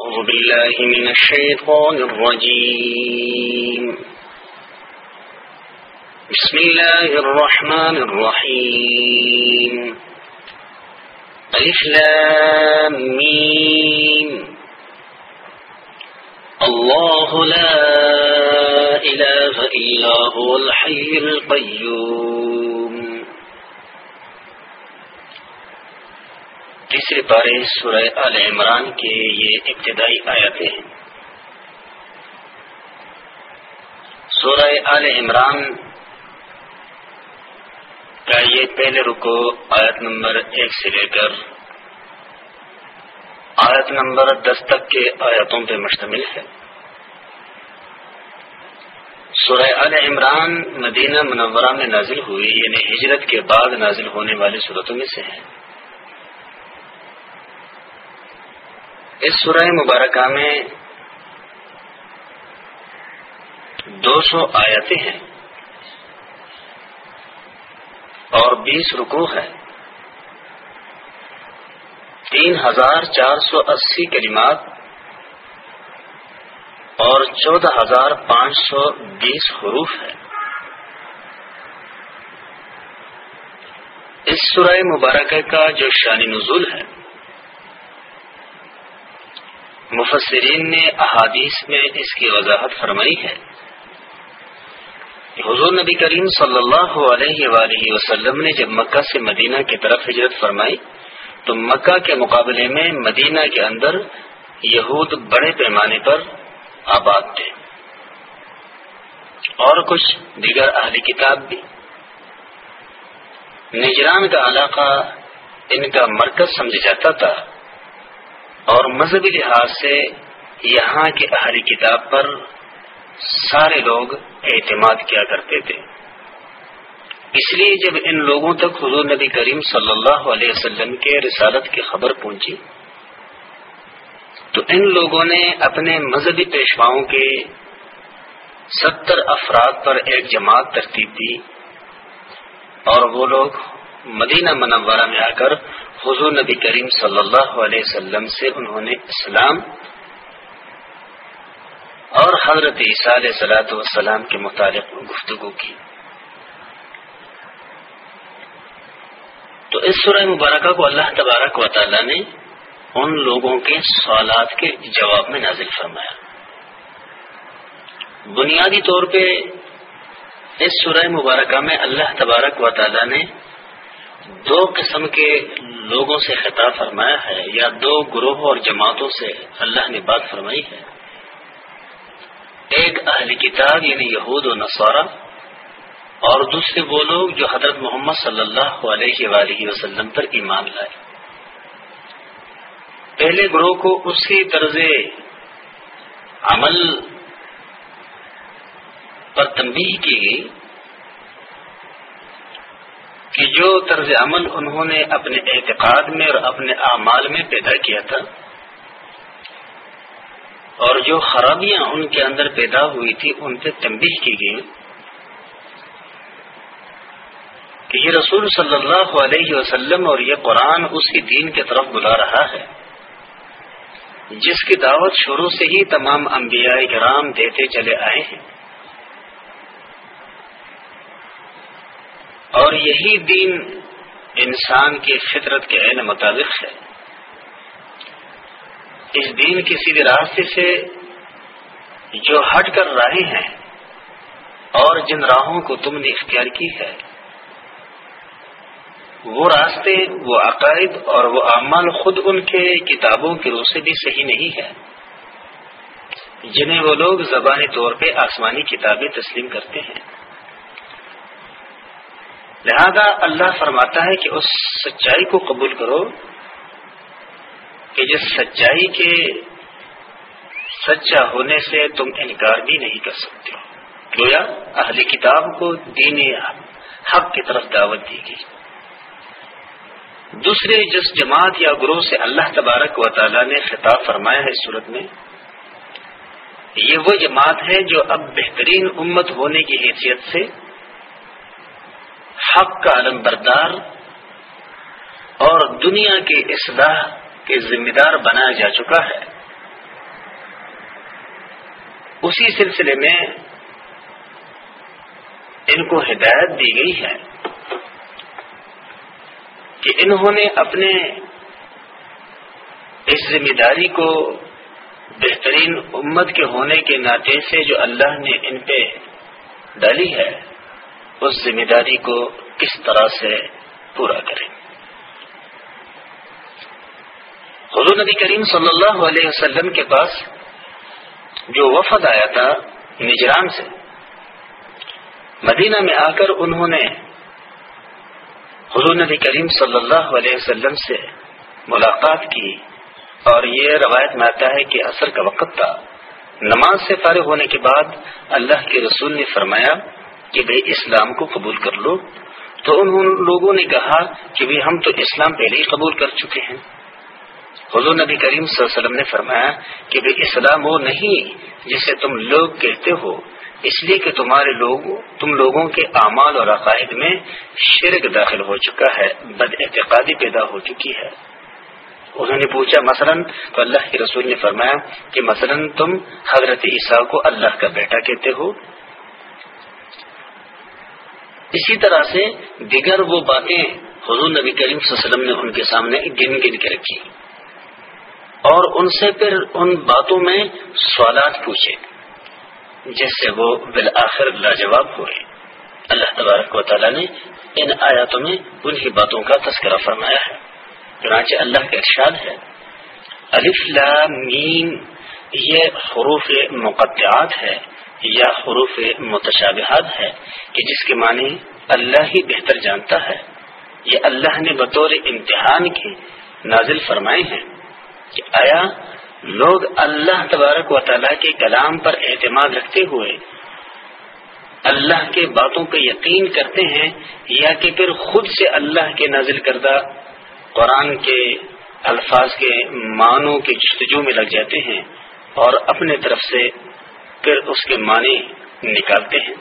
أعوذ بالله من الشيطان الرجيم. بسم الله الرحمن الرحيم. ألف لام ميم. الله لا إله إلا هو الحي القيوم. تیسرے پارے سورہ آل عمران کے یہ ابتدائی آیاتیں ہیں سورہ آل عمران کا یہ پہلے رکو آیت نمبر ایک سے لے کر آیت نمبر دس تک کے آیاتوں پہ مشتمل ہے۔ سورہ آل عمران مدینہ منورہ میں نازل ہوئی یعنی ہجرت کے بعد نازل ہونے والی صورتوں میں سے ہے۔ اس سورہ مبارکہ میں دو سو آیتیں ہیں اور بیس رکو ہے تین ہزار چار سو اسی کلمات اور چودہ ہزار پانچ سو بیس حروف ہے اس سورہ مبارکہ کا جو شانی نزول ہے مفسرین نے احادیث میں اس کی وضاحت فرمائی ہے۔ حضور نبی کریم صلی اللہ علیہ وآلہ وسلم نے جب مکہ سے مدینہ کی طرف ہجرت فرمائی، تو مکہ کے مقابلے میں مدینہ کے اندر یہود بڑے پیمانے پر آباد تھے۔ اور کچھ دیگر اہلی کتاب بھی۔ نجران کا علاقہ ان کا مرکز سمجھا جاتا تھا۔ اور مذہبی لحاظ سے یہاں کی اہلی کتاب پر سارے لوگ اعتماد کیا کرتے تھے۔ اس لیے جب ان لوگوں تک حضور نبی کریم صلی اللہ علیہ وسلم کے رسالت کی خبر پہنچی، تو ان لوگوں نے اپنے مذہبی پیشواؤں کے ستر افراد پر ایک جماعت ترتیب دی اور وہ لوگ مدینہ منورہ میں آ کر حضور نبی کریم صلی اللہ علیہ وسلم سے انہوں نے اسلام اور حضرت عیسیٰ علیہ سلاۃ والسلام کے متعلق گفتگو کی۔ تو اس سورہ مبارکہ کو اللہ تبارک و تعالی نے ان لوگوں کے سوالات کے جواب میں نازل فرمایا۔ بنیادی طور پہ اس سورہ مبارکہ میں اللہ تبارک و تعالی نے دو قسم کے لوگوں سے خطاب فرمایا ہے یا دو گروہ اور جماعتوں سے اللہ نے بات فرمائی ہے۔ ایک اہل کتاب یعنی یہود و نصارہ اور دوسرے وہ لوگ جو حضرت محمد صلی اللہ علیہ وآلہ وسلم پر ایمان لائے۔ پہلے گروہ کو اسی طرز عمل پر تنبیہ کی گئی۔ کہ جو طرز عمل انہوں نے اپنے اعتقاد میں اور اپنے اعمال میں پیدا کیا تھا اور جو خرابیاں ان کے اندر پیدا ہوئی تھی، ان پہ تنبیہ کی گئی کہ یہ رسول صلی اللہ علیہ وسلم اور یہ قرآن اسی دین کی طرف بلا رہا ہے، جس کی دعوت شروع سے ہی تمام انبیاء کرام دیتے چلے آئے ہیں۔ اور یہی دین انسان کی فطرت کے عین مطابق ہے۔ اس دین کے سیدھے راستے سے جو ہٹ کر رہے ہیں اور جن راہوں کو تم نے اختیار کی ہے، وہ راستے، وہ عقائد اور وہ اعمال خود ان کے کتابوں کی روح سے بھی صحیح نہیں ہے، جنہیں وہ لوگ زبانی طور پہ آسمانی کتابیں تسلیم کرتے ہیں۔ لہذا اللہ فرماتا ہے کہ اس سچائی کو قبول کرو کہ جس سچائی کے سچا ہونے سے تم انکار بھی نہیں کر سکتے گویا اہل کتاب کو دین حق کی طرف دعوت دی گئی۔ دوسرے جس جماعت یا گروہ سے اللہ تبارک و تعالی نے خطاب فرمایا ہے اس صورت میں، یہ وہ جماعت ہے جو اب بہترین امت ہونے کی حیثیت سے حق کا علم بردار اور دنیا کے اصلاح کے ذمہ دار بنایا جا چکا ہے۔ اسی سلسلے میں ان کو ہدایت دی گئی ہے کہ انہوں نے اپنے اس ذمہ داری کو بہترین امت کے ہونے کے ناطے سے جو اللہ نے ان پہ ڈالی ہے اس ذمہ داری کو کس طرح سے پورا کریں؟ حضور نبی کریم صلی اللہ علیہ وسلم کے پاس جو وفد آیا تھا نجران سے، مدینہ میں آ کر انہوں نے حضور نبی کریم صلی اللہ علیہ وسلم سے ملاقات کی اور یہ روایت میں آتا ہے کہ اثر کا وقت تھا۔ نماز سے فارغ ہونے کے بعد اللہ کے رسول نے فرمایا کہ بھائی اسلام کو قبول کر لو۔ تو ان لوگوں نے کہا کہ بھائی ہم تو اسلام پہلے ہی قبول کر چکے ہیں۔ حضور نبی کریم صلی اللہ علیہ وسلم نے فرمایا کہ بھائی اسلام وہ نہیں جسے تم لوگ کہتے ہو۔ اس لیے کہ تمہارے لوگ تم لوگوں کے اعمال اور عقائد میں شرک داخل ہو چکا ہے، بد اعتقادی پیدا ہو چکی ہے۔ انہوں نے پوچھا، مثلا تو اللہ کے رسول نے فرمایا کہ مثلا تم حضرت عیسیٰ کو اللہ کا بیٹا کہتے ہو۔ اسی طرح سے دیگر وہ باتیں حضور نبی کریم صلی اللہ علیہ وسلم نے ان کے سامنے گن گن کے رکھی۔ اور ان سے پھر ان باتوں میں سوالات پوچھے، جس سے وہ بالآخر لاجواب ہوئے۔ اللہ تبارک و تعالیٰ نے ان آیاتوں میں انہی باتوں کا تذکرہ فرمایا ہے۔ چنانچہ اللہ کا ارشاد ہے، الف میم، یہ حروف مقطعات ہے یا حروف متشابہات ہے کہ جس کے معنی اللہ ہی بہتر جانتا ہے، یہ اللہ نے بطور امتحان کے نازل فرمائے ہیں کہ آیا لوگ اللہ تبارک و تعالیٰ کے کلام پر اعتماد رکھتے ہوئے اللہ کے باتوں پہ یقین کرتے ہیں یا کہ پھر خود سے اللہ کے نازل کردہ قرآن کے الفاظ کے معنوں کے جستجو میں لگ جاتے ہیں اور اپنے طرف سے پھر اس کے معنی نکالتے ہیں۔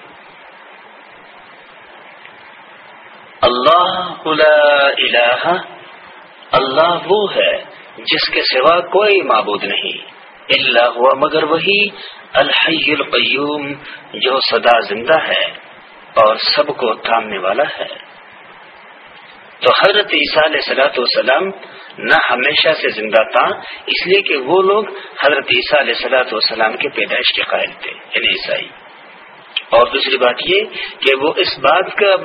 اللہ الہ، اللہ وہ ہے جس کے سوا کوئی معبود نہیں۔ اللہ ہوا مگر وہی الحی القیوم جو سدا زندہ ہے اور سب کو تھامنے والا ہے۔ تو حضرت عیسیٰ علیہ سلاۃ والسلام نہ ہمیشہ سے زندہ تھا، اس لیے کہ وہ لوگ حضرت عیسیٰ علیہ سلاۃ والسلام کے پیدائش کے قائل تھے یعنی عیسائی۔ اور دوسری بات یہ کہ وہ اس بات کا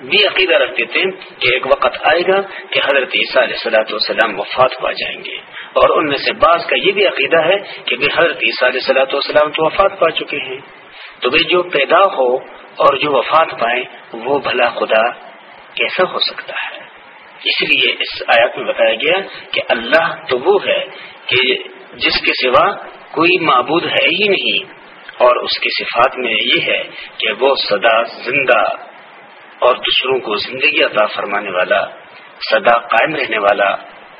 بھی عقیدہ رکھتے تھے کہ ایک وقت آئے گا کہ حضرت عیسیٰ علیہ سلاۃ والسلام وفات پا جائیں گے۔ اور ان میں سے بعض کا یہ بھی عقیدہ ہے کہ بھائی حضرت عیسیٰ علیہ سلاۃ والسلام تو وفات پا چکے ہیں۔ تو بھائی جو پیدا ہو اور جو وفات پائے وہ بھلا خدا کیسا ہو سکتا ہے؟ اس لیے اس آیات میں بتایا گیا کہ اللہ تو وہ ہے کہ جس کے سوا کوئی معبود ہے ہی نہیں، اور اس کی صفات میں یہ ہے کہ وہ سدا زندہ اور دوسروں کو زندگی عطا فرمانے والا سدا قائم رہنے والا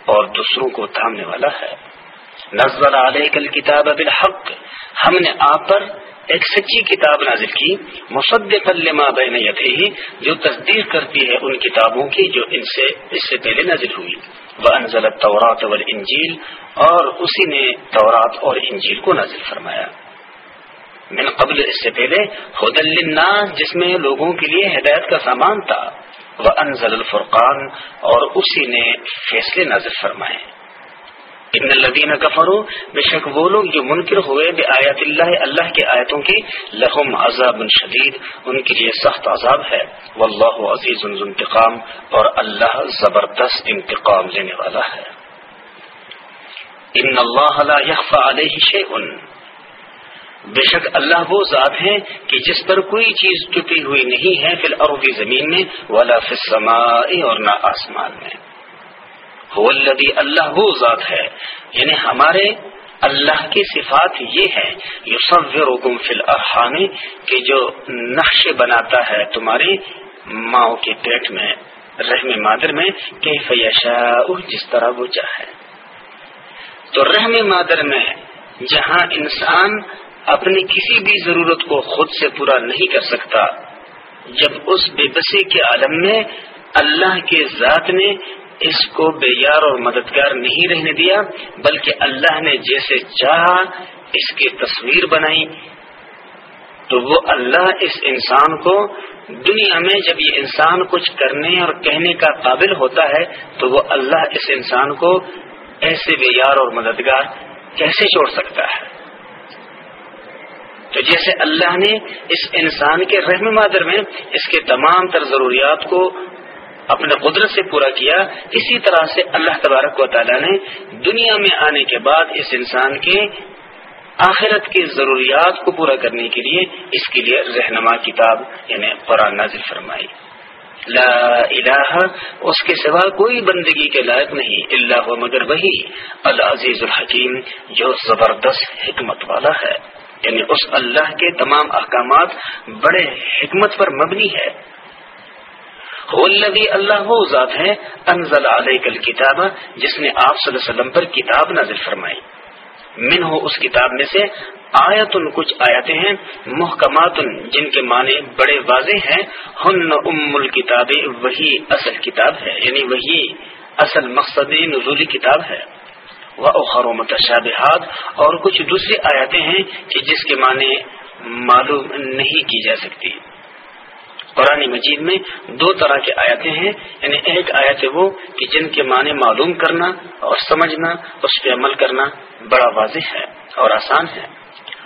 اور دوسروں کو تھامنے والا ہے۔ نزل علیہ کل کتاب بالحق، ہم نے آپ پر ایک سچی کتاب نازل کی مصدق لما بین یتھی جو تصدیق کرتی ہے ان کتابوں کی جو ان سے، اس سے پہلے نازل ہوئی۔ وہ انزل تورات والانجیل، اور اسی نے تورات اور انجیل کو نازل فرمایا۔ من قبل، اس سے پہلے خد الناس جس میں لوگوں کے لیے ہدایت کا سامان تھا۔ وہ انزل الفرقان، اور اسی نے فیصلے نازل فرمائے۔ ابن الدین کفرو بے شک وہ لوگ جو منکر ہوئے بے آیات اللہ اللہ کے آیتوں کی، لہم عذاب شدید، ان کے لیے سخت عذاب ہے۔ واللہ عزیز انتقام، اور اللہ زبردست انتقام لینے والا ہے۔ ان اللہ لا يخفى علیہ شیء بے شک اللہ وہ ذات ہے کہ جس پر کوئی چیز ٹوٹی ہوئی نہیں ہے فی الارض زمین میں، ولا فی السماء اور نہ آسمان میں۔ الذي اللہ وہ ذات ہے. یعنی ہمارے اللہ کی صفات یہ ہے. یصورکم فی الارحام کہ جو نقش بناتا ہے تمہاری ماؤں کے پیٹ میں، رحم مادر میں کیف یشاء جس طرح وہ چاہے. تو رحم مادر میں، جہاں انسان اپنی کسی بھی ضرورت کو خود سے پورا نہیں کر سکتا، جب اس بے بسی کے عالم میں اللہ کے ذات نے اس کو بے یار اور مددگار نہیں رہنے دیا، بلکہ اللہ نے جیسے چاہا اس کی تصویر بنائی۔ تو وہ اللہ اس انسان کو، دنیا میں جب یہ انسان کچھ کرنے اور کہنے کا قابل ہوتا ہے، تو وہ اللہ اس انسان کو ایسے بے یار اور مددگار کیسے چھوڑ سکتا ہے؟ تو جیسے اللہ نے اس انسان کے رحم مادر میں اس کے تمام تر ضروریات کو اپنے قدرت سے پورا کیا، اسی طرح سے اللہ تبارک و تعالیٰ نے دنیا میں آنے کے بعد اس انسان کے آخرت کی ضروریات کو پورا کرنے کے لیے اس کے لیے رہنما کتاب یعنی قرآن نازل فرمائی۔ لا الہ، اس کے سوا کوئی بندگی کے لائق نہیں اللہ مگر وہی العزیز الحکیم، جو زبردست حکمت والا ہے۔ یعنی اس اللہ کے تمام احکامات بڑے حکمت پر مبنی ہے۔ اللہ وہ ذات ہے انزل علیہ کتاب جس نے آپ صلی اللہ علیہ وسلم پر کتاب نازل فرمائی۔ من ہو اس کتاب میں سے آیت کچھ آیتیں ہیں محکمات جن کے معنی بڑے واضح ہیں۔ ہن ام الکتاب، وہی اصل کتاب ہے یعنی وہی اصل مقصد نزولی کتاب ہے۔ وہ اخر و متشابہات، اور کچھ دوسری آیتیں ہیں، کہ جس کے معنی معلوم نہیں کی جا سکتی۔ قرآن مجید میں دو طرح کے آیتیں ہیں۔ یعنی ایک آیت وہ کہ جن کے معنی معلوم کرنا اور سمجھنا، اس پہ عمل کرنا بڑا واضح ہے اور آسان ہے۔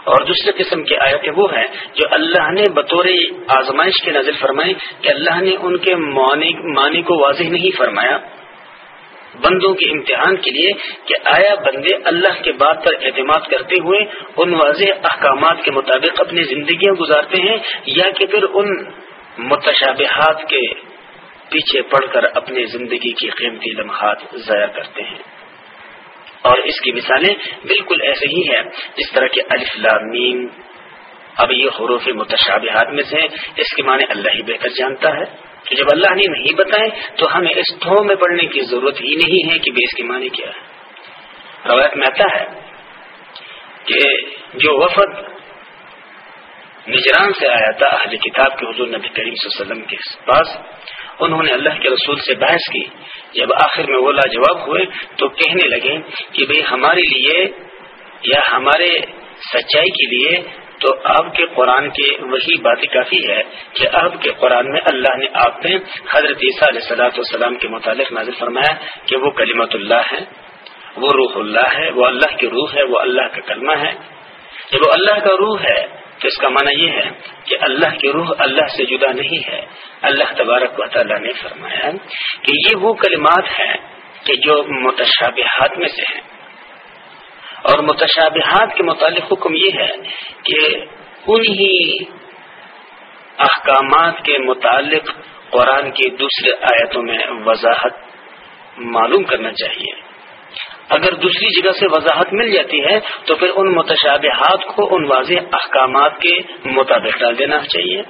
اور دوسرے قسم کی آیتیں وہ ہیں جو اللہ نے بطور آزمائش کے نظر فرمائی کہ اللہ نے ان کے معنی کو واضح نہیں فرمایا۔ بندوں کے امتحان کے لیے کہ آیا بندے اللہ کے بات پر اعتماد کرتے ہوئے ان واضح احکامات کے مطابق اپنی زندگیاں گزارتے ہیں یا کہ پھر ان متشابہات کے پیچھے پڑ کر اپنی زندگی کی قیمتی لمحات ضائع کرتے ہیں۔ اور اس کی مثالیں بالکل ایسے ہی ہیں جس طرح کے الف لامیم اب یہ حروف متشابہات میں سے اس کے معنی اللہ ہی بہتر جانتا ہے۔ کہ جب اللہ نے نہیں بتائے تو ہمیں اس تھو میں پڑھنے کی ضرورت ہی نہیں ہے کہ اس کی معنی کیا ہے۔ روایت میں آتا ہے کہ جو وفد نجران سے آیا تھا، اہل کتاب کے حضور نبی کریم صلی اللہ علیہ وسلم کے پاس۔ انہوں نے اللہ کے رسول سے بحث کی۔ جب آخر میں وہ لاجواب ہوئے تو کہنے لگے کہ بھئی ہمارے لیے یا ہمارے سچائی کے لیے تو آپ کے قرآن کے وہی بات کافی ہے کہ آپ کے قرآن میں اللہ نے آپ نے حضرت عیسیٰ علیہ صلاح والسلام کے متعلق نازل فرمایا کہ وہ کلیمت اللہ ہے، وہ روح اللہ ہے، وہ اللہ کی روح ہے، وہ اللہ کا کلمہ ہے۔ جب وہ اللہ کا روح ہے تو اس کا معنی یہ ہے کہ اللہ کی روح اللہ سے جدا نہیں ہے۔ اللہ تبارک و تعالیٰ نے فرمایا کہ یہ وہ کلمات ہیں کہ جو متشابہات میں سے ہیں۔ اور متشابہات کے متعلق حکم یہ ہے کہ انہی احکامات کے متعلق قرآن کی دوسرے آیتوں میں وضاحت معلوم کرنا چاہیے۔ اگر دوسری جگہ سے وضاحت مل جاتی ہے تو پھر ان متشابہات کو ان واضح احکامات کے مطابق ڈال دینا چاہیے۔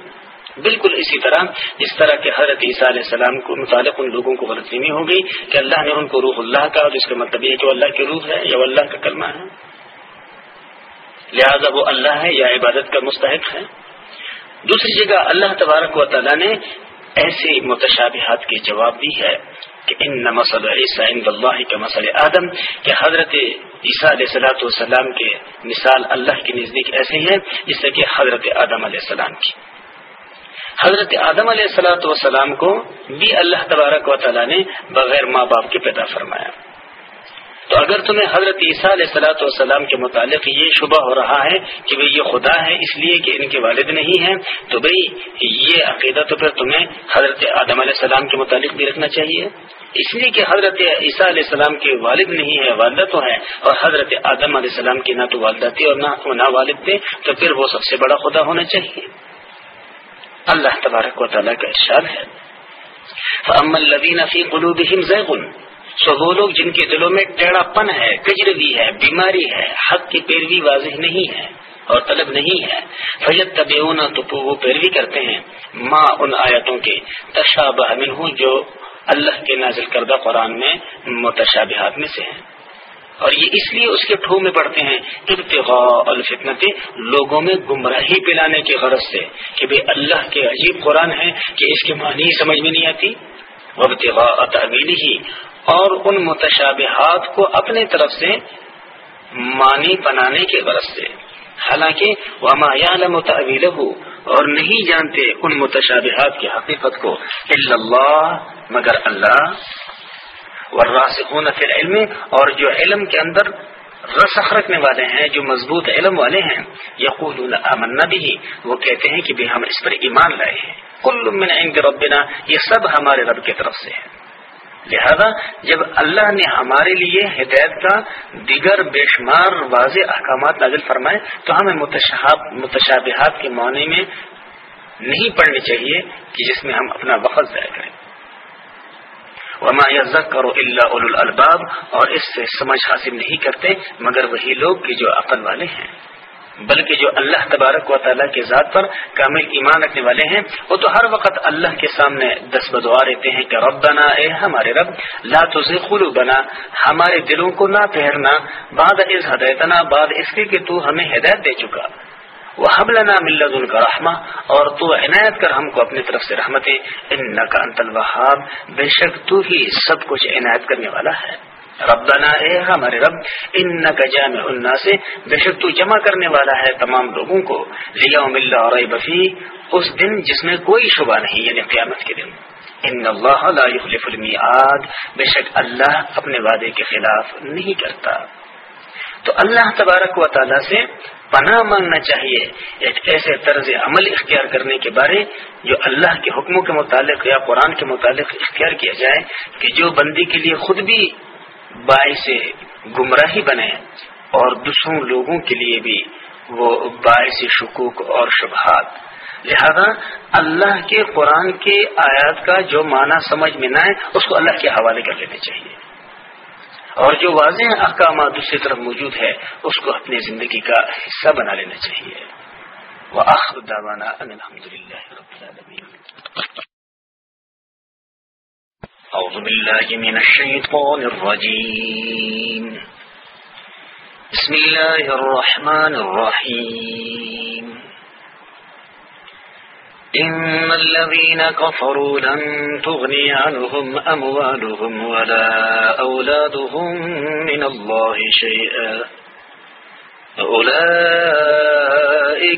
بالکل اسی طرح جس طرح کے حضرت عیسیٰ علیہ السلام کو متعلق ان لوگوں کو غلط فہمی ہو گئی کہ اللہ نے ان کو روح اللہ کا اور اس کا مطلب یہ کہ اللہ کی روح ہے یا اللہ کا کلمہ ہے۔ لہذا وہ اللہ ہے یا عبادت کا مستحق ہے۔ دوسری جگہ اللہ تبارک و تعالیٰ نے ایسے متشابہات کے جواب دی ہے۔ کہ ان مسل عیسیٰ اللہ کا مسل آدم، کہ حضرت عیسیٰ علیہ صلاۃ والسلام کے مثال اللہ کے نزدیک ایسے ہیں، جس سے کہ حضرت آدم علیہ السلام کی۔ حضرت آدم علیہ السلاۃ والسلام کو بھی اللہ تبارک و تعالیٰ نے بغیر ماں باپ کے پیدا فرمایا۔ تو اگر تمہیں حضرت عیسیٰ علیہ سلاۃ والسلام کے متعلق یہ شبہ ہو رہا ہے کہ بھئی یہ خدا ہے، اس لیے کہ ان کے والد نہیں ہیں، تو بھئی یہ عقیدہ تو پھر تمہیں حضرت آدم علیہ السلام کے متعلق بھی رکھنا چاہیے۔ اس لیے کہ حضرت عیسیٰ علیہ السلام کے والد نہیں ہے والدہ تو ہے اور حضرت آدم علیہ السلام کی نہ تو والدہ تھی اور نہ نہ والد تھے، تو پھر وہ سب سے بڑا خدا ہونا چاہیے۔ اللہ تبارک و تعالیٰ کا ارشاد ہے۔ فی قلوبہم زیغن سو وہ لوگ جن کے دلوں میں ٹیڑھا پن ہے کجروی ہے، بیماری ہے، حق کی پیروی واضح نہیں ہے اور طلب نہیں ہے۔ فیت طب تو وہ پیروی کرتے ہیں۔ ماں ان آیتوں کے تشابہ ہوں جو اللہ کے نازل کردہ قرآن میں متشابہات میں سے ہیں۔ اور یہ اس لیے اس کے ٹھو میں پڑتے ہیں، ابتغاء الفتنت لوگوں میں گمراہی پلانے کی غرض سے کہ بھائی اللہ کے عجیب قرآن ہے کہ اس کے معنی سمجھ میں نہیں آتی۔ تعویل ہی اور ان متشابہات کو اپنے طرف سے مانی بنانے کے برس سے۔ حالانکہ وما يعلم تعویلہ اور نہیں جانتے ان متشابہات کی حقیقت کو اللہ مگر اللہ۔ والراسخون فی العلم اور جو علم کے اندر رسخ رکھنے والے ہیں، جو مضبوط علم والے ہیں یقول آمنا بھی وہ کہتے ہیں کہ بھی ہم اس پر ایمان لائے ہیں۔ کل من عند ربنا، یہ سب ہمارے رب کی طرف سے ہے لہذا، جب اللہ نے ہمارے لیے ہدایت کا دیگر بے شمار واضح احکامات نازل فرمائے، تو ہمیں متشابہات کے معنی میں نہیں پڑھنی چاہیے کہ جس میں ہم اپنا وقت ضائع کریں۔ وما کرو اللہ الباب اور اس سے سمجھ حاصل نہیں کرتے، مگر وہی لوگ کہ جو عقل والے ہیں۔ بلکہ جو اللہ تبارک و تعالیٰ کے ذات پر کامل ایمان رکھنے والے ہیں، وہ تو ہر وقت اللہ کے سامنے دس بدعا رہتے ہیں کہ رب بنا اے ہمارے رب، لا خلو بنا ہمارے دلوں کو نہ پہرنا، بعد از ہدایتنا، بعد اس کے کہ تو ہمیں ہدایت دے چکا۔ وہ حملنا ملت ان کا رحمہ، اور تو عنایت کر ہم کو اپنی طرف سے رحمتیں ان کا انتل بے شک تو ہی سب کچھ عنایت کرنے والا ہے۔ ربنا اے ہمارے رب ان کا جامع النا سے بے شک تو جمع کرنے والا ہے تمام لوگوں کو۔ لیا ملا اور بفی اس دن جس میں کوئی شبہ نہیں یعنی قیامت کے دن۔ ان اللہ لا يخلف المیعاد، بے شک اللہ اپنے وعدے کے خلاف نہیں کرتا۔ تو اللہ تبارک و تعالی سے پناہ مانگنا چاہیے، ایک ایسے طرز عمل اختیار کرنے کے بارے جو اللہ کے حکموں کے متعلق یا قرآن کے متعلق اختیار کیا جائے کہ جو بندی کے لیے خود بھی باعث گمراہی بنے اور دوسروں لوگوں کے لیے بھی وہ باعث شکوک اور شبہات۔ لہذا اللہ کے قرآن کے آیات کا جو معنی سمجھ میں نہ آئے، اس کو اللہ کے حوالے کر لینے چاہیے۔ اور جو واضح احکامات دوسری طرف موجود ہے اس کو اپنی زندگی کا حصہ بنا لینا چاہیے۔ وہ آخر داوانا الحمد للہ أعوذ بالله من الشيطان الرجيم بسم الله الرحمن الرحيم إن الذين كفروا لن تغني عنهم أموالهم ولا أولادهم من الله شيئا أولئك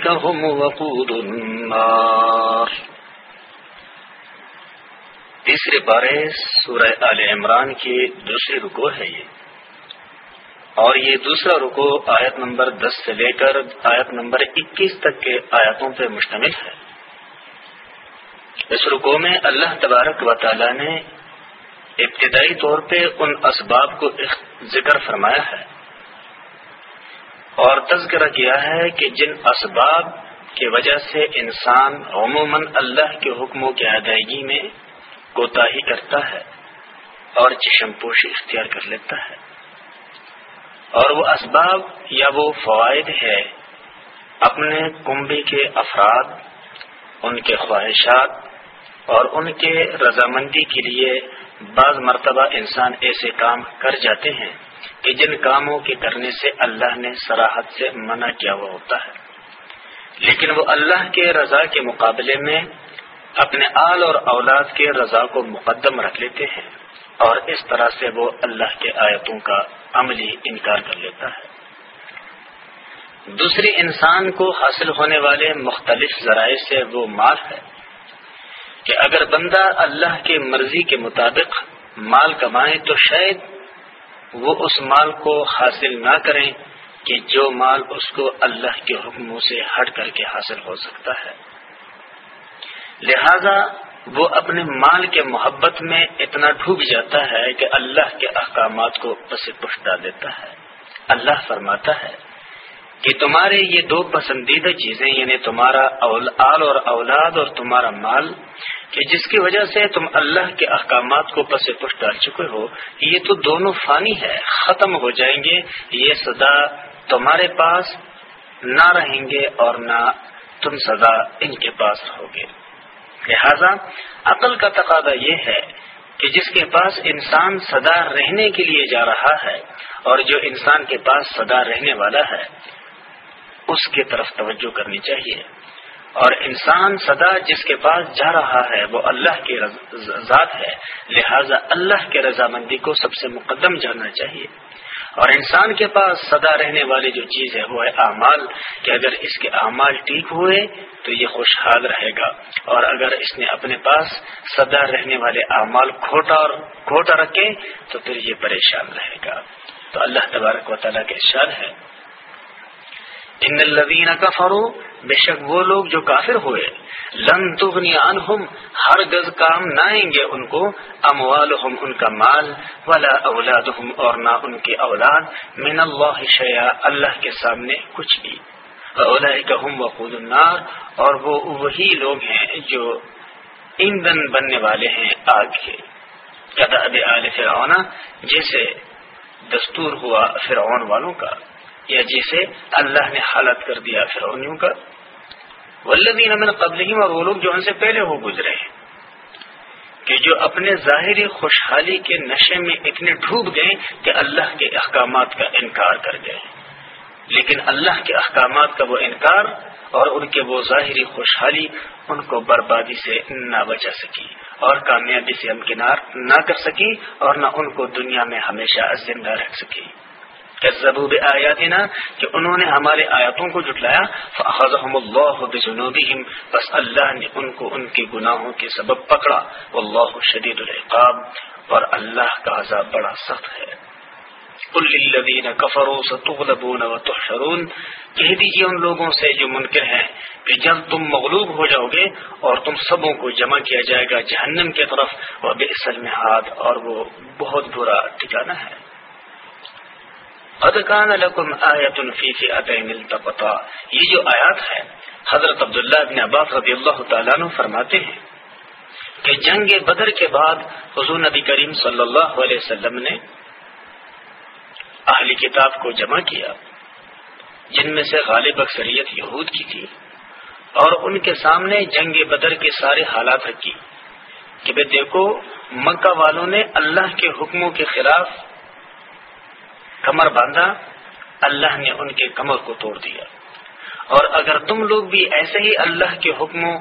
هم وقود النار تیسرے بارے سورہ آل عمران کی دوسری رکو ہے یہ۔ اور یہ دوسرا رکو آیت نمبر دس سے لے کر آیت نمبر اکیس تک کے آیتوں پر مشتمل ہے۔ اس رکو میں اللہ تبارک و تعالی نے ابتدائی طور پہ ان اسباب کو ذکر فرمایا ہے اور تذکرہ کیا ہے کہ جن اسباب کی وجہ سے انسان عموماً اللہ کے حکموں کی ادائیگی میں کوتا ہی کرتا ہے اور چشم پوشی اختیار کر لیتا ہے اور وہ اسباب یا وہ فوائد ہے اپنے کنبے کے افراد، ان کے خواہشات اور ان کے رضامندی کے لیے بعض مرتبہ انسان ایسے کام کر جاتے ہیں کہ جن کاموں کے کرنے سے اللہ نے سراحت سے منع کیا ہوا ہوتا ہے۔ لیکن وہ اللہ کے رضا کے مقابلے میں اپنے آل اور اولاد کے رضا کو مقدم رکھ لیتے ہیں اور اس طرح سے وہ اللہ کے آیتوں کا عملی انکار کر لیتا ہے۔ دوسری انسان کو حاصل ہونے والے مختلف ذرائع سے وہ مال ہے۔ کہ اگر بندہ اللہ کے مرضی کے مطابق مال کمائے تو شاید وہ اس مال کو حاصل نہ کریں کہ جو مال اس کو اللہ کے حکموں سے ہٹ کر کے حاصل ہو سکتا ہے۔ لہذا وہ اپنے مال کے محبت میں اتنا ڈوب جاتا ہے کہ اللہ کے احکامات کو پس پش ڈال دیتا ہے۔ اللہ فرماتا ہے کہ تمہارے یہ دو پسندیدہ چیزیں یعنی تمہارا آل اور اولاد اور تمہارا مال، کہ جس کی وجہ سے تم اللہ کے احکامات کو پس پش ڈال چکے ہو، یہ تو دونوں فانی ہے، ختم ہو جائیں گے، یہ سدا تمہارے پاس نہ رہیں گے اور نہ تم سدا ان کے پاس رہو گے لہذا عقل کا تقاضا یہ ہے کہ جس کے پاس انسان سدا رہنے کے لیے جا رہا ہے اور جو انسان کے پاس سدا رہنے والا ہے اس کی طرف توجہ کرنی چاہیے۔ اور انسان سدا جس کے پاس جا رہا ہے، وہ اللہ کی ذات ہے۔ لہذا اللہ کے رضامندی کو سب سے مقدم جاننا چاہیے۔ اور انسان کے پاس سدا رہنے والی جو چیز ہے، وہ ہے اعمال۔ کہ اگر اس کے اعمال ٹھیک ہوئے، تو یہ خوشحال رہے گا۔ اور اگر اس نے اپنے پاس سدا رہنے والے اعمال کھوٹا اور کھوٹا رکھے، تو پھر یہ پریشان رہے گا۔ تو اللہ تبارک و تعالیٰ کے اشار ہے ان الذین کفروا، بے شک وہ لوگ جو کافر ہوئے، لن تغنی عنہم ہر گز کام نہ آئیں گے ان کو، اموالہم ان کا مال، ولا اولادہم اور نہ ان کی اولاد، من اللہ شیع اللہ کے سامنے کچھ بھی۔ اولئکہم وقود النار، اور وہ وہی لوگ ہیں جو ایندھن بننے والے ہیں آگ کے۔ کداب آل فرعون، جیسے دستور ہوا فرعون والوں کا۔ یا جسے اللہ نے حالت کر دیا فرونیوں کا. ولدین امن قبل اور وہ لوگ جو ان سے پہلے ہو گزرے ہیں، کہ جو اپنے ظاہری خوشحالی کے نشے میں اتنے ڈوب گئے کہ اللہ کے احکامات کا انکار کر گئے لیکن اللہ کے احکامات کا وہ انکار اور ان کے وہ ظاہری خوشحالی ان کو بربادی سے نہ بچا سکی اور کامیابی سے امکنار نہ کر سکی اور نہ ان کو دنیا میں ہمیشہ زندہ رکھ سکی. زبوب آیاتنا کہ انہوں نے ہمارے آیاتوں کو جٹلایا فاخذهم اللہ بذنوبهم بس اللہ نے ان کو ان کے گناہوں کے سبب پکڑا۔ واللہ شدید العقاب، اور اللہ کا عذاب بڑا سخت ہے۔ قل للذین کفروا ستغلبون وتحشرون، کہہ دیجیے ان لوگوں سے جو منکر ہیں کہ جب تم مغلوب ہو جاؤ گے اور تم سبوں کو جمع کیا جائے گا جہنم کی طرف، وبئس المہاد اور وہ بہت برا ٹھکانہ ہے۔ ادکان لکم آیت فی فئتین التقطا. یہ جو آیات ہے، حضرت عبداللہ بن عباس رضی اللہ تعالیٰ عنہ فرماتے ہیں کہ جنگ بدر کے بعد حضور نبی کریم صلی اللہ علیہ وسلم نے اہلی کتاب کو جمع کیا، جن میں سے غالب اکثریت یہود کی تھی اور ان کے سامنے جنگ بدر کے سارے حالات رکھی کہ بے دیکھو، مکہ والوں نے اللہ کے حکموں کے خلاف کمر باندھا، اللہ نے ان کے کمر کو توڑ دیا۔ اور اگر تم لوگ بھی ایسے ہی اللہ کے حکموں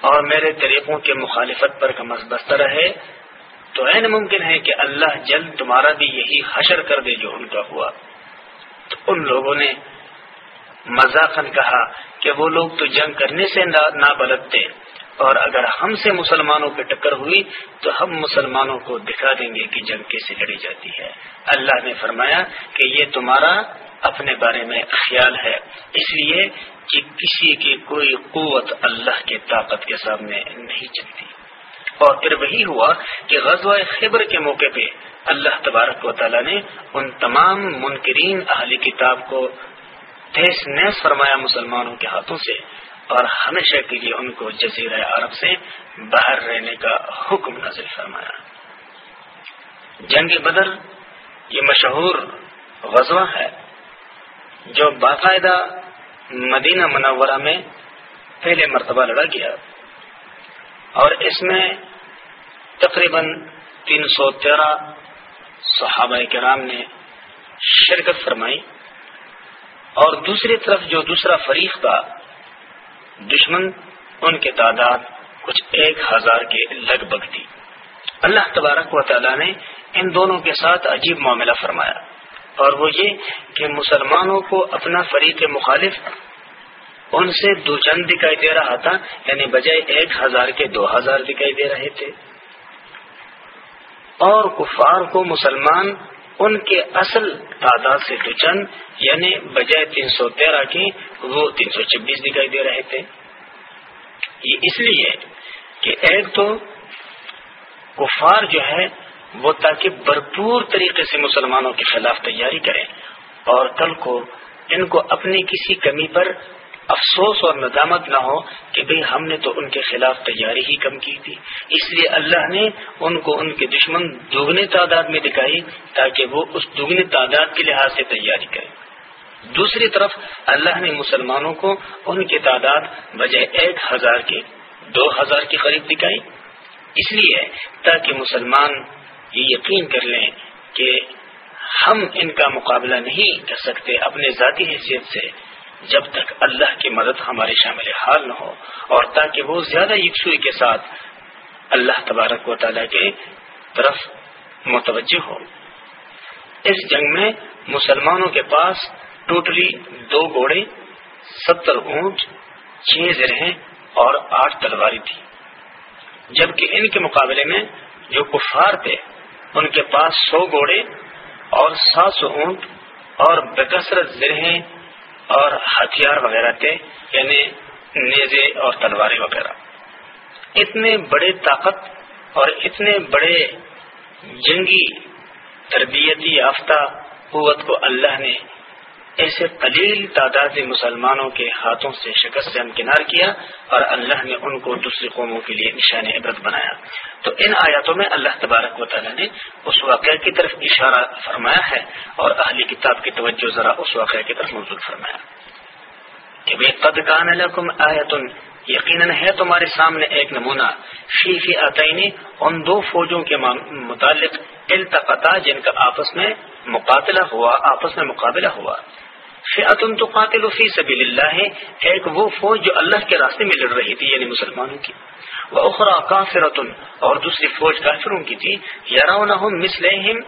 اور میرے طریقوں کے مخالفت پر کمر بستہ رہے، تو این ممکن ہے کہ اللہ جلد تمہارا بھی یہی حشر کر دے جو ان کا ہوا۔ تو ان لوگوں نے مذاقن کہا کہ وہ لوگ تو جنگ کرنے سے نہ بلدتے اور اگر ہم سے مسلمانوں کی ٹکر ہوئی تو ہم مسلمانوں کو دکھا دیں گے کہ جنگ کیسے لڑی جاتی ہے۔ اللہ نے فرمایا کہ یہ تمہارا اپنے بارے میں خیال ہے۔ اس لیے کہ کسی کی کوئی قوت اللہ کے طاقت کے سامنے نہیں چلتی۔ اور پھر وہی ہوا کہ غزوہ خبر کے موقع پہ اللہ تبارک و تعالیٰ نے ان تمام منکرین اہلی کتاب کو تیس نیس فرمایا مسلمانوں کے ہاتھوں سے۔ اور ہمیشہ کے لیے ان کو جزیرہ عرب سے باہر رہنے کا حکم نازل فرمایا۔ جنگ بدر یہ مشہور غزوہ ہے جو باقاعدہ مدینہ منورہ میں پہلے مرتبہ لڑا گیا اور اس میں تقریباً تین سو تیرہ صحابہ کرام نے شرکت فرمائی اور دوسری طرف جو دوسرا فریق تھا دشمن، ان کی تعداد کچھ ایک ہزار کے لگ بھگ تھی۔ اللہ تبارک و تعالیٰ نے ان دونوں کے ساتھ عجیب معاملہ فرمایا۔ اور وہ یہ کہ مسلمانوں کو اپنا فریق مخالف ان سے دو چند دکھائی دے رہا تھا یعنی بجائے ایک ہزار کے دو ہزار دکھائی دے رہے تھے۔ اور کفار کو مسلمان ان کے اصل تعداد سے تو چند یعنی بجائے تین سو تیرہ کی، وہ تین سو چھبیس دکھائی دے رہے تھے۔ یہ اس لیے کہ ایک تو کفار جو ہے، وہ تاکہ بھرپور طریقے سے مسلمانوں کے خلاف تیاری کریں اور کل کو ان کو اپنی کسی کمی پر افسوس اور ندامت نہ ہو کہ بھئی ہم نے تو ان کے خلاف تیاری ہی کم کی تھی۔ اس لیے اللہ نے ان کو ان کے دشمن دگنے تعداد میں دکھائی تاکہ وہ اس دگنے تعداد کے لحاظ سے تیاری کریں دوسری طرف اللہ نے مسلمانوں کو ان کی تعداد بجائے ایک ہزار کے دو ہزار کے قریب دکھائی۔ اس لیے تاکہ مسلمان یہ یقین کر لیں کہ ہم ان کا مقابلہ نہیں کر سکتے اپنے ذاتی حیثیت سے۔ جب تک اللہ کی مدد ہمارے شامل حال نہ ہو اور تاکہ وہ زیادہ یکسوئی کے ساتھ اللہ تبارک و تعالیٰ کے طرف متوجہ ہو۔ اس جنگ میں مسلمانوں کے پاس ٹوٹلی دو گھوڑے، ستر اونٹ، چھ زرہیں اور آٹھ تلواری تھی۔ جبکہ ان کے مقابلے میں جو کفار تھے، ان کے پاس سو گھوڑے اور سات سو اونٹ اور بکثرت زرہیں اور ہتھیار وغیرہ تھے یعنی نیزے اور تلواریں وغیرہ۔ اتنے بڑے طاقت اور اتنے بڑے جنگی تربیتی یافتہ قوت کو اللہ نے ایسے قلیل تعداد مسلمانوں کے ہاتھوں سے شکست سے امکنار کیا اور اللہ نے ان کو دوسری قوموں کے لیے نشان عبرت بنایا۔ تو ان آیاتوں میں اللہ تبارک و تعالیٰ نے اس واقعہ کی طرف اشارہ فرمایا ہے اور اہلی کتاب کی توجہ ذرا اس واقعہ کی طرف موجود فرمایا۔ کہ بے قد کان لکم آیتن یقیناً ہے تمہارے سامنے ایک نمونہ۔ فی فی آتعینی ان دو فوجوں کے متعلق التقطا، جن کا آپس میں مقابلہ ہوا، آپس میں مقابلہ ہوا۔ فیاتن تو قاتل فی سبیل اللہ ہے۔ ایک وہ فوج جو اللہ کے راستے میں لڑ رہی تھی یعنی مسلمانوں کی۔ وہ اخرا کافرتن، اور دوسری فوج کافروں کی تھی۔ یارون مسلم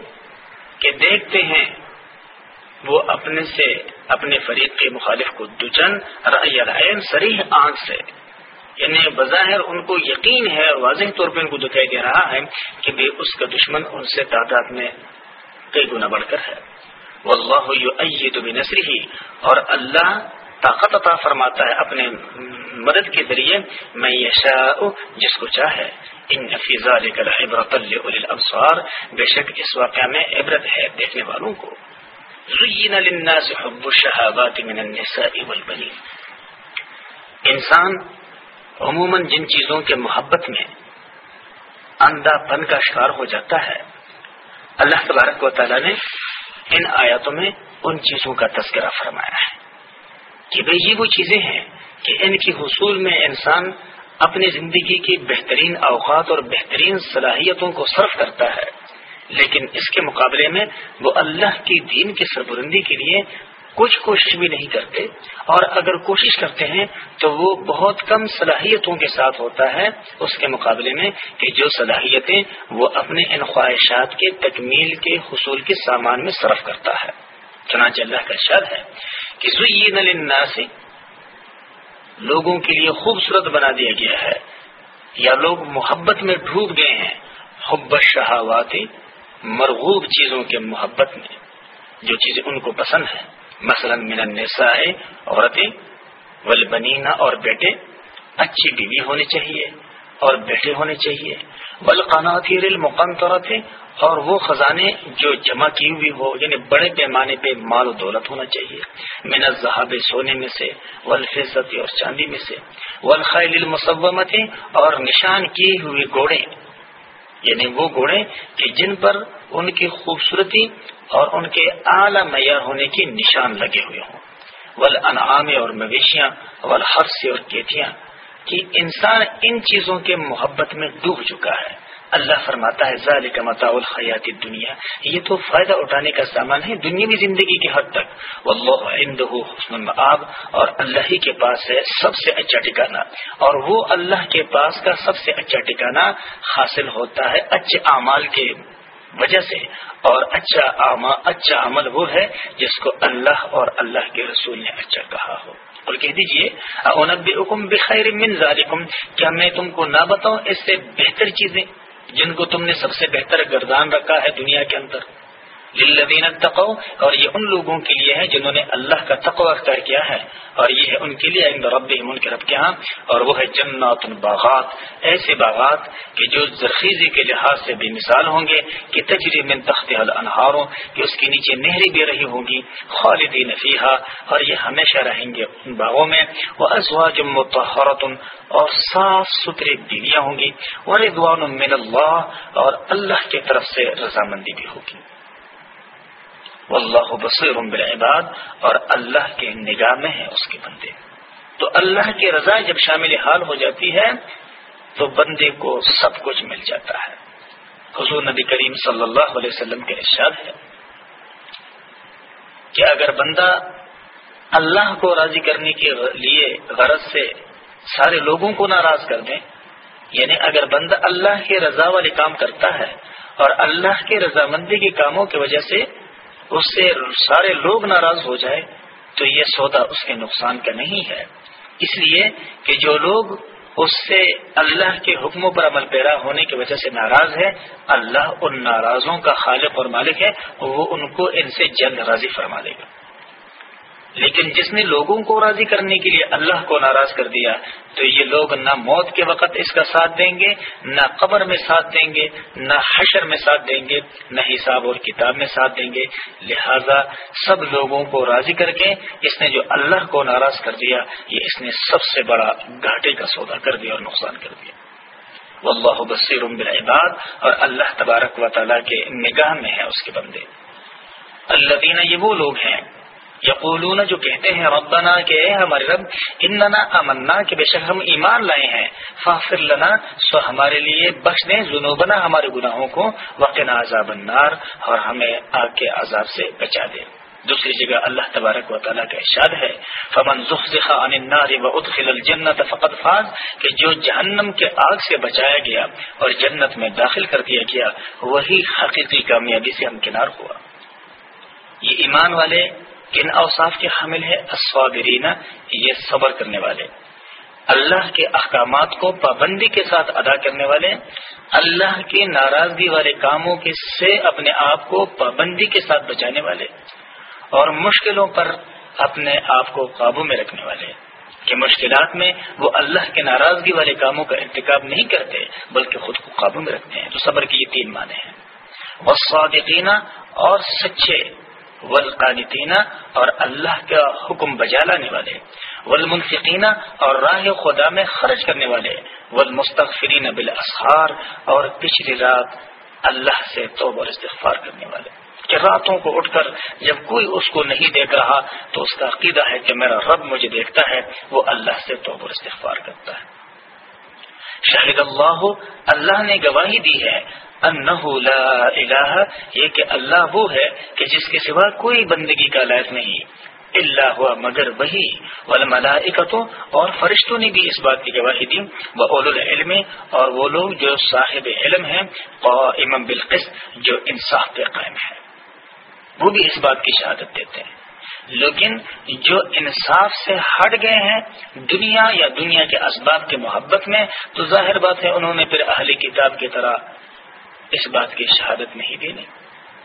کہ دیکھتے ہیں وہ اپنے سے، اپنے فریق کے مخالف کو دچن رعین سریح آنکھ سے۔ یعنی بظاہر ان کو یقین ہے واضح طور پہ ان کو دکھائی دے رہا ہے کہ بھی اس کا دشمن ان سے تعداد میں کئی گنا بڑھ کر ہے۔ واللہ یؤید بنصرہ، اور اللہ طاقت عطا فرماتا ہے اپنے مدد کے ذریعے میں یشاء، جس کو چاہے۔ ان فی ذلک العبرۃ لاولی الابصار۔ بے شک اس واقعہ میں عبرت ہے دیکھنے والوں کو۔ زین للناس حب الشهوات من النساء والبنین۔ انسان عموماً جن چیزوں کے محبت میں اندھا پن کا شکار ہو جاتا ہے، اللہ تبارک و تعالیٰ نے ان آیاتوں میں ان چیزوں کا تذکرہ فرمایا ہے کہ بھئی یہ وہ چیزیں ہیں کہ ان کے حصول میں انسان اپنی زندگی کی بہترین اوقات اور بہترین صلاحیتوں کو صرف کرتا ہے، لیکن اس کے مقابلے میں وہ اللہ کی دین کی سربرندی کے لیے کچھ کوشش بھی نہیں کرتے اور اگر کوشش کرتے ہیں تو وہ بہت کم صلاحیتوں کے ساتھ ہوتا ہے اس کے مقابلے میں کہ جو صلاحیتیں وہ اپنے ان خواہشات کے تکمیل کے حصول کے سامان میں صرف کرتا ہے۔ چنانچہ اللہ کا شر ہے کہ زین الناس لوگوں کے لیے خوبصورت بنا دیا گیا ہے یا لوگ محبت میں ڈوب گئے ہیں۔ حب شہاوات مرغوب چیزوں کے محبت میں جو چیزیں ان کو پسند ہیں۔ مثلا من النساء، عورتیں، والبنین اور بیٹے، اچھی بیوی ہونی چاہیے اور بیٹے ہونے چاہیے۔ والقناطیر المقنطرت اور وہ خزانے جو جمع کی ہوئی ہو یعنی بڑے پیمانے پہ مال و دولت ہونا چاہیے۔ من الذهب سونے میں سے، والفضت اور چاندی میں سے۔ والخیل المصومت اور نشان کی ہوئی گھوڑے یعنی وہ گھوڑے کہ جن پر ان کی خوبصورتی اور ان کے اعلی معیار ہونے کے نشان لگے ہوئے ہوں۔ ول انعام اور مویشیاں ول حرس اور کیتیاں کہ انسان ان چیزوں کے محبت میں ڈوب چکا ہے۔ اللہ فرماتا ہے، ذالک متاع الحیات دنیا یہ تو فائدہ اٹھانے کا سامان ہے دنیاوی زندگی کی حد تک۔ واللہ عنده حسن المآب۔ اور اللہ ہی کے پاس ہے سب سے اچھا ٹھکانہ۔ اور وہ اللہ کے پاس کا سب سے اچھا ٹھکانہ حاصل ہوتا ہے اچھے اعمال کے وجہ سے۔ اور اچھا اچھا عمل وہ ہے جس کو اللہ اور اللہ کے رسول نے اچھا کہا ہو۔ اور کہہ دیجیے حکم بخیر من ذالکم کیا میں تم کو نہ بتاؤں اس سے بہتر چیزیں جن کو تم نے سب سے بہتر گردان رکھا ہے دنیا کے اندر؟ للذین اتقوا، اور یہ ان لوگوں کے لیے ہے جنہوں نے اللہ کا تقوی اختیار کیا ہے، اور یہ ہے ان کے لیے عند ربهم ان کے رب کے ہاں اور وہ ہے جنات باغات ایسے باغات کہ جو زرخیزی کے لحاظ سے بھی مثال ہوں گے، کہ تجری من تحت الانہاروں کہ اس کے نیچے نہری بھی رہی ہوں گی، خالدین فیہا، اور یہ ہمیشہ رہیں گے ان باغوں میں۔ وہ ازواج مطہرۃ اور صاف ستھری بیویاں ہوں گی۔ ورضوان من اللہ، اور اللہ کی طرف سے رضامندی بھی ہوگی۔ واللہ بصیر بالعباد اور اللہ کے نگاہ میں ہے اس کے بندے۔ تو اللہ کی رضا جب شامل حال ہو جاتی ہے، تو بندے کو سب کچھ مل جاتا ہے۔ حضور نبی کریم صلی اللہ علیہ وسلم کے ارشاد ہے کہ اگر بندہ اللہ کو راضی کرنے کے لیے غرض سے سارے لوگوں کو ناراض کر دیں یعنی اگر بندہ اللہ کے رضا والے کام کرتا ہے اور اللہ کے رضامندی کے کاموں کی وجہ سے اس سے سارے لوگ ناراض ہو جائے تو یہ سودا اس کے نقصان کا نہیں ہے۔ اس لیے کہ جو لوگ اس سے اللہ کے حکموں پر عمل پیرا ہونے کی وجہ سے ناراض ہے اللہ ان ناراضوں کا خالق اور مالک ہے، وہ ان کو ان سے جلد راضی فرما دے گا۔ لیکن جس نے لوگوں کو راضی کرنے کے لیے اللہ کو ناراض کر دیا، تو یہ لوگ نہ موت کے وقت اس کا ساتھ دیں گے، نہ قبر میں ساتھ دیں گے، نہ حشر میں ساتھ دیں گے، نہ حساب اور کتاب میں ساتھ دیں گے۔ لہذا سب لوگوں کو راضی کر کے اس نے جو اللہ کو ناراض کر دیا، یہ اس نے سب سے بڑا گھاٹے کا سودا کر دیا اور نقصان کر دیا۔ واللہ بصیر بالعباد اور اللہ تبارک و تعالیٰ کے نگاہ میں ہے اس کے بندے۔ اللہ دینا یہ وہ لوگ ہیں یقولون جو کہتے ہیں ربنا کہ اے ہمارے رب، اننا امنا کہ بے شک ہم ایمان لائے ہیں، فاغفر لنا، سو ہمارے لیے بخش دیں ذنوبنا ہمارے گناہوں کو، وقنا عذاب النار، اور ہمیں آگ کے عذاب سے بچا دے دوسری جگہ اللہ تبارک و تعالیٰ کا ارشاد ہے، فمن زخزخ عن النار وادخل الجنت فقد فاز، کہ جو جہنم کے آگ سے بچایا گیا اور جنت میں داخل کر دیا گیا، وہی حقیقی کامیابی سے ہمکنار ہوا۔ یہ ایمان والے کن اوصاف کے حامل ہے اسوابرینہ یہ صبر کرنے والے۔ اللہ کے احکامات کو پابندی کے ساتھ ادا کرنے والے، اللہ کے ناراضگی والے کاموں کے سے اپنے آپ کو پابندی کے ساتھ بچانے والے اور مشکلوں پر اپنے آپ کو قابو میں رکھنے والے۔ کہ مشکلات میں وہ اللہ کے ناراضگی والے کاموں کا انتخاب نہیں کرتے، بلکہ خود کو قابو میں رکھتے ہیں۔ تو صبر کی یہ تین معنی ہیں۔ وہ اور سچے والقانتینہ اور اللہ کا حکم بجا لانے والے والمنفقینہ اور راہ خدا میں خرچ کرنے والے، والمستغفرین بالاسحار اور پچھلی رات اللہ سے توب اور استغفار کرنے والے۔ کہ راتوں کو اٹھ کر جب کوئی اس کو نہیں دیکھ رہا تو اس کا عقیدہ ہے کہ میرا رب مجھے دیکھتا ہے، وہ اللہ سے توب اور استغفار کرتا ہے۔ شاہد اللہ اللہ نے گواہی دی ہے لا الہ، یہ کہ اللہ وہ ہے کہ جس کے سوا کوئی بندگی کا لائق نہیں۔ اللہ ہوا مگر وہی۔ والملائکتوں اور فرشتوں نے بھی اس بات کی گواہی دی۔ وہ اول العلم، اور وہ لوگ جو صاحب علم ہیں اور امام بالقسط، جو انصاف پہ قائم ہے وہ بھی اس بات کی شہادت دیتے ہیں۔ لیکن جو انصاف سے ہٹ گئے ہیں، دنیا یا دنیا کے اسباب کے محبت میں، تو ظاہر بات ہے، انہوں نے پھر اہلی کتاب کی طرح اس بات کی شہادت نہیں دینی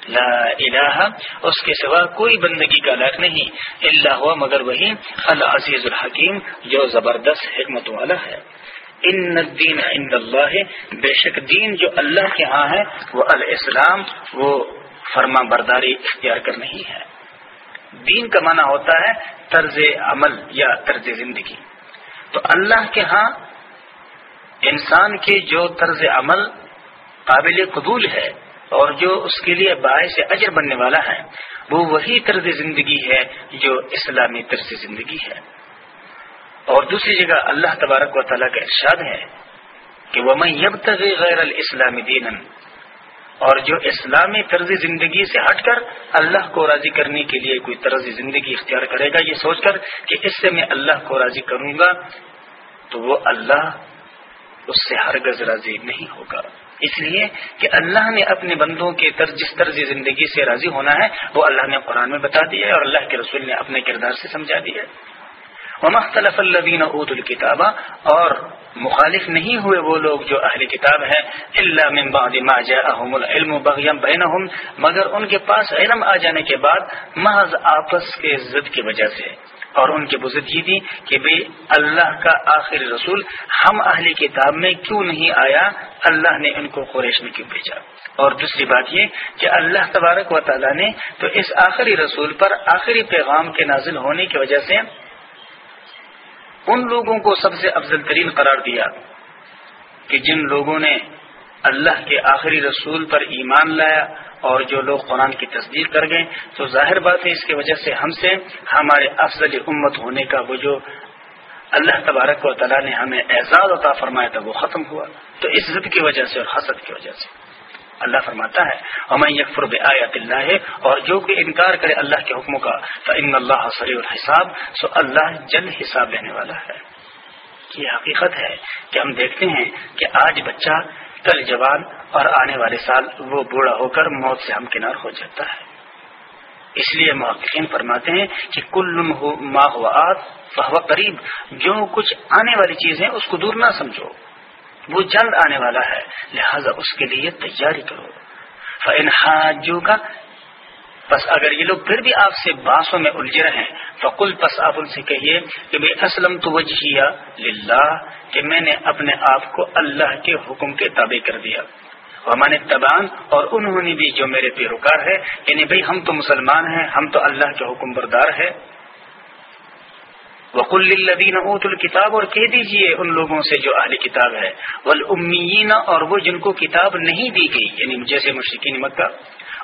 لا الہ، اس کے سوا کوئی بندگی کا لائق نہیں۔ اللہ ہوا، مگر وہی العزیز الحکیم، جو زبردست حکمت والا ہے۔ ان الدین عند اللہ، بے شک دین جو اللہ کے ہاں ہے، وہ الاسلام، وہ فرما برداری اختیار کر نہیں ہے۔ دین کا معنی ہوتا ہے طرز عمل یا طرز زندگی۔ تو اللہ کے ہاں انسان کے جو طرز عمل قابل قبول ہے اور جو اس کے لیے باعث اجر بننے والا ہے، وہ وہی طرز زندگی ہے جو اسلامی طرز زندگی ہے۔ اور دوسری جگہ اللہ تبارک و تعالیٰ کا ارشاد ہے کہ وہ میں یب غیر الاسلامی دین اور جو اسلامی طرز زندگی سے ہٹ کر اللہ کو راضی کرنے کے لیے کوئی طرز زندگی اختیار کرے گا، یہ سوچ کر کہ اس سے میں اللہ کو راضی کروں گا، تو وہ اللہ اس سے ہرگز راضی نہیں ہوگا۔ اس لیے کہ اللہ نے اپنے بندوں کے طرز جس طرز زندگی سے راضی ہونا ہے، وہ اللہ نے قرآن میں بتا دیا ہے اور اللہ کے رسول نے اپنے کردار سے سمجھا دیا ہے۔ مختلف الدین عود الکتابہ اور مخالف نہیں ہوئے وہ لوگ جو اہل کتاب ہے اللہ من بعد ما جاءهم العلم بغیم بینہم مگر ان کے پاس علم آ جانے کے بعد، محض آپس کے ضد کی وجہ سے۔ اور ان کی بزد یہ تھی کہ بھئی اللہ کا آخری رسول ہم اہل کتاب میں کیوں نہیں آیا؟ اللہ نے ان کو قریش میں کیوں بھیجا؟ اور دوسری بات یہ کہ اللہ تبارک و تعالیٰ نے تو اس آخری رسول پر آخری پیغام کے نازل ہونے کی وجہ سے ان لوگوں کو سب سے افضل ترین قرار دیا کہ جن لوگوں نے اللہ کے آخری رسول پر ایمان لایا اور جو لوگ قرآن کی تصدیق کر گئے، تو ظاہر بات ہے اس کی وجہ سے ہم سے ہمارے افضل امت ہونے کا وہ جو اللہ تبارک و تعالیٰ نے ہمیں اعزاز عطا فرمایا تھا، وہ ختم ہوا۔ تو اس ضد کی وجہ سے اور حسد کی وجہ سے۔ اللہ فرماتا ہے ہمیں یکفر آیات اللہ ہے اور جو کہ انکار کرے اللہ کے حکموں کا تو ان اللہ سری الحساب، سو اللہ جلد حساب لینے والا ہے۔ یہ حقیقت ہے کہ ہم دیکھتے ہیں کہ آج بچہ کل جوان اور آنے والے سال وہ بوڑھا ہو کر موت سے ہمکنار ہو جاتا ہے۔ اس لیے محققین فرماتے ہیں کہ کل ماہ قریب۔ جو کچھ آنے والی چیز ہے اس کو دور نہ سمجھو۔ وہ جلد آنے والا ہے، لہذا اس کے لیے تیاری کرو۔ فن حاجو کا بس اگر یہ لوگ پھر بھی آپ سے بانسوں میں الجھ رہے ہیں فقل، پس آپ ان سے کہیے کہ بے اسلم تو وجہ للہ، کہ میں نے اپنے آپ کو اللہ کے حکم کے تابع کر دیا۔ ہمارے تبان اور انہوں نے بھی جو میرے پیروکار ہے یعنی بھائی ہم تو مسلمان ہیں، ہم تو اللہ کے حکم بردار ہے وقل الدین اوت الکتاب اور کہہ دیجیے ان لوگوں سے جو اہل کتاب ہے۔ ولامین اور وہ جن کو کتاب نہیں دی گئی یعنی جیسے مشرقین مکہ،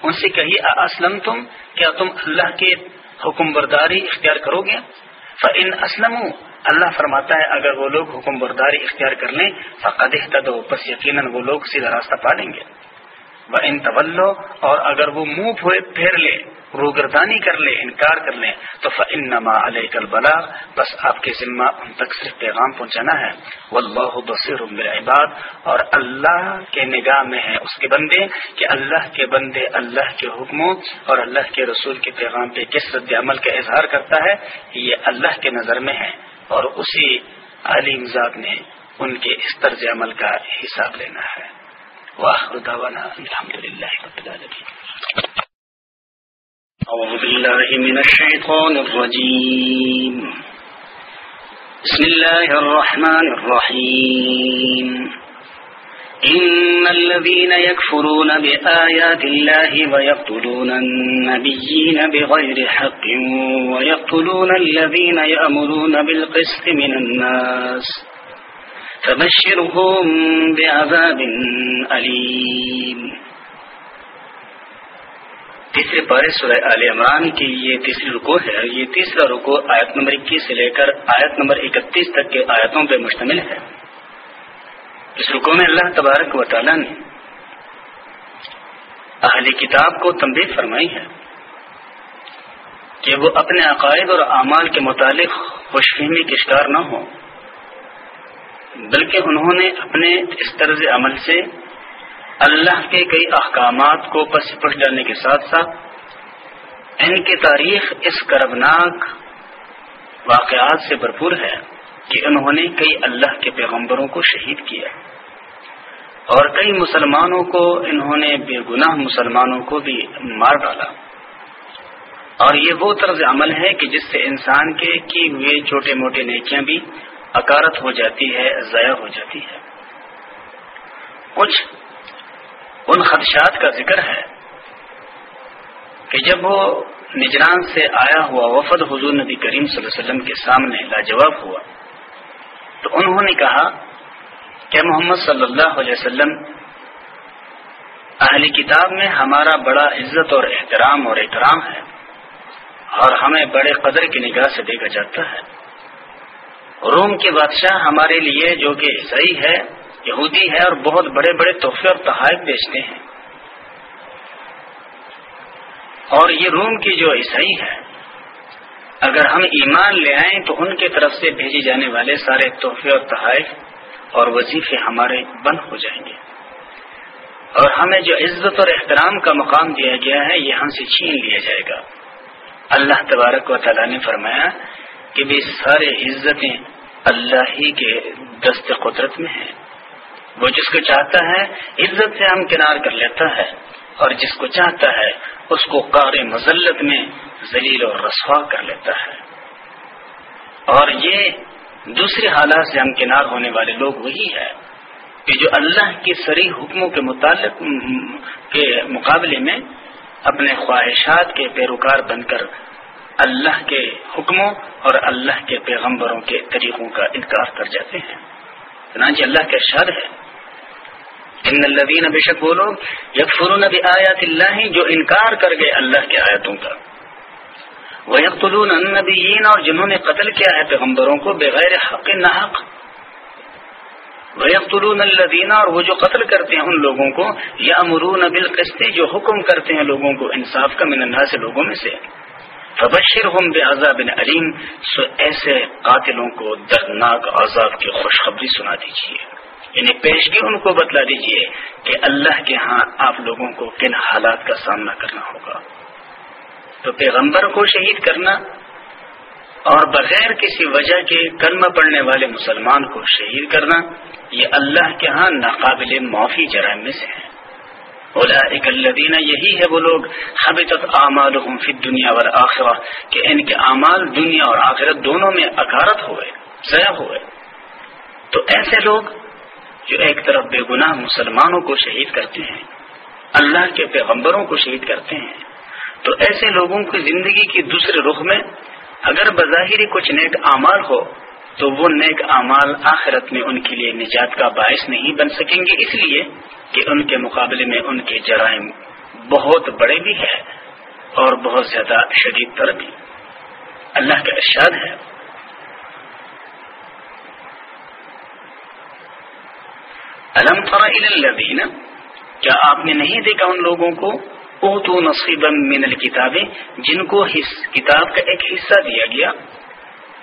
ان سے کہیے اسلم تم کیا تم اللہ کے حکم برداری اختیار کرو گے؟ فن اسلم اللہ فرماتا ہے، اگر وہ لوگ حکم برداری اختیار کر لیں، فقد دو بس یقیناً وہ لوگ سیدھا راستہ پا لیں گے۔ وہ ان طلو اور اگر وہ منہ پھیر لیں۔ روگردانی کر لے، انکار کر لیں تو فنما علیہ کل بلا بس آپ کے ذمہ ان تک صرف پیغام پہنچانا ہے۔ وہ اللہ بصیر عباد اور اللہ کے نگاہ میں ہے اس کے بندے کہ اللہ کے بندے اللہ کے حکموں اور اللہ کے رسول کے پیغام پہ کس رد عمل کا اظہار کرتا ہے، یہ اللہ کے نظر میں ہے۔ اور اسی علی ذات نے ان کے اس طرز عمل کا حساب لینا ہے۔ واخر دعوانا الحمد لله رب العالمين۔ أعوذ بالله من الشيطان الرجيم. بسم الله الرحمن الرحيم. إن الذين يكفرون بآيات الله ويقتلون النبيين بغير حق ويقتلون الذين يأمرون بالقسط من الناس فبشرهم بعذاب علیم تیسرے پارے سورہ آل عمران کی یہ تیسری رکو ہے یہ تیسرا رکو آیت نمبر اکیس سے لے کر آیت نمبر اکتیس تک کے آیتوں پہ مشتمل ہے۔ اس رکو میں اللہ تبارک و تعالی نے اہلی کتاب کو تنبیہ فرمائی ہے کہ وہ اپنے عقائد اور اعمال کے متعلق خوش فہمی کے شکار نہ ہوں، بلکہ انہوں نے اپنے اس طرز عمل سے اللہ کے کئی احکامات کو پس پش ڈالنے کے ساتھ ساتھ ان کی تاریخ اس کربناک واقعات سے بھرپور ہے کہ انہوں نے کئی اللہ کے پیغمبروں کو شہید کیا اور کئی مسلمانوں کو انہوں نے بے گناہ مسلمانوں کو بھی مار ڈالا۔ اور یہ وہ طرز عمل ہے کہ جس سے انسان کے کی ہوئے چھوٹے موٹے نیکیاں بھی اکارت ہو جاتی ہے، ضائع ہو جاتی ہے۔ کچھ ان خدشات کا ذکر ہے کہ جب وہ نجران سے آیا ہوا وفد حضور نبی کریم صلی اللہ علیہ وسلم کے سامنے لاجواب ہوا، تو انہوں نے کہا کہ محمد صلی اللہ علیہ وسلم اہلی کتاب میں ہمارا بڑا عزت اور احترام اور احترام ہے اور ہمیں بڑے قدر کی نگاہ سے دیکھا جاتا ہے۔ روم کے بادشاہ ہمارے لیے جو کہ عیسائی ہے یہودی ہے اور بہت بڑے بڑے تحفے اور تحائف بیچتے ہیں۔ اور یہ روم کی جو عیسائی ہے اگر ہم ایمان لے آئیں تو ان کی طرف سے بھیجے جانے والے سارے تحفے اور تحائف اور وظیفے ہمارے بند ہو جائیں گے۔ اور ہمیں جو عزت اور احترام کا مقام دیا گیا ہے یہ ہم سے چھین لیا جائے گا۔ اللہ تبارک و تعالیٰ نے فرمایا کہ بھی سارے عزتیں اللہ ہی کے دست قدرت میں ہیں۔ وہ جس کو چاہتا ہے عزت سے ہم کنار کر لیتا ہے اور جس کو چاہتا ہے اس کو قار مزلت میں ذلیل اور رسوا کر لیتا ہے۔ اور یہ دوسری حالات سے ہم کنار ہونے والے لوگ وہی ہے کہ جو اللہ کے سری حکموں کے متعلق کے مقابلے میں اپنے خواہشات کے پیروکار بن کر اللہ کے حکموں اور اللہ کے پیغمبروں کے طریقوں کا انکار کر جاتے ہیں۔ چنانچہ اللہ کا شاد ہے ان الدین بے شک وہ لوگ یک آیات اللہ جو انکار کر گئے اللہ کے آیتوں کا۔ وہ یکلون النبیین اور جنہوں نے قتل کیا ہے پیغمبروں کو بغیر حق نہ حق۔ ویقتلون الدینہ اور وہ جو قتل کرتے ہیں ان لوگوں کو یا امرون بالقسط، جو حکم کرتے ہیں لوگوں کو انصاف کا من الناس سے لوگوں میں سے۔ فبشر ہم بے عذاب علیم، سو ایسے قاتلوں کو دردناک عذاب کی خوشخبری سنا دیجیے یعنی پیشگی ان کو بتلا دیجیے کہ اللہ کے ہاں آپ لوگوں کو کن حالات کا سامنا کرنا ہوگا۔ تو پیغمبر کو شہید کرنا اور بغیر کسی وجہ کے کلمہ پڑھنے والے مسلمان کو شہید کرنا، یہ اللہ کے ہاں ناقابل معافی جرائم میں سے ہے۔ الذین یہی ہے وہ لوگ حبتت اعمالهم فی الدنیا والآخرہ، کہ ان کے اعمال دنیا اور آخرت دونوں میں اکارت ہوئے، ضائع ہوئے۔ تو ایسے لوگ جو ایک طرف بے گناہ مسلمانوں کو شہید کرتے ہیں، اللہ کے پیغمبروں کو شہید کرتے ہیں۔ تو ایسے لوگوں کی زندگی کی دوسرے رخ میں اگر بظاہری کچھ نیک اعمال ہو، تو وہ نیک اعمال آخرت میں ان کے لیے نجات کا باعث نہیں بن سکیں گے۔ اس لیے کہ ان کے مقابلے میں ان کے جرائم بہت بڑے بھی ہیں اور بہت زیادہ شدید تر بھی۔ اللہ کا ارشاد ہے۔ الم علم الذین کیا آپ نے نہیں دیکھا ان لوگوں کو؟ اوتو نصیبا من الکتابیں جن کو حص کتاب کا ایک حصہ دیا گیا۔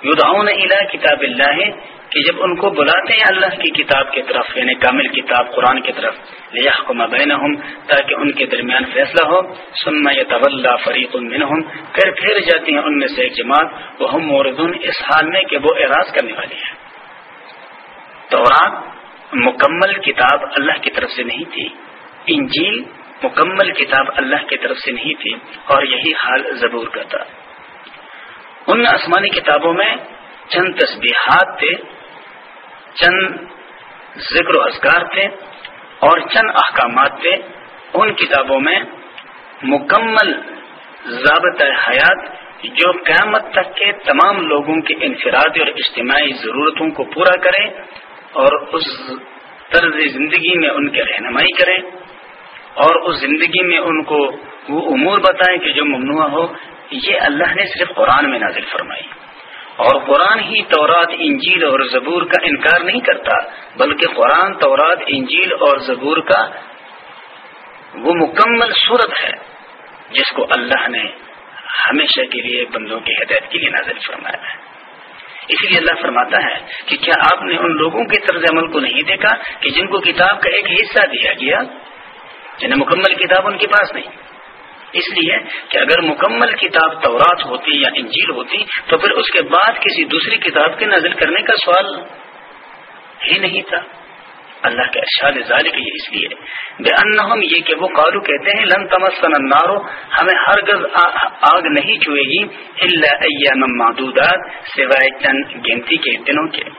یدعون الى کتاب اللہ، کہ جب ان کو بلاتے ہیں اللہ کی کتاب کی طرف یعنی کامل کتاب قرآن کی طرف لیحکم بینہم تاکہ ان کے درمیان فیصلہ ہو۔ ثم یتولا فریق منہم پھر پھر جاتی ہیں ان میں سے ایک جماعت۔ وہ ہم موردون اس حال میں کہ وہ اعراض کرنے والی ہے تورات مکمل کتاب اللہ کی طرف سے نہیں تھی۔ انجیل مکمل کتاب اللہ کی طرف سے نہیں تھی اور یہی حال زبور کا تھا ان آسمانی کتابوں میں چند تسبیحات تھے، چند ذکر و اذکار تھے اور چند احکامات تھے۔ ان کتابوں میں مکمل ضابطۂ حیات جو قیامت تک کے تمام لوگوں کے انفرادی اور اجتماعی ضرورتوں کو پورا کرے۔ اور اس طرز زندگی میں ان کے رہنمائی کرے اور اس زندگی میں ان کو وہ امور بتائیں کہ جو ممنوع ہو، یہ اللہ نے صرف قرآن میں نازل فرمائی۔ اور قرآن ہی تورات، انجیل اور زبور کا انکار نہیں کرتا، بلکہ قرآن، تورات، انجیل اور زبور کا وہ مکمل صورت ہے، جس کو اللہ نے ہمیشہ کے لیے بندوں کی ہدایت کے لیے نازل فرمایا ہے۔ اسی لیے اللہ فرماتا ہے کہ کیا آپ نے ان لوگوں کے طرز عمل کو نہیں دیکھا کہ جن کو کتاب کا ایک حصہ دیا گیا؟ جنہیں مکمل کتاب ان کے پاس نہیں۔ اس لیے کہ اگر مکمل کتاب تورات ہوتی یا انجیل ہوتی تو پھر اس کے بعد کسی دوسری کتاب کے نازل کرنے کا سوال ہی نہیں تھا۔ اللہ کے ارشاد ذالک یہ اس لیے بے ان یہ کہ وہ قالو کہتے ہیں، لن تمسن النار ہمیں ہر گز آگ نہیں چوئے گی اللہ ایام معدودات سوائے چند گنتی کے دنوں کے۔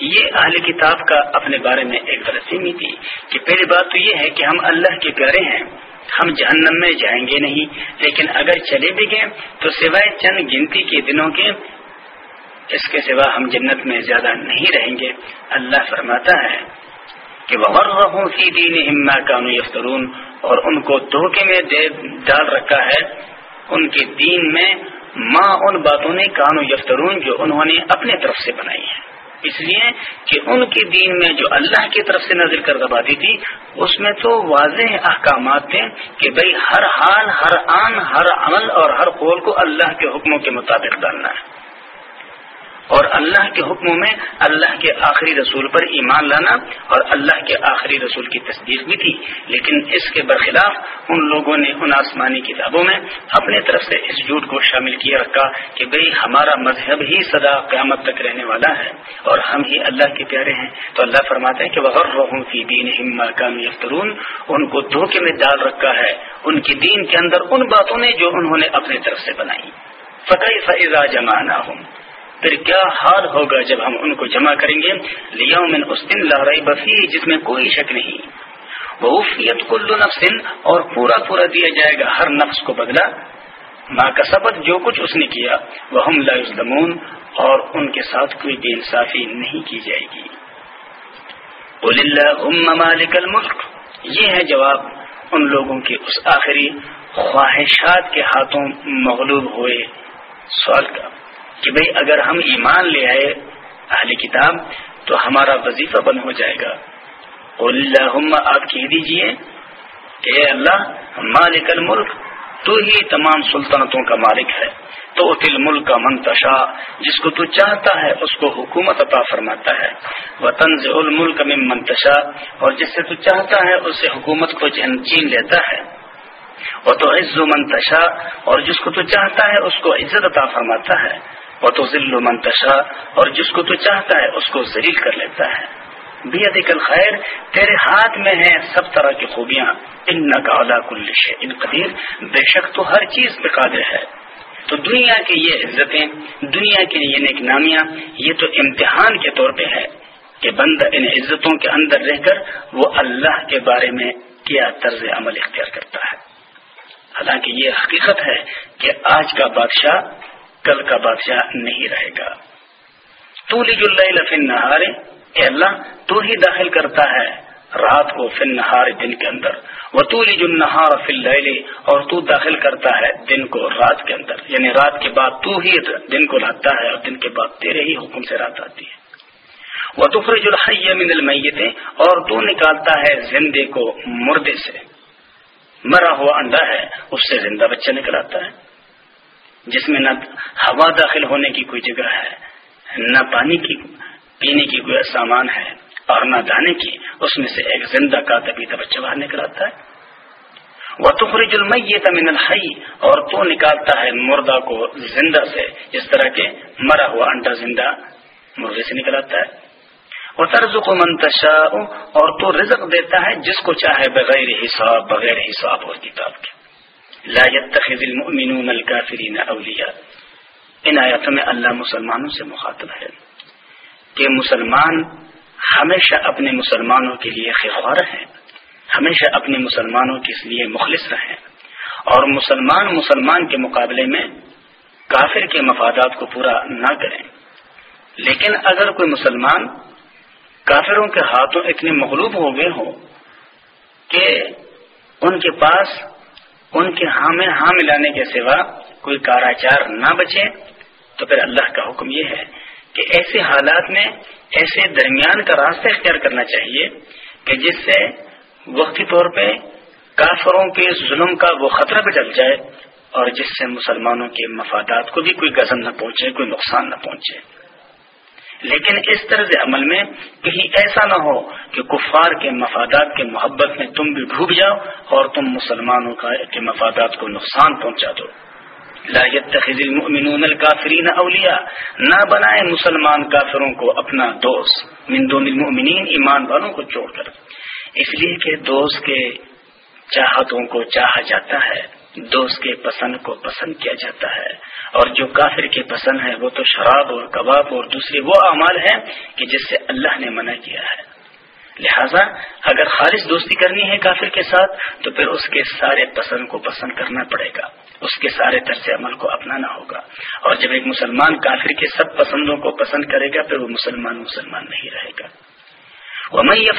یہ اہل کتاب کا اپنے بارے میں ایک غلطی تھی کہ پہلی بات تو یہ ہے کہ ہم اللہ کے پیارے ہیں۔ ہم جہنم میں جائیں گے نہیں، لیکن اگر چلے بھی گئے تو سوائے چند گنتی کے دنوں کے، اس کے سوا ہم جنت میں زیادہ نہیں رہیں گے۔ اللہ فرماتا ہے کہ وہ فی دین اما کانو یفترون اور ان کو دھوکے میں ڈال رکھا ہے ان کے دین میں ماں ان باتوں نے کانو یفترون جو انہوں نے اپنے طرف سے بنائی ہے۔ اس لیے کہ ان کے دین میں جو اللہ کی طرف سے نظر کر دباتی تھی، اس میں تو واضح احکامات تھے کہ بھئی ہر حال، ہر آن، ہر عمل اور ہر قول کو اللہ کے حکموں کے مطابق ڈالنا ہے۔ اور اللہ کے حکموں میں اللہ کے آخری رسول پر ایمان لانا اور اللہ کے آخری رسول کی تصدیق بھی تھی۔ لیکن اس کے برخلاف ان لوگوں نے ان آسمانی کتابوں میں اپنے طرف سے اس جھوٹ کو شامل کیا، رکھا کہ بھئی ہمارا مذہب ہی سدا قیامت تک رہنے والا ہے اور ہم ہی اللہ کے پیارے ہیں۔ تو اللہ فرماتے ہیں کہ وہ رحم کی دین ہم یفترون ان کو دھوکے میں ڈال رکھا ہے۔ ان کی دین کے اندر ان باتوں نے جو انہوں نے اپنے طرف سے بنائی۔ فتح فضا جمانا ہوں پھر کیا حال ہوگا جب ہم ان کو جمع کریں گے؟ لیا من اس دن لہرائی بفی جس میں کوئی شک نہیں۔ وفیت کل نفس، اور پورا پورا دیا جائے گا ہر نفس کو بدلا ماں کا سبق جو کچھ اس نے کیا وہ ہم لمون اور ان کے ساتھ کوئی بے انصافی نہیں کی جائے گی۔ مالک الملک یہ ہے جواب ان لوگوں کے اس آخری خواہشات کے ہاتھوں مغلوب ہوئے سوال کا۔ کہ بھئی اگر ہم ایمان لے آئے اہلی کتاب، تو ہمارا وظیفہ بند ہو جائے گا۔ اللہ آپ کہہ دیجیے کہ اے اللہ، مالک الملک، تو ہی تمام سلطنتوں کا مالک ہے۔ تو دل ملک کا منتشا جس کو تو چاہتا ہے، اس کو حکومت عطا فرماتا ہے۔ وطن الملک میں منتشا اور جس سے تو چاہتا ہے، اس سے حکومت کو چین لیتا ہے۔ وہ تو عز و منتشا اور جس کو تو چاہتا ہے، اس کو عزت عطا فرماتا ہے۔ وہ تو ذل و منتشا اور جس کو تو چاہتا ہے، اس کو ذلیل کر لیتا ہے۔ بھی خیر تیرے ہاتھ میں ہے سب طرح کی خوبیاں۔ ان نقالا کل ان قدیر، بے شک تو ہر چیز پہ قادر ہے۔ تو دنیا کی یہ عزتیں، دنیا کی یہ نیک نامیاں یہ تو امتحان کے طور پہ ہے کہ بندہ ان عزتوں کے اندر رہ کر وہ اللہ کے بارے میں کیا طرز عمل اختیار کرتا ہے۔ حالانکہ یہ حقیقت ہے کہ آج کا بادشاہ کل کا بادشاہ نہیں رہے گا۔ تو لفن نہارے اے اللہ، تو ہی داخل کرتا ہے رات کو فن نہار دن کے اندر۔ وہ تو نہار فل اور تو داخل کرتا ہے دن کو رات کے اندر۔ یعنی رات کے بعد تو ہی دن کو لاتا ہے اور دن کے بعد تیرے ہی حکم سے رات آتی ہے۔ وہ تخرج الحی من المیتیں اور تو نکالتا ہے زندے کو مردے سے۔ مرا ہوا انڈا ہے، اس سے زندہ بچہ نکل آتا ہے۔ جس میں نہ ہوا داخل ہونے کی کوئی جگہ ہے، نہ پانی کی، پینے کی کوئی سامان ہے اور نہ دانے کی، اس میں سے ایک زندہ کا تبھی بچہ باہر نکل آتا ہے۔ وہ تخرج المیت من الحی اور تو نکالتا ہے مردہ کو زندہ سے، اس طرح کے مرا ہوا انڈا زندہ مرغے سے نکل آتا ہے۔ وہ طرز کو منتشا اور تو رزق دیتا ہے جس کو چاہے بغیر حساب بغیر حساب اور کتاب کے۔ لا يتخذ المؤمنون الكافرین اولیاء ان آیاتوں میں اللہ مسلمانوں سے مخاطب ہے کہ مسلمان ہمیشہ اپنے مسلمانوں کے لیے خواہ ہیں ہمیشہ اپنے مسلمانوں کے لیے مخلص رہیں۔ اور مسلمان مسلمان کے مقابلے میں کافر کے مفادات کو پورا نہ کریں۔ لیکن اگر کوئی مسلمان کافروں کے ہاتھوں اتنے مغلوب ہو گئے ہوں کہ ان کے پاس ان کے ہاں میں ہاں ملانے کے سوا کوئی کاراچار نہ بچے، تو پھر اللہ کا حکم یہ ہے کہ ایسے حالات میں ایسے درمیان کا راستہ اختیار کرنا چاہیے کہ جس سے وقتی طور پہ کافروں کے ظلم کا وہ خطرہ بھی ڈل جائے اور جس سے مسلمانوں کے مفادات کو بھی کوئی غزل نہ پہنچے، کوئی نقصان نہ پہنچے۔ لیکن اس طرز عمل میں کہیں ایسا نہ ہو کہ کفار کے مفادات کے محبت میں تم بھی ڈوب جاؤ اور تم مسلمانوں کے مفادات کو نقصان پہنچا دو۔ لا يتخذ المؤمنون الكافرين اولیاء، نہ بنائے مسلمان کافروں کو اپنا دوست۔ من دون المؤمنین ایمان والوں کو چھوڑ کر۔ اس لیے کہ دوست کے چاہتوں کو چاہا جاتا ہے، دوست کے پسند کو پسند کیا جاتا ہے۔ اور جو کافر کے پسند ہے وہ تو شراب اور کباب اور دوسرے وہ اعمال ہیں کہ جس سے اللہ نے منع کیا ہے۔ لہذا اگر خالص دوستی کرنی ہے کافر کے ساتھ، تو پھر اس کے سارے پسند کو پسند کرنا پڑے گا۔ اس کے سارے طرز عمل کو اپنانا ہوگا۔ اور جب ایک مسلمان کافر کے سب پسندوں کو پسند کرے گا، پھر وہ مسلمان مسلمان نہیں رہے گا۔ وہ میں یہ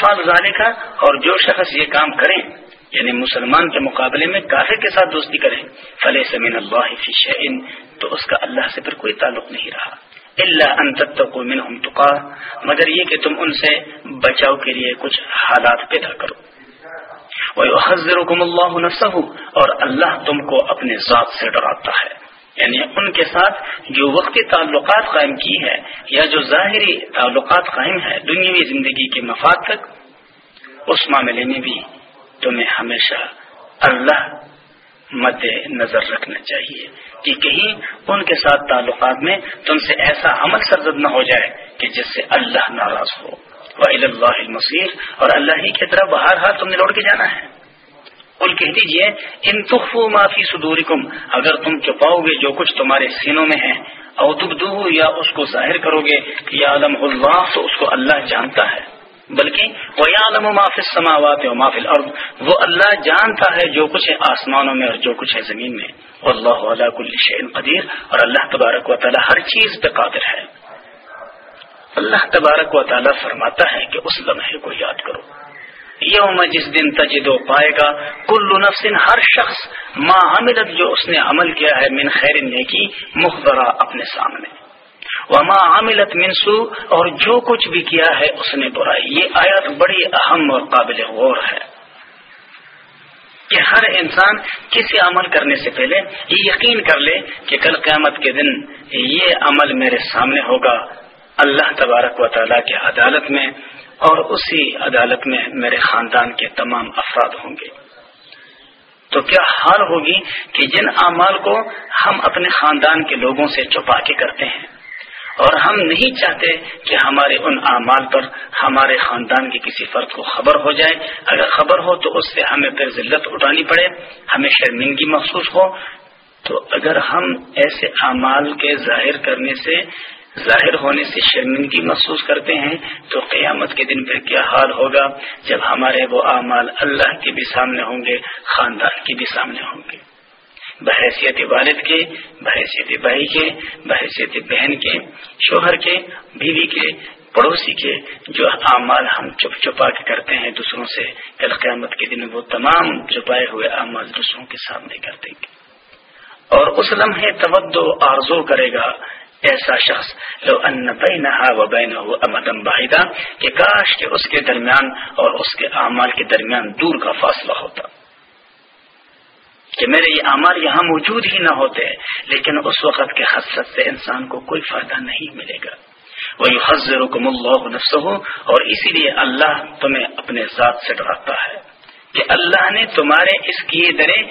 کا اور جو شخص یہ کام کریں یعنی مسلمان کے مقابلے میں کافر کے ساتھ دوستی کریں فلح سمین اللہ فی تو اس کا اللہ سے پھر کوئی تعلق نہیں رہا۔ اللہ ان تقا مگر یہ کہ تم ان سے بچاؤ کے لیے کچھ حالات پیدا کرو۔ وہ اللہ نفسہ اور اللہ تم کو اپنے ذات سے ڈراتا ہے۔ یعنی ان کے ساتھ جو وقتی تعلقات قائم کی ہے یا جو ظاہری تعلقات قائم ہے دنیاوی زندگی کے مفاد تک، اس معاملے میں بھی تمہیں ہمیشہ اللہ مد نظر رکھنا چاہیے کہ کہیں ان کے ساتھ تعلقات میں تم سے ایسا عمل سرزد نہ ہو جائے کہ جس سے اللہ ناراض ہو۔ وہ اللہ المصیر اور اللہ ہی کی طرف ہر ہاتھ تم نے لوٹ کے جانا ہے۔ کل کہہ دیجیے ان تخو معافی سدورکم اگر تم چھپاؤ گے جو کچھ تمہارے سینوں میں ہے، او دو یا اس کو ظاہر کرو گے یا عالم اللہ تو اس کو اللہ جانتا ہے۔ بلکہ وہ عالم سماوات و معاف الارض وہ اللہ جانتا ہے جو کچھ ہے آسمانوں میں اور جو کچھ ہے زمین میں۔ اللہ علیہ کل شعین قدیر اور اللہ تبارک و تعالی ہر چیز پہ قادر ہے۔ اللہ تبارک و تعالی فرماتا ہے کہ اس لمحے کو یاد کرو۔ یوم جس دن تجدو پائے گا، کل نفس ہر شخص ما عملت جو اس نے عمل کیا ہے من خیر نیکی مخبرہ اپنے سامنے۔ وما عاملت منسو اور جو کچھ بھی کیا ہے اس نے برائی۔ یہ آیت بڑی اہم اور قابل غور ہے کہ ہر انسان کسی عمل کرنے سے پہلے یہ یقین کر لے کہ کل قیامت کے دن یہ عمل میرے سامنے ہوگا اللہ تبارک و تعالیٰ کی عدالت میں اور اسی عدالت میں میرے خاندان کے تمام افراد ہوں گے۔ تو کیا حال ہوگی کہ جن اعمال کو ہم اپنے خاندان کے لوگوں سے چپا کے کرتے ہیں؟ اور ہم نہیں چاہتے کہ ہمارے ان اعمال پر ہمارے خاندان کے کسی فرد کو خبر ہو جائے۔ اگر خبر ہو تو اس سے ہمیں پھر ذلت اٹھانی پڑے، ہمیں شرمندگی محسوس ہو۔ تو اگر ہم ایسے اعمال کے ظاہر کرنے سے، ظاہر ہونے سے شرمندگی محسوس کرتے ہیں، تو قیامت کے دن پھر کیا حال ہوگا؟ جب ہمارے وہ اعمال اللہ کے بھی سامنے ہوں گے، خاندان کے بھی سامنے ہوں گے۔ بحیثیت والد کے، بحیثیت بھائی کے، بحیثیت بہن کے، شوہر کے، بیوی کے، پڑوسی کے، جو اعمال ہم چپ چپا کے کرتے ہیں دوسروں سے، کل قیامت کے دن وہ تمام چھپائے ہوئے اعمال دوسروں کے سامنے کر دیں گے۔ اور اس لمحے توجہ آرزو کرے گا ایسا شخص، لو ان بینہا و بینہ امدم باہدہ کہ کاش کے اس کے درمیان اور اس کے اعمال کے درمیان دور کا فاصلہ ہوتا۔ کہ میرے یہ اعمال یہاں موجود ہی نہ ہوتے، لیکن اس وقت کے حسرت سے انسان کو کوئی فائدہ نہیں ملے گا۔ وہی حضر اللہ نفس ہو اور اسی لیے اللہ تمہیں اپنے ذات سے ڈراتا ہے کہ اللہ نے تمہارے اس کیے درے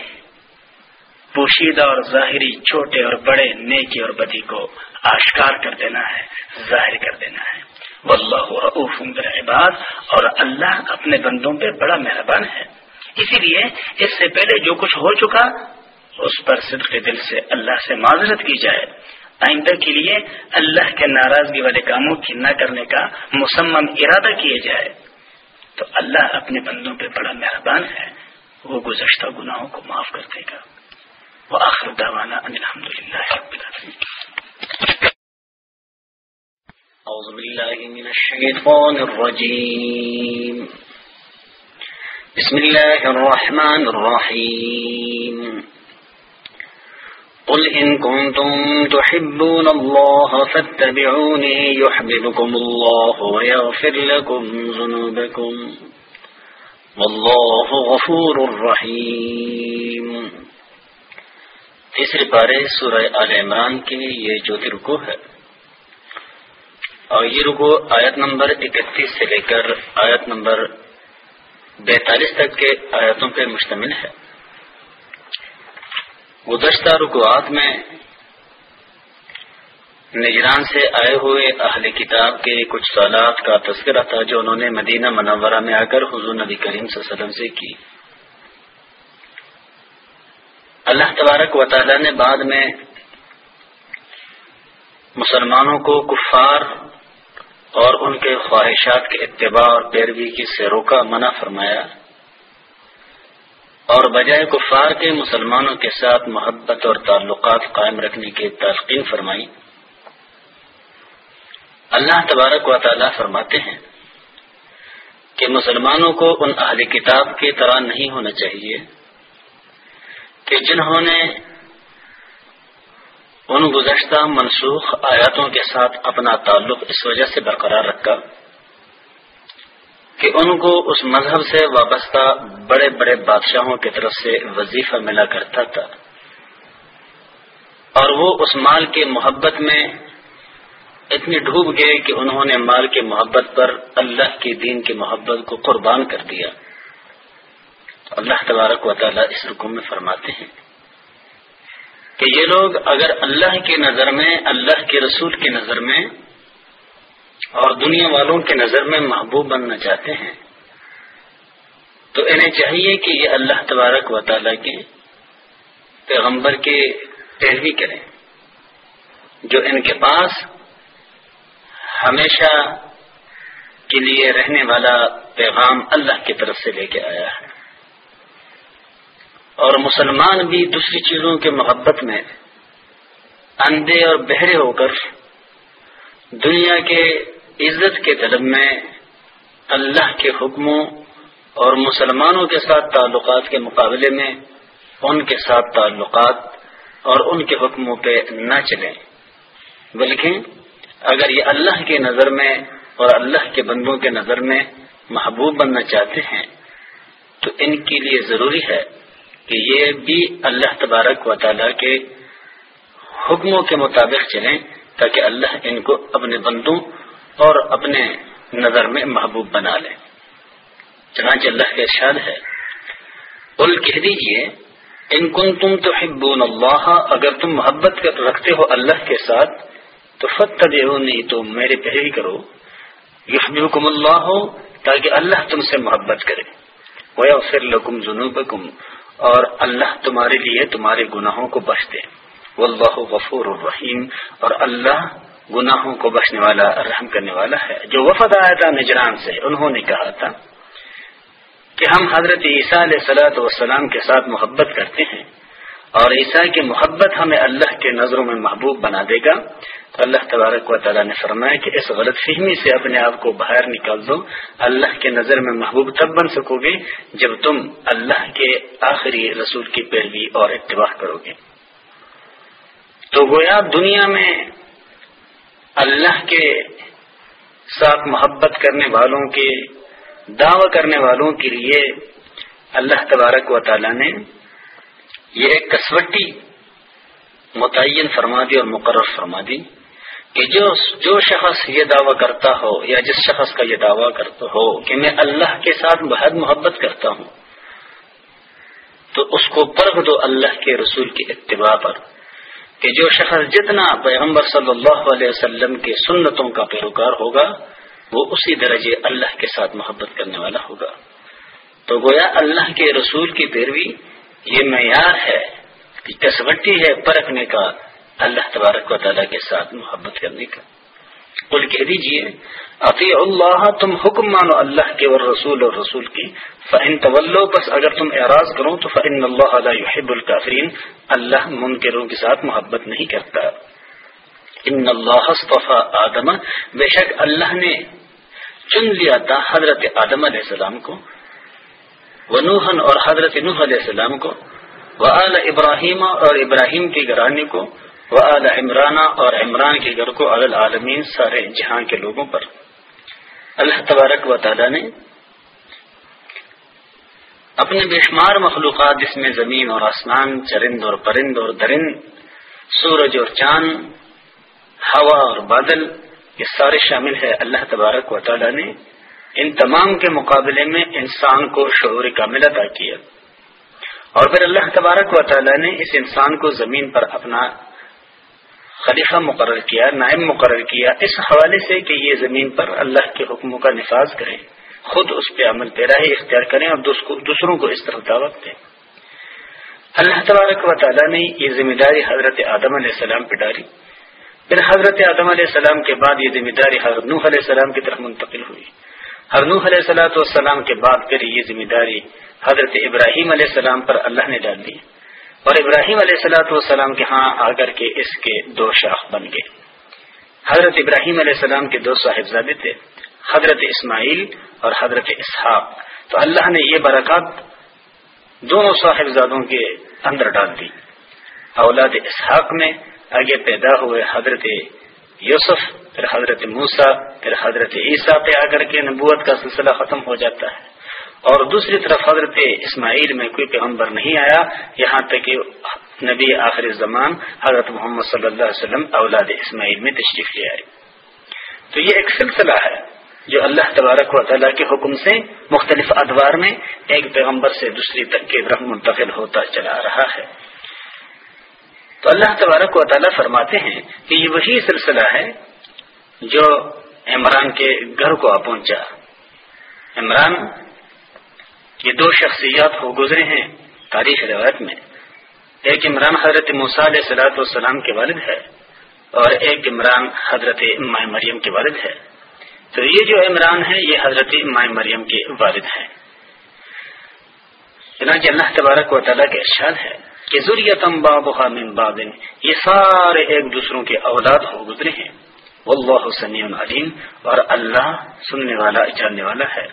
پوشیدہ اور ظاہری چھوٹے اور بڑے نیکی اور بدی کو آشکار کر دینا ہے، ظاہر کر دینا ہے۔ واللہ رعوف بالعباد، اور اللہ اپنے بندوں پہ بڑا مہربان ہے۔ اسی لیے اس سے پہلے جو کچھ ہو چکا، اس پر صدق دل سے اللہ سے معذرت کی جائے۔ آئندہ کے لیے اللہ کے ناراضگی والے کاموں کی نہ کرنے کا مسمم ارادہ کیے جائے۔ تو اللہ اپنے بندوں پہ بڑا مہربان ہے۔ وہ گزشتہ گناہوں کو معاف کر دے گا۔ وہ آخر داوانا الحمد للہ أعوذ بالله من الشيطان الرجيم بسم الله الرحمن الرحيم. قل إن كنتم تحبون الله فاتبعوني يحببكم الله ويغفر لكم ذنوبكم. والله غفور رحيم. تیسرے پارے سورہ آل عمران کے یہ جو رکو ہے. اور یہ رکو آیت نمبر اکتیس سے لے کر آیت نمبر بیتالیس تک کے آیتوں پر مشتمل ہے۔ گزشتہ رکوات میں نجران سے آئے ہوئے اہل کتاب کے کچھ سوالات کا تذکرہ تھا جو انہوں نے مدینہ منورہ میں آ کر حضور نبی کریم صلی اللہ علیہ وسلم سے کی۔ اللہ تبارک و تعالی نے بعد میں مسلمانوں کو کفار اور ان کے خواہشات کے اتباع اور پیروی کی سے روکا منع فرمایا اور بجائے کفار کے مسلمانوں کے ساتھ محبت اور تعلقات قائم رکھنے کی تلقین فرمائی۔ اللہ تبارک و تعالی فرماتے ہیں کہ مسلمانوں کو ان اہل کتاب کی طرح نہیں ہونا چاہیے کہ جنہوں نے ان گزشتہ منسوخ آیاتوں کے ساتھ اپنا تعلق اس وجہ سے برقرار رکھا کہ ان کو اس مذہب سے وابستہ بڑے بڑے بادشاہوں کی طرف سے وظیفہ ملا کرتا تھا۔ اور وہ اس مال کے محبت میں اتنی ڈوب گئے کہ انہوں نے مال کے محبت پر اللہ کے دین کی محبت کو قربان کر دیا۔ اللہ تبارک و تعالیٰ اس رکم میں فرماتے ہیں۔ کہ یہ لوگ اگر اللہ کی نظر میں، اللہ کے رسول کی نظر میں اور دنیا والوں کی نظر میں محبوب بننا چاہتے ہیں، تو انہیں چاہیے کہ یہ اللہ تبارک و تعالی کے پیغمبر کے پیروی کریں، جو ان کے پاس ہمیشہ کے لیے رہنے والا پیغام اللہ کی طرف سے لے کے آیا ہے۔ اور مسلمان بھی دوسری چیزوں کے محبت میں اندھے اور بہرے ہو کر دنیا کے عزت کے طلب میں اللہ کے حکموں اور مسلمانوں کے ساتھ تعلقات کے مقابلے میں ان کے ساتھ تعلقات اور ان کے حکموں پہ نہ چلیں۔ بلکہ اگر یہ اللہ کے نظر میں اور اللہ کے بندوں کے نظر میں محبوب بننا چاہتے ہیں، تو ان کے لیے ضروری ہے کہ یہ بھی اللہ تبارک و تعالی کے حکموں کے مطابق چلیں تاکہ اللہ ان کو اپنے بندوں اور اپنے نظر میں محبوب بنا لے۔ چنانچہ اللہ کے ارشاد ہے، قل کہہ دیجیے، ان کن تم تو اللہ، اگر تم محبت رکھتے ہو اللہ کے ساتھ تو فتح نہیں تو میرے پیروی کرو۔ یحببکم اللہ ہو تاکہ اللہ تم سے محبت کرے۔ وَيَغْفِرْ لَكُمْ ذُنُوبَكُمْ اور اللہ تمہارے لیے تمہارے گناہوں کو بخش دے واللہ غفور الرحیم۔ اور اللہ گناہوں کو بخشنے والا، رحم کرنے والا ہے۔ جو وفد آیا تھا نجران سے، انہوں نے کہا تھا کہ ہم حضرت عیسیٰ علیہ صلاحت والسلام کے ساتھ محبت کرتے ہیں۔ اور عیسیٰ کی محبت ہمیں اللہ کے نظروں میں محبوب بنا دے گا۔ تو اللہ تبارک و تعالیٰ نے فرمایا کہ اس غلط فہمی سے اپنے آپ کو باہر نکال دو۔ اللہ کے نظر میں محبوب تب بن سکو گے جب تم اللہ کے آخری رسول کی پیروی اور اتباع کرو گے۔ تو گویا دنیا میں اللہ کے ساتھ محبت کرنے والوں کے دعوی کرنے والوں کے لیے اللہ تبارک و تعالی نے یہ ایک کسوٹی متعین فرما دی اور مقرر فرما دی کہ جو جو شخص یہ دعویٰ کرتا ہو یا جس شخص کا یہ دعویٰ کرتا ہو کہ میں اللہ کے ساتھ بہت محبت کرتا ہوں، تو اس کو پرکھ دو اللہ کے رسول کی اتباع پر کہ جو شخص جتنا پیغمبر صلی اللہ علیہ وسلم کے سنتوں کا پیروکار ہوگا، وہ اسی درجے اللہ کے ساتھ محبت کرنے والا ہوگا۔ تو گویا اللہ کے رسول کی پیروی یہ معیار ہے کہ کسوٹی ہے پرکھنے کا اللہ تبارک و تعالیٰ کے ساتھ محبت کرنے کا۔ کل کہہ دیجیے عطی اللہ، تم حکم مانو اللہ کے اور رسول اور رسول کی فن طلو بس اگر تم اعراض کرو تو فن اللہ علیہ یحب القافرین اللہ منکروں کے ساتھ محبت نہیں کرتا۔ ان اللہ آدم۔ بے شک اللہ نے چن لیا تھا حضرت آدم علیہ السلام کو۔ ونوحن اور حضرت نوح علیہ السلام کو وہ ابراہیم اور ابراہیم کی گرانی کو وہ عمرانہ اور عمران کے گھر کو عالمین سارے جہاں کے لوگوں پر۔ اللہ تبارک و تعالی نے اپنے بے شمار مخلوقات جس میں زمین اور آسمان، چرند اور پرند اور درند، سورج اور چاند، ہوا اور بادل، یہ سارے شامل ہے اللہ تبارک و تعالی نے ان تمام کے مقابلے میں انسان کو شعور کا عطا کیا۔ اور پھر اللہ تبارک و تعالی نے اس انسان کو زمین پر اپنا خلیفہ مقرر کیا، نائب مقرر کیا، اس حوالے سے کہ یہ زمین پر اللہ کے حکموں کا نفاذ کریں۔ خود اس پہ عمل پیرا ہی اختیار کریں اور دوسروں کو اس طرح دعوت دیں۔ اللہ تبارک و تعالیٰ نے یہ ذمہ داری حضرت آدم علیہ السلام پہ ڈالی۔ پھر حضرت آدم علیہ السلام کے بعد یہ ذمہ داری حضرت نوح علیہ السلام کی طرف منتقل ہوئی۔ نوح علیہ السلاۃ والسلام کے بعد پھر یہ ذمہ داری حضرت ابراہیم علیہ السلام پر اللہ نے ڈال دی اور ابراہیم علیہ السلاۃ والسلام کے ہاں آ کر کے اس کے دو شاخ بن گئے۔ حضرت ابراہیم علیہ السلام کے دو صاحبزادے تھے، حضرت اسماعیل اور حضرت اسحاق۔ تو اللہ نے یہ برکات دونوں صاحبزادوں کے اندر ڈال دی۔ اولاد اسحاق میں آگے پیدا ہوئے حضرت یوسف، پھر حضرت موسا پھر حضرت عیسیٰ پہ آ کر کے نبوت کا سلسلہ ختم ہو جاتا ہے۔ اور دوسری طرف حضرت اسماعیل میں کوئی پیغمبر نہیں آیا، یہاں تک کہ نبی آخر زمان حضرت محمد صلی اللہ علیہ وسلم اولاد اسماعیل میں تشریف لے آئے۔ تو یہ ایک سلسلہ ہے جو اللہ تبارک و تعالیٰ کے حکم سے مختلف ادوار میں ایک پیغمبر سے دوسری تک کی طرف منتقل ہوتا چلا رہا ہے۔ تو اللہ تبارک و تعالیٰ فرماتے ہیں کہ یہ وہی سلسلہ ہے جو عمران کے گھر کو آ پہنچا۔ عمران یہ دو شخصیات ہو گزرے ہیں تاریخ روایت میں۔ ایک عمران حضرت علیہ سلاۃ والسلام کے والد ہے اور ایک عمران حضرت مائ مریم کے والد ہے۔ تو یہ جو عمران ہے، یہ حضرت مائ مریم کے والد ہیں۔ چنانچہ اللہ تبارک و تعالیٰ کے ارشاد ہے کہ ضروریتم بابا من بابن یہ سارے ایک دوسروں کے اولاد ہو گزرے ہیں۔ واللہ سمیع علیم، اور اللہ سننے والا، جاننے والا ہے۔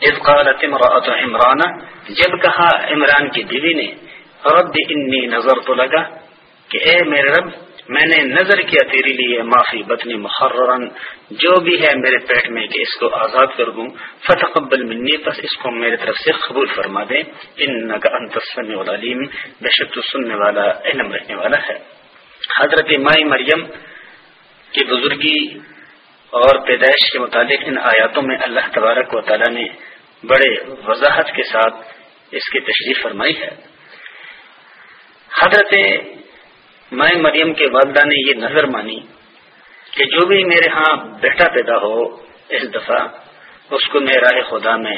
اذ قالت امرأت عمران، جب کہا عمران کی بیوی نے، رب انی نظر تو لگا کہ اے میرے رب میں نے نظر کیا تیرے لیے معافی بتنی محرن جو بھی ہے میرے پیٹ میں کہ اس کو آزاد کر دوں۔ فتح قبل منی بس اس کو میرے طرف سے قبول فرما دے۔ ان کا انتسن علیم بے شک تو سننے والا، علم رکھنے والا ہے۔ حضرت مائی مریم کی بزرگی اور پیدائش کے متعلق ان آیاتوں میں اللہ تبارک و تعالی نے بڑے وضاحت کے ساتھ اس کی تشریف فرمائی ہے۔ حضرت میں مریم کے والدہ نے یہ نظر مانی کہ جو بھی میرے ہاں بیٹا پیدا ہو اس دفعہ، اس کو میں راہ خدا میں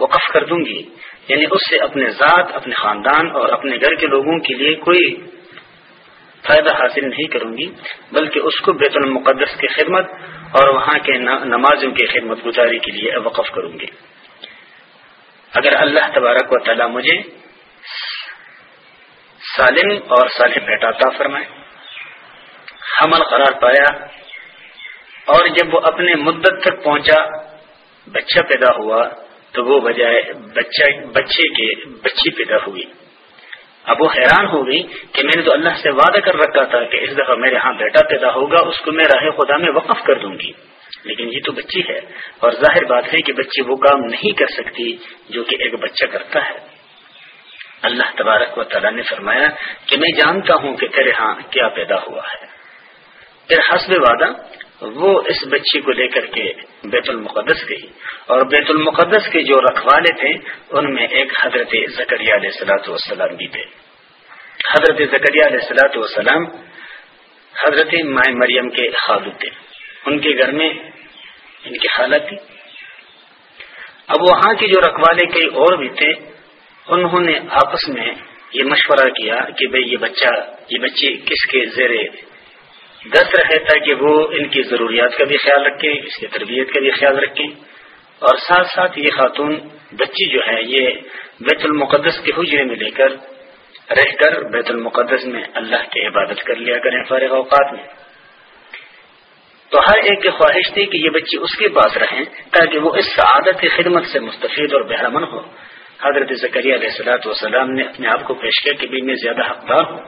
وقف کر دوں گی۔ یعنی اس سے اپنے ذات، اپنے خاندان اور اپنے گھر کے لوگوں کے لیے کوئی فائدہ حاصل نہیں کروں گی، بلکہ اس کو بیت المقدس کی خدمت اور وہاں کے نمازوں کی خدمت گزاری کے لیے وقف کروں گی۔ اگر اللہ تبارک و تعالی مجھے سالم اور صالح بیٹا عطا فرمائے۔ حمل قرار پایا اور جب وہ اپنے مدت تک پہنچا، بچہ پیدا ہوا تو وہ بجائے بچے کے بچی پیدا ہوئی۔ اب وہ حیران ہو گئی کہ میں نے تو اللہ سے وعدہ کر رکھا تھا کہ اس دفعہ میرے ہاں بیٹا پیدا ہوگا، اس کو میں راہ خدا میں وقف کر دوں گی۔ لیکن یہ تو بچی ہے اور ظاہر بات ہے کہ بچی وہ کام نہیں کر سکتی جو کہ ایک بچہ کرتا ہے۔ اللہ تبارک و تعالیٰ نے فرمایا کہ میں جانتا ہوں کہ تیرے ہاں کیا پیدا ہوا ہے۔ پھر حسب وعدہ وہ اس بچی کو لے کر کے بیت المقدس گئی اور بیت المقدس کے جو رکھوالے تھے ان میں ایک حضرت زکریہ علیہ سلاۃ والسلام بھی تھے۔ حضرت زکریہ علیہ سلاۃ والسلام حضرت مائ مریم کے خالو تھے۔ ان کے گھر میں ان کی حالت تھی۔ اب وہاں کے جو رکھوالے کئی اور بھی تھے انہوں نے آپس میں یہ مشورہ کیا کہ بھئی یہ بچہ، یہ بچی کس کے زیر دست رہے تاکہ وہ ان کی ضروریات کا بھی خیال رکھیں اس کی تربیت کا بھی خیال رکھیں اور ساتھ ساتھ یہ خاتون بچی جو ہے، یہ بیت المقدس کے حجرے میں لے کر رہ کر بیت المقدس میں اللہ کی عبادت کر لیا کریں فارغ اوقات میں۔ تو ہر ایک کی خواہش تھی کہ یہ بچی اس کے پاس رہیں تاکہ وہ اس سعادت کی خدمت سے مستفید اور بہرمن ہو۔ حضرت زکریہ علیہ السلاۃ والسلام نے اپنے آپ کو پیش کیا کہ بھی میں زیادہ حقدار ہوں۔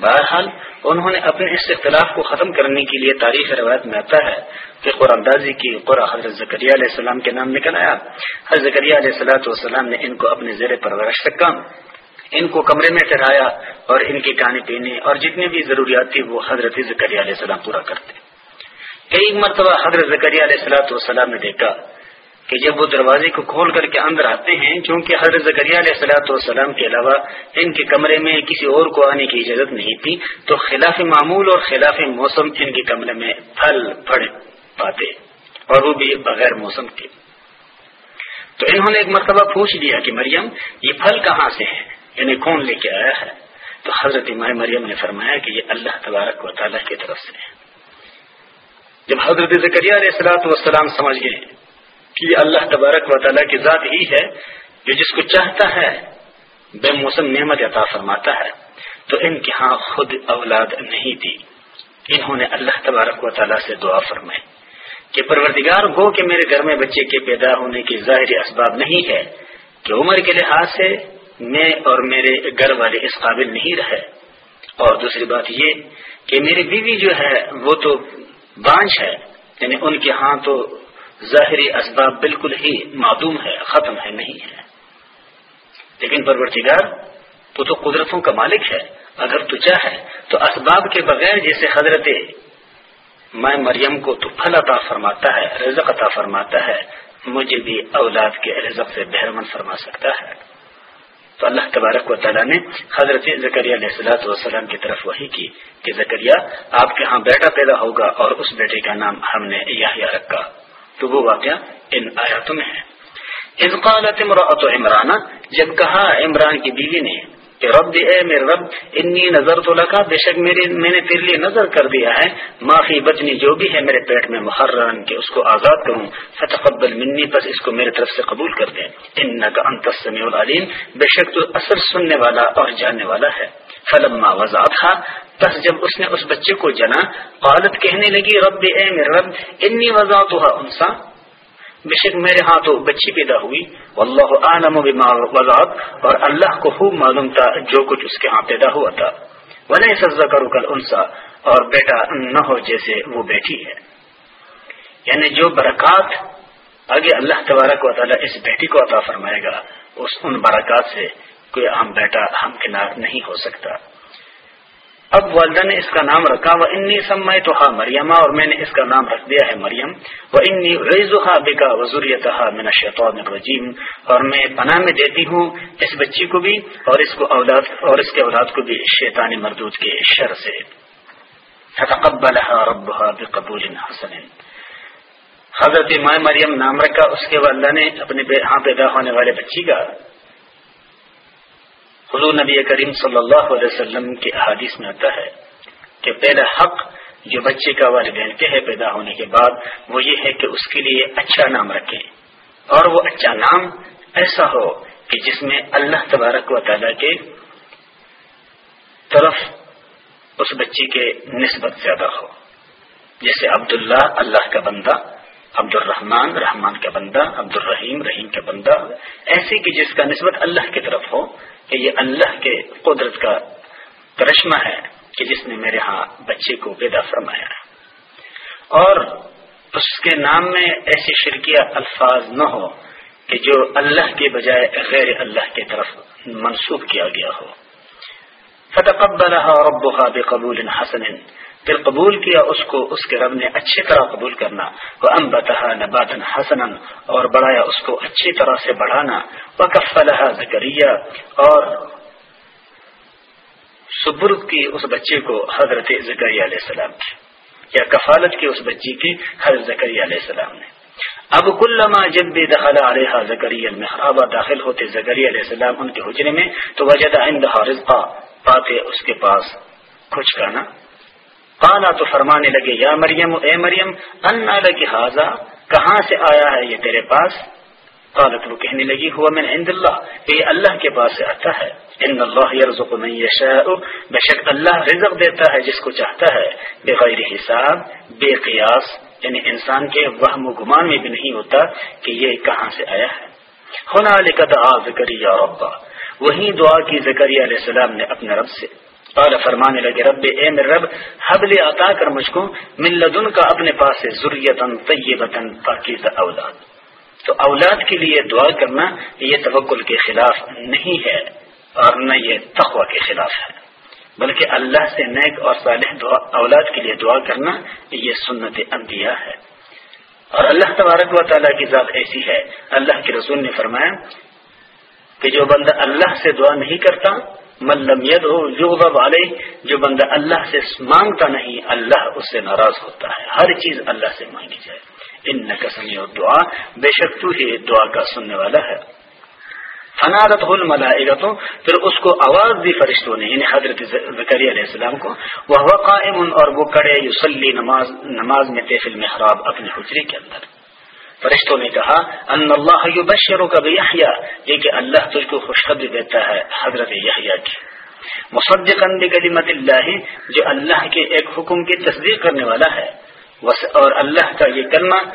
بہرحال، انہوں نے اپنے اس اختلاف کو ختم کرنے کے لیے تاریخ روایت میں آتا ہے کہ قرآن دازی کی قرآن حضرت زکریہ علیہ السلام کے نام نکل آیا حضرت زکریہ علیہ السلاۃ والسلام نے ان کو اپنے زیر پرورش رکھا ان کو کمرے میں ٹھہرایا اور ان کے کھانے پینے اور جتنی بھی ضروریات تھی وہ حضرت زکریہ علیہ السلام پورا کرتے۔ کئی مرتبہ حضرت زکریہ علیہ السلاۃ والسلام نے دیکھا کہ جب وہ دروازے کو کھول کر کے اندر آتے ہیں، چونکہ حضرت زکریہ علیہ سلاۃ والسلام کے علاوہ ان کے کمرے میں کسی اور کو آنے کی اجازت نہیں تھی، تو خلاف معمول اور خلاف موسم ان کے کمرے میں پھل پڑ پاتے اور وہ بھی بغیر موسم کے۔ تو انہوں نے ایک مرتبہ پوچھ لیا کہ مریم، یہ پھل کہاں سے ہے انہیں یعنی کون لے کے آیا ہے؟ تو حضرت ماہ مریم نے فرمایا کہ یہ اللہ تبارک و تعالیٰ کی طرف سے ہے۔ جب حضرت زکریہ علیہ السلاۃ والسلام سمجھ گئے کہ یہ اللہ تبارک و تعالیٰ کی ذات ہی ہے جو جس کو چاہتا ہے بے موسم نعمت عطا فرماتا ہے۔ تو ان کے ہاں خود اولاد نہیں تھی۔ انہوں نے اللہ تبارک و تعالیٰ سے دعا فرمائی۔ کہ پروردگار گو کہ میرے گھر میں بچے کے پیدا ہونے کی ظاہری اسباب نہیں ہے، کہ عمر کے لحاظ سے میں اور میرے گھر والے اس قابل نہیں رہے۔ اور دوسری بات یہ کہ میری بیوی جو ہے وہ تو بانچ ہے یعنی ان کے ہاں تو ظاہری اسباب بالکل ہی معدوم ہے، ختم ہے، نہیں ہے۔ لیکن پرورتگار تو تو قدرتوں کا مالک ہے۔ اگر تو چاہے، تو اسباب کے بغیر جیسے حضرت میں مریم کو تو پھل عطا فرماتا ہے، رزق عطا فرماتا ہے، مجھے بھی اولاد کے رزق سے بہرمن فرما سکتا ہے۔ تو اللہ تبارک و تعالیٰ نے حضرت زکریہ علیہ السلاۃ والسلام کی طرف وہی کی کہ زکریہ آپ کے ہاں بیٹا پیدا ہوگا اور اس بیٹے کا نام ہم نے یہ رکھا۔ تو وہ واقعہ ان آیاتوں میں ہے۔ اس قالت امراۃ عمران، جب کہا عمران کی بیوی نے کہ رب، اے میرے رب، انی نظر تو لگا بے شک میرے، میں نے تیرے لیے نظر کر دیا ہے۔ معافی بچنی جو بھی ہے میرے پیٹ میں محرن کہ اس کو آزاد کروں۔ فتقبل منی بس اس کو میرے طرف سے قبول کر دیں ان کا انت سمیع العلیم، بے شک تو اثر سننے والا اور جاننے والا ہے۔ فلما وضا تھا بس جب اس نے اس بچے کو جنا، قالت کہنے لگی، رب اے میرے رب، انی وضا تو انسا۔ بے شک میرے ہاں تو بچی پیدا ہوئی۔ واللہ عالم بما وضعت۔ اور اللہ کو خوب معلوم تھا جو کچھ اس کے ہاں پیدا ہوا تھا۔ ولی سزا کرو کل انسا اور بیٹا نہ ہو جیسے وہ بیٹی ہے۔ یعنی جو برکات آگے اللہ تبارک و تعالیٰ اس بیٹی کو عطا فرمائے گا، اس ان برکات سے کوئی ہم بیٹا ہم کنار نہیں ہو سکتا۔ اب والدہ نے اس کا نام رکھا وہ انی سمے تو ہاں مریم اور میں نے اس کا نام رکھ دیا ہے مریم۔ وہ انی ریزا بکا وزوریت من شیطان الرجیم اور میں پناہ میں دیتی ہوں اس بچی کو بھی اور اس کو اولاد اور اس کے اولاد کو بھی شیطانی مردود کے شر سے۔ فتقبلها ربها بقبول حسن۔ حضرت ماں مریم نام رکھا، اس کے والدہ نے اپنے ہاں پیدا ہونے والے بچی کا۔ حضور نبی کریم صلی اللہ علیہ وسلم کے احادیث میں آتا ہے کہ پہلا حق جو بچے کا والدین کے ہے پیدا ہونے کے بعد، وہ یہ ہے کہ اس کے لیے اچھا نام رکھے اور وہ اچھا نام ایسا ہو کہ جس میں اللہ تبارک و تعالی کے طرف اس بچی کے نسبت زیادہ ہو۔ جیسے عبداللہ، اللہ کا بندہ عبد الرحمان رحمان کا بندہ عبد الرحیم رحیم کا بندہ ایسی کہ جس کا نسبت اللہ کی طرف ہو کہ یہ اللہ کے قدرت کا کرشمہ ہے کہ جس نے میرے ہاں بچے کو پیدا فرمایا اور اس کے نام میں ایسے شرکیہ الفاظ نہ ہو کہ جو اللہ کے بجائے غیر اللہ کی طرف منسوخ کیا گیا ہو۔ فتح ربها بقبول حسن۔ پھر قبول کیا اس کو، اس کے رب نے اچھی طرح قبول کرنا۔ وہ ام بتہ نبادن حسن اور بڑھایا اس کو اچھی طرح سے بڑھانا۔ وہ کفلہ زکریہ اور سبرد کی اس بچے کو حضرت زکری علیہ السلام کی، یا کفالت کی اس بچی کی حضرت زکری علیہ السلام نے۔ اب کلما جب بھی دخل علیہ زکری المحرابہ داخل ہوتے زکری علیہ السلام ان کے حجرے میں، تو وجد عندها رزقا، پاتے اس کے پاس کچھ کھانا۔ قالا تو فرمانے لگے، یا مریم، اے مریم ان لگی حاضا کہاں سے آیا ہے یہ تیرے پاس؟ قالت، وہ کہنے لگی، ہوا من عند اللہ یہ اللہ کے پاس سے آتا ہے۔ ان اللہ یرزق من یشاء، بے شک اللہ رزق دیتا ہے جس کو چاہتا ہے۔ بغیر حساب، بے قیاس یعنی انسان کے وہم و گمان میں بھی نہیں ہوتا کہ یہ کہاں سے آیا ہے۔ ہونا لکت آ زکریہ ربا، وہی دعا کی زکریہ علیہ السلام نے اپنے رب سے۔ قال فرمانے لگے، رب، اے میرے رب، حبل عطا کر مجھ کو، من لدن کا اپنے پاس سے ضروریتن طیبتن پاکیزہ اولاد۔ تو اولاد کے لیے دعا کرنا، یہ توکل کے خلاف نہیں ہے اور نہ یہ تقوی کے خلاف ہے۔ بلکہ اللہ سے نیک اور صالح دعا، اولاد کے لیے دعا کرنا، یہ سنت انبیاء ہے۔ اور اللہ تبارک و تعالیٰ کی ذات ایسی ہے۔ اللہ کے رسول نے فرمایا کہ جو بندہ اللہ سے دعا نہیں کرتا ملم ید ہو جو والے جو بندہ اللہ سے مانگتا نہیں، اللہ اس سے ناراض ہوتا ہے۔ ہر چیز اللہ سے مانگی جائے۔ ان نقصنی اور دعا بے شک تو ہی دعا کا سننے والا ہے۔ فنادت ہل ملائگتوں پھر اس کو آواز دی فرشتوں نے یعنی حضرت زکری علیہ السلام کو وہ قائم اور وہ کڑے یوسلی نماز نماز میں تیفل محراب اپنے حجرے کے اندر۔ فرشتوں نے کہا، ان اللہ بشروں کا بھی یہ کہ اللہ تجھ کو خوشخبری دیتا ہے حضرت یحییٰ کی۔ مصدقا بکلمت اللہ، جو اللہ کے ایک حکم کی تصدیق کرنے والا ہے۔ اور اللہ کا یہ کلمہ،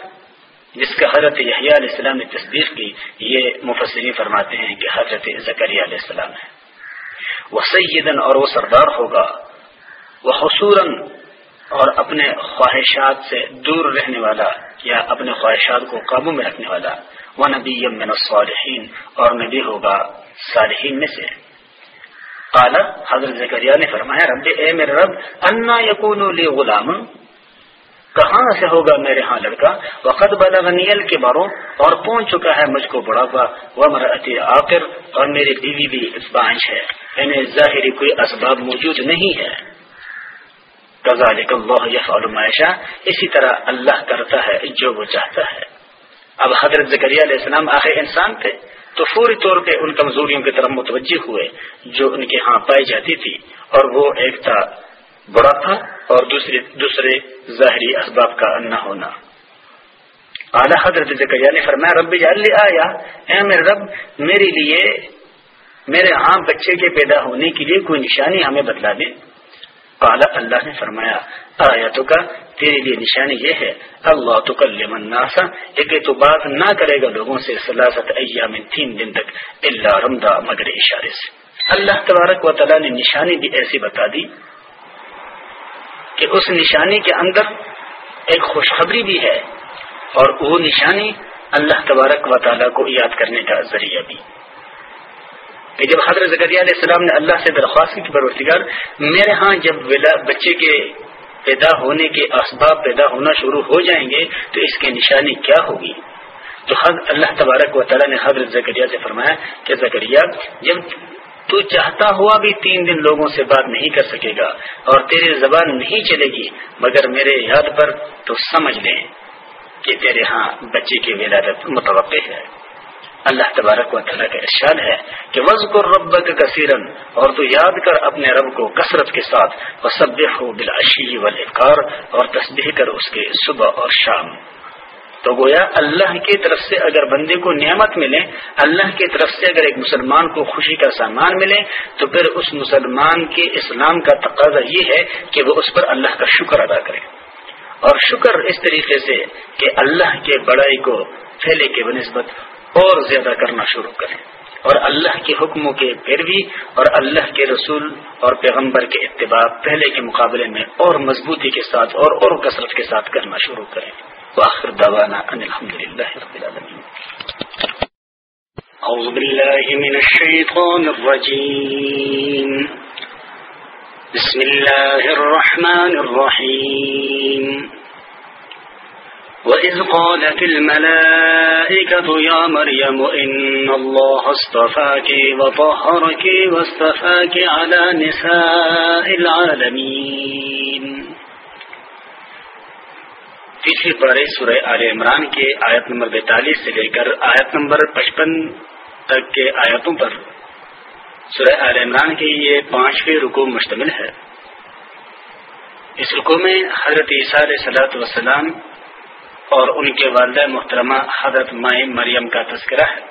جس کا حضرت یحییٰ علیہ السلام نے تصدیق کی، یہ مفسرین فرماتے ہیں کہ حضرت زکریہ علیہ السلام ہے۔ وہ سیدن اور وہ سردار ہوگا۔ وہ حصوراً اور اپنے خواہشات سے دور رہنے والا یا اپنے خواہشات کو قابو میں رکھنے والا وہ نبی من الصالحین اور نبی ہوگا صالحین میں سے۔ اعلی حضرت زکریہ نے فرمایا، رب اے میرے رب، انا یقون لی غلام۔ کہاں سے ہوگا میرے ہاں لڑکا؟ وقت بدغنیل کے باروں اور پہنچ چکا ہے مجھ کو بڑھاپا وہ مرتی آخر اور میری بیوی بھی بانچ ہے۔ یعنی ظاہری کوئی اسباب موجود نہیں ہے۔ اللہ یفعل معاشہ اسی طرح اللہ کرتا ہے جو وہ چاہتا ہے۔ اب حضرت ذکریہ علیہ السلام آخر انسان تھے، تو فوری طور پہ ان کمزوریوں کی طرف متوجہ ہوئے، جو ان کے ہاں پائی جاتی تھی۔ اور وہ ایک تھا، بڑا تھا، اور دوسرے دوسرے ظاہری اسباب کا نہ ہونا۔ اعلیٰ حضرت ذکریہ نے فرمایا، رب جل آیا۔ اے میرے رب، میرے لیے، میرے ہاں بچے کے پیدا ہونے کے لیے کوئی نشانی ہمیں بتلا دیں قال اللہ نے فرمایا آیا تو کا تیرے لیے نشانی یہ ہے، اللہ تو کل مناسا تو بات نہ کرے گا لوگوں سے سلاست ایام تین دن تک اللہ رمدہ مگر اشارے سے۔ اللہ تبارک و تعالیٰ نے نشانی بھی ایسی بتا دی کہ اس نشانی کے اندر ایک خوشخبری بھی ہے اور وہ نشانی اللہ تبارک و تعالیٰ کو یاد کرنے کا ذریعہ بھی۔ جب حضرت زکریہ علیہ السلام نے اللہ سے درخواست کی پرورتگار میرے ہاں جب بچے کے پیدا ہونے کے اسباب پیدا ہونا شروع ہو جائیں گے، تو اس کی نشانی کیا ہوگی؟ تو حضرت اللہ تبارک و تعالیٰ نے حضرت زکریہ سے فرمایا کہ زکریہ جب تو چاہتا ہوا بھی تین دن لوگوں سے بات نہیں کر سکے گا اور تیری زبان نہیں چلے گی، مگر میرے یاد پر تو سمجھ لیں کہ تیرے ہاں بچے کی ولادت متوقع ہے۔ اللہ تبارک و تعالیٰ کا ارشاد ہے کہ وز کو رب کثیرن اور تو یاد کر اپنے رب کو کثرت کے ساتھ وسب ہو بلاشی اور تصدیح کر اس کے صبح اور شام۔ تو گویا اللہ کی طرف سے اگر بندے کو نعمت ملے، اللہ کی طرف سے اگر ایک مسلمان کو خوشی کا سامان ملے، تو پھر اس مسلمان کے اسلام کا تقاضا یہ ہے کہ وہ اس پر اللہ کا شکر ادا کرے۔ اور شکر اس طریقے سے کہ اللہ کے بڑائی کو پھیلے کے بنسبت اور زیادہ کرنا شروع کریں۔ اور اللہ کے حکموں کے پیروی اور اللہ کے رسول اور پیغمبر کے اتباع پہلے کے مقابلے میں اور مضبوطی کے ساتھ اور اور کثرت کے ساتھ کرنا شروع کریں۔ واخر دعوانا ان الحمد لله رب العالمين أعوذ بالله من الشيطان الرجيم بسم الله الرحمن الرحيم وإذ قالت الملائكة يا مريم إن الله اصطفاك وطهرك واصطفاك على نساء العالمين۔ تیسری پارے سورہ آل عمران کے آیت نمبر بیتالیس سے لے کر آیت نمبر پچپن تک کے آیتوں پر سورہ آل عمران کے یہ پانچویں رکو مشتمل ہے۔ اس رکو میں حضرت عیسیٰ علیہ صلاحت وسلام اور ان کے والدہ محترمہ حضرت مائ مریم کا تذکرہ ہے،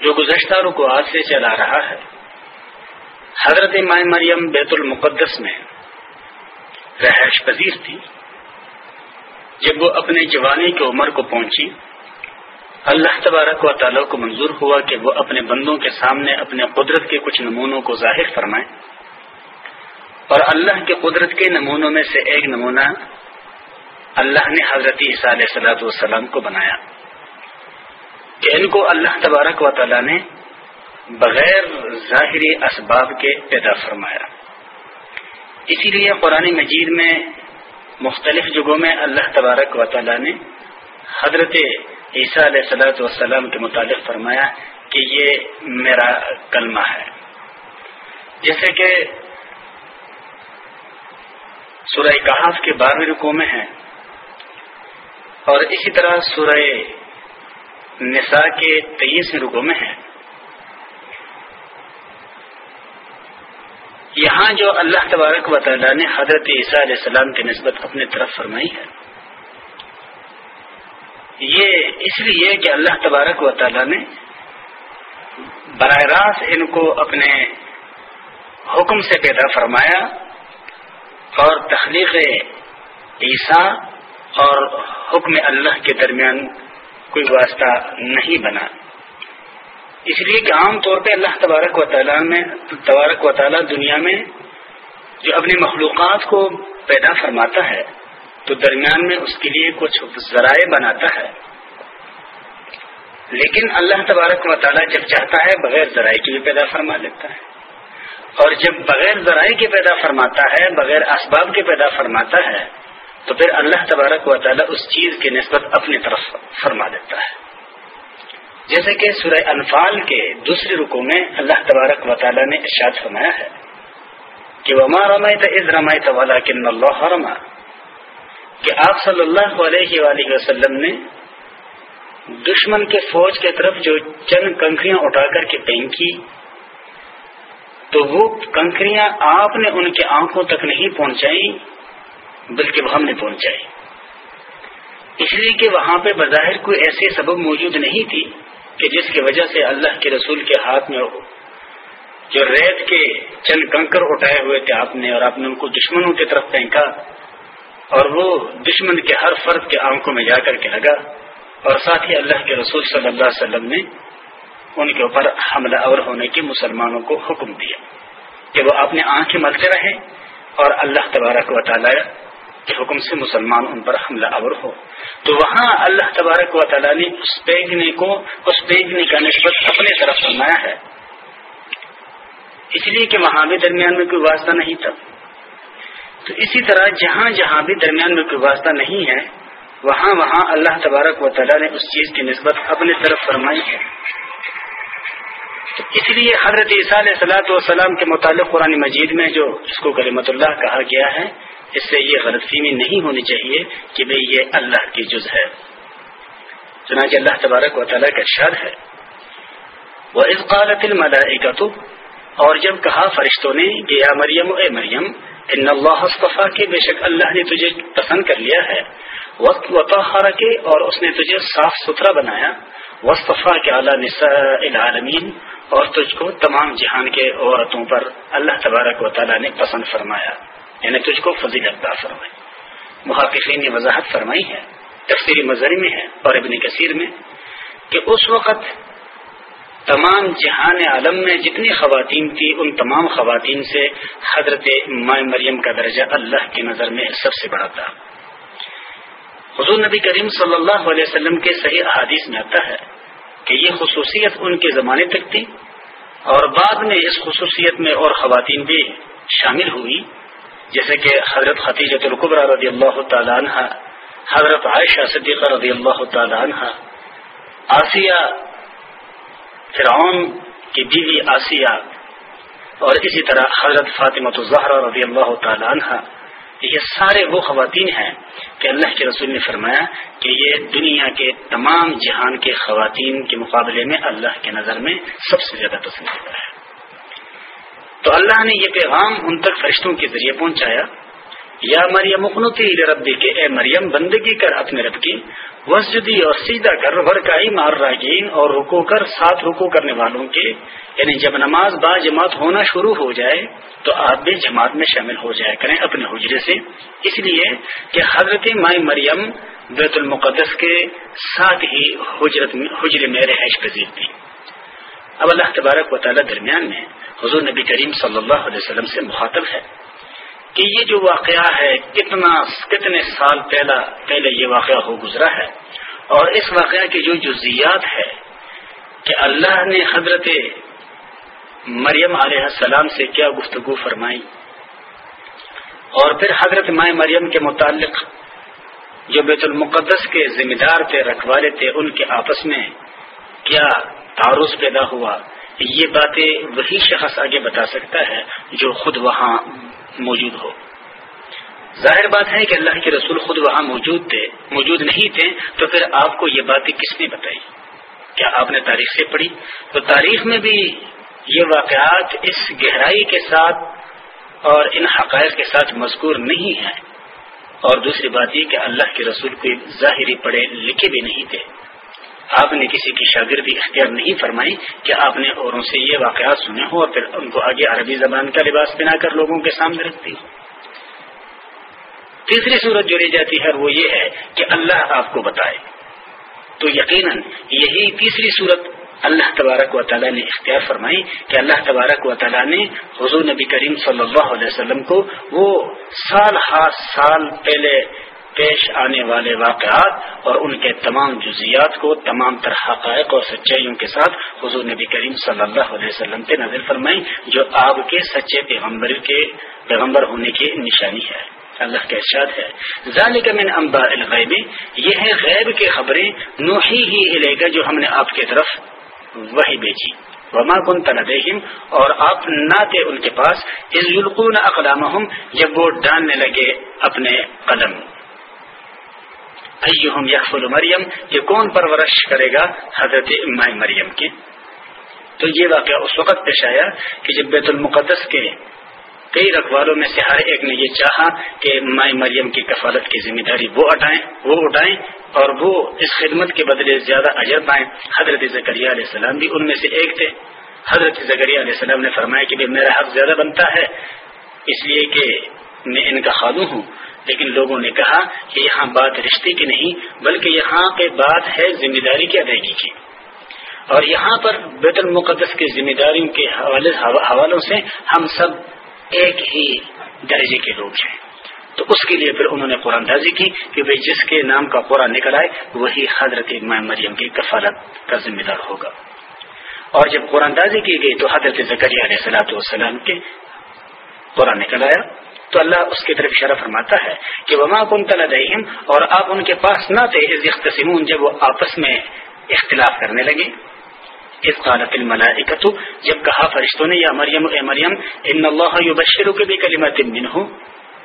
جو گزشتہ رکو آج سے چلا رہا ہے۔ حضرت مائ مریم بیت المقدس میں رہائش پذیر تھی۔ جب وہ اپنے جوانی کی عمر کو پہنچی، اللہ تبارک و تعالیٰ کو منظور ہوا کہ وہ اپنے بندوں کے سامنے اپنے قدرت کے کچھ نمونوں کو ظاہر فرمائیں اور اللہ کے قدرت کے نمونوں میں سے ایک نمونہ اللہ نے حضرت عیسیٰ علیہ صلاحت والسلام کو بنایا۔ کہ ان کو اللہ تبارک و تعالیٰ نے بغیر ظاہری اسباب کے پیدا فرمایا۔ اسی لیے قرآن مجید میں مختلف جگہوں میں اللہ تبارک و تعالیٰ نے حضرت عیسیٰ علیہ صلاحت والسلام کے متعلق فرمایا کہ یہ میرا کلمہ ہے۔ جیسے کہ سورہ کہاف کے بارہویں رکو میں ہے۔ اور اسی طرح سورہ نساء کے تیئیسویں رکو میں ہے۔ یہاں جو اللہ تبارک و تعالیٰ نے حضرت عیسیٰ علیہ السلام کی نسبت اپنے طرف فرمائی ہے، یہ اس لیے کہ اللہ تبارک و تعالیٰ نے براہ راست ان کو اپنے حکم سے پیدا فرمایا اور تخلیق عیسیٰ اور حکم اللہ کے درمیان کوئی واسطہ نہیں بنا۔ اس لیے کہ عام طور پہ اللہ تبارک و تعالیٰ میں تبارک و تعالیٰ دنیا میں جو اپنی مخلوقات کو پیدا فرماتا ہے، تو درمیان میں اس کے لیے کچھ ذرائع بناتا ہے۔ لیکن اللہ تبارک و تعالیٰ جب چاہتا ہے، بغیر ذرائع کی بھی پیدا فرما لیتا ہے۔ اور جب بغیر ذرائع کی پیدا فرماتا ہے، بغیر اسباب کے پیدا فرماتا ہے تو پھر اللہ تبارک و تعالیٰ اس چیز کی نسبت اپنی طرف فرما دیتا ہے۔ جیسے کہ سورہ انفال کے دوسرے رکو میں اللہ تبارک و تعالیٰ نے ارشاد فرمایا ہے کہ وما رمائت از رمائت والا اللہ رما کہ آپ صلی اللہ علیہ وآلہ وسلم نے دشمن کے فوج کے طرف جو چند کنکریاں اٹھا کر کے پھینکی تو وہ کنکریاں آپ نے ان کے آنکھوں تک نہیں پہنچائی بلکہ وہ ہم نے پہنچائی۔ اس لیے کہ وہاں پہ بظاہر کوئی ایسے سبب موجود نہیں تھی کہ جس کی وجہ سے اللہ کے رسول کے ہاتھ میں ہو۔ جو ریت کے چند کنکر اٹھائے ہوئے تھے آپ نے اور آپ نے ان کو دشمنوں کی طرف پھینکا اور وہ دشمن کے ہر فرد کے آنکھوں میں جا کر کے لگا اور ساتھ ہی اللہ کے رسول صلی اللہ علیہ وسلم نے ان کے اوپر حملہ اور ہونے کے مسلمانوں کو حکم دیا کہ وہ اپنے آنکھیں ملتے رہیں اور اللہ تبارک و تعالی کے حکم سے مسلمان ان پر حملہ آور ہو۔ تو وہاں اللہ تبارک و تعالیٰ نے اس بیگنے کو، اس بیگنے کا نسبت اپنے طرف فرمایا ہے۔ اس لیے کہ وہاں بھی درمیان میں کوئی واسطہ نہیں تھا۔ تو اسی طرح جہاں جہاں بھی درمیان میں کوئی واسطہ نہیں ہے، وہاں وہاں اللہ تبارک و تعالیٰ نے اس چیز کی نسبت اپنے طرف فرمائی ہے۔ اس لیے حضرت عیسیٰ علیہ صلاحت والسلام کے متعلق قرآن مجید میں جو اس کو کریمت اللہ کہا گیا ہے اس سے یہ غلط فہمی نہیں ہونی چاہیے کہ بھئی یہ اللہ کی جز ہے۔ چنانچہ اللہ تبارک و تعالیٰ کا ارشاد ہے۔ وہ اس قالت الملائکت اور جب کہا فرشتوں نے کہ یا مریم، اے مریم، ان اللہ صفا کے، بے شک اللہ نے تجھے پسند کر لیا ہے۔ وقت وطخارہ کے، اور اس نے تجھے صاف ستھرا بنایا۔ وصفا کے اعلیٰ نساء العالمین، اور تجھ کو تمام جہان کے عورتوں پر اللہ تبارک و تعالیٰ نے پسند فرمایا۔ یعنی تجھ کو فضیل اقدار فرمائی۔ محافظین نے وضاحت فرمائی ہے تفسیری مظہری میں ہے اور ابن کثیر میں، کہ اس وقت تمام جہان عالم میں جتنی خواتین تھی، ان تمام خواتین سے حضرت مائ مریم کا درجہ اللہ کی نظر میں سب سے بڑا تھا۔ حضور نبی کریم صلی اللہ علیہ وسلم کے صحیح احادیث میں آتا ہے کہ یہ خصوصیت ان کے زمانے تک تھی اور بعد میں اس خصوصیت میں اور خواتین بھی شامل ہوئی۔ جیسے کہ حضرت حتیجت القبر رضی اللہ تعالیٰ عنہ، حضرت عائشہ صدیقہ رضی اللہ تعالیٰ عنہ، آسیہ، فرعون کی بیوی آسیہ، اور اسی طرح حضرت فاطمۃ الظہر رضی اللہ تعالیٰ عنہ، یہ سارے وہ خواتین ہیں کہ اللہ کے رسول نے فرمایا کہ یہ دنیا کے تمام جہان کے خواتین کے مقابلے میں اللہ کے نظر میں سب سے زیادہ پسندیدہ ہے تو اللہ نے یہ پیغام ان تک فرشتوں کے ذریعے پہنچایا، یا مریم مخنوتی ربی کے اے مریم، بندگی کر اپنے رب کی وسجدی اور سیدھا کر بھر کا ہی مار، راگین اور رکو کر، ساتھ رکو کرنے والوں کے۔ یعنی جب نماز با جماعت ہونا شروع ہو جائے، تو آپ بھی جماعت میں شامل ہو جائے کریں اپنے حجرے سے۔ اس لیے کہ حضرت مائی مریم بیت المقدس کے ساتھ ہی حجرت حجرے میں رہائش پذیر تھی۔ اب اللہ تبارک و تعالیٰ درمیان میں حضور نبی کریم صلی اللہ علیہ وسلم سے مخاطب ہے کہ یہ جو واقعہ ہے، کتنا کتنے سال پہلا، پہلے یہ واقعہ ہو گزرا ہے اور اس واقعہ کی جو جزیات ہے کہ اللہ نے حضرت مریم علیہ السلام سے کیا گفتگو فرمائی اور پھر حضرت مائیں مریم کے متعلق جو بیت المقدس کے ذمہ دار تھے، رکھوالے تھے، ان کے آپس میں کیا تعارض پیدا ہوا یہ باتیں وہی شخص آگے بتا سکتا ہے جو خود وہاں موجود ہو۔ ظاہر بات ہے کہ اللہ کے رسول خود وہاں موجود تھے، موجود نہیں تھے، تو پھر آپ کو یہ باتیں کس نے بتائی؟ کیا آپ نے تاریخ سے پڑھی؟ تو تاریخ میں بھی یہ واقعات اس گہرائی کے ساتھ اور ان حقائق کے ساتھ مذکور نہیں ہیں۔ اور دوسری بات یہ کہ اللہ کے رسول کوئی ظاہری پڑھے لکھے بھی نہیں تھے۔ آپ نے کسی کی شاگردی اختیار نہیں فرمائی کہ آپ نے اوروں سے یہ واقعات سنے ہوں اور پھر ان کو آگے عربی زبان کا لباس پہنا کر لوگوں کے سامنے رکھتی ہوں۔ تیسری صورت جو رہ جاتی ہے وہ یہ ہے کہ اللہ آپ کو بتائے۔ تو یقیناً یہی تیسری صورت اللہ تبارک و تعالیٰ نے اختیار فرمائی کہ اللہ تبارک و تعالیٰ نے حضور نبی کریم صلی اللہ علیہ وسلم کو وہ سال ہر سال پہلے پیش آنے والے واقعات اور ان کے تمام جزیات کو، تمام تر حقائق اور سچائیوں کے ساتھ حضور نبی کریم صلی اللہ علیہ وسلم پہ نظر فرمائی جو آپ کے سچے پیغمبر کے پیغمبر ہونے کی نشانی ہے۔ اللہ کا ارشاد ہے۔ ذالک من انباء الغیب، یہ ہے غیب کے خبریں، نوحی ہی لے گا، جو ہم نے آپ کی طرف وہی بیچی وما کن تلدہم اور آپ نہ تھے ان کے پاس۔ اس یلقون اقلامہم جب وہ ڈالنے لگے اپنے قلم ایہم یحفل مریم، یہ کون پرورش کرے گا؟ حضرت مائی مریم کی۔ تو یہ واقعہ اس وقت پیش آیا کہ جب بیت المقدس کے کئی رکھوالوں میں سے ہر ایک نے یہ چاہا کہ مائی مریم کی کفالت کی ذمہ داری وہ اٹھائیں وہ اٹھائیں اور وہ اس خدمت کے بدلے زیادہ اجر پائیں حضرت زکریہ علیہ السلام بھی ان میں سے ایک تھے۔ حضرت زکریہ علیہ السلام نے فرمایا کہ میرا حق زیادہ بنتا ہے، اس لیے کہ میں ان کا خادو ہوں۔ لیکن لوگوں نے کہا کہ یہاں بات رشتے کی نہیں، بلکہ یہاں پہ بات ہے ذمہ داری کی ادائیگی کی۔ اور یہاں پر بیت المقدس کی ذمہ داریوں کے حوالوں سے ہم سب ایک ہی درجے کے لوگ ہیں۔ تو اس کے لیے پھر انہوں نے قرآن دازی کی کہ بھائی جس کے نام کا قرآن نکل آئے، وہی حضرت مریم کی کفالت کا ذمہ دار ہوگا۔ اور جب قرآن دازی کی گئی تو حضرت زکری علیہ السلاۃ والسلام کے قرآن نکل آیا۔ تو اللہ اس کی طرف اشارہ فرماتا ہے کہ وما کن تلدہم اور آپ ان کے پاس نہ تھے اس اختصمون جب وہ آپس میں اختلاف کرنے لگے۔ اس قالت الملائکت جب کہا فرشتوں نے، یا مریم، اے مریم ان اللہ یبشرک بھی کلمت منہ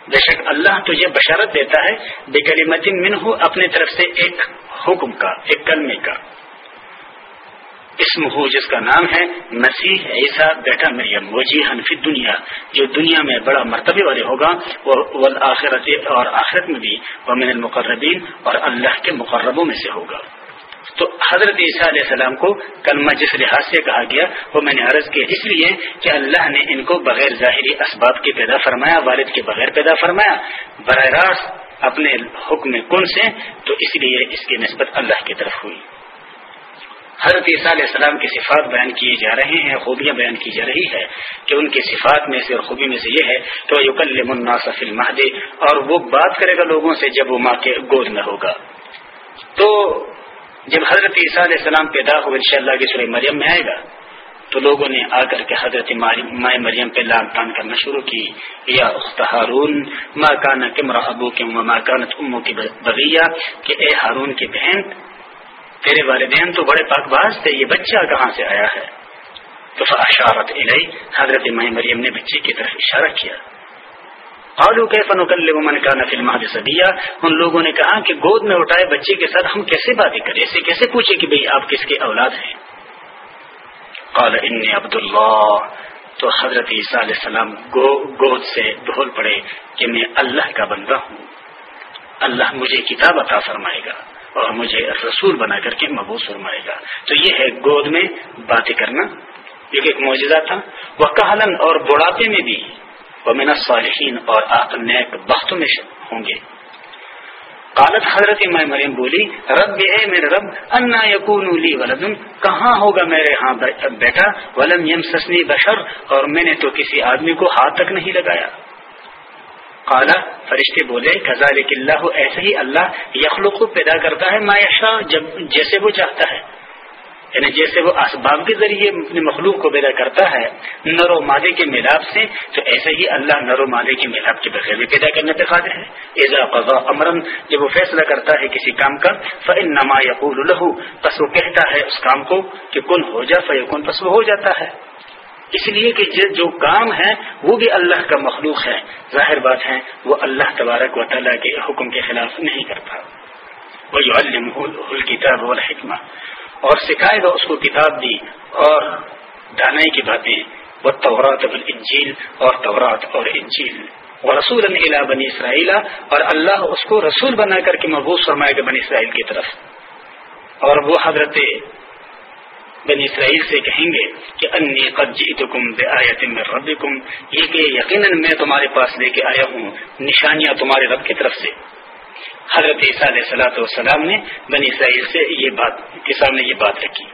بے شک اللہ تجھے بشارت دیتا ہے بے کلمت منہ اپنے طرف سے ایک حکم کا، ایک کلمے کا۔ اسم ہو جس کا نام ہے مسیح عیسیٰ بیٹا مریم وجی حنفی دنیا جو دنیا میں بڑا مرتبے والے ہوگا، وہ آخرت اور آخرت میں بھی وہ من المقربین اور اللہ کے مقربوں میں سے ہوگا۔ تو حضرت عیسیٰ علیہ السلام کو کلمہ جس لحاظ سے کہا گیا، وہ میں نے عرض کیا اس لیے کہ اللہ نے ان کو بغیر ظاہری اسباب کے پیدا فرمایا، والد کے بغیر پیدا فرمایا۔ براہ راست اپنے حکم کن سے؟ تو اس لیے اس کی نسبت اللہ کی طرف ہوئی۔ حضرت عیسیٰ علیہ السلام کی صفات بیان کیے جا رہے ہیں، خوبیاں بیان کی جا رہی ہے کہ ان کی صفات میں سے اور خوبی میں سے یہ ہے کہ وہ یوکل مناسف المہدے اور وہ بات کرے گا لوگوں سے جب وہ ماں کے گود میں ہوگا۔ تو جب حضرت عیسیٰ علیہ السلام پیدا ہو ان شاء اللہ کی سورہ مریم میں آئے گا، تو لوگوں نے آ کر کے حضرت مائع مریم پہ لان تان کرنا شروع کی۔ یا ہارون ماں کانا کمرا ابو کے ماں کانت امو کی بغیہ، کہ اے ہارون کی بہن تیرے والدین تو بڑے پاک باز تھے، یہ بچہ کہاں سے آیا ہے؟ تو اشارت علیہ حضرت مائع مریم نے بچے کی طرف اشارہ کیا۔ آلو کے فن من کا نفل مہد سدیا ان لوگوں نے کہا کہ گود میں اٹھائے بچے کے ساتھ ہم کیسے باتیں کریں؟ اسے کیسے پوچھے کہ بھئی آپ کس کے اولاد ہیں؟ قال ان عبد اللہ تو حضرت عیسیٰ علیہ السلام گو، گود سے ڈھول پڑے کہ میں اللہ کا بندہ ہوں۔ اللہ مجھے کتاب عطا فرمائے گا۔ اور مجھے رسول بنا کر کے مبوس فرمائے گا۔ تو یہ ہے گود میں باتیں کرنا۔ یہ ایک معجزہ تھا۔ وہ کہلن اور بڑھاپے میں بھی۔ وہ من صالحین اور آپ نیک بخت میں ہوں گے۔ قالت حضرت میں مریم بولی، رب اے میرے رب، انا یقون لی ولدن۔ کہاں ہوگا میرے ہاں بیٹا؟ ولم یم سسنی بشر۔ اور میں نے تو کسی آدمی کو ہاتھ تک نہیں لگایا۔ کالا فرشتے بولے کزالک اللہ، ایسے ہی اللہ یخلق، پیدا کرتا ہے مایشا جب جیسے وہ چاہتا ہے. یعنی جیسے وہ اسباب کے ذریعے اپنے مخلوق کو پیدا کرتا ہے، نر و مادے کے میلاب سے، تو ایسے ہی اللہ نر و مادے کے میلاب کے بغیر بھی پیدا کرنے پہ قادر ہے۔ ایزا قضا امرن، جب وہ فیصلہ کرتا ہے کسی کام کا فن نما یقول الہو بس وہ کہتا ہے اس کام کو کہ کن ہو جا فیکن بس وہ ہو جاتا ہے۔ اس لیے کہ جو کام ہے وہ بھی اللہ کا مخلوق ہے۔ ظاہر بات ہے، وہ اللہ تبارک و تعالیٰ کے حکم کے خلاف نہیں کرتا۔ وہ الکتاب والحکمہ اور سکھائے گا اس کو کتاب دی اور دانائی کی باتیں۔ وہ تورات انجیل اور تورات اور انجیل۔ وہ رسول بنی اسرائیل اور اللہ اس کو رسول بنا کر کے محبوب فرمائے گا بنی اسرائیل کی طرف۔ اور وہ حضرت بنی اسرائیل سے کہیں گے کہ انی قد جئتکم بآیت من ربکم، یہ کہ یقیناً میں تمہارے پاس لے کے آیا ہوں نشانیاں تمہارے رب کی طرف سے۔ حضرت عیسیٰ علیہ صلاح والسلام نے بنی اسرائیل سے یہ بات، کے سامنے یہ بات رکھی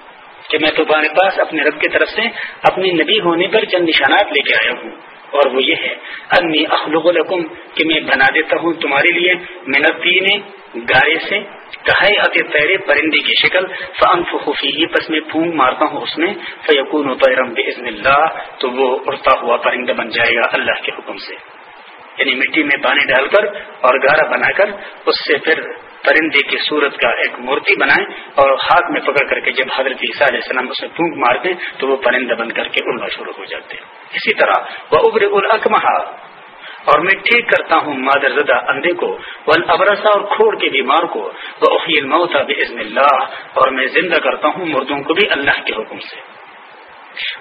کہ میں تمہارے پاس اپنے رب کی طرف سے اپنی نبی ہونے پر چند نشانات لے کے آیا ہوں۔ اور وہ یہ ہے، انی اخلق الحکم کہ میں بنا دیتا ہوں تمہارے لیے محنتی نے گارے سے کہے آتے تیرے پرندے کی شکل فن فخوفی پس میں پھونگ مارتا ہوں اس میں فیقون و پیرم بزن اللہ تو وہ اڑتا ہوا پرندہ بن جائے گا اللہ کے حکم سے۔ یعنی مٹی میں پانی ڈال کر اور گارا بنا کر، اس سے پھر پرندے کی صورت کا ایک مورتی بنائیں اور ہاتھ میں پکڑ کر کے جب حضرت عیسیٰ علیہ السلام اسے پھونک مار دیں تو وہ پرندہ بن کر کے اڑنا شروع ہو جاتے۔ ہیں اسی طرح وہ ابر الکمہ اور میں ٹھیک کرتا ہوں مادر زدہ اندھے کو ون ابرسا اور کھوڑ کے بیمار کو وہ اخیل موتا بزن اللہ، اور میں زندہ کرتا ہوں مردوں کو بھی اللہ کے حکم سے۔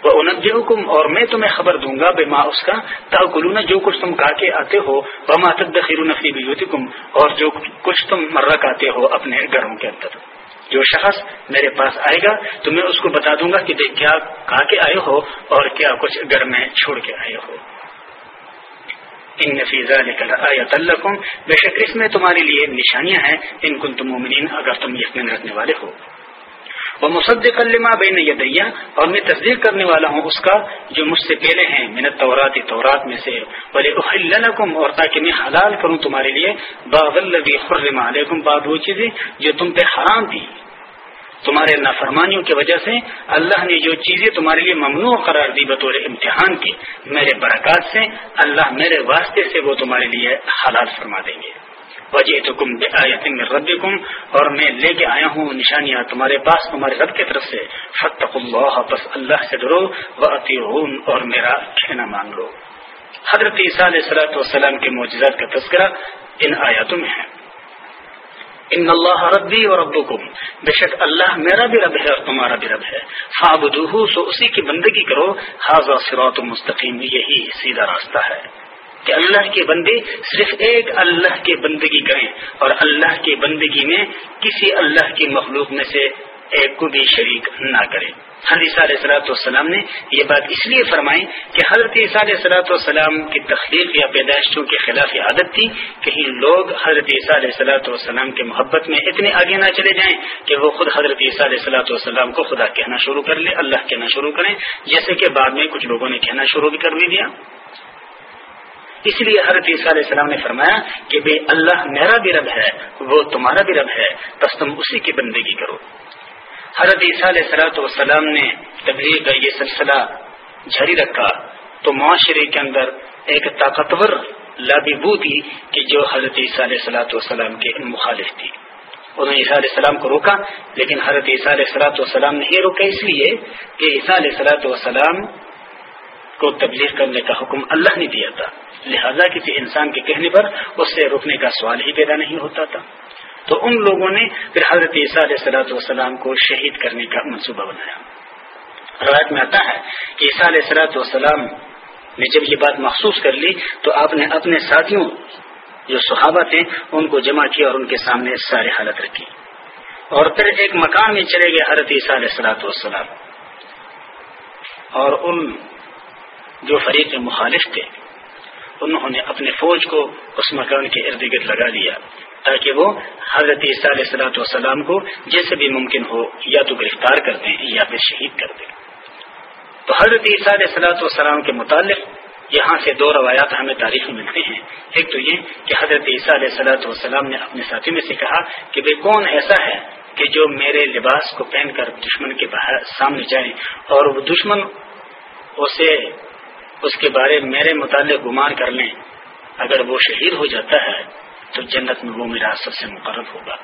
وہ انب حکم اور میں تمہیں خبر دوں گا بے ماں اس کا تا جو کچھ تم کا کے آتے ہو وہ تخیر نفی بھی اور جو کچھ تم مرک آتے ہو اپنے گھروں کے اندر۔ جو شخص میرے پاس آئے گا، تو میں اس کو بتا دوں گا کہ کیا کہا کے آئے ہو، اور کیا کچھ گھر میں چھوڑ کے آئے ہو۔ ان نفیزہ نکل اللہ بے شک اس میں تمہارے لیے نشانیاں ہیں۔ ان کن تم اگر تم یقین رکھنے والے ہو۔ وہ مصدق علما بین یدیا اور میں تصدیق کرنے والا ہوں اس کا، جو مجھ سے پہلے ہیں۔ منت تورات تورات میں سے۔ بولے اہلکم اور تاکہ میں حلال کروں تمہارے لیے۔ باغ الذی حرم علیکم بعد وہ چیزیں جو تم پہ حرام تھی تمہارے نافرمانیوں کی وجہ سے اللہ نے جو چیزیں تمہارے لیے ممنوع قرار دی بطور امتحان کی، میرے برکات سے اللہ میرے واسطے سے وہ تمہارے لیے حلال فرما دیں گے۔ وجہ تو کم رب اور میں لے کے آیا ہوں نشانیاں تمہارے پاس، تمہارے رب کی طرف سے۔ فتق اللہ، بس اللہ سے ڈرو و اور میرا کہنا مان لو۔ حضرت عیسیٰ علیہ صلاحت والسلام کے معجزات کا تذکرہ ان آیاتوں میں ہے۔ ان اللہ ربی اور ابکم بے شک اللہ میرا بھی رب ہے اور تمہارا بھی رب ہے۔ فاب سو اسی کی بندگی کرو۔ حاضر سرات مستقیم، یہی سیدھا راستہ ہے۔ کہ اللہ کے بندے صرف ایک اللہ کے بندگی کریں اور اللہ کی بندگی میں کسی اللہ کی مخلوق میں سے ایک کو بھی شریک نہ کریں حضرت علیہ صلاحت والسلام نے یہ بات اس لیے فرمائی کہ حضرت عیسیٰ علیہ صلاحت والسلام کی تخلیق یا پیدائشوں کے خلاف عادت تھی کہیں لوگ حضرت عیسیٰ علیہ صلاحت والسلام کے محبت میں اتنے آگے نہ چلے جائیں کہ وہ خود حضرت عیسیٰ علیہ صلاحت والسلام کو خدا کہنا شروع کر لے، اللہ کہنا شروع کریں، جیسے کہ بعد میں کچھ لوگوں نے کہنا شروع بھی کر بھی دیا۔ اس لیے حضرت عیسیٰ علیہ السلام نے فرمایا کہ بے اللہ میرا بھی رب ہے، وہ تمہارا بھی رب ہے، بس تم اسی کی بندگی کرو۔ حضرت عیسیٰ علیہ سلاۃ والسلام نے تبلیغ کا یہ سلسلہ جاری رکھا تو معاشرے کے اندر ایک طاقتور لابی بو تھی کہ جو حضرت عیسیٰ علیہ سلاۃ والسلام کے مخالف تھی۔ انہوں نے عیسیٰ علیہ السلام کو روکا، لیکن حضرت عیسیٰ علیہ سلاۃ والسلام نے یہ روکا اس لیے کہ عیسیٰ علیہ سلاۃ والسلام کو تبلیغ کرنے کا حکم اللہ نے دیا تھا۔ لہذا کسی انسان کے کہنے پر اس سے روکنے کا سوال ہی پیدا نہیں ہوتا تھا۔ تو ان لوگوں نے پھر حضرت عیسیٰ علیہ صلاحت والسلام کو شہید کرنے کا منصوبہ بنایا۔ روایت میں آتا ہے کہ عیسیٰ علیہ صلاحت والسلام نے جب یہ بات محسوس کر لی تو آپ نے اپنے ساتھیوں جو صحابہ تھے ان کو جمع کیا اور ان کے سامنے سارے حالت رکھی۔ اور پھر ایک مکان میں چلے گئے حضرت عیسیٰ علیہ صلاحت والسلام۔ اور ان جو فریق مخالف تھے، انہوں نے اپنے فوج کو اس مکان کے ارد گرد لگا دیا۔ تاکہ وہ حضرت عیسیٰ علیہ السلاۃ والسلام کو جیسے بھی ممکن ہو یا تو گرفتار کر دیں یا پھر شہید کر دیں۔ تو حضرت عیسیٰ علیہ السلاۃ والسلام کے متعلق یہاں سے دو روایات ہمیں تاریخ میں ملتے ہیں۔ ایک تو یہ کہ حضرت عیسیٰ علیہ السلاۃ والسلام نے اپنے ساتھی میں سے کہا کہ بھائی کون ایسا ہے کہ جو میرے لباس کو پہن کر دشمن کے باہر سامنے جائے اور وہ دشمن اسے اس کے بارے میرے متعلق گمان کر لیں۔ اگر وہ شہید ہو جاتا ہے تو جنت میں وہ میرا سب سے مقرر ہوگا۔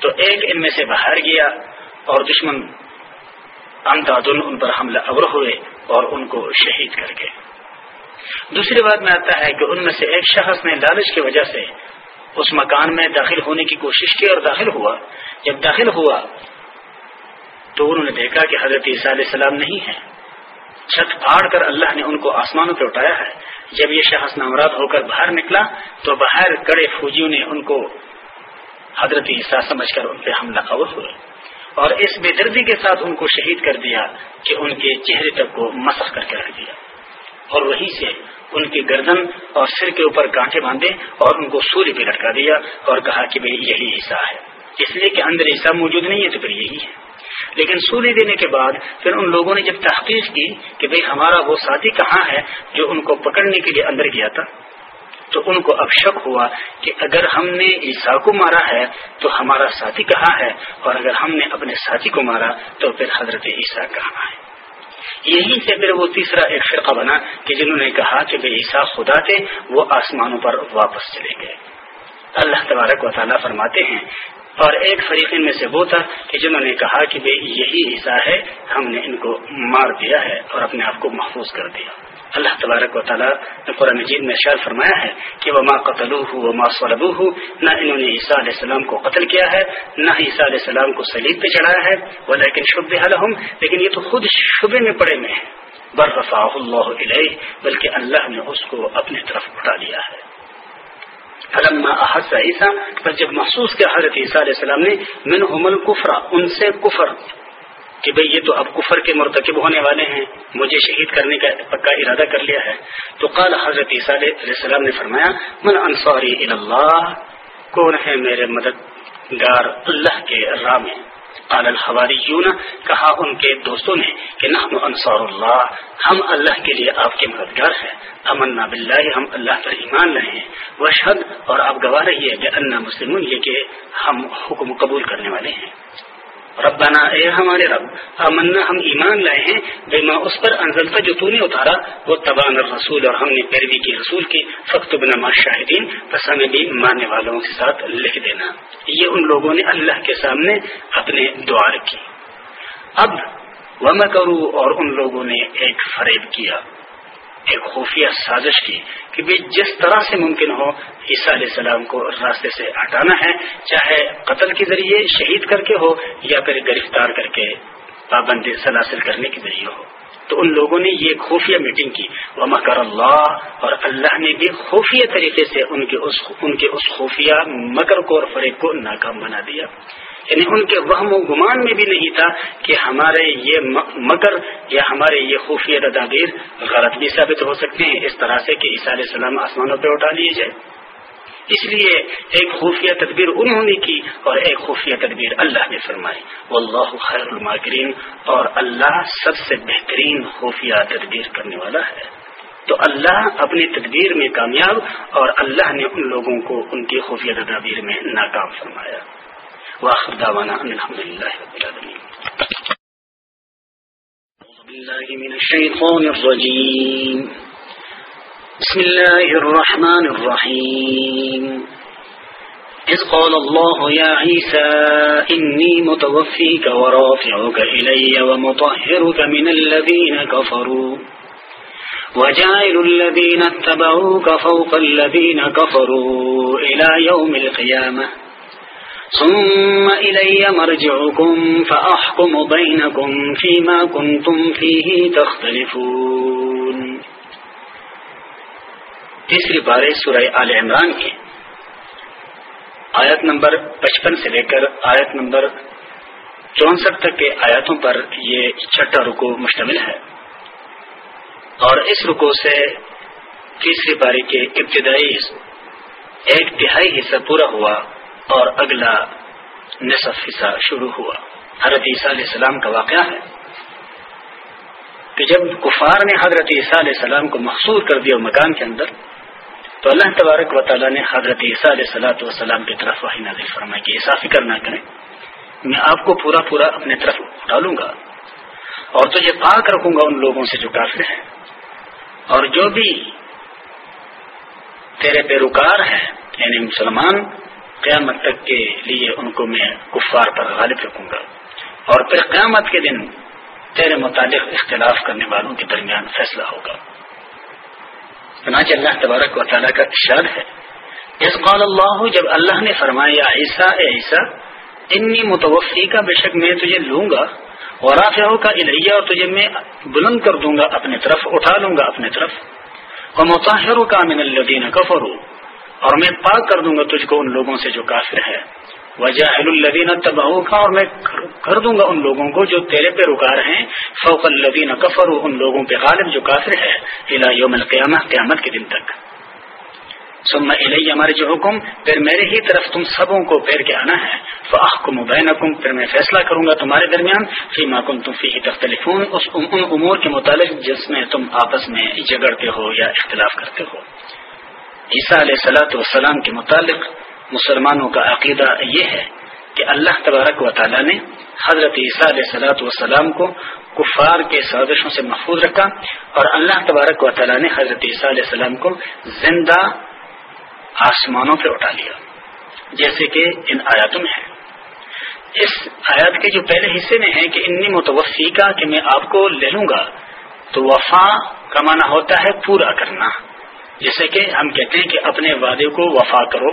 تو ایک ان میں سے باہر گیا اور دشمن ان پر حملہ ابر ہوئے اور ان کو شہید کر گئے۔ دوسری بات میں آتا ہے کہ ان میں سے ایک شخص نے لالچ کی وجہ سے اس مکان میں داخل ہونے کی کوشش کی اور داخل ہوا۔ جب داخل ہوا تو انہوں نے دیکھا کہ حضرت عیسیٰ علیہ السلام نہیں ہے چھت پھاڑ کر اللہ نے ان کو آسمانوں پہ اٹھایا ہے۔ جب یہ شخص نامراد ہو کر باہر نکلا تو باہر کڑے فوجیوں نے ان کو حضرت عیسیٰ سمجھ کر ان پہ حملہ خور ہوئے اور اس بے دردی کے ساتھ ان کو شہید کر دیا کہ ان کے چہرے تک کو مسخ کر کے رکھ دیا اور وہیں سے ان کی گردن اور سر کے اوپر کانٹے باندھے اور ان کو سوری پہ لٹکا دیا اور کہا کہ بھائی یہی حصہ ہے۔ اس لیے کہ اندر عیسیٰ موجود نہیں ہے تو پھر یہی ہے۔ لیکن سوری دینے کے بعد پھر ان لوگوں نے جب تحقیق کی کہ بھئی ہمارا وہ ساتھی کہاں ہے جو ان کو پکڑنے کے لیے اندر گیا تھا، تو ان کو اب شک ہوا کہ اگر ہم نے عیسا کو مارا ہے تو ہمارا ساتھی کہاں ہے، اور اگر ہم نے اپنے ساتھی کو مارا تو پھر حضرت عیسیٰ کہاں ہے۔ یہی سے پھر وہ تیسرا ایک فرقہ بنا کہ جنہوں نے کہا کہ بے عیسیٰ خدا تھے، وہ آسمانوں پر واپس چلے گئے۔ اللہ تبارک و تعالیٰ فرماتے ہیں اور ایک فریقین میں سے وہ تھا کہ جنہوں نے کہا کہ بھائی یہی حصہ ہے، ہم نے ان کو مار دیا ہے اور اپنے آپ کو محفوظ کر دیا۔ اللہ تبارک و تعالیٰ نے قرآن مجید میں شعر فرمایا ہے کہ وہ ماں قتل ہو وہ ماں سلبو ہو نہ انہوں نے عیسیٰ علیہ السلام کو قتل کیا ہے، نہ عیسیٰ علیہ السلام کو سلیب پہ چڑھایا ہے وہ لیکن شب حلحم لیکن یہ تو خود شبے میں پڑے میں ہے بر رفا اللہ علیہ بلکہ اللہ نے اس کو اپنی طرف اٹھا لیا ہے۔ فلما احس عیسیٰ پر جب محسوس کیا حضرت عیسیٰ علیہ السلام نے من حمل کفرا ان سے کفر، کہ بھئی یہ تو اب کفر کے مرتکب ہونے والے ہیں، مجھے شہید کرنے کا پکا ارادہ کر لیا ہے۔ تو قال حضرت عیسیٰ علیہ السلام نے فرمایا، من انصاری اللہ، کون ہے میرے مددگار اللہ کے راہ میں؟ قال الحواریون کہا ان کے دوستوں نے کہ نحن انصار اللہ، ہم اللہ کے لیے آپ کے مددگار ہیں۔ امن باللہ، ہم اللہ پر ایمان رہے ہیں۔ وشہد اور آپ گواہ رہی ہے کہ انا مسلم یہ کہ ہم حکم قبول کرنے والے ہیں۔ ربنا، اے ہمارے رب امنا ہم ایمان لائے ہیں بے ماں اس پر انزلتا جو تو نے اتارا، وہ تبان الرسول، اور ہم نے پیروی کی رسول کی فخت بنا شاہدین بس ہمیں بھی ماننے والوں کے ساتھ لکھ دینا۔ یہ ان لوگوں نے اللہ کے سامنے اپنے دعا رکھی اب وہ کروں اور ان لوگوں نے ایک فریب کیا۔ ایک خفیہ سازش کی کہ بھی جس طرح سے ممکن ہو، عیسیٰ علیہ السلام کو راستے سے ہٹانا ہے، چاہے قتل کے ذریعے شہید کر کے ہو یا پھر گرفتار کر کے پابندی سلاسل کرنے کے ذریعے ہو۔ تو ان لوگوں نے یہ خفیہ میٹنگ کی۔ وہ مکر اللہ اور اللہ نے بھی خفیہ طریقے سے ان کے اس، ان کے اس خفیہ مکر کو اور فریب کو ناکام بنا دیا۔ یعنی ان کے وہم و گمان میں بھی نہیں تھا کہ ہمارے یہ مگر یا ہمارے یہ خفیہ تدابیر غلط بھی ثابت ہو سکتے ہیں، اس طرح سے کہ عیسیٰ علیہ السلام آسمانوں پہ اٹھا لیے جائے۔ اس لیے ایک خفیہ تدبیر انہوں نے کی اور ایک خفیہ تدبیر اللہ نے فرمائی۔ واللہ خیر الماکرین اور اللہ سب سے بہترین خفیہ تدبیر کرنے والا ہے۔ تو اللہ اپنی تدبیر میں کامیاب اور اللہ نے ان لوگوں کو ان کی خفیہ تدابیر میں ناکام فرمایا۔ واخر دعوانا ان الحمد لله رب العالمين. بالله من الشيطان الرجيم. بسم الله الرحمن الرحيم. إذ قال الله يا عيسى، إني متوفيك ورافعك إلي ومطهرك من الذين كفروا. وجعل الذين اتبعوك فوق الذين كفروا إلى يوم القيامة. ثم إلي مرجعكم فأحكم بينكم فيما كنتم فيه تختلفون. تیسری بارے سورہ آل عمران کی آیت نمبر پچپن سے لے کر آیت نمبر چونسٹھ تک کے آیاتوں پر یہ چھٹا رکو مشتمل ہے۔ اور اس رکو سے تیسری پاری کے ابتدائی ایک تہائی حصہ پورا ہوا۔ اور اگلا نصف حصہ شروع ہوا۔ حضرت عیسیٰ علیہ السلام کا واقعہ ہے کہ جب کفار نے حضرت عیسیٰ علیہ السلام کو مخصوص کر دیا مکان کے اندر، تو اللہ تبارک و تعالیٰ نے حضرت عیسیٰ علیہ صلاحت والسلام کی طرف وحی نازل فرمائی کہ ایسا فکر نہ کریں، میں آپ کو پورا پورا اپنے طرف ڈالوں گا اور تجھے پاک رکھوں گا ان لوگوں سے جو کافر ہیں۔ اور جو بھی تیرے پیروکار ہیں یعنی مسلمان قیامت تک کے لیے ان کو میں کفار پر غالب رکھوں گا۔ اور پھر قیامت کے دن تیرے متعلق اختلاف کرنے والوں کے درمیان فیصلہ ہوگا۔ اللہ تبارک و تعالیٰ کا ارشاد ہے۔ اس قال اللہ، جب اللہ نے فرمایا عیسیٰ، اے عیسیٰ، انی متوفی کا بے شک میں تجھے لوں گا اور رافعوں کا الہیہ اور تجھے میں بلند کر دوں گا اپنے طرف، اٹھا لوں گا اپنے طرف۔ اور متاثر کا من الدین کفر اور میں پاک کر دوں گا تجھ کو ان لوگوں سے جو کافر ہے وجہ الدین تباہ کا اور میں کر دوں گا ان لوگوں کو جو تیرے پہ رکار ہیں۔ فوق الدین کفر ان لوگوں پہ غالب جو کافر ہے الا یوم القیامہ قیامت کے دن تک۔ سما الیہ ہمارے جو حکم پھر میرے ہی طرف تم سبوں کو پھیر کے آنا ہے۔ فاحکم بینکم پھر میں فیصلہ کروں گا تمہارے درمیان۔ فی ما تم فی تختلفون، اس ان امور کے متعلق جس میں تم آپس میں جگڑتے ہو یا اختلاف کرتے ہو۔ عیسیٰ علیہ سلاۃ والسلام کے متعلق مسلمانوں کا عقیدہ یہ ہے کہ اللہ تبارک و تعالیٰ نے حضرت عیسیٰ علیہ سلاۃ والسلام کو کفار کے سازشوں سے محفوظ رکھا اور اللہ تبارک و تعالیٰ نے حضرت عیسیٰ علیہ السلام کو زندہ آسمانوں پہ اٹھا لیا، جیسے کہ ان آیاتوں میں ہے۔ اس آیات کے جو پہلے حصے میں ہے کہ انی متوفی کا کہ میں آپ کو لے لوں گا، تو وفا کا معنی ہوتا ہے پورا کرنا۔ جیسے کہ ہم کہتے ہیں کہ اپنے وعدے کو وفا کرو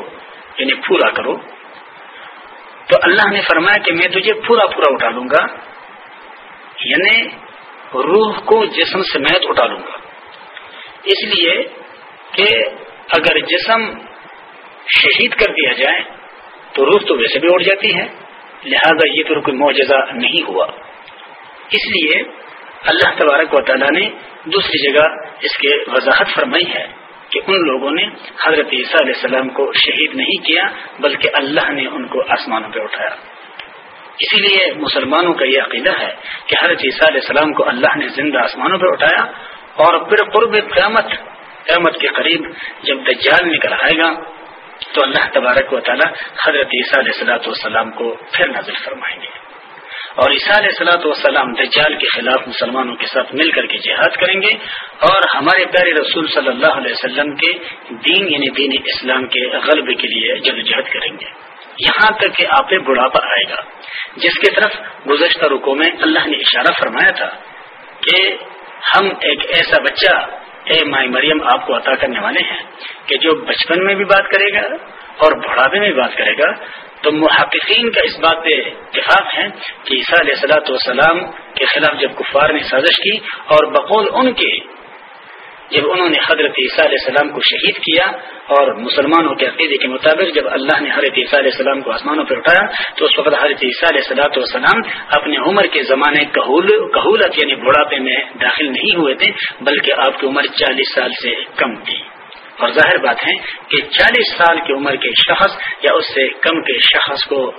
یعنی پورا کرو۔ تو اللہ نے فرمایا کہ میں تجھے پورا پورا اٹھا لوں گا یعنی روح کو جسم سمیت اٹھا لوں گا۔ اس لیے کہ اگر جسم شہید کر دیا جائے، تو روح تو ویسے بھی اٹھ جاتی ہے، لہذا یہ تو کوئی معجزہ نہیں ہوا۔ اس لیے اللہ تبارک و تعالیٰ نے دوسری جگہ اس کے وضاحت فرمائی ہے۔ کہ ان لوگوں نے حضرت عیسیٰ علیہ السلام کو شہید نہیں کیا، بلکہ اللہ نے ان کو آسمانوں پہ اٹھایا۔ اسی لیے مسلمانوں کا یہ عقیدہ ہے کہ حضرت عیسیٰ علیہ السلام کو اللہ نے زندہ آسمانوں پہ اٹھایا اور پھر قرب قیامت قیامت کے قریب جب دجال نکل آئے گا، تو اللہ تبارک و تعالی حضرت عیسیٰ علیہ السلاۃ والسلام کو پھر نظر فرمائیں گے۔ اور عیسیٰ علیہ السلاۃ والسلام، دجال کے خلاف مسلمانوں کے ساتھ مل کر کے جہاد کریں گے اور ہمارے پیارے رسول صلی اللہ علیہ وسلم کے دین یعنی دین اسلام کے غلبے کے لیے جدوجہد کریں گے۔ یہاں تک کہ آپ بڑھاپا آئے گا، جس کی طرف گزشتہ رکو میں اللہ نے اشارہ فرمایا تھا کہ ہم ایک ایسا بچہ، اے مائی مریم، آپ کو عطا کرنے والے ہیں کہ جو بچپن میں بھی بات کرے گا اور بڑھاپے میں بھی بات کرے گا۔ تو محققین کا اس بات پہ اتفاق ہے کہ عیسیٰ علیہ السلاۃ والسلام کے خلاف جب کفار نے سازش کی اور بقول ان کے جب انہوں نے حضرت عیسیٰ علیہ السلام کو شہید کیا اور مسلمانوں کے عقیدے کے مطابق جب اللہ نے حضرت عیسیٰ علیہ السلام کو آسمانوں پر اٹھایا، تو اس وقت حضرت عیسیٰ علیہ السلاۃ والسلام اپنے عمر کے زمانے کہولت یعنی بڑھاپے میں داخل نہیں ہوئے تھے، بلکہ آپ کی عمر چالیس سال سے کم تھی۔ اور ظاہر بات ہے کہ چالیس سال کی عمر کے شخص یا اس سے کم کے شخص کو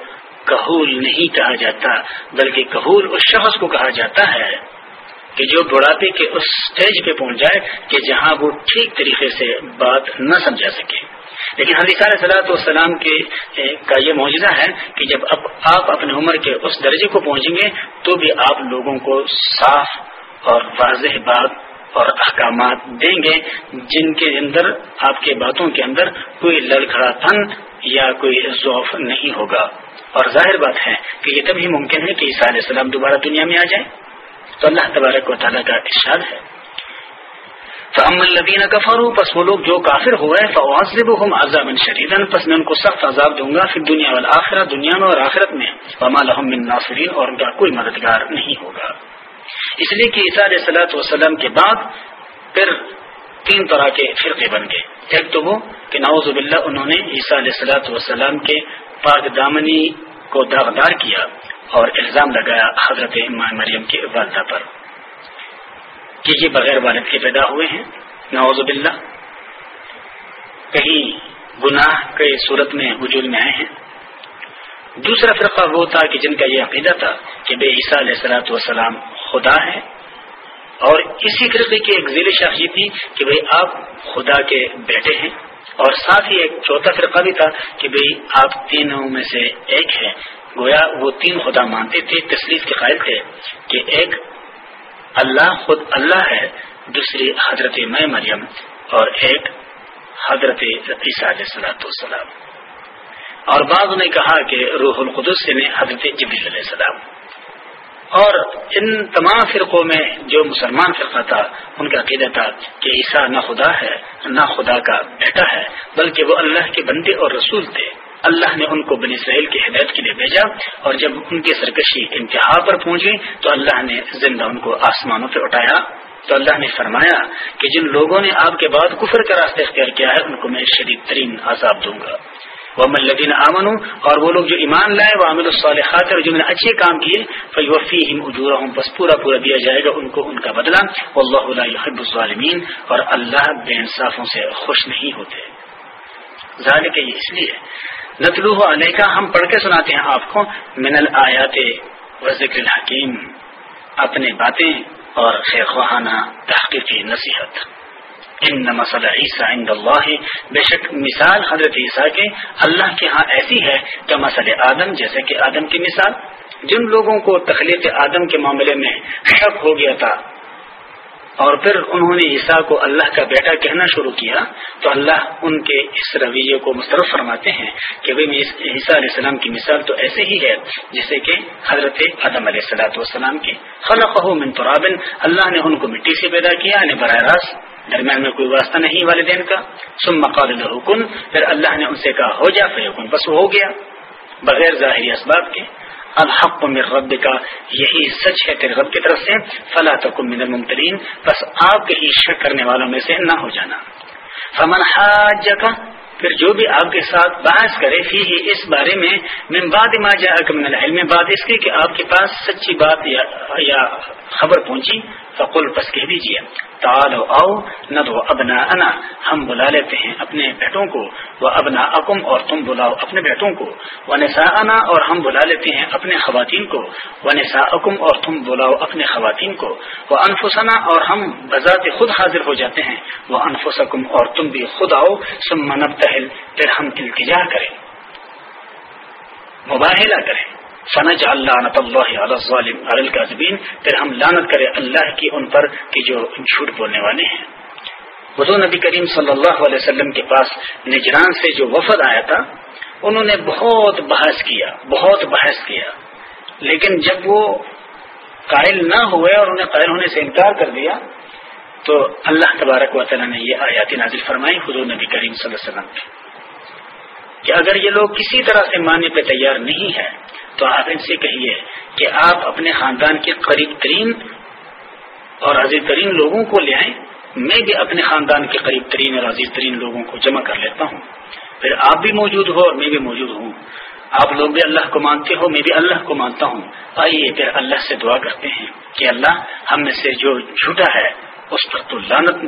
کہول نہیں کہا جاتا، بلکہ کہول اس شخص کو کہا جاتا ہے کہ جو بڑھاپے کے اس سٹیج پہ پہنچ جائے کہ جہاں وہ ٹھیک طریقے سے بات نہ سمجھا سکے۔ لیکن حدیث صلاحت والسلام کے کا یہ معجزہ ہے کہ جب اب آپ اپنے عمر کے اس درجے کو پہنچیں گے تو بھی آپ لوگوں کو صاف اور واضح بات اور احکامات دیں گے جن کے اندر آپ کے باتوں کے اندر کوئی لڑکھڑا پن یا کوئی ضعف نہیں ہوگا۔ اور ظاہر بات ہے کہ یہ تبھی ممکن ہے کہ عیسیٰ علیہ السلام دوبارہ دنیا میں آ جائے تو اللہ تبارک و تعالیٰ کا ارشاد ہے۔ فعم الدین کفر پس وہ لوگ جو کافر ہوئے فواضب ہم عذاب شدید پس میں ان کو سخت عذاب دوں گا پھر دنیا والا دنیا میں اور آخرت میں۔ وما لحم من ناصرین اور ان کا کوئی مددگار نہیں ہوگا۔ اس لیے کہ عیسیٰ علیہ سلاۃ وسلم کے بعد پھر تین طرح کے فرقے بن گئے۔ ایک تو وہ کہ نواز باللہ انہوں نے عیسیٰ علیہ سلاۃ وسلم کے پاک دامنی کو داغدار کیا اور الزام لگایا حضرت مریم کے والدہ پر۔ کہ یہ بغیر والد کے پیدا ہوئے ہیں۔ نواز باللہ۔ کہیں گناہ کے صورت میں وجود میں آئے ہیں۔ دوسرا فرقہ وہ تھا کہ جن کا یہ عقیدہ تھا کہ بے عیسیٰ علیہ السلاۃ والسلام خدا ہے اور اسی فرقے کی ایک ذیل شاہ یہ تھی کہ بھئی آپ خدا کے بیٹے ہیں۔ اور ساتھ ہی ایک چوتھا فرقہ بھی تھا کہ بھئی آپ تینوں میں سے ایک ہے گویا وہ تین خدا مانتے تھے تصریف کے قائل تھے کہ ایک اللہ خود اللہ ہے، دوسری حضرت میں مریم اور ایک حضرت عیسیٰ علیہ السلاۃ والسلام۔ اور بعض نے کہا کہ روح القدس نے حضرت جبیل علیہ السلام۔ اور ان تمام فرقوں میں جو مسلمان فرقہ تھا، ان کا عقیدہ تھا کہ عیسیٰ نہ خدا ہے، نہ خدا کا بیٹا ہے، بلکہ وہ اللہ کے بندے اور رسول تھے۔ اللہ نے ان کو بنی اسرائیل کی ہدایت کے لیے بھیجا اور جب ان کی سرکشی انتہا پر پہنچ گئی تو اللہ نے زندہ ان کو آسمانوں پہ اٹھایا۔ تو اللہ نے فرمایا کہ جن لوگوں نے آپ کے بعد کفر کا راستہ اختیار کیا ہے، ان کو میں شدید ترین عذاب دوں گا۔ وہ ملدین امن اور وہ لوگ جو ایمان لائے وہ عامل الصالحات، اور جنہوں نے اچھے کام کیے فیوفی اجورا ہوں بس پورا پورا دیا جائے گا ان کو ان کا بدلہ۔ اللہ حب الظالمین اور اللہ بے انصافوں سے خوش نہیں ہوتے۔ ظاہر کہ یہ اس لیے۔ نتلو علیہ ہم پڑھ کے سناتے ہیں آپ کو۔ من الآیات و ذکر الحکیم اپنے باتیں اور خیر خواہانہ تحقیقی نصیحت۔ ان مسئلہ عیسیٰ عند اللہ۔ بے شک مثال حضرت عیسیٰ کے اللہ کے ہاں ایسی ہے کہ مسئلہ آدم جیسے کہ آدم کی مثال۔ جن لوگوں کو تخلیق آدم کے معاملے میں شک ہو گیا تھا اور پھر انہوں نے عیسیٰ کو اللہ کا بیٹا کہنا شروع کیا، تو اللہ ان کے اس رویے کو مسترف فرماتے ہیں کہ بھائی عیسیٰ علیہ السلام کی مثال تو ایسے ہی ہے جیسے کہ حضرت عدم علیہ السلاۃ والسلام کی خلق من ترابن اللہ نے ان کو مٹی سے پیدا کیا یعنی براہ راست درمیان میں کوئی واسطہ نہیں والدین کا۔ سم مقاد الحکن پھر اللہ نے ان سے کہا ہو جا فیکن بس وہ ہو گیا۔ بغیر ظاہری اسباب کے۔ الحق من رب کا یہی سچ ہے تیرے رب کی طرف سے۔ فلا تکم من الممترین۔ بس آپ کے ہی شک کرنے والوں میں سے نہ ہو جانا۔ فمن حاج کا پھر جو بھی آپ کے ساتھ بحث کرے فی ہی اس بارے میں من بعد ما جاءک من العلم بعد اس کے کہ آپ کے پاس سچی بات یا, یا خبر پہنچی۔ فقل پس کہہ دیجیے تعالو او نہ تو ابنا انا ہم بلا لیتے ہیں اپنے بیٹوں کو وہ ابنا اکم اور تم بلاؤ اپنے بیٹوں کو وہ نسا انا اور ہم بلا لیتے ہیں اپنے خواتین کو وہ نسا اکم اور تم بلاؤ اپنے خواتین کو وہ انفسنا اور ہم بذات خود حاضر ہو جاتے ہیں وہ انفسکم اور تم بھی خود آؤ سم منب تہل پھر ہم التجا کریں مباحلہ کریں۔ سنج اللہ اللہ پھر ہم لانت کرے اللہ کی ان پر کہ جو جھوٹ بولنے والے ہیں۔ حضور نبی کریم صلی اللہ علیہ وسلم کے پاس نجران سے جو وفد آیا تھا، انہوں نے بہت بحث کیا، بہت بحث کیا۔ لیکن جب وہ قائل نہ ہوئے اور انہیں قائل ہونے سے انکار کر دیا، تو اللہ تبارک و تعالیٰ نے یہ آیات نازل فرمائی حضور نبی کریم صلی اللہ علیہ وسلم کی۔ کہ اگر یہ لوگ کسی طرح سے ماننے پہ تیار نہیں ہے تو آپ ان سے کہیے کہ آپ اپنے خاندان کے قریب ترین اور عزیز ترین لوگوں کو لے آئیں۔ میں بھی اپنے خاندان کے قریب ترین اور عزیز ترین لوگوں کو جمع کر لیتا ہوں۔ پھر آپ بھی موجود ہو اور میں بھی موجود ہوں۔ آپ لوگ بھی اللہ کو مانتے ہو، میں بھی اللہ کو مانتا ہوں۔ آئیے پھر اللہ سے دعا کرتے ہیں کہ اللہ ہم میں سے جو جھوٹا ہے، اس پر تو لانت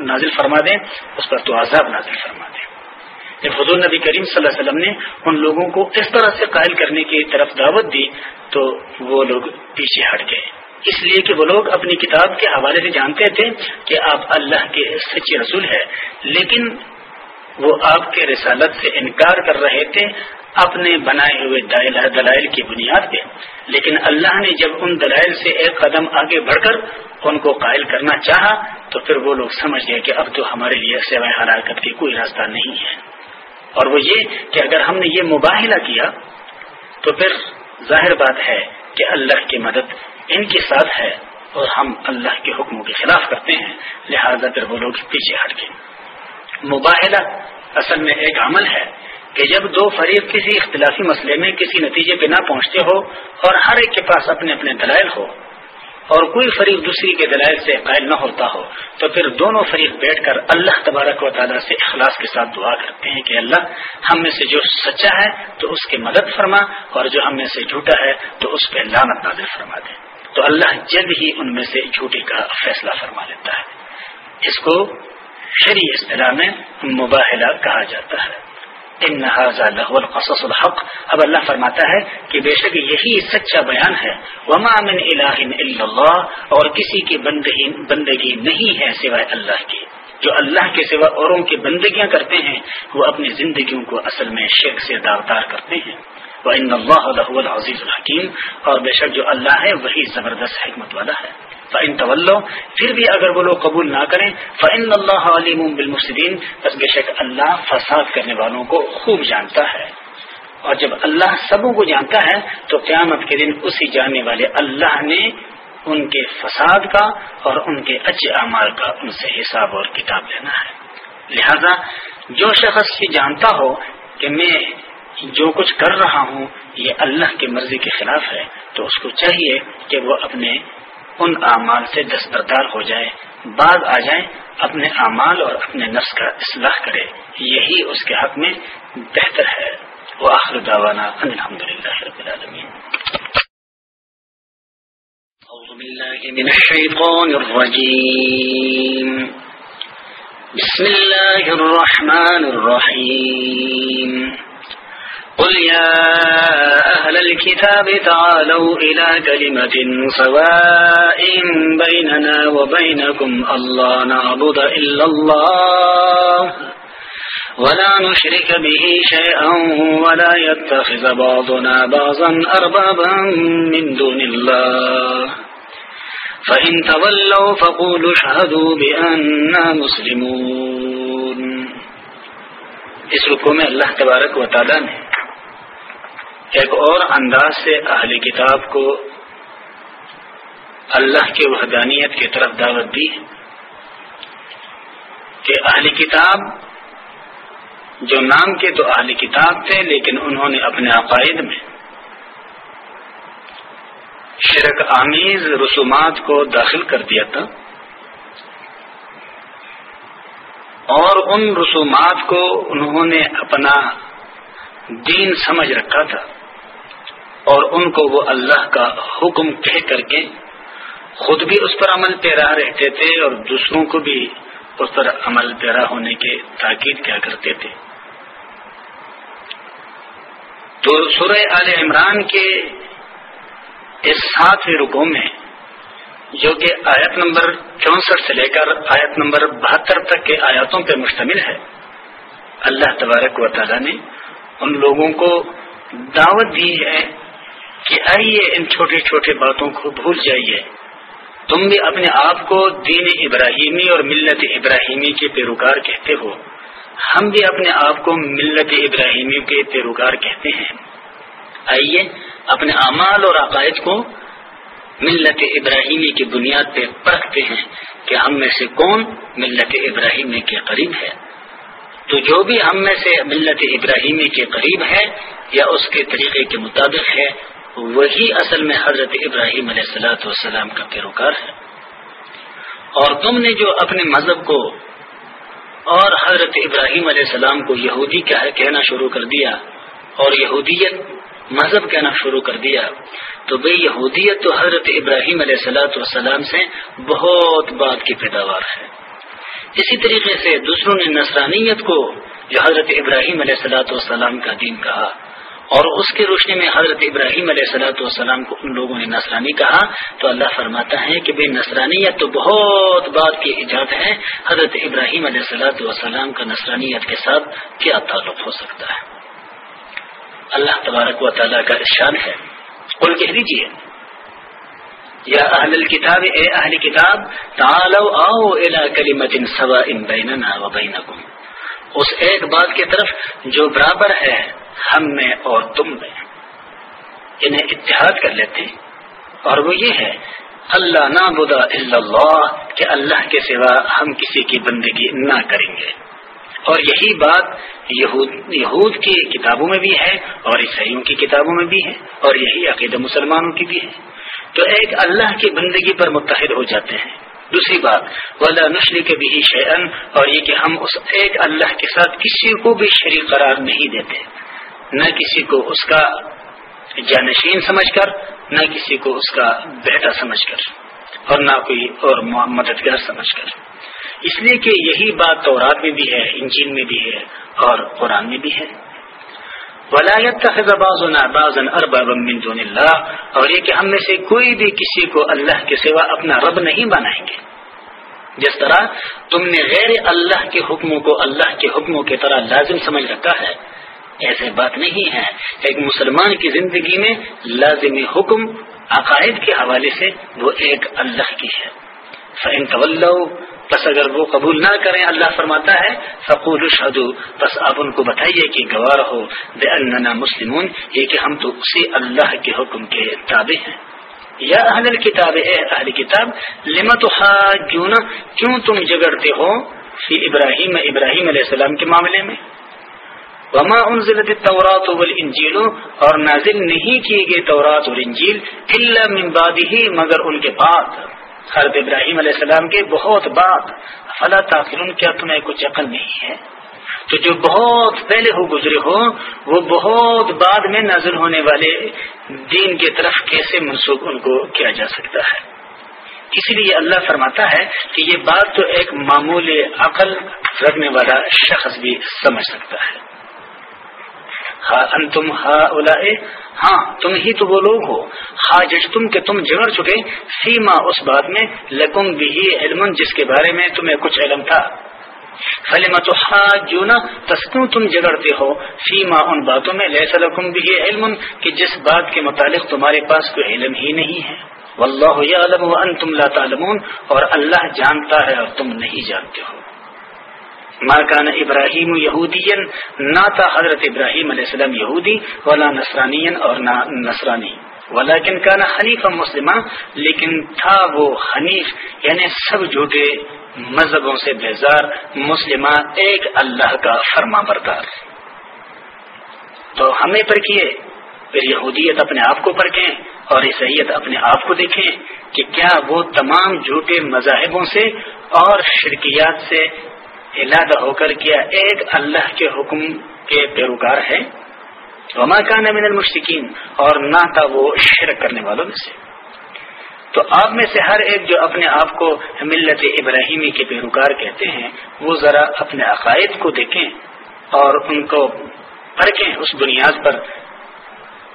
نازل فرما دیں، اس پر تو عذاب نازل فرما دیں۔ جب حضور نبی کریم صلی اللہ علیہ وسلم نے ان لوگوں کو اس طرح سے قائل کرنے کی طرف دعوت دی تو وہ لوگ پیچھے ہٹ گئے۔ اس لیے کہ وہ لوگ اپنی کتاب کے حوالے سے جانتے تھے کہ آپ اللہ کے سچے رسول ہے لیکن وہ آپ کے رسالت سے انکار کر رہے تھے اپنے بنائے ہوئے دلائل کی بنیاد پہ۔ لیکن اللہ نے جب ان دلائل سے ایک قدم آگے بڑھ کر ان کو قائل کرنا چاہا تو پھر وہ لوگ سمجھ گئے کہ اب تو ہمارے لیے سوائے ہلاکت کی کوئی راستہ نہیں ہے۔ اور وہ یہ کہ اگر ہم نے یہ مباحلہ کیا تو پھر ظاہر بات ہے کہ اللہ کی مدد ان کے ساتھ ہے اور ہم اللہ کے حکموں کے خلاف کرتے ہیں۔ لہذا پھر وہ لوگ پیچھے ہٹ گئے۔ مباحلہ اصل میں ایک عمل ہے کہ جب دو فریق کسی اختلافی مسئلے میں کسی نتیجے پہ نہ پہنچتے ہو اور ہر ایک کے پاس اپنے اپنے دلائل ہو اور کوئی فریق دوسری کے دلائل سے قائل نہ ہوتا ہو، تو پھر دونوں فریق بیٹھ کر اللہ تبارک و تعالیٰ سے اخلاص کے ساتھ دعا کرتے ہیں کہ اللہ ہم میں سے جو سچا ہے تو اس کی مدد فرما اور جو ہم میں سے جھوٹا ہے تو اس پہ لانت نازل فرما دے۔ تو اللہ جلد ہی ان میں سے جھوٹے کا فیصلہ فرما لیتا ہے۔ اس کو شریع اصطلاح میں مباحلہ کہا جاتا ہے۔ ان القصص الحق. اب اللہ فرماتا ہے کہ بے شک یہی سچا بیان ہے. وما من الہ الا اللہ اور کسی کی بندگی بندگی نہیں ہے سوائے اللہ کی. جو اللہ کے سوا اوروں کی بندگیاں کرتے ہیں، وہ اپنی زندگیوں کو اصل میں شرک سے داغدار کرتے ہیں. وہ ان اللہ العزیز الحکیم اور بے شک جو اللہ ہے، وہی زبردست حکمت والا ہے۔ فعن طول پھر بھی اگر وہ لوگ قبول نہ کریں فعن اللہ علیم بالمفسدین بس بے شک اللہ فساد کرنے والوں کو خوب جانتا ہے۔ اور جب اللہ سبوں کو جانتا ہے، تو قیامت کے دن اسی جاننے والے اللہ نے ان کے فساد کا اور ان کے اچھے اعمال کا ان سے حساب اور کتاب لینا ہے۔ لہذا جو شخص یہ جانتا ہو کہ میں جو کچھ کر رہا ہوں، یہ اللہ کی مرضی کے خلاف ہے، تو اس کو چاہیے کہ وہ اپنے ان اعمال سے دستبردار ہو جائے بعد آ جائیں، اپنے اعمال اور اپنے نفس کا اصلاح کرے۔ یہی اس کے حق میں بہتر ہے۔ وہ آخر داوانا الحمد للہ رب العالمین۔ بسم الله الرحمن الرحيم قل يا أهل الكتاب تعالوا إلى كلمة سواء بيننا وبينكم الله نعبد إلا الله ولا نشرك به شيئا ولا يتخذ بعضنا بعضا أربابا من دون الله فإن تولوا فقولوا شهدوا بأننا مسلمون۔ اس رکو میں اللہ تبارک و تعالی نے ایک اور انداز سے اہلی کتاب کو اللہ کے وحدانیت کی طرف دعوت دی کہ اہلی کتاب جو نام کے تو اہلی کتاب تھے، لیکن انہوں نے اپنے عقائد میں شرک آمیز رسومات کو داخل کر دیا تھا اور ان رسومات کو انہوں نے اپنا دین سمجھ رکھا تھا۔ اور ان کو وہ اللہ کا حکم کہہ کر کے خود بھی اس پر عمل پیرا رہتے تھے اور دوسروں کو بھی اس پر عمل پیرا ہونے کے تاکید کیا کرتے تھے۔ تو سورہ آل عمران کے اس ساتویں رکو میں جو کہ آیت نمبر چونسٹھ سے لے کر آیت نمبر بہتر تک کے آیاتوں پہ مشتمل ہے، اللہ تبارک و تعالی نے ان لوگوں کو دعوت دی ہے کہ آئیے ان چھوٹے چھوٹے باتوں کو بھول جائیے۔ تم بھی اپنے آپ کو دین ابراہیمی اور ملت ابراہیمی کے پیروکار کہتے ہو۔ ہم بھی اپنے آپ کو ملت ابراہیمی کے پیروکار کہتے ہیں۔ آئیے اپنے اعمال اور عقائد کو ملت ابراہیمی کی بنیاد پہ پرکھتے ہیں کہ ہم میں سے کون ملت ابراہیمی کے قریب ہے۔ تو جو بھی ہم میں سے ملت ابراہیمی کے قریب ہے یا اس کے طریقے کے مطابق ہے وہی اصل میں حضرت ابراہیم علیہ السلاۃ والسلام کا پیروکار ہے۔ اور تم نے جو اپنے مذہب کو اور حضرت ابراہیم علیہ السلام کو یہودی کہنا شروع کر دیا اور یہودیت مذہب کہنا شروع کر دیا، تو بھائی یہودیت تو حضرت ابراہیم علیہ السلاۃ والسلام سے بہت بات کی پیداوار ہے۔ اسی طریقے سے دوسروں نے نصرانیت کو جو حضرت ابراہیم علیہ السلاۃ والسلام کا دین کہا۔ اور اس کی روشنی میں حضرت ابراہیم علیہ صلاۃ والسلام کو ان لوگوں نے نصرانی کہا، تو اللہ فرماتا ہے کہ بے نصرانیت تو بہت بات کی ایجاد ہے۔ حضرت ابراہیم علیہ صلاۃ والسلام کا نصرانیت کے ساتھ کیا تعلق ہو سکتا ہے؟ اللہ تبارک و تعالیٰ کا ارشان ہے۔ اور کہہ دیجیے یا اہل الكتاب اے اہل کتاب تعالو آؤ الى کلمت سوا بیننا و بینکم۔ اس ایک بات کی طرف جو برابر ہے، ہم میں اور تم میں۔ انہیں اتحاد کر لیتے۔ اور وہ یہ ہے، اللہ نہ بدا اللہ، کہ اللہ کے سوا ہم کسی کی بندگی نہ کریں گے۔ اور یہی بات یہود یہود کی کتابوں میں بھی ہے، اور عیسائیوں کی کتابوں میں بھی ہے، اور یہی عقید مسلمانوں کی بھی ہے۔ تو ایک اللہ کی بندگی پر متحد ہو جاتے ہیں۔ دوسری بات، ولا نشری کے بھی شعن اور یہ کہ ہم اس ایک اللہ کے ساتھ کسی کو بھی شریک قرار نہیں دیتے۔ نہ کسی کو اس کا جانشین سمجھ کر، نہ کسی کو اس کا بیٹا سمجھ کر، اور نہ کوئی اور مددگار سمجھ کر۔ اس لیے کہ یہی بات تورات میں بھی ہے انجین میں بھی ہے، اور قرآن میں بھی ہے۔ ولایت دون اللہ اور یہ کہ ہم میں سے کوئی بھی کسی کو اللہ کے سوا اپنا رب نہیں بنائیں گے. جس طرح تم نے غیر اللہ کے حکموں کو اللہ کے حکموں کی طرح لازم سمجھ رکھا ہے، ایسے بات نہیں ہے ایک مسلمان کی زندگی میں لازم حکم عقائد کے حوالے سے وہ ایک اللہ کی ہے۔ فین طول بس اگر وہ قبول نہ کریں، اللہ فرماتا ہے فقول شہدو بس آپ ان کو بتائیے کہ گوار ہو بے اننا مسلمون، یہ کہ ہم تو اسی اللہ کے حکم کے تابع ہیں۔ یا اہل کتاب اے اہل کتاب لمت کیوں تم جگڑتے ہو فی ابراہیم ابراہیم علیہ السلام کے معاملے میں؟ وما انزلت التورات والانجیل اور نازل نہیں کیے گئے تورات اور انجیل الا من بعده، مگر ان کے بعد۔ حضرت ابراہیم علیہ السلام کے بہت بعد فلا تاخرون کیا تمہیں کچھ عقل نہیں ہے؟ تو جو بہت پہلے ہو گزرے ہو، وہ بہت بعد میں نازل ہونے والے دین کی طرف کیسے منسوخ ان کو کیا جا سکتا ہے؟ اسی لیے اللہ فرماتا ہے کہ یہ بات تو ایک معمول عقل رکھنے والا شخص بھی سمجھ سکتا ہے۔ تم ہاں تم ہی تو وہ لوگ ہو۔ ہا جج تم کہ تم جگڑ چکے۔ سیما اس بات میں لکم بھی علم، جس کے بارے میں تمہیں کچھ علم تھا۔ فلم تو جو نا تسکوں تم جگڑتے ہو؟ سیما ان باتوں میں لہس لکم بھی علم، کہ جس بات کے متعلق تمہارے پاس کوئی علم ہی نہیں ہے۔ واللہ یعلم وانتم لا تعلمون، اور اللہ جانتا ہے اور تم نہیں جانتے ہو۔ ماکان ابراہیم یہودی نہ تھا حضرت ابراہیم علیہ السلام یہودی ولا نسرانی اور نہ نسرانی ولیکن کانا حنیف مسلمہ لیکن تھا وہ حنیف یعنی سب جھوٹے مذہبوں سے بیزار مسلمہ ایک اللہ کا فرما بردار تو ہمیں پر کیے پھر یہودیت اپنے آپ کو پرکھیں اور عیسائیت اپنے آپ کو دیکھیں کہ کیا وہ تمام جھوٹے مذاہبوں سے اور شرکیات سے علادہ ہو کر کیا ایک اللہ کے حکم کے پیروکار ہے۔ وما کا من المشکین اور نہ تھا وہ شرک کرنے والوں میں سے۔ تو آپ میں سے ہر ایک جو اپنے آپ کو ملت ابراہیمی کے پیروکار کہتے ہیں، وہ ذرا اپنے عقائد کو دیکھیں اور ان کو پرکھیں۔ اس بنیاد پر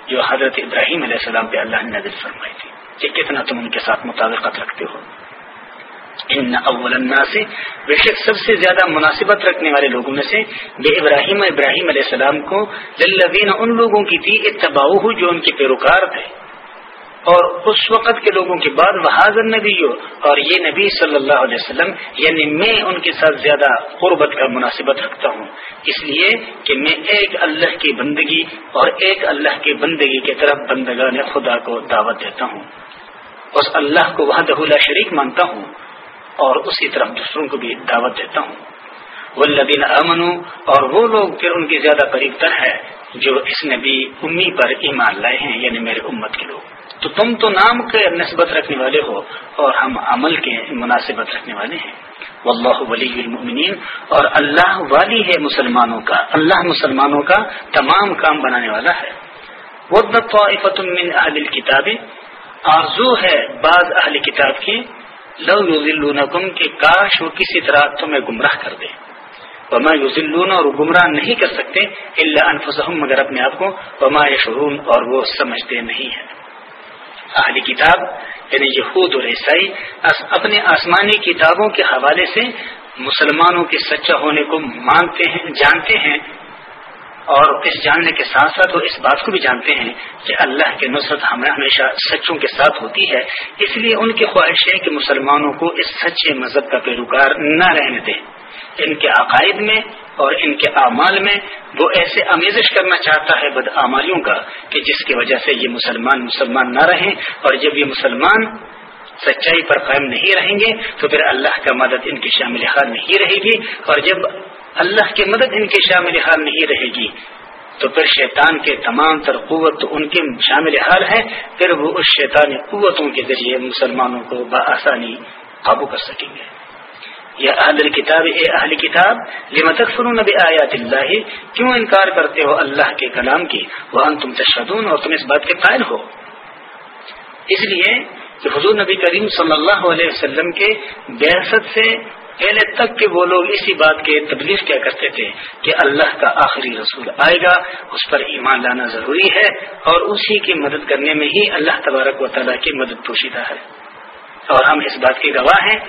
جو حضرت ابراہیم علیہ السلام پہ اللہ نے نظر فرمائی تھی کہ کتنا تم ان کے ساتھ مطابقت رکھتے ہو۔ ان اول سے بے شک سب سے زیادہ مناسبت رکھنے والے لوگوں میں سے بے ابراہیم ابراہیم علیہ السلام کو للذین ان لوگوں کی تھی اتباؤ جو ان کے پیروکار تھے۔ اور اس وقت کے لوگوں کے بعد وہ حاضر نبی ہو، اور یہ نبی صلی اللہ علیہ وسلم یعنی میں ان کے ساتھ زیادہ قربت کا مناسبت رکھتا ہوں۔ اس لیے کہ میں ایک اللہ کی بندگی اور ایک اللہ کی بندگی کی طرف بندگان خدا کو دعوت دیتا ہوں۔ اس اللہ کو وہاں دہلا شریک مانتا ہوں۔ اور اسی طرف دوسروں کو بھی دعوت دیتا ہوں۔ والذین امنو اور وہ لوگ پھر ان کی زیادہ قریب تر ہے جو اس نبی امی پر ایمان لائے ہیں یعنی میرے امت کے لوگ۔ تو تم تو نام کے نسبت رکھنے والے ہو اور ہم عمل کے مناسبت رکھنے والے ہیں۔ واللہ ولی المؤمنین، اور اللہ والی ہے مسلمانوں کا، اللہ مسلمانوں کا تمام کام بنانے والا ہے۔ من اہل الكتاب، آرزو ہے بعض اہل کتاب کی لو یوزلونکم کہ کاش وہ کسی طرح تمہیں گمراہ کر دے۔ وما یوزلون اور گمراہ نہیں کر سکتے اللہ انفسهم مگر اپنے آپ کو۔ وما یشعرون اور وہ سمجھتے نہیں ہیں۔ اہلی کتاب یعنی یہود اور عیسائی اپنے آسمانی کتابوں کے حوالے سے مسلمانوں کے سچا ہونے کو مانتے ہیں، جانتے ہیں۔ اور اس جاننے کے ساتھ ساتھ وہ اس بات کو بھی جانتے ہیں کہ اللہ کے نصرت ہمیں ہمیشہ سچوں کے ساتھ ہوتی ہے۔ اس لیے ان کی خواہش ہے کہ مسلمانوں کو اس سچے مذہب کا پیروکار نہ رہنے دیں۔ ان کے عقائد میں اور ان کے اعمال میں وہ ایسے امیزش کرنا چاہتا ہے بد کا کہ جس کی وجہ سے یہ مسلمان مسلمان نہ رہیں اور جب یہ مسلمان سچائی پر قائم نہیں رہیں گے تو پھر اللہ کا مدد ان کی شامل حال نہیں رہے گی۔ اور جب اللہ کی مدد ان کی شامل حال نہیں رہے گی۔ تو پھر شیطان کے تمام تر قوت ان کے شامل حال ہے پھر وہ اس شیطانی قوتوں کے ذریعے مسلمانوں کو بآسانی قابو کر سکیں گے۔ یا اہل کتاب اے اہل کتاب لما تکفرون بآیات اللہ؟ کیوں انکار کرتے ہو اللہ کے کلام کی؟ وان تم تشہدون اور تم اس بات کے قائل ہو۔ اس لیے کہ حضور نبی کریم صلی اللہ علیہ وسلم کے بیاست سے پہلے تک کہ وہ لوگ اسی بات کے تبلیغ کیا کرتے تھے کہ اللہ کا آخری رسول آئے گا، اس پر ایمان لانا ضروری ہے اور اسی کی مدد کرنے میں ہی اللہ تبارک و تعالیٰ کی مدد پوشیدہ ہے۔ اور ہم اس بات کے گواہ ہیں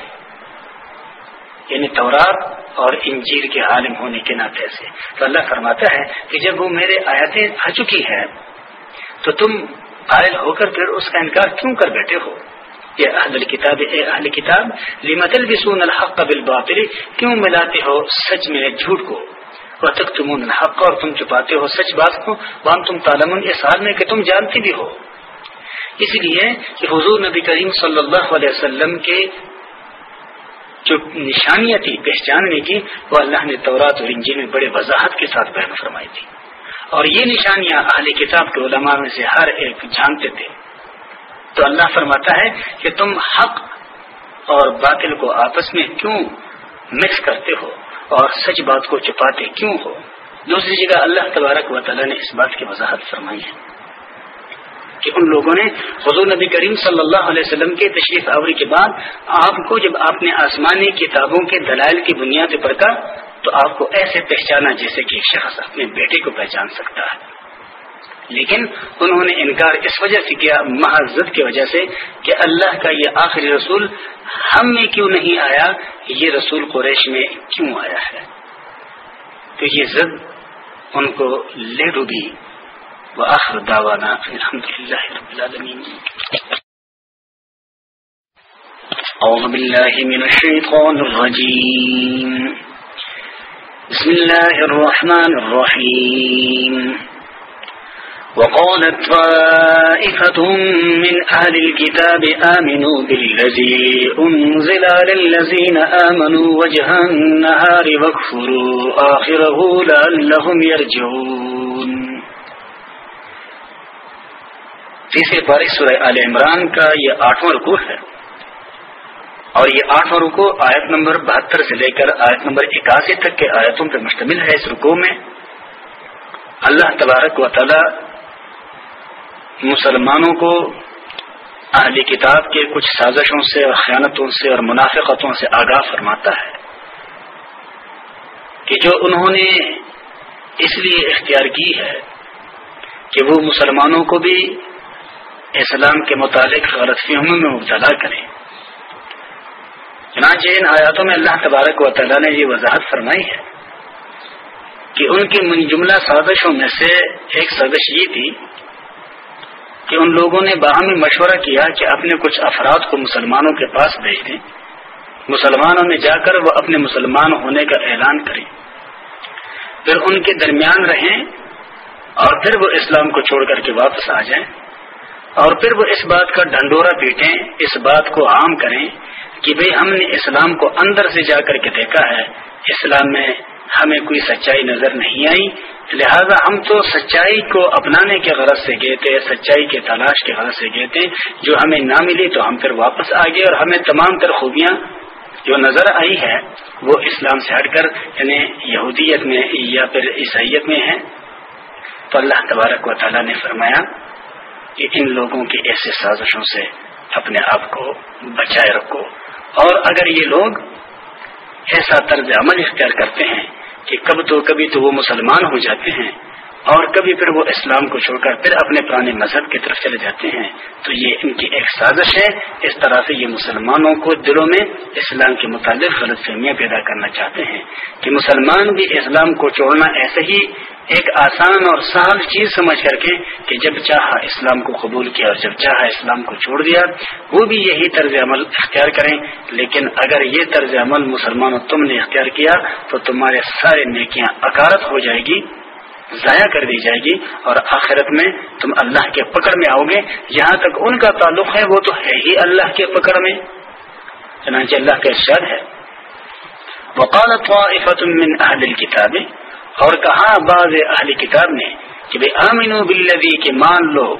یعنی تورات اور انجیر کے عالم ہونے کے ناطے سے۔ تو اللہ فرماتا ہے کہ جب وہ میرے آیاتیں آ چکی ہے تو تم قائل ہو کر پھر اس کا انکار کیوں کر بیٹھے ہو؟ یہ اہل کتاب اے اہل کتاب لمت البسون الحق قبل باطل کیوں ملاتے ہو سچ میں جھوٹ کو؟ وہ تک تم الحق اور تم چھپاتے ہو سچ بات کو؟ وہاں تم تالمن اس حال میں کہ تم جانتے بھی ہو۔ اس لیے کہ حضور نبی کریم صلی اللہ علیہ وسلم کے جو نشانیاں تھی، پہچاننے کی، وہ اللہ نے تورات اور انجیل میں بڑے وضاحت کے ساتھ بیان فرمائی تھی۔ اور یہ نشانیاں اہل کتاب کے علماء میں سے ہر ایک جانتے تھے۔ تو اللہ فرماتا ہے کہ تم حق اور باطل کو آپس میں کیوں مکس کرتے ہو اور سچ بات کو چھپاتے کیوں ہو؟ دوسری جگہ اللہ تبارک و تعالیٰ نے اس بات کی وضاحت فرمائی ہے کہ ان لوگوں نے حضور نبی کریم صلی اللہ علیہ وسلم کے تشریف آوری کے بعد آپ کو جب آپ نے آسمانی کتابوں کے دلائل کی بنیاد پر کا تو آپ کو ایسے پہچانا جیسے کہ ایک شخص اپنے بیٹے کو پہچان سکتا ہے۔ لیکن انہوں نے انکار اس وجہ سے کیا محض کی وجہ سے کہ اللہ کا یہ آخری رسول ہم میں کیوں نہیں آیا؟ یہ رسول قریش میں کیوں آیا ہے؟ تو یہ زد ان کو لے ڈوبی۔ وآخر دعوانا الحمد لله رب العالمين أعوذ بالله من الشيطان الرجيم بسم الله الرحمن الرحيم وقالت طائفة من أهل الكتاب آمنوا بالذي أنزل على الذين آمنوا وجه النهار واكفروا آخره لعلهم يرجعون. تیسرے بارش سورہ آل عمران کا یہ آٹھواں رکو ہے۔ اور یہ آٹھواں رکو آیت نمبر بہتر سے لے کر آیت نمبر اکاسی تک کے آیتوں پر مشتمل ہے۔ اس رکو میں اللہ تبارک و تعالی مسلمانوں کو اہلی کتاب کے کچھ سازشوں سے اور خیانتوں سے اور منافقتوں سے آگاہ فرماتا ہے کہ جو انہوں نے اس لیے اختیار کی ہے کہ وہ مسلمانوں کو بھی اسلام کے متعلق غلط فہموں میں مبتلا کریں۔ چنانچہ ان آیاتوں میں اللہ تبارک و تعالیٰ نے یہ وضاحت فرمائی ہے کہ ان کی من جملہ سازشوں میں سے ایک سازش یہ تھی کہ ان لوگوں نے باہمی مشورہ کیا کہ اپنے کچھ افراد کو مسلمانوں کے پاس بھیج دیں۔ مسلمانوں میں جا کر وہ اپنے مسلمان ہونے کا اعلان کریں۔ پھر ان کے درمیان رہیں اور پھر وہ اسلام کو چھوڑ کر کے واپس آ جائیں۔ اور پھر وہ اس بات کا ڈنڈورا پیٹیں، اس بات کو عام کریں کہ بھئی ہم نے اسلام کو اندر سے جا کر کے دیکھا ہے، اسلام میں ہمیں کوئی سچائی نظر نہیں آئی۔ لہذا ہم تو سچائی کو اپنانے کے غرض سے گئے تھے، سچائی کے تلاش کے غرض سے گئے تھے۔ جو ہمیں نہ ملی تو ہم پھر واپس آ گئے اور ہمیں تمام تر خوبیاں جو نظر آئی ہے وہ اسلام سے ہٹ کر یعنی یہودیت میں یا پھر عیسائیت میں ہے تو اللہ تبارک و تعالیٰ نے فرمایا کہ ان لوگوں کی ایسے سازشوں سے اپنے آپ کو بچائے رکھو۔ اور اگر یہ لوگ ایسا طرز عمل اختیار کرتے ہیں کہ کب تو کبھی تو وہ مسلمان ہو جاتے ہیں۔ اور کبھی پھر وہ اسلام کو چھوڑ کر پھر اپنے پرانے مذہب کی طرف چلے جاتے ہیں، تو یہ ان کی ایک سازش ہے۔ اس طرح سے یہ مسلمانوں کو دلوں میں اسلام کے متعلق غلط فہمیاں پیدا کرنا چاہتے ہیں کہ مسلمان بھی اسلام کو چھوڑنا ایسے ہی ایک آسان اور سہل چیز سمجھ کر کے کہ جب چاہا اسلام کو قبول کیا اور جب چاہا اسلام کو چھوڑ دیا، وہ بھی یہی طرز عمل اختیار کریں۔ لیکن اگر یہ طرز عمل مسلمانوں تم نے اختیار کیا، تو تمہارے سارے نیکیاں اکارت ہو جائے گی۔ ضائع کر دی جائے گی اور آخرت میں تم اللہ کے پکڑ میں آؤ گے۔ جہاں تک ان کا تعلق ہے، وہ تو ہے ہی اللہ کے پکڑ میں۔ چنانچہ اللہ کا ارشاد ہے۔ وقالت من اہل الكتاب۔ اور کہا بعض اہل کتاب نے کہ بھائی آمین بلدی کے مان لو۔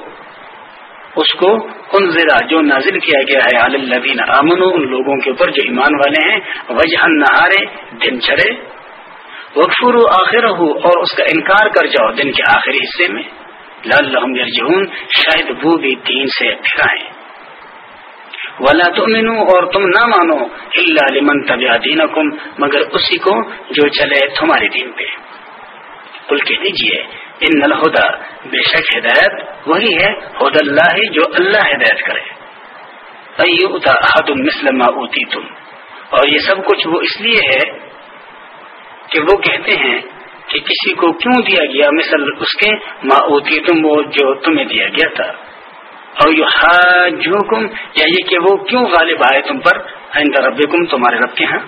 اس کو ان ذرا جو نازل کیا گیا ہے۔ الدین امن ان لوگوں کے اوپر جو ایمان والے ہیں۔ وجہ نہارے دن چڑھے۔ وقفر آخر ہو اور اس کا انکار کر جاؤ دن کے آخری حصے میں۔ لال یرجعون شاید وہ بھی دین سے پھرائیں۔ ولا تؤمنو اور تم نہ مانو اللہ لمن طبیع دینکم مگر اسی کو جو چلے تمہارے دین پہ۔ کل کہہ دیجیے ان الہدا بے شک ہدایت وہی ہے حد اللہ جو اللہ ہدایت کرے۔ ایوتا احد مثل ما اوتی تم اور یہ سب کچھ وہ اس لیے ہے کہ وہ کہتے ہیں کہ کسی کو کیوں دیا گیا مثل اس کے ماں اوتی تم وہ جو تمہیں دیا گیا تھا۔ اور یو کم یا یعنی یہ کہ وہ کیوں غالب آئے تم پر؟ آئندہ رب تمہارے رب کے ہاں۔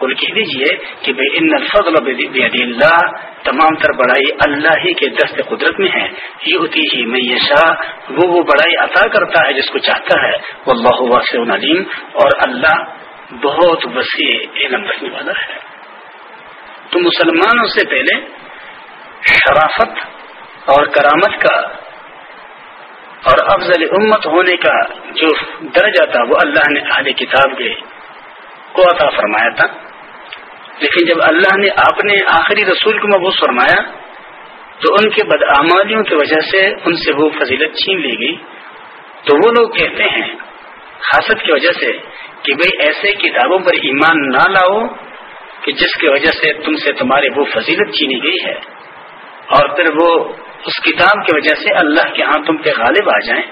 کل کہہ دیجیے کہ بے ان الفضل بید اللہ، تمام تر بڑائی اللہ ہی کے دست قدرت میں ہے۔ یہ ہوتی ہی میں شاہ وہ وہ بڑائی عطا کرتا ہے جس کو چاہتا ہے۔ وہ اللہ واسع علیم، اور اللہ بہت وسیع علم رکھنے والا ہے۔ تو مسلمانوں سے پہلے شرافت اور کرامت کا اور افضل امت ہونے کا جو درجہ تھا، وہ اللہ نے اہل کتاب کے کو عطا فرمایا تھا۔ لیکن جب اللہ نے اپنے آخری رسول کو مبوس فرمایا، تو ان کے بدعمالیوں کی وجہ سے ان سے وہ فضیلت چھین لی گئی۔ تو وہ لوگ کہتے ہیں، خاصت کی وجہ سے کہ بھئی ایسے کتابوں پر ایمان نہ لاؤ کہ جس کی وجہ سے تم سے تمہاری وہ فضیلت چینی گئی ہے اور پھر وہ اس کتاب کی وجہ سے اللہ کے ہاں تم پہ غالب آ جائیں،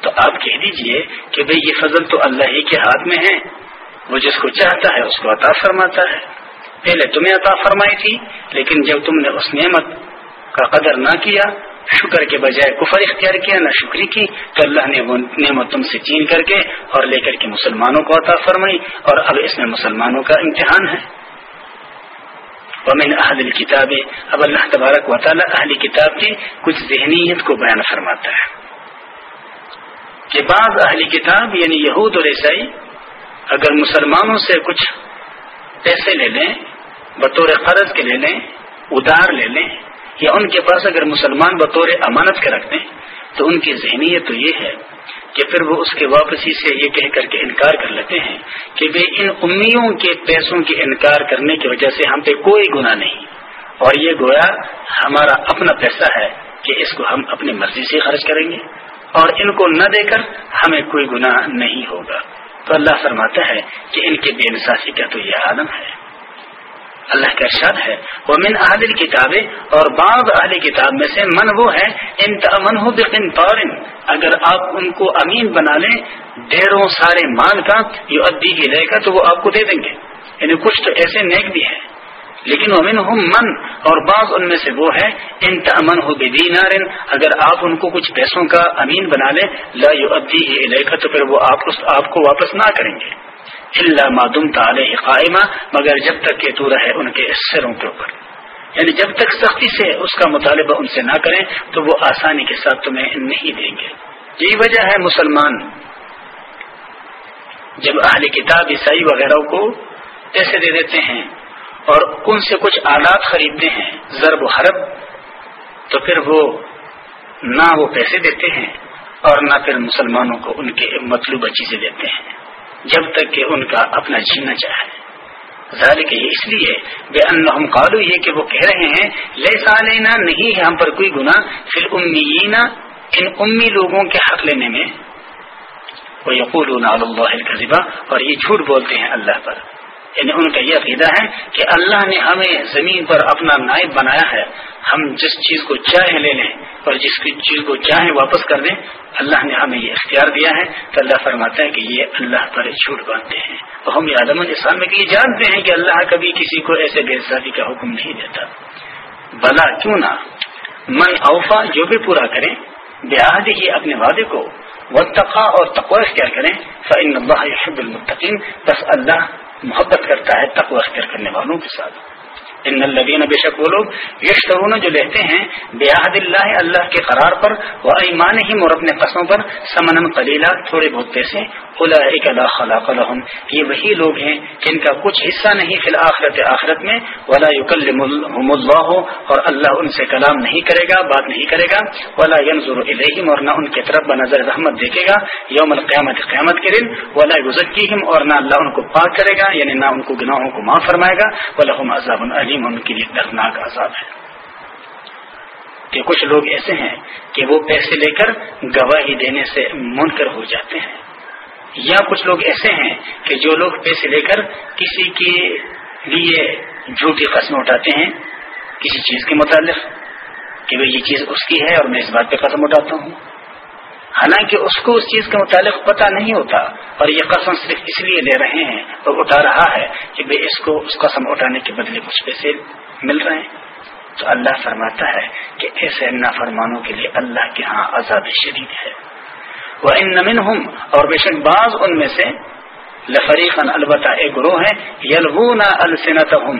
تو آپ کہہ دیجیے کہ بھئی یہ فضل تو اللہ ہی کے ہاتھ میں ہے۔ وہ جس کو چاہتا ہے اس کو عطا فرماتا ہے۔ پہلے تمہیں عطا فرمائی تھی، لیکن جب تم نے اس نعمت کا قدر نہ کیا شکر کے بجائے کفر اختیار کیا، نہ شکری کی، تو اللہ نے وہ نعمت تم سے چین کر کے اور لے کر کے مسلمانوں کو عطا فرمائی اور اب اس میں مسلمانوں کا امتحان ہے۔ ومن اہل کتاب اب اللہ تبارک و تعالی اہل کتاب کی کچھ ذہنیت کو بیان فرماتا ہے۔ کہ بعض اہل کتاب یعنی یہود اور عیسائی، اگر مسلمانوں سے کچھ پیسے لے لیں، بطور قرض کے لے لیں، ادار لے لیں یا ان کے پاس اگر مسلمان بطور امانت کے رکھتے ہیں، تو ان کی ذہنیت تو یہ ہے کہ پھر وہ اس کے واپسی سے یہ کہہ کر کے انکار کر لیتے ہیں کہ بے ان امیوں کے پیسوں کے انکار کرنے کی وجہ سے ہم پہ کوئی گناہ نہیں۔ اور یہ گویا ہمارا اپنا پیسہ ہے کہ اس کو ہم اپنی مرضی سے خرچ کریں گے۔ اور ان کو نہ دے کر ہمیں کوئی گناہ نہیں ہوگا۔ تو اللہ فرماتا ہے کہ ان کے بے انصافی کا تو یہ عالم ہے۔ اللہ کا ارشاد ہے۔ وہ من اہل کتابیں اور بعض اہل کتاب میں سے من وہ ہے ان تمن ہو بن طورن اگر آپ ان کو امین بنا لیں ڈیروں سارے مان کا جو ادی ہی لے گا تو وہ آپ کو دے دیں گے۔ یعنی کچھ تو ایسے نیک بھی ہیں۔ لیکن امن ہوں من، اور بعض ان میں سے وہ ہے ان تمن ہو بدینار اگر آپ ان کو کچھ پیسوں کا امین بنا لیں، لا یو ادی ہی لے گا تو پھر وہ آپ کو واپس نہ کریں گے۔ اللہ معدم تعلیہ قائمہ مگر جب تک کہ تو رہے ان کے سروں کے اوپر۔ یعنی جب تک سختی سے اس کا مطالبہ ان سے نہ کریں، تو وہ آسانی کے ساتھ تمہیں نہیں دیں گے۔ یہی وجہ ہے مسلمان۔ جب اہل کتاب عیسائی وغیرہ کو پیسے دے دیتے ہیں اور ان سے کچھ آلات خریدتے ہیں، ضرب و حرب، تو پھر وہ نہ وہ پیسے دیتے ہیں اور نہ پھر مسلمانوں کو ان کے مطلوبہ چیزیں دیتے ہیں۔ جب تک کہ ان کا اپنا جینا چاہے۔ ظاہر کہ یہ اس لیے بے ان قالو یہ کہ وہ کہہ رہے ہیں لے سالینا نہیں ہے ہم پر کوئی گنا پھر امینا ان امی لوگوں کے حق لینے میں۔ وہ یقول اللہ القبا اور یہ جھوٹ بولتے ہیں اللہ پر۔ یعنی ان کا یہ عقیدہ ہے کہ اللہ نے ہمیں زمین پر اپنا نائب بنایا ہے، ہم جس چیز کو چاہیں لے لیں اور جس چیز کو چاہیں واپس کر دیں، اللہ نے ہمیں یہ اختیار دیا ہے۔ تو اللہ فرماتا ہے کہ یہ اللہ پر جھوٹ باندھتے ہیں۔ اور ہم عالم السلام میں کہ یہ جانتے ہیں کہ اللہ کبھی کسی کو ایسے بے کا حکم نہیں دیتا۔ بلا کیوں نہ؟ من اوفا جو بھی پورا کریں بیاہد ہی اپنے وعدے کو وطقا اور تقوی اختیار کریں فعن اللہ حب المطقین بس اللہ محبت کرتا ہے، تقوی اختیار کرنے والوں کے ساتھ۔ ان الدین بے شک وہ لوگ یشترون، جو لیتے ہیں بیاحد اللہ اللہ کے قرار پر وہ ایمان ہی اور اپنے قصوں پر سمنم قلیلہ، تھوڑے بہت پیسے خلاق لهم۔ یہ وہی لوگ ہیں جن کا کچھ حصہ نہیں فی الآخرت آخرت میں۔ ولا يكلمهم اللہ، اور اللہ ان سے کلام نہیں کرے گا، بات نہیں کرے گا۔ ولا ينظر الیہم، اور نہ ان کے طرف بنظر رحمت دیکھے گا۔ یوم القیامت، قیامت کے دن۔ ولا يزکیہم اور نہ اللہ ان کو پاک کرے گا یعنی نہ ان کو گناہوں کو معاف فرمائے گا۔ ولہم عذاب علیم، ان کے لیے دردناک عذاب ہے۔ کہ کچھ لوگ ایسے ہیں کہ وہ پیسے لے کر گواہی دینے سے منکر ہو جاتے ہیں۔ یا کچھ لوگ ایسے ہیں کہ جو لوگ پیسے لے کر کسی کے لیے جھوٹی قسم اٹھاتے ہیں، کسی چیز کے متعلق کہ وہ یہ چیز اس کی ہے اور میں اس بات پہ قسم اٹھاتا ہوں۔ حالانکہ اس کو اس چیز کے متعلق پتہ نہیں ہوتا اور یہ قسم صرف اس لیے لے رہے ہیں اور اٹھا رہا ہے کہ بے اس کو اس قسم اٹھانے کے بدلے کچھ پیسے مل رہے ہیں۔ تو اللہ فرماتا ہے کہ ایسے نافرمانوں کے لیے اللہ کے ہاں عذاب شدید ہے۔ وہ ان نمن ہوں اور بے شک بعض ان میں سے لفریقن البتہ ایک گروہ ہے یلغون السنت ہوں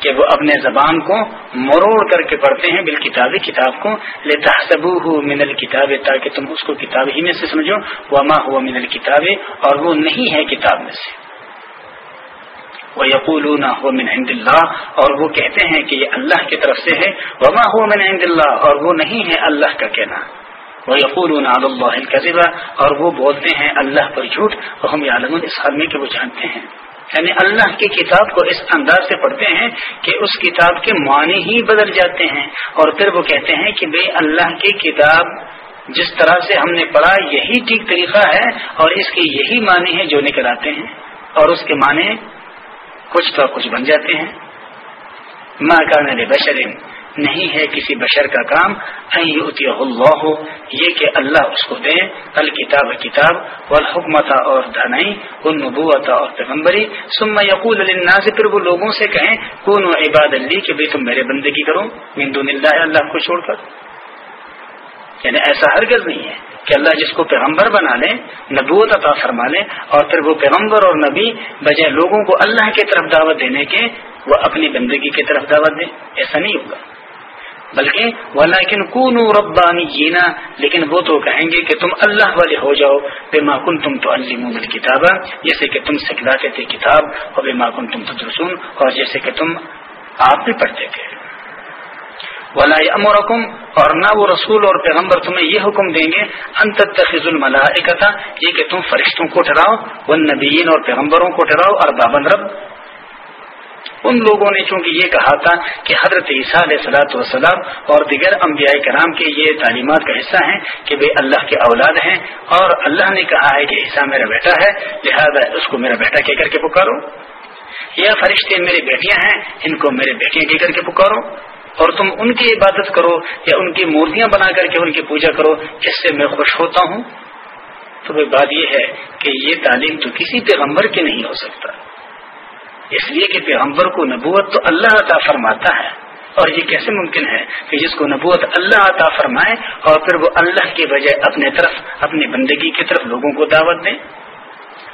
کہ وہ اپنے زبان کو مروڑ کر کے پڑھتے ہیں بال کتابی کتاب کو لیتا سبو من الکتاب تاکہ تم اس کو کتاب ہی میں سے سمجھو، وما ہوا من الکتاب اور وہ نہیں ہے کتاب میں سے۔ وہ یقول من عند اللہ اور وہ کہتے ہیں کہ یہ اللہ کی طرف سے ہے۔ وما ہوا من عند اللہ اور وہ نہیں ہے اللہ کا کہنا۔ وہ یقول اللہ اور وہ بولتے ہیں اللہ پر جھوٹ اور ہم اس حال میں کہ وہ جانتے ہیں۔ یعنی اللہ کی کتاب کو اس انداز سے پڑھتے ہیں کہ اس کتاب کے معنی ہی بدل جاتے ہیں اور پھر وہ کہتے ہیں کہ بھائی اللہ کی کتاب جس طرح سے ہم نے پڑھا یہی ٹھیک طریقہ ہے اور اس کے یہی معنی ہیں جو نکل آتے ہیں اور اس کے معنی کچھ تو کچھ بن جاتے ہیں۔ ماں کا بشرین نہیں ہے کسی بشر کا کام اللہ ہو یہ کہ اللہ اس کو دے الکتاب کتاب والحکمت اور دانائی النبوت اور پیغمبری۔ ثم یقول الناس پھر وہ لوگوں سے کہیں کون عباد اللہ کہ بھائی تم میرے بندگی کرو۔ من دون اللہ اللہ کو چھوڑ کر۔ یعنی ایسا ہرگز نہیں ہے کہ اللہ جس کو پیغمبر بنا لے، نبوت عطا فرما لے، اور پھر وہ پیغمبر اور نبی بجائے لوگوں کو اللہ کی طرف دعوت دینے کے، وہ اپنی بندگی کی طرف دعوت دیں ایسا نہیں ہوگا۔ بلکہ ولیکن کن ربانی جینا لیکن وہ تو کہیں گے کہ تم اللہ والے ہو جاؤ بے ماکن تم تو کتاب جیسے کہ تم سکھلاتے تھے کتاب اور بے ماکن تم اور جیسے کہ تم آپ بھی پڑھتے تھے۔ ولا امرکم اور نہ وہ رسول اور پیغمبر تمہیں یہ حکم دیں گے انت تخذ الملائکہ یہ کہ تم فرشتوں کو ٹھہراؤ وہ نبیین اور پیغمبروں کو ٹھہراؤ، اور بابن رب ان لوگوں نے چونکہ یہ کہا تھا کہ حضرت عیسیٰ علیہ صلاحت وسلام اور دیگر انبیاء کرام کے یہ تعلیمات کا حصہ ہیں کہ وہ اللہ کے اولاد ہیں اور اللہ نے کہا ہے کہ عیسیٰ میرا بیٹا ہے، لہذا اس کو میرا بیٹا کہہ کر کے پکارو۔ یا فرشتے میری بیٹیاں ہیں، ان کو میرے بیٹیاں کہہ کر کے پکارو۔ اور تم ان کی عبادت کرو یا ان کی مورتیاں بنا کر کے ان کی پوجا کرو اس سے میں خوش ہوتا ہوں۔ تو بات یہ ہے کہ یہ تعلیم تو کسی پیغمبر کی نہیں ہو سکتا۔ اس لیے کہ پیغمبر کو نبوت تو اللہ عطا فرماتا ہے۔ اور یہ کیسے ممکن ہے کہ جس کو نبوت اللہ عطا فرمائے اور پھر وہ اللہ کے بجائے اپنے طرف، اپنی بندگی کی طرف لوگوں کو دعوت دیں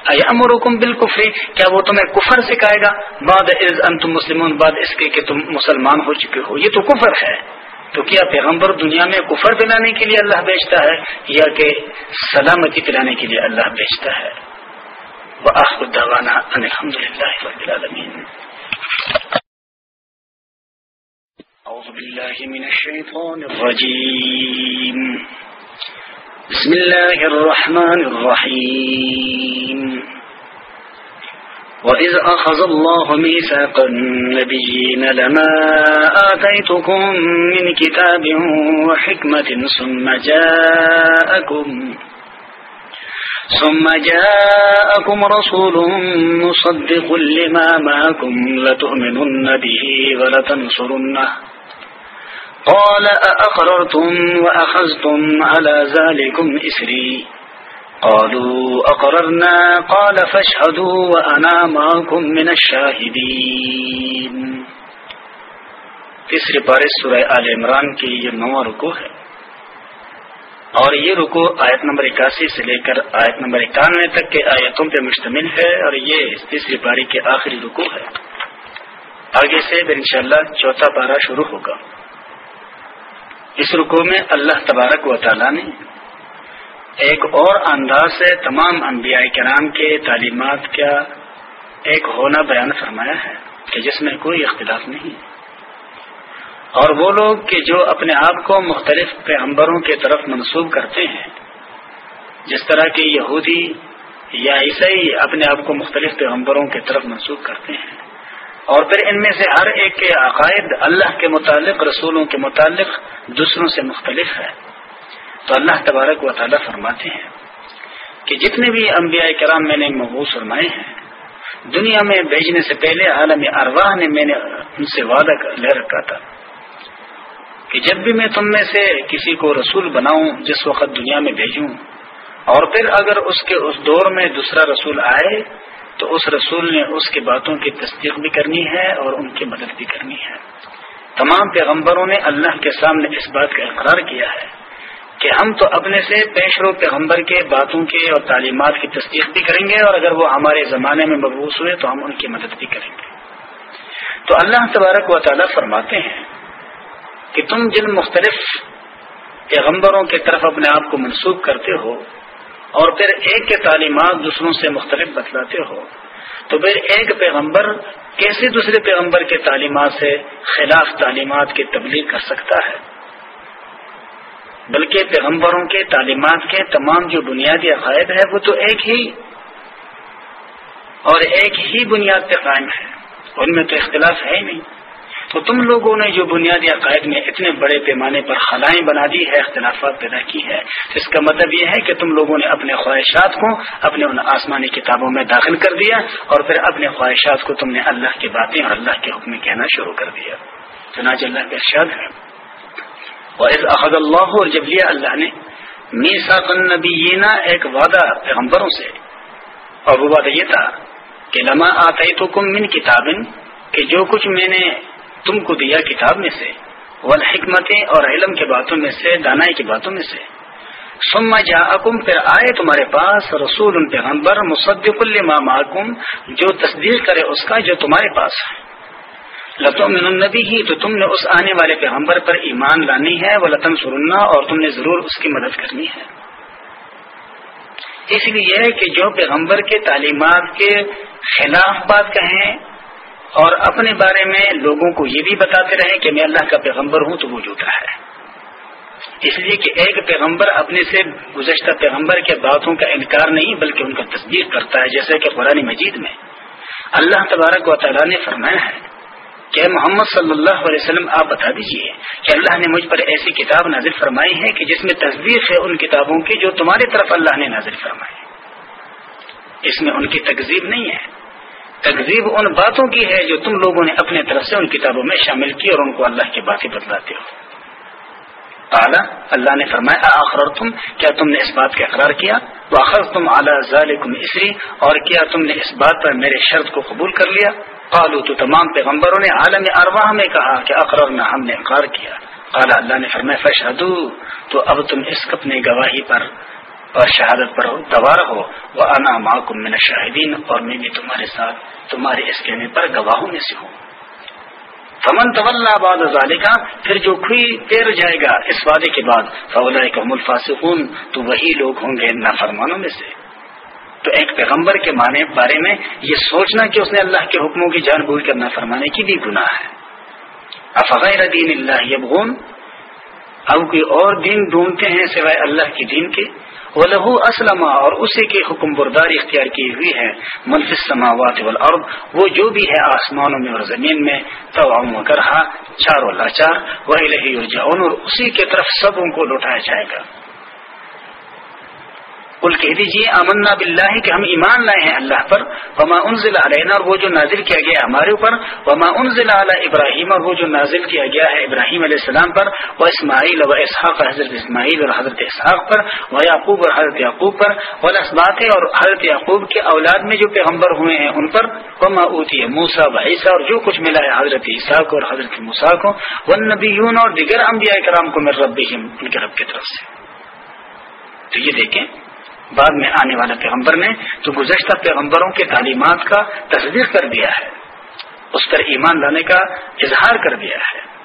امر حکم بالکفری کیا وہ تمہیں کفر سکھائے گا؟ بعد از تم مسلم بعد اس کے کہ تم مسلمان ہو چکے ہو۔ یہ تو کفر ہے۔ تو کیا پیغمبر دنیا میں کفر پلانے کے لیے اللہ بیچتا ہے یا کہ سلامتی پلانے کے لیے اللہ بیچتا ہے؟ وآخر دعوانا أن الحمد لله رب العالمين. أعوذ بالله من الشيطان الرجيم. بسم الله الرحمن الرحيم. وإذ أخذ الله ميثاق النبيين لما آتيتكم من كتاب وحكمة ثم جاءكم ثم جاءكم رسول مصدق لما معكم لتؤمنن به ولتنصرنه. قال أأقررتم وأخذتم على ذلكم إسري. قالوا أقررنا. قال فاشهدوا وأنا معكم من الشاهدين. تیسری پارے سورہ آل عمران کی یہ نواں رکو ہے۔ اور یہ رکو آیت نمبر اکاسی سے لے کر آیت نمبر اکانوے تک کے آیتوں پہ مشتمل ہے اور یہ تیسری پاری کے آخری رکو ہے۔ آگے سے انشاءاللہ چوتھا پارا شروع ہوگا۔ اس رکو میں اللہ تبارک و تعالی نے ایک اور انداز سے تمام انبیاء کرام کے تعلیمات کا ایک ہونا بیان فرمایا ہے کہ جس میں کوئی اختلاف نہیں۔ اور وہ لوگ کہ جو اپنے آپ کو مختلف پیغمبروں کی طرف منسوب کرتے ہیں، جس طرح کے یہودی یا عیسائی اپنے آپ کو مختلف پیغمبروں کی طرف منسوب کرتے ہیں۔ اور پھر ان میں سے ہر ایک کے عقائد اللہ کے متعلق، رسولوں کے متعلق دوسروں سے مختلف ہے۔ تو اللہ تبارک و تعالیٰ فرماتے ہیں کہ جتنے بھی انبیاء کرام میں نے محبوس فرمائے ہیں، دنیا میں بھیجنے سے پہلے، عالم ارواح نے میں نے ان سے وعدہ لے رکھا تھا۔ کہ جب بھی میں تم میں سے کسی کو رسول بناؤں، جس وقت دنیا میں بھیجوں، اور پھر اگر اس کے اس دور میں دوسرا رسول آئے، تو اس رسول نے اس کی باتوں کی تصدیق بھی کرنی ہے اور ان کی مدد بھی کرنی ہے۔ تمام پیغمبروں نے اللہ کے سامنے اس بات کا اقرار کیا ہے کہ ہم تو اپنے سے پیشرو پیغمبر کے باتوں کے اور تعلیمات کی تصدیق بھی کریں گے، اور اگر وہ ہمارے زمانے میں مبوس ہوئے تو ہم ان کی مدد بھی کریں گے۔ تو اللہ تبارک و تعالیٰ فرماتے ہیں کہ تم جن مختلف پیغمبروں کی طرف اپنے آپ کو منسوخ کرتے ہو اور پھر ایک کے تعلیمات دوسروں سے مختلف بتلاتے ہو، تو پھر ایک پیغمبر کیسے دوسرے پیغمبر کے تعلیمات سے خلاف تعلیمات کی تبلیغ کر سکتا ہے؟ بلکہ پیغمبروں کے تعلیمات کے تمام جو بنیادی عقائد ہے وہ تو ایک ہی، اور ایک ہی بنیاد پہ قائم ہے ان میں تو اختلاف ہے ہی نہیں۔ تو تم لوگوں نے جو بنیادی عقائد میں اتنے بڑے پیمانے پر خلائیں بنا دی ہے، اختلافات پیدا کی ہے۔ اس کا مطلب یہ ہے کہ تم لوگوں نے اپنے خواہشات کو اپنے ان آسمانی کتابوں میں داخل کر دیا اور پھر اپنے خواہشات کو تم نے اللہ کی باتیں اور اللہ کے حکم کہنا شروع کر دیا۔ چنانچہ اللہ کا ارشاد ہے۔ اور احد اللہ اور جب لیا اللہ نے میسا النبینا ایک وعدہ پیغمبروں سے۔ اور وہ وعدہ یہ تھا کہ لما آتا تو کم من کتابن کہ جو کچھ میں نے تم کو دیا کتاب میں سے، والحکمتیں اور علم کے باتوں میں سے، دانائی کی باتوں میں سے۔ سما جا پھر آئے تمہارے پاس رسول ان پیغمبر، مصدق محکم جو تصدیق کرے اس کا، جو تمہارے پاس ہے۔ لتو من النبی ہی تو تم نے اس آنے والے پیغمبر پر ایمان لانی ہے وہ لطن سرنا اور تم نے ضرور اس کی مدد کرنی ہے۔ اس لیے کہ جو پیغمبر کے تعلیمات کے خلاف بات کہیں اور اپنے بارے میں لوگوں کو یہ بھی بتاتے رہے کہ میں اللہ کا پیغمبر ہوں تو وہ جھوٹا ہے۔ اس لیے کہ ایک پیغمبر اپنے سے گزشتہ پیغمبر کے باتوں کا انکار نہیں بلکہ ان کا تصدیق کرتا ہے، جیسے کہ قرآن مجید میں۔ اللہ تبارک و تعالیٰ نے فرمایا ہے کہ محمد صلی اللہ علیہ وسلم، آپ بتا دیجیے کہ اللہ نے مجھ پر ایسی کتاب نازل فرمائی ہے کہ جس میں تصدیق ہے ان کتابوں کی جو تمہاری طرف اللہ نے نازل فرمائی۔ اس میں ان کی تقزیب نہیں ہے۔ تقزیب ان باتوں کی ہے جو تم لوگوں نے اپنے طرف سے ان کتابوں میں شامل کی اور ان کو اللہ کی باتیں بتلاتے ہو۔ اعلیٰ اللہ نے فرمایا آخر تم کیا تم نے اس بات کا اقرار کیا؟ آخر تم اعلیٰ ذالکم اسری اور کیا تم نے اس بات پر میرے شرط کو قبول کر لیا؟ قالو تو تمام پیغمبروں نے عالم ارواح میں کہا کہ اقرار نہ ہم نے اقرار کیا۔ قال، اللہ نے فرمایا فشہدو تو اب تم اس اپنی گواہی پر اور شہادت پر گواہ ہو، وہ انا محکم من شاہدین اور میں بھی تمہارے ساتھ، تمہارے اس کہنے پر گواہوں میں سے ہوں۔ فمن طول بعد ذالکا پھر جو کھوئی پیر جائے گا اس وعدے کے بعد فولا کم تو وہی لوگ ہوں گے نافرمانوں میں سے۔ تو ایک پیغمبر کے معنی بارے میں یہ سوچنا کہ اس نے اللہ کے حکموں کی جان بوجھ کر نافرمانے کی بھی گناہ ہے۔ افغیر دین اللہ یبغون؟ اب کوئی اور دین ڈھونڈتے ہیں سوائے اللہ کے دین کے؟ وہ لہو اسلم اور اسی کے حکم برداری اختیار کی ہوئی ہے۔ منفی سماوات والارض وہ جو بھی ہے آسمانوں میں اور زمین میں تو کرہا چاروں لاچار وہ لہی اور اسی کے طرف سبوں کو لوٹایا جائے گا۔ کل کہہ دیجیے امنا بلّہ کہ ہم ایمان لائے ہیں اللہ پر، وما انزل علینا، اور وہ جو نازل کیا گیا ہمارے اوپر، وما انزل علی ابراہیم، اور وہ جو نازل کیا گیا ہے ابراہیم علیہ السلام پر وہ اسماعیل و اسحاق، حضرت اسماعیل اور حضرت اسحاق پر وہ یعقوب اور حضرت یعقوب پر وہ اور حضرت یعقوب کے اولاد میں جو پیغمبر ہوئے ہیں ان پر، وما اوتی موسا بحیثہ اور جو کچھ ملا ہے حضرت عیسیٰ کو اور حضرت موسا کو وہ نبیون اور دیگر انبیاء کرام کو میرے رب ان کے رب کی طرف سے۔ تو یہ دیکھیں بعد میں آنے والے پیغمبر نے تو گزشتہ پیغمبروں کے تعلیمات کا تصدیق کر دیا ہے۔ اس پر ایمان لانے کا اظہار کر دیا ہے۔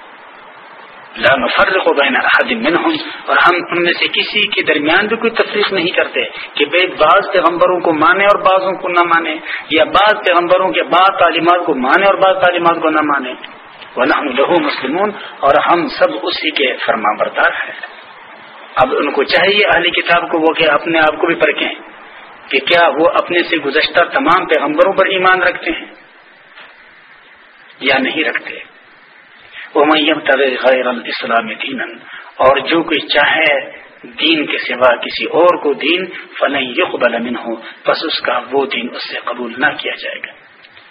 لا نفرق بین احد منہم۔ اور ہم ان میں سے کسی کے درمیان بھی کوئی تفریق نہیں کرتے کہ بے بعض پیغمبروں کو مانے اور بعضوں کو نہ مانے، یا بعض پیغمبروں کے بعض تعلیمات کو مانے اور بعض تعلیمات کو نہ مانے۔ وہ لہو مسلمون۔ اور ہم سب اسی کے فرما بردار ہیں۔ اب ان کو چاہیے اہلی کتاب کو وہ کہ اپنے آپ کو بھی پرکھیں کہ کیا وہ اپنے سے گزشتہ تمام پیغمبروں پر ایمان رکھتے ہیں یا نہیں رکھتے؟ وہ میم طب غیر الاسلام دین اور جو کوئی چاہے دین کے سوا کسی اور کو دین فن یقبل من ہو بس اس کا وہ دین اس سے قبول نہ کیا جائے گا۔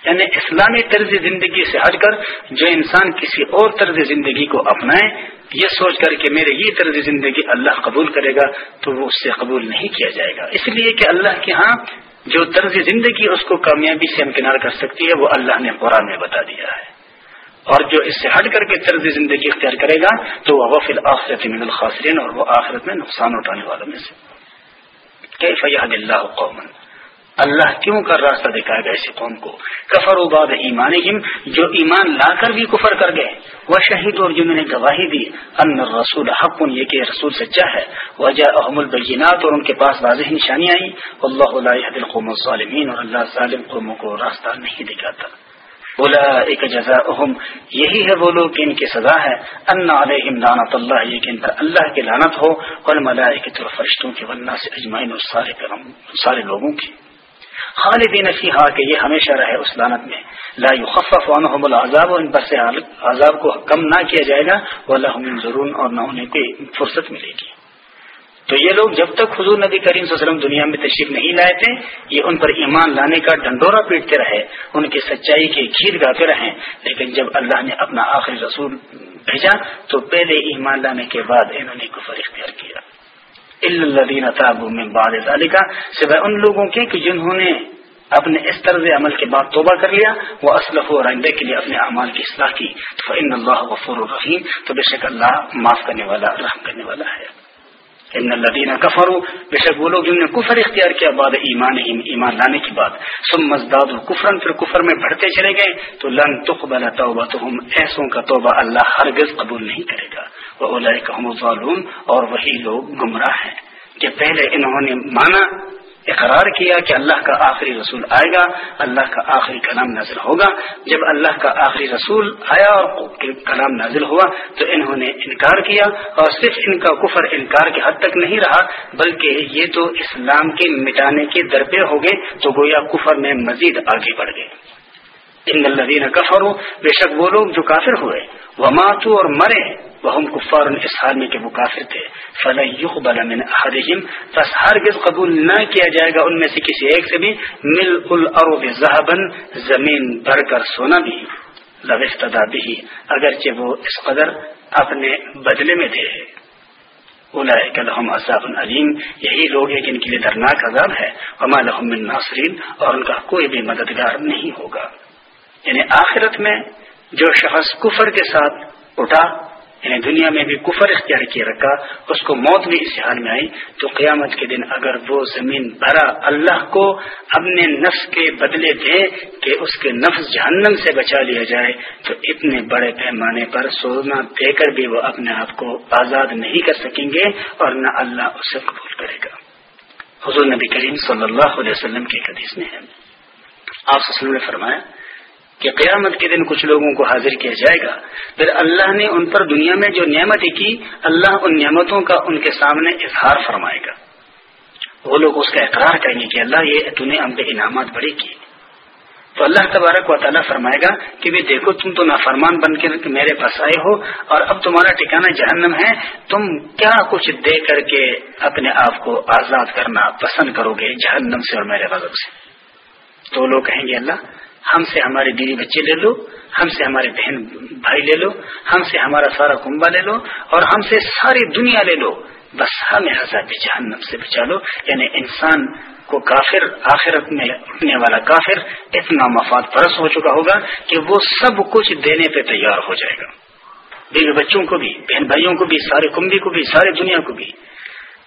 یعنی اسلامی طرز زندگی سے ہٹ کر جو انسان کسی اور طرز زندگی کو اپنائے یہ سوچ کر کہ میرے یہ طرز زندگی اللہ قبول کرے گا تو وہ اس سے قبول نہیں کیا جائے گا۔ اس لیے کہ اللہ کے ہاں جو طرز زندگی اس کو کامیابی سے امکنار کر سکتی ہے، وہ اللہ نے قرآن میں بتا دیا ہے۔ اور جو اس سے ہٹ کر کے طرز زندگی اختیار کرے گا تو وہ وفل آخرت من الخاصرین اور وہ آخرت میں نقصان اٹھانے والوں میں سے۔ کہ فیاد اللہ قومن اللہ کیوں کر راستہ دکھائے گا ایسے قوم کو؟ کفر و باد ایمان جو ایمان لا کر بھی کفر کر گئے۔ وہ شہید اور جنہوں نے گواہی دی، ان رسول حق، یہ کہ رسول سچا ہے۔ وجہ احم البینات، اور ان کے پاس واضح نشانی آئی۔ اللہ علیہ القوم الظالمین، اور اللہ ظالم قوموں کو راستہ نہیں دکھاتا۔ بولا ایک جزا اہم یہی ہے وہ لوگ کہ ان کی سزا ہے۔ ان علیہم لانت اللہ، یہ کہ ان پر اللہ کی لانت ہو۔ اور ملائکت اور فرشتوں کے ولہ سے اجمائن اور سارے سارے لوگوں کی۔ خالدین فیہا کہ یہ ہمیشہ رہے اس لانت میں. لا يخفف عنهم العذاب ان پر سے عذاب کو کم نہ کیا جائے گا. ولہم ضرور اور نہ انہیں کوئی فرصت ملے گی. تو یہ لوگ جب تک حضور نبی کریم صلی اللہ علیہ وسلم دنیا میں تشریف نہیں لائے تھے، یہ ان پر ایمان لانے کا ڈنڈورا پیٹتے رہے، ان کی سچائی کے گھیر گاتے رہے. لیکن جب اللہ نے اپنا آخری رسول بھیجا، تو پہلے ایمان لانے کے بعد انہوں نے کفر اختیار کیا۔ الدین تابو میں بعد ذالکہ سوائے ان لوگوں کے کہ جنہوں نے اپنے اس طرز عمل کے بعد توبہ کر لیا وہ اسلف و رائندے کے لیے اپنے اعمال کی اصلاح کی۔ تو ان اللہ غفور الرحیم تو بے شک اللہ معاف کرنے والا، رحم کرنے والا ہے۔ ان الدین کفر بے شک وہ لوگ جنہوں نے کفر اختیار کیا بعد ایمان ایمان لانے کے بعد۔ سم مزداد کفرن پھر کفر میں بڑھتے چلے گئے۔ تو لن تقبل توبہ تو ہم ایسوں کا توبہ اللہ ہرگز قبول نہیں کرے گا۔ وہ ظالم اور وہی لوگ گمراہ ہیں۔ کہ پہلے انہوں نے مانا، اقرار کیا کہ اللہ کا آخری رسول آئے گا، اللہ کا آخری کلام نازل ہوگا۔ جب اللہ کا آخری رسول آیا اور کلام نازل ہوا تو انہوں نے انکار کیا اور صرف ان کا کفر انکار کے حد تک نہیں رہا، بلکہ یہ تو اسلام کے مٹانے کے درپے ہو گئے تو گویا کفر میں مزید آگے بڑھ گئے۔ ان الذین کفروا، بے شک وہ لوگ جو کافر ہوئے۔ وہ ماتو اور مرے۔ وہ ہم کفار اس حال میں کہ وہ کافر تھے. فلا يقبل من احدهم پس ہرگز قبول نہ کیا جائے گا ان میں سے کسی ایک سے بھی. مل الارض ذهبا، زمین بھر کر سونا بھی. لو افتدا بھی اگرچہ وہ اس قدر اپنے بدلے میں دے اولئک لهم عذاب علیم، یہی لوگ ہیں جن کے لیے درناک عذاب ہے. وما لهم من ناصرین اور ان کا کوئی بھی مددگار نہیں ہوگا. یعنی آخرت میں جو شخص کفر کے ساتھ اٹھا یعنی دنیا میں بھی کفر اختیار کیے رکھا، اس کو موت بھی اس حال میں آئی تو قیامت کے دن اگر وہ زمین بھرا اللہ کو اپنے نفس کے بدلے دے کہ اس کے نفس جہنم سے بچا لیا جائے، تو اتنے بڑے پیمانے پر سونا دے کر بھی وہ اپنے آپ کو آزاد نہیں کر سکیں گے اور نہ اللہ اسے قبول کرے گا۔ حضور نبی کریم صلی اللہ علیہ وسلم کے حدیث میں ہے۔ آپ نے فرمایا کہ قیامت کے دن کچھ لوگوں کو حاضر کیا جائے گا۔ پھر اللہ نے ان پر دنیا میں جو نعمت کی، اللہ ان نعمتوں کا ان کے سامنے اظہار فرمائے گا۔ وہ لوگ اس کا اقرار کریں گے کہ اللہ، یہ تو نے ہم پہ انعامات بڑے کی تو اللہ تبارک و تعالیٰ فرمائے گا کہ بھی دیکھو، تم تو نافرمان بن کے میرے پاس آئے ہو اور اب تمہارا ٹھکانا جہنم ہے۔ تم کیا کچھ دے کر کے اپنے آپ کو آزاد کرنا پسند کرو گے جہنم سے اور میرے غضب سے؟ تو لوگ کہیں گے، اللہ ہم سے ہمارے بیوی بچے لے لو، ہم سے ہمارے بہن بھائی لے لو، ہم سے ہمارا سارا کنبا لے لو اور ہم سے ساری دنیا لے لو۔ بس ہمیں حضرت جہنم سے بچا لو۔ یعنی انسان کو کافر، آخرت میں اٹھنے والا کافر اتنا مفاد پرس ہو چکا ہوگا کہ وہ سب کچھ دینے پہ تیار ہو جائے گا۔ بیوی بچوں کو بھی، بہن بھائیوں کو بھی، سارے کنبی کو بھی ساری دنیا کو بھی۔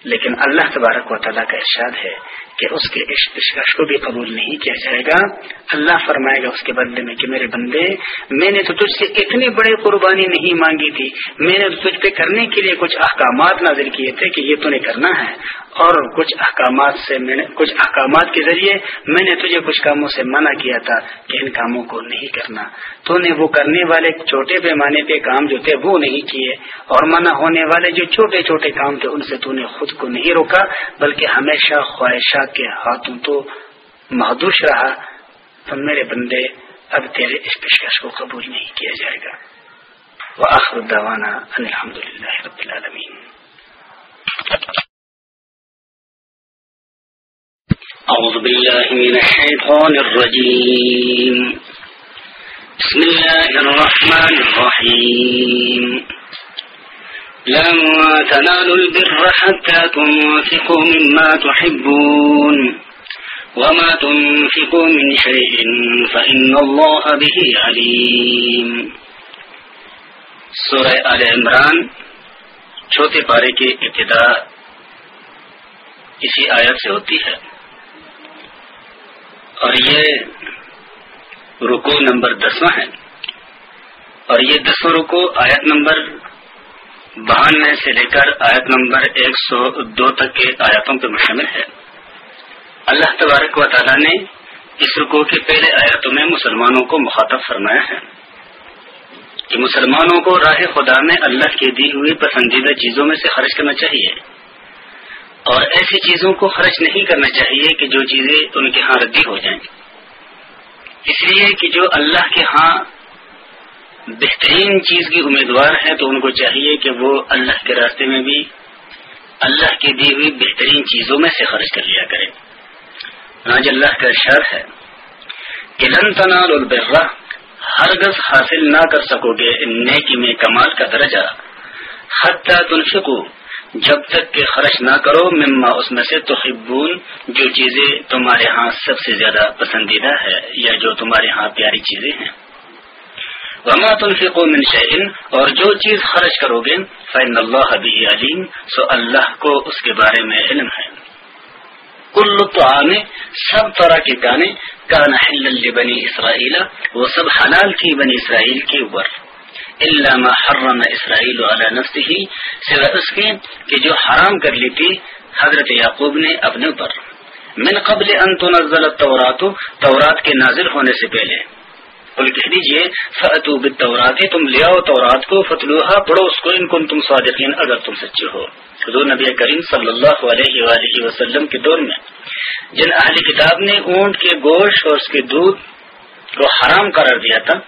لیکن اللہ تبارک و تعالیٰ کا ارشاد ہے کہ اس کے عشق کو بھی قبول نہیں کیا جائے گا۔ اللہ فرمائے گا اس کے بدلے میں کہ میرے بندے، میں نے تو تجھ سے اتنی بڑی قربانی نہیں مانگی تھی۔ میں نے تجھ پہ کرنے کے لیے کچھ احکامات نازل کیے تھے کہ یہ تو نے کرنا ہے۔ اور کچھ احکامات سے میں نے، کچھ احکامات کے ذریعے میں نے تجھے کچھ کاموں سے منع کیا تھا کہ ان کاموں کو نہیں کرنا۔ تو نے وہ کرنے والے چھوٹے پیمانے پہ کام جو تھے وہ نہیں کیے۔ اور منع ہونے والے جو چھوٹے چھوٹے کام تھے ان سے تو نے خود کو نہیں روکا، بلکہ ہمیشہ خواہشات کے ہاتھوں تو محدود رہا تو میرے بندے، اب تیرے اس پیشکش کو قبول نہیں کیا جائے گا۔ وہ آخر الدوانا الحمد للہ رب العالمین۔ أعوذ بالله من الشيطان الرجيم بسم الله الرحمن الرحيم لن تنالوا البر حتى تنفقوا مما تحبون وما تنفقوا من شيء فإن الله به عليم۔ سورہ آل عمران، چھوٹے پارے کی ابتدا اسی آیت سے ہوتی ہے۔ اور یہ رکو نمبر دسواں ہے۔ اور یہ دسواں رکو آیت نمبر بہانوے سے لے کر آیت نمبر ایک سو دو تک کے آیاتوں پہ مشتمل ہے۔ اللہ تبارک و تعالیٰ نے اس رکو کے پہلے آیاتوں میں مسلمانوں کو مخاطب فرمایا ہے کہ مسلمانوں کو راہ خدا میں اللہ کی دی ہوئی پسندیدہ چیزوں میں سے خرچ کرنا چاہیے۔ اور ایسی چیزوں کو خرچ نہیں کرنا چاہیے کہ جو چیزیں ان کے ہاں ردی ہو جائیں۔ اس لیے کہ جو اللہ کے ہاں بہترین چیز کی امیدوار ہے تو ان کو چاہیے کہ وہ اللہ کے راستے میں بھی، اللہ کی دی ہوئی بہترین چیزوں میں سے خرچ کر لیا کرے۔ راج اللہ کا شر ہے کہ لن تنال البرہ ہرگز حاصل نہ کر سکو گے نیکی میں کمال کا درجہ۔ حتیٰ تنفقو جب تک کہ خرچ نہ کرو، مما اس میں سے تو جو چیزیں تمہارے ہاں سب سے زیادہ پسندیدہ ہے یا جو تمہارے ہاں پیاری چیزیں ہیں۔ وما تنفقو من شعین اور جو چیز خرچ کرو گے فین اللہ حبی علیم سو اللہ کو اس کے بارے میں علم ہے۔ کل تو سب طرح کے گانے کا نہ بنی اسرائیل، وہ سب حلال کی بنی اسرائیل کے اوپر۔ علامہ حرم اسرائیل علیہ نفسی سوائے اس کے کہ جو حرام کر لی تھی حضرت یعقوب نے اپنے اوپر۔ من قبل ان تنزل التورات تورات کے نازل ہونے سے پہلے۔ بول کہہ دیجیے فتو بالتورات تم لے آؤ تورات کو فتلوہا پڑھو اس کو، ان کن تم صادقین، اگر تم سچے ہو۔ حضور نبی کریم صلی اللہ علیہ وآلہ وسلم کے دور میں جن اہلی کتاب نے اونٹ کے گوشت اور اس کے دودھ کو حرام قرار دیا تھا،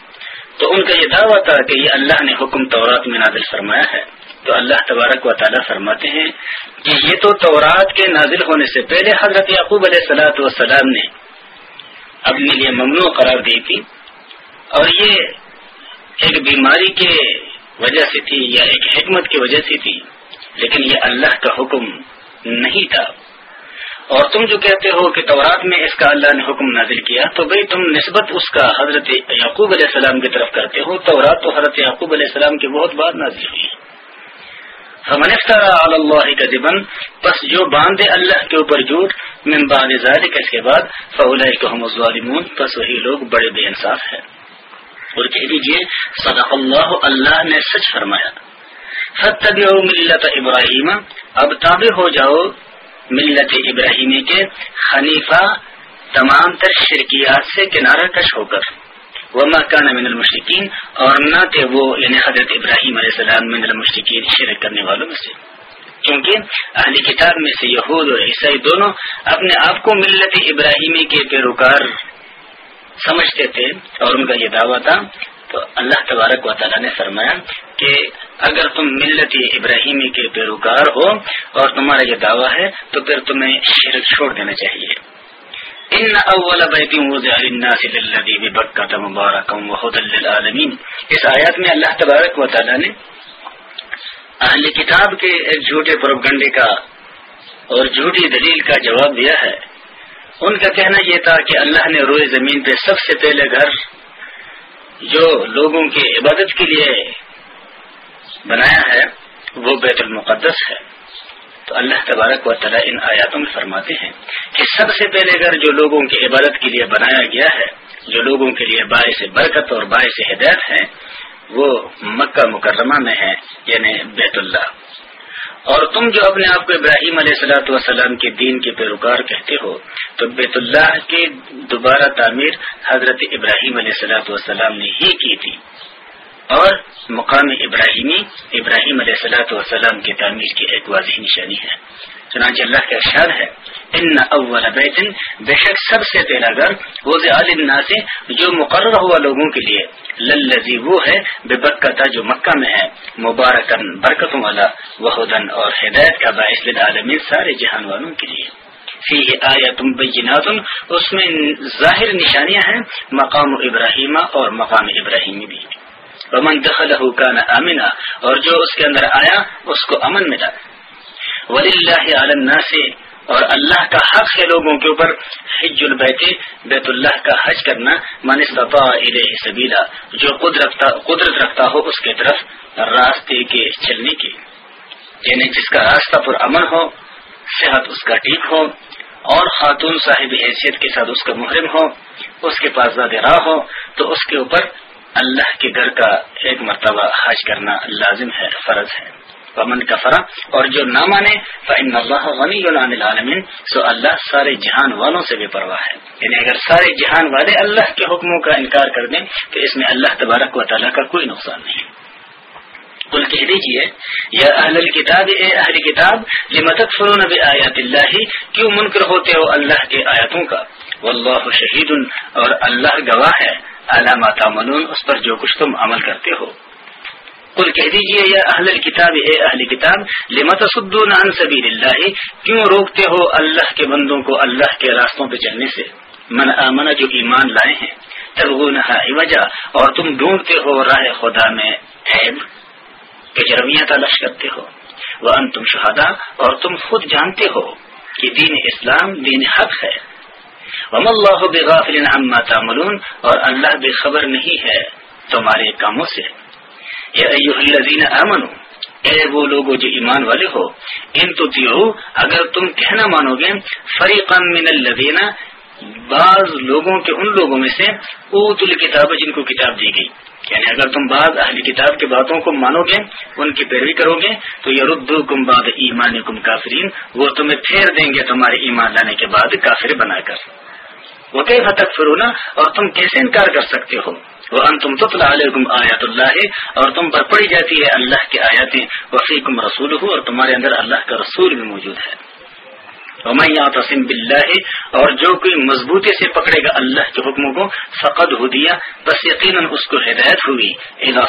تو ان کا یہ دعویٰ تھا کہ یہ اللہ نے حکم تورات میں نازل فرمایا ہے۔ تو اللہ تبارک و تعالیٰ فرماتے ہیں کہ یہ تو تورات کے نازل ہونے سے پہلے حضرت یعقوب علیہ سلاۃ والسلام نے اپنے لیے ممنوع قرار دی تھی۔ اور یہ ایک بیماری کے وجہ سے تھی یا ایک حکمت کی وجہ سے تھی، لیکن یہ اللہ کا حکم نہیں تھا۔ اور تم جو کہتے ہو کہ تورات میں اس کا اللہ نے حکم نازل کیا، تو بھئی تم نسبت اس کا حضرت یعقوب علیہ السلام کی طرف کرتے ہو۔ تورات تو حضرت یعقوب علیہ السلام کے بہت بعد نازل ہوئی اللہ کا جبن بس جو باندھے اللہ کے اوپر جھوٹ، من بعد ذالک اس کے بعد فولا ظالمون بس وہی لوگ بڑے بے انصاف ہیں۔ اور کہہ دیجیے صدق اللہ اللہ نے سچ فرمایا۔ فتب ملت ابراہیم اب تابع ہو جاؤ ملت ابراہیمی کے خنیفہ تمام تر شرکیات سے کنارہ کش ہو کر۔ وہ مکان من المشرقین اور نہ تھے وہ یعنی حضرت ابراہیم علیہ السلام، من المشرقین شرک کرنے والوں میں سے۔ کیونکہ اہلی کتاب میں سے یہود اور عیسائی دونوں اپنے آپ کو ملت ابراہیمی کے پیروکار سمجھتے تھے اور ان کا یہ دعویٰ تھا، تو اللہ تبارک و تعالیٰ نے فرمایا کہ اگر تم ملت ابراہیمی کے پیروکار ہو اور تمہارا یہ دعویٰ ہے، تو پھر تمہیں شرک چھوڑ دینا چاہیے۔ ان اول اس آیات میں اللہ تبارک و تعالیٰ نے اہل کتاب کے ایک جھوٹے پروگنڈے کا اور جھوٹی دلیل کا جواب دیا ہے۔ ان کا کہنا یہ تھا کہ اللہ نے روئے زمین پہ سب سے پہلے گھر جو لوگوں کی عبادت کے لیے بنایا ہے، وہ بیت المقدس ہے۔ تو اللہ تبارک و تعالیٰ ان آیاتوں میں فرماتے ہیں کہ سب سے پہلے گھر جو لوگوں کی عبادت کے لیے بنایا گیا ہے، جو لوگوں کے لیے باعث برکت اور باعث ہدایت ہے، وہ مکہ مکرمہ میں ہے یعنی بیت اللہ۔ اور تم جو اپنے آپ کو ابراہیم علیہ السلاۃ والسلام کے دین کے پیروکار کہتے ہو، تو بیت اللہ کی دوبارہ تعمیر حضرت ابراہیم علیہ السلاۃ والسلام نے ہی کی تھی۔ اور مقام ابراہیمی، ابراہیم علیہ السلاۃ والسلام کی تعمیر کی ایک واضح نشانی ہے۔ چنانچہ اللہ کا ارشاد ہے ان اول بیت بے شک سب سے پہلا گھر وہ سے جو مقرر ہوا لوگوں کے لیے۔ للزی وہ ہے بے بکتا جو مکہ میں ہے۔ مبارکن برکتوں والا وحدن اور ہدایت کا باعث للعالمین سارے جہان والوں کے لیے۔ فی آیا تم بینات، اس میں ظاہر نشانیاں ہیں، مقام ابراہیم اور مقام ابراہیمی بھی۔ ومن دخل کان امنا اور جو اس کے اندر آیا، اس کو امن ملا۔ ولی اللہ سے اور اللہ کا حق ہے لوگوں کے اوپر۔ حج البیت بیت اللہ کا حج کرنا۔ من الیہ سبیلا جو قدرت رکھتا ہو اس کے طرف راستے کے چلنے کی یعنی جس کا راستہ پر امن ہو، صحت اس کا ٹھیک ہو۔ اور خاتون صاحب حیثیت کے ساتھ اس کا محرم ہو، اس کے پاس زیادہ راہ ہو، تو اس کے اوپر اللہ کے گھر کا ایک مرتبہ حج کرنا لازم ہے، فرض ہے۔ پمن کفرا اور جو نہ مانے فن اللہ غنی العالمین، سو اللہ سارے جہان والوں سے بے پرواہ ہے۔ یعنی اگر سارے جہان والے اللہ کے حکموں کا انکار کر دیں، تو اس میں اللہ تبارک و تعالیٰ کا کوئی نقصان نہیں۔ کل کہہ دیجیے یا اہل کتاب اے اہل کتاب یہ مدد فرون آیات اللہ؟ کیوں منکر ہوتے ہو اللہ کے آیاتوں کا؟ واللہ شہید اور اللہ گواہ ہے۔ علامات اس پر جو کچھ تم عمل کرتے ہو۔ قل کہہ دیجیے، یا اہل کتاب اے اہل کتاب لمت سدون عن سبیل اللہ کیوں روکتے ہو اللہ کے بندوں کو اللہ کے راستوں پہ چلنے سے؟ من آمن جو ایمان لائے ہیں تلغونہا وجہ اور تم ڈھونڈتے ہو راہ خدا میں عیب کہ جرمیاں تلاش کرتے ہو۔ وہ ان تم شہدا اور تم خود جانتے ہو کہ دین اسلام دین حق ہے۔ وم اللہ بغافل عما تعملون، اور اللہ بے خبر نہیں ہے تمہارے کاموں سے۔ امن اے وہ لوگ جو ایمان والے ہو، ان تو اگر تم کہنا مانو گے فریقان من الذین، بعض لوگوں کے ان لوگوں میں سے اوت الکتاب جن کو کتاب دی گئی۔ یعنی اگر تم بعض اہلی کتاب کی باتوں کو مانو گے ان کی پیروی کرو گے تو یہ ردو کم باد ایمان کم کافرین، وہ تمہیں پھیر دیں گے تمہارے ایمان لانے کے بعد کافر بنا کر۔ وہ کئی تک اور تم کیسے انکار کر سکتے ہو؟ وہ ان تم تو آیات اللہ اور تم پر پڑی جاتی ہے اللہ کی آیاتیں۔ وفیقم رسول ہو اور تمہارے اندر اللہ کا رسول بھی موجود ہے۔ تسم بلّہ اور جو کوئی مضبوطی سے پکڑے گا اللہ کے حکموں کو، فقد ہو دیا بس یقیناً اس کو ہدایت ہوئی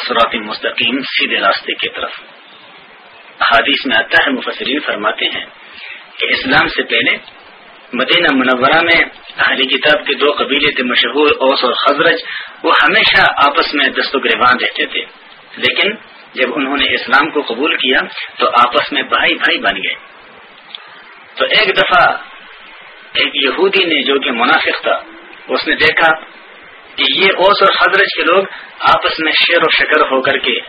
صراط مستقیم سیدھے راستے کی طرف۔ حادث میں آتا ہے، مفسرین فرماتے ہیں کہ اسلام سے پہلے مدینہ منورہ میں اہلی کتاب کے دو قبیلے تھے، مشہور اوس اور خزرج، وہ ہمیشہ آپس میں دست و گریبان رہتے تھے۔ لیکن جب انہوں نے اسلام کو قبول کیا، تو آپس میں بھائی بھائی بن گئے۔ تو ایک دفعہ ایک یہودی نے جو کہ منافق تھا، اس نے دیکھا کہ یہ اوس اور حضرت کے لوگ آپس میں شیر و شکر ہو کر کے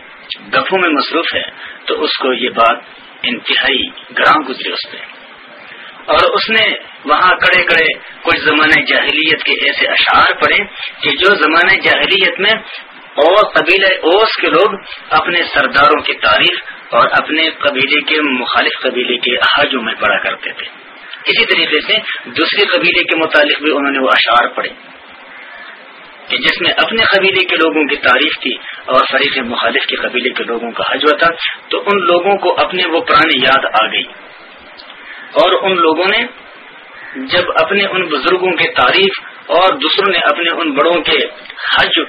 گفوں میں مصروف ہے تو اس کو یہ بات انتہائی گراں گزری اس پہ۔ اور اس نے وہاں کڑے کڑے کچھ زمانہ جاہلیت کے ایسے اشعار پڑے کہ جو زمانہ جاہلیت میں اور قبیلہ اوس کے لوگ اپنے سرداروں کی تعریف اور اپنے قبیلے کے مخالف قبیلے کے حاجوں میں پڑھا کرتے تھے۔ اسی طریقے سے دوسرے قبیلے کے متعلق بھی انہوں نے وہ اشعار پڑھے کہ جس میں اپنے قبیلے کے لوگوں کی تعریف تھی اور فریق مخالف کے قبیلے کے لوگوں کا حجوہ تھا، تو ان لوگوں کو اپنے وہ پرانی یاد آ گئی۔ اور ان لوگوں نے جب اپنے ان بزرگوں کی تعریف اور دوسروں نے اپنے ان بڑوں کے حج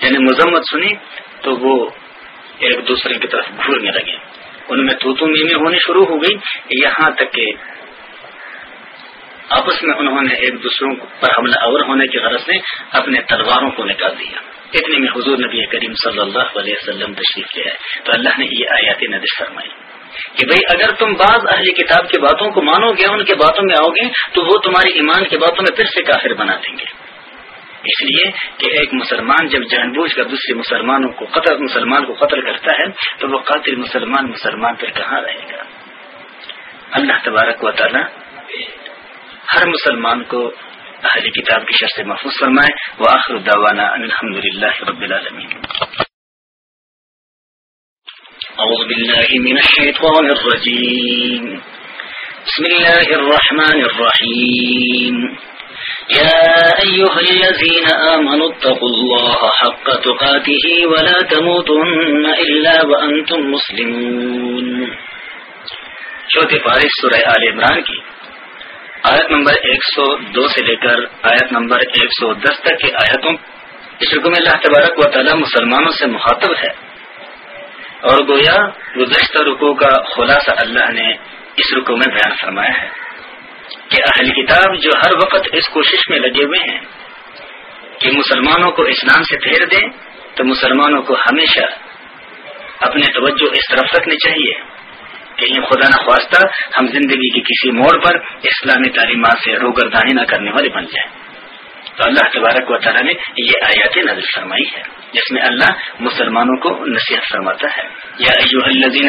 یعنی مذمت سنی، تو وہ ایک دوسرے کی طرف گھورنے لگے۔ ان میں تو میمی ہونی شروع ہو گئی یہاں تک کہ آپس میں انہوں نے ایک دوسروں پر حملہ اور ہونے کی غرض سے اپنے تلواروں کو نکال دیا۔ اتنے میں حضور نبی کریم صلی اللہ علیہ وسلم تشریف لے آئے۔ تو اللہ نے یہ آیات نظر فرمائی۔ کہ بھئی اگر تم بعض اہلی کتاب کی باتوں کو مانو گے، ان کے باتوں میں آؤ گے، تو وہ تمہاری ایمان کی باتوں میں پھر سے کافر بنا دیں گے۔ اس لیے کہ ایک مسلمان جب جان بوجھ کر دوسرے مسلمانوں کو قتل، مسلمان کو قتل کرتا ہے، تو وہ قاتل مسلمان مسلمان پھر کہاں رہے گا؟ اللہ تبارک و تعالی ہر مسلمان کو اہلی کتاب کی شرط محفوظ فرمائے۔ وہ آخر داوانا الحمد للہ رب العالمین۔ أعوذ بالله من الشيطان الرجيم. بسم الله الرحمن الرحيم. يا أيها الذين آمنوا اتقوا الله حق تقاته ولا تموتن إلا وأنتم مسلمون. چوتھی پارش سورہ آل عمران کی آیت نمبر ایک سو دو سے لے کر آیت نمبر ایک سو دس تک کی آیتوں اس رکو میں اللہ تبارک و تعالی مسلمانوں سے مخاطب ہے۔ اور گویا گزشتہ رکو کا خلاصہ اللہ نے اس رکو میں بیان فرمایا ہے کہ اہل کتاب جو ہر وقت اس کوشش میں لگے ہوئے ہیں کہ مسلمانوں کو اسلام سے پھیر دیں، تو مسلمانوں کو ہمیشہ اپنے توجہ اس طرف رکھنی چاہیے کہ یہ خدا نخواستہ ہم زندگی کی کسی موڑ پر اسلامی تعلیمات سے روگردانی نہ کرنے والے بن جائیں۔ تو اللہ تبارک و تعالیٰ نے یہ آیات نظر فرمائی ہے، جس میں اللہ مسلمانوں کو نصیحت فرماتا ہے۔ یا ایوہ الذین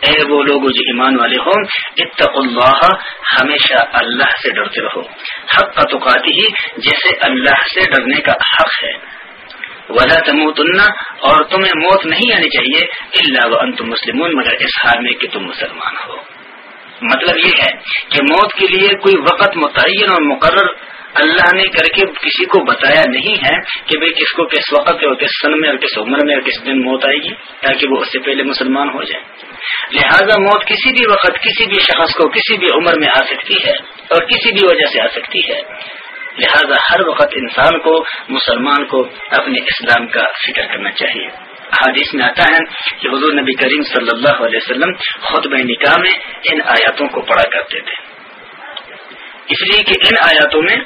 اے وہ لوگ جو ایمان والے ہوں، اتقوا اللہ، ہمیشہ اللہ سے ڈرتے رہو۔ حق تقاتی ہی جیسے اللہ سے ڈرنے کا حق ہے۔ ولا تموتن، اور تمہیں موت نہیں آنی چاہیے اللہ وانتم مسلمون، مگر اس حال میں کہ تم مسلمان ہو۔ مطلب یہ ہے کہ موت کے لیے کوئی وقت متعین اور مقرر اللہ نے کر کے کسی کو بتایا نہیں ہے کہ بھئی کس کو کس وقت اور کس سن میں اور کس عمر میں اور کس دن موت آئے گی، تاکہ وہ اس سے پہلے مسلمان ہو جائے۔ لہذا موت کسی بھی وقت، کسی بھی شخص کو کسی بھی عمر میں آ سکتی ہے اور کسی بھی وجہ سے آ سکتی ہے۔ لہذا ہر وقت انسان کو، مسلمان کو اپنے اسلام کا فکر کرنا چاہیے۔ حادث میں آتا ہے کہ حضور نبی کریم صلی اللہ علیہ وسلم خود نکاح میں ان آیاتوں کو پڑھا کرتے تھے۔ اس لیے کہ ان آیاتوں میں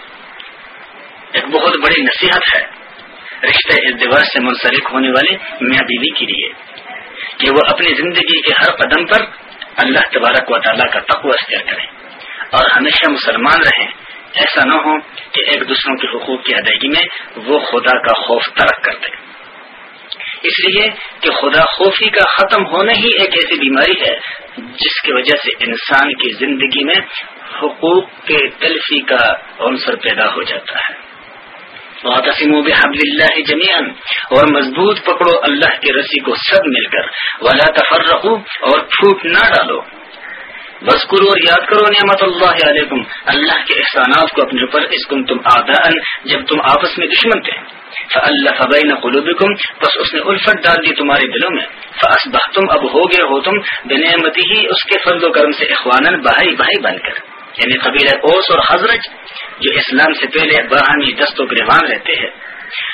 ایک بہت بڑی نصیحت ہے۔ رشتہ ازدواج سے منسلک ہونے والے میاں بیوی کے لیے۔ کہ وہ اپنی زندگی کے ہر قدم پر اللہ تبارک و تعالیٰ کا تقوی اختیار کریں۔ اور ہمیشہ مسلمان رہیں۔ ایسا نہ ہو کہ ایک دوسروں کے حقوق کی ادائیگی میں وہ خدا کا خوف ترک کر دیں۔ اس لیے کہ خدا خوفی کا ختم ہونا ہی ایک ایسی بیماری ہے، جس کی وجہ سے انسان کی زندگی میں حقوق کے تلفی کا عنصر پیدا ہو جاتا ہے۔ بحبل اللہ جمیان اور مضبوط پکڑو اللہ کے رسی کو سب مل کر۔ ولا تفر رکھو اور پھوٹ نہ ڈالو۔ بس کرو اور یاد کرو نعمت اللہ علیکم۔ اللہ کے احسانات کو اپنے اوپر، اس کم تم آدان جب تم آپس میں دشمن تھے۔ اللہ فبین قلوبکم بس اس نے الفت ڈال دی تمہارے دلوں میں۔ فاصبح تم اب ہو گئے ہو تم بنعمتی ہی اس کے فرد و کرم سے اخوان بھائی بھائی بن کر۔ یعنی قبیلہ اوس اور حضرت جو اسلام سے پہلے باہمی دست و گریوان رہتے ہیں۔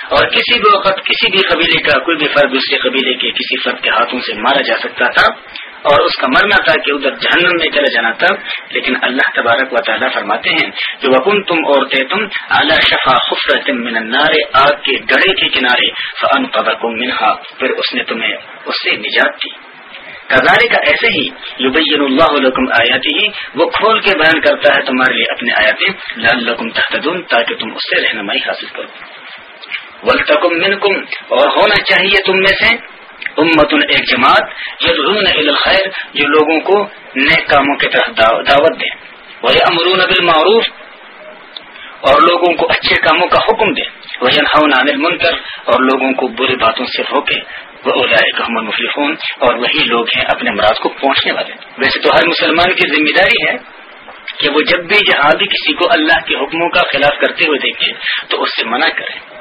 اور کسی بھی وقت کسی بھی قبیلے کا کوئی بھی فرد دوسرے قبیلے کے کسی فرد کے ہاتھوں سے مارا جا سکتا تھا اور اس کا مرنا تھا کہ ادھر جہنم میں چلا جانا تھا۔ لیکن اللہ تبارک و تعالیٰ فرماتے ہیں کہ وکن تم عورتیں تم اعلی شفا خفرت من النار، آگ کے گڑے کے کنارے فن قبر منہا پھر اس نے تمہیں اس سے نجات دی۔ کزارے کا ایسے ہی یبین اللہ علکم آیاتی ہی وہ کھول کے بیان کرتا ہے تمہارے لیے اپنے آیاتیں لال تحتدون تاکہ تم اس سے رہنمائی حاصل کرو۔ ولتکم منکم اور ہونا چاہیے تم میں سے، امتن، ایک جماعت، یدعون الخیر، جو لوگوں کو نیک کاموں کی طرف دعوت دیں وہ امرون بالمعروف، اور لوگوں کو اچھے کاموں کا حکم دیں وہ عن المنکر، اور لوگوں کو بری باتوں سے روکے۔ وہ مفلحون اور وہی لوگ ہیں اپنے مراد کو پہنچنے والے۔ ویسے تو ہر مسلمان کی ذمہ داری ہے کہ وہ جب بھی جہاں بھی کسی کو اللہ کے حکموں کا خلاف کرتے ہوئے دیکھے تو اس سے منع کرے۔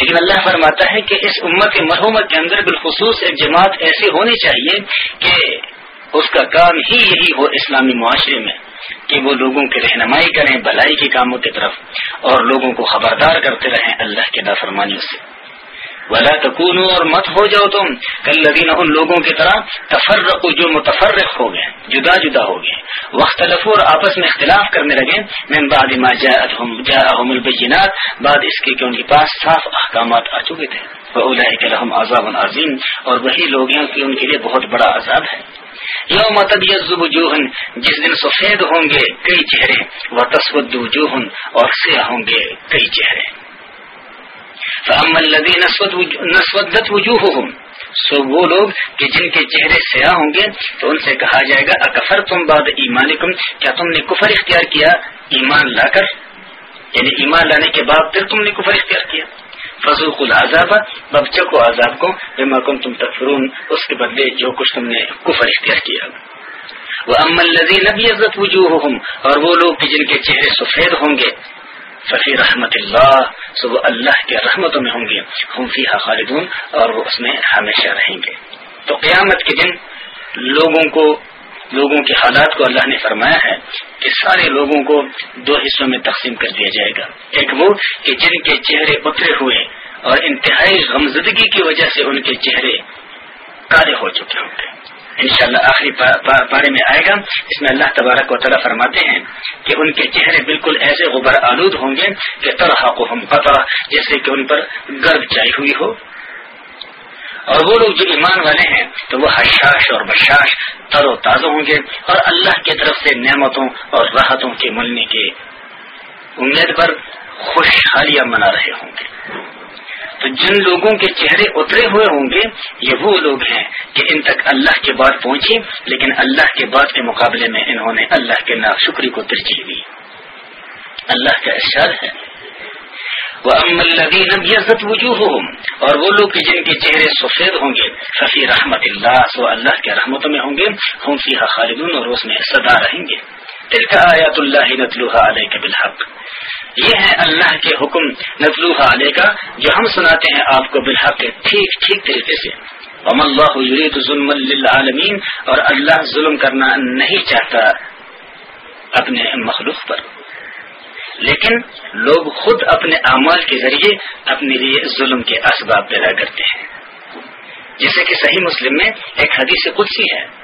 لیکن اللہ فرماتا ہے کہ اس امت مرحومت کے اندر بالخصوص ایک جماعت ایسی ہونی چاہیے کہ اس کا کام ہی یہی ہو اسلامی معاشرے میں کہ وہ لوگوں کی رہنمائی کریں، بھلائی کے کاموں کی طرف اور لوگوں کو خبردار کرتے رہیں اللہ کے نافرمانیوں سے۔ ولا تکون اور مت ہو جاؤ تم۔ کل لدین ان لوگوں کی طرح تفرق جو متفرق ہو گئے، جدا جدا ہو گئے۔ وقت اور آپس میں اختلاف کرنے لگے۔ من بعد ما جاءهم البینات بعد اس کے کہ ان کے پاس صاف احکامات آ چکے تھے۔ وہ لهم عذاب عظیم اور وہی لوگ ہیں کہ ان کے لیے بہت بڑا عذاب ہے۔ یوم تبیض جس دن سفید ہوں گے، کئی چہرے۔ و تسود اور سیاہ ہوں گے، کئی چہرے۔ نسودت وجوہ سو وہ لوگ کہ جن کے چہرے سیاہ ہوں گے، تو ان سے کہا جائے گا اکفر تم باد ایمان کیا تم نے کفر اختیار کیا؟ ایمان لا کر۔ یعنی ایمان لانے کے بعد پھر تم نے کفر اختیار کیا۔ فضوق العذاب ببچہ کو عذاب کو، بما تم تکفرون اس کے بدلے جو کچھ تم نے کفر اختیار کیا۔ وہ امن لذی نبی عزت وجوہ اور وہ لوگ جن کے چہرے سفید ہوں گے۔ ففی رحمت اللہ، سو وہ اللہ کے رحمتوں میں ہوں گے۔ ہم فی خالدون اور وہ اس میں ہمیشہ رہیں گے۔ تو قیامت کے دن لوگوں کو، لوگوں کے حالات کو اللہ نے فرمایا ہے کہ سارے لوگوں کو دو حصوں میں تقسیم کر دیا جائے گا۔ ایک وہ کہ جن کے چہرے اترے ہوئے اور انتہائی غمزدگی کی وجہ سے ان کے چہرے کالے ہو چکے ہوں گے۔ انشاءاللہ آخری پارے میں آئے گا۔ اس میں اللہ تبارک و تعالیٰ فرماتے ہیں کہ ان کے چہرے بالکل ایسے غبر آلود ہوں گے کہ طرح کو ہم قطع جیسے کہ ان پر گرد چائی ہوئی ہو۔ اور وہ لوگ جو ایمان والے ہیں، تو وہ حشاش اور بشاش تر و تازہ ہوں گے۔ اور اللہ کی طرف سے نعمتوں اور راحتوں کے ملنے کے امید پر خوشحالیاں منا رہے ہوں گے۔ تو جن لوگوں کے چہرے اترے ہوئے ہوں گے، یہ وہ لوگ ہیں کہ ان تک اللہ کے بات پہنچی لیکن اللہ کے بات کے مقابلے میں انہوں نے اللہ کے نا شکری کو ترجیح دی۔ اللہ کا اشار ہے۔ وہ عزت وجوہ اور وہ لوگ جن کے چہرے سفید ہوں گے ففی رحمت اللہ سو اللہ کے رحمتوں میں ہوں گے، ہم فی خالدون اور اس میں سدا رہیں گے۔ دل آیات اللہ نتلوحا علیہ کے بالحق۔ یہ ہے اللہ کے حکم نزلو علیہ کا جو ہم سناتے ہیں آپ کو بالحق ٹھیک ٹھیک طریقے سے۔ ام اللہ ظلم للعالمین اور اللہ ظلم کرنا نہیں چاہتا اپنے مخلوق پر۔ لیکن لوگ خود اپنے اعمال کے ذریعے اپنے لیے ظلم کے اسباب پیدا کرتے ہیں۔ جیسے کہ صحیح مسلم میں ایک حدیث قدسی ہے۔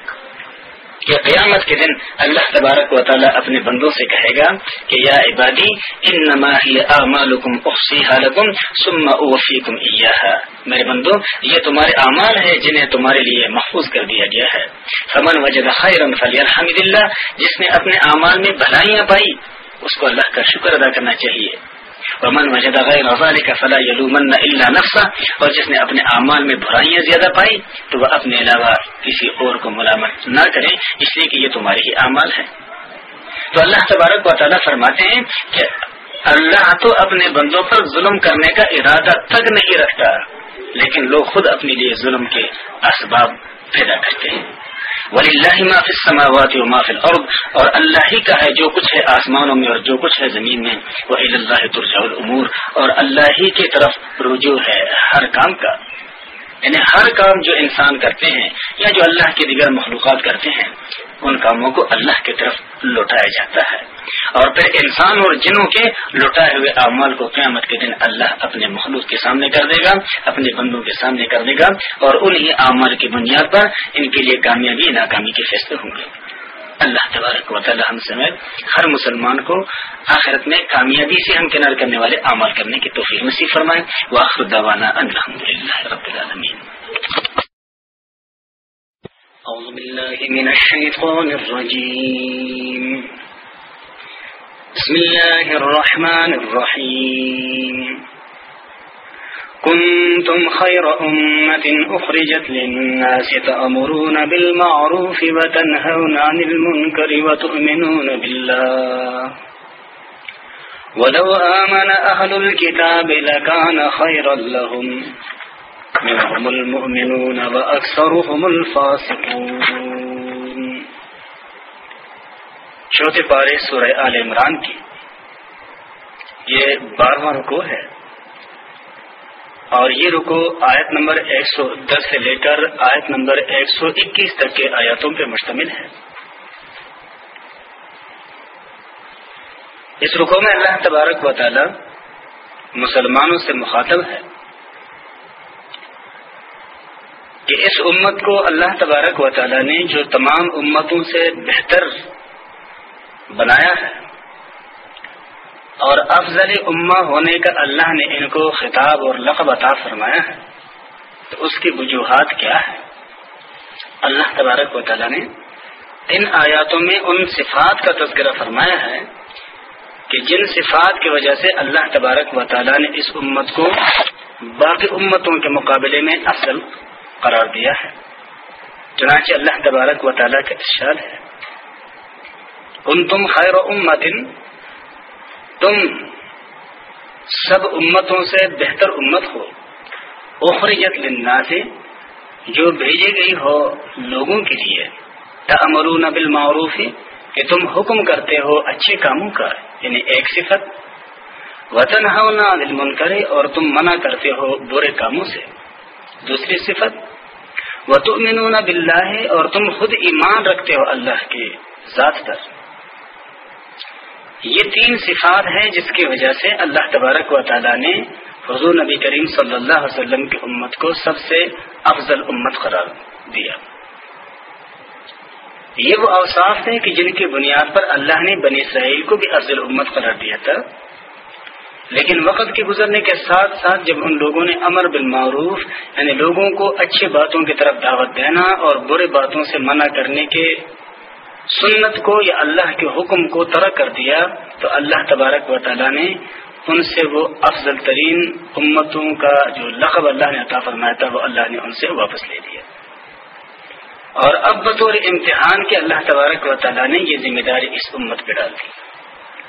کہ قیامت کے دن اللہ تبارک و تعالیٰ اپنے بندوں سے کہے گا کہ یا عبادی ان میرے بندو، یہ تمہارے اعمال ہے جنہیں تمہارے لیے محفوظ کر دیا گیا ہے۔ فمن وجد خیر فلی اللہ جس نے اپنے اعمال میں بھلائیاں پائی، اس کو اللہ کا شکر ادا کرنا چاہیے۔ ومن وجد غیر ذلك فلا يلومن الا نفسه. اور جس نے اپنے اعمال میں برائیاں زیادہ پائی تو وہ اپنے علاوہ کسی اور کو ملامت نہ کرے، اس لیے کہ یہ تمہارے ہی اعمال ہے تو اللہ تبارک و تعالیٰ فرماتے ہیں کہ اللہ تو اپنے بندوں پر ظلم کرنے کا ارادہ تک نہیں رکھتا، لیکن لوگ خود اپنے لیے ظلم کے اسباب پیدا کرتے ہیں۔ ولی اللہ معاف سماوات و معاف الارض، اور اللہ ہی کا ہے جو کچھ ہے آسمانوں میں اور جو کچھ ہے زمین میں وہ اللہ ترجع العمور اور اللہ ہی کی طرف رجوع ہے ہر کام کا۔ یعنی ہر کام جو انسان کرتے ہیں یا جو اللہ کے دیگر مخلوقات کرتے ہیں۔ ان کاموں کو اللہ کی طرف لوٹایا جاتا ہے۔ اور پھر انسان اور جنوں کے لوٹائے ہوئے اعمال کو قیامت کے دن اللہ اپنے مخلوق کے سامنے کر دے گا، اپنے بندوں کے سامنے کر دے گا، اور انہیں اعمال کی بنیاد پر ان کے لیے کامیابی، ناکامی کے فیصلے ہوں گے۔ اللہ تبارک و تعالی ہم سمیت ہر مسلمان کو آخرت میں کامیابی سے ہم کنار کرنے والے اعمال کرنے کی توفیق نصیب فرمائیں واخر دوانا الحمد للہ رب العالمین۔ أعوذ بالله من الشيطان الرجيم. بسم الله الرحمن الرحيم. كنتم خير أمة أخرجت للناس تأمرون بالمعروف وتنهون عن المنكر وتؤمنون بالله. ولو آمن أهل الكتاب لكان خيرا لهم. منهم المؤمنون وأكثرهم الفاسقون. چوتھے پارے سورہ آل عمران کی. یہ بارہواں رکو ہے. اور یہ رکو آیت نمبر ایک سو دس سے لے کر آیت نمبر ایک سو اکیس تک کے آیاتوں پہ مشتمل ہے. اس رکو میں اللہ تبارک و تعالی مسلمانوں سے مخاطب ہے. کہ اس امت کو اللہ تبارک و تعالی نے جو تمام امتوں سے بہتر بنایا ہے اور افضل امہ ہونے کا اللہ نے ان کو خطاب اور لقب عطا فرمایا ہے، تو اس کی وجوہات کیا ہے اللہ تبارک و تعالیٰ نے ان آیاتوں میں ان صفات کا تذکرہ فرمایا ہے کہ جن صفات کی وجہ سے اللہ تبارک و تعالیٰ نے اس امت کو باقی امتوں کے مقابلے میں افضل قرار دیا ہے۔ چنانچہ اللہ تبارک و تعالیٰ کا ارشاد ہے۔ ان تم خیر امتن، تم سب امتوں سے بہتر امت ہو۔ اخرجت للناس، جو بھیجی گئی ہو لوگوں کے لیے۔ تمرون بالمعروف، کہ تم حکم کرتے ہو اچھے کاموں کا یعنی ایک صفت۔ وطن ہونا دل من کرے اور تم منع کرتے ہو برے کاموں سے۔ دوسری صفت و تمنون بلّہ اور تم خود ایمان رکھتے ہو اللہ کے ذات پر۔ یہ تین صفات ہیں جس کی وجہ سے اللہ تبارک و تعالیٰ نے حضور نبی کریم صلی اللہ علیہ وسلم کی امت کو سب سے افضل امت قرار دیا۔ یہ وہ اوصاف ہیں کہ جن کی بنیاد پر اللہ نے بنی اسرائیل کو بھی افضل امت قرار دیا تھا۔ لیکن وقت کے گزرنے کے ساتھ ساتھ جب ان لوگوں نے امر بالمعروف یعنی لوگوں کو اچھی باتوں کی طرف دعوت دینا اور برے باتوں سے منع کرنے کے سنت کو یا اللہ کے حکم کو ترک کر دیا، تو اللہ تبارک و تعالیٰ نے ان سے وہ افضل ترین امتوں کا جو لقب اللہ نے عطا فرمایا تھا، وہ اللہ نے ان سے واپس لے لیا۔ اور اب بطور امتحان کے اللہ تبارک و تعالیٰ نے یہ ذمہ داری اس امت پہ ڈال دی۔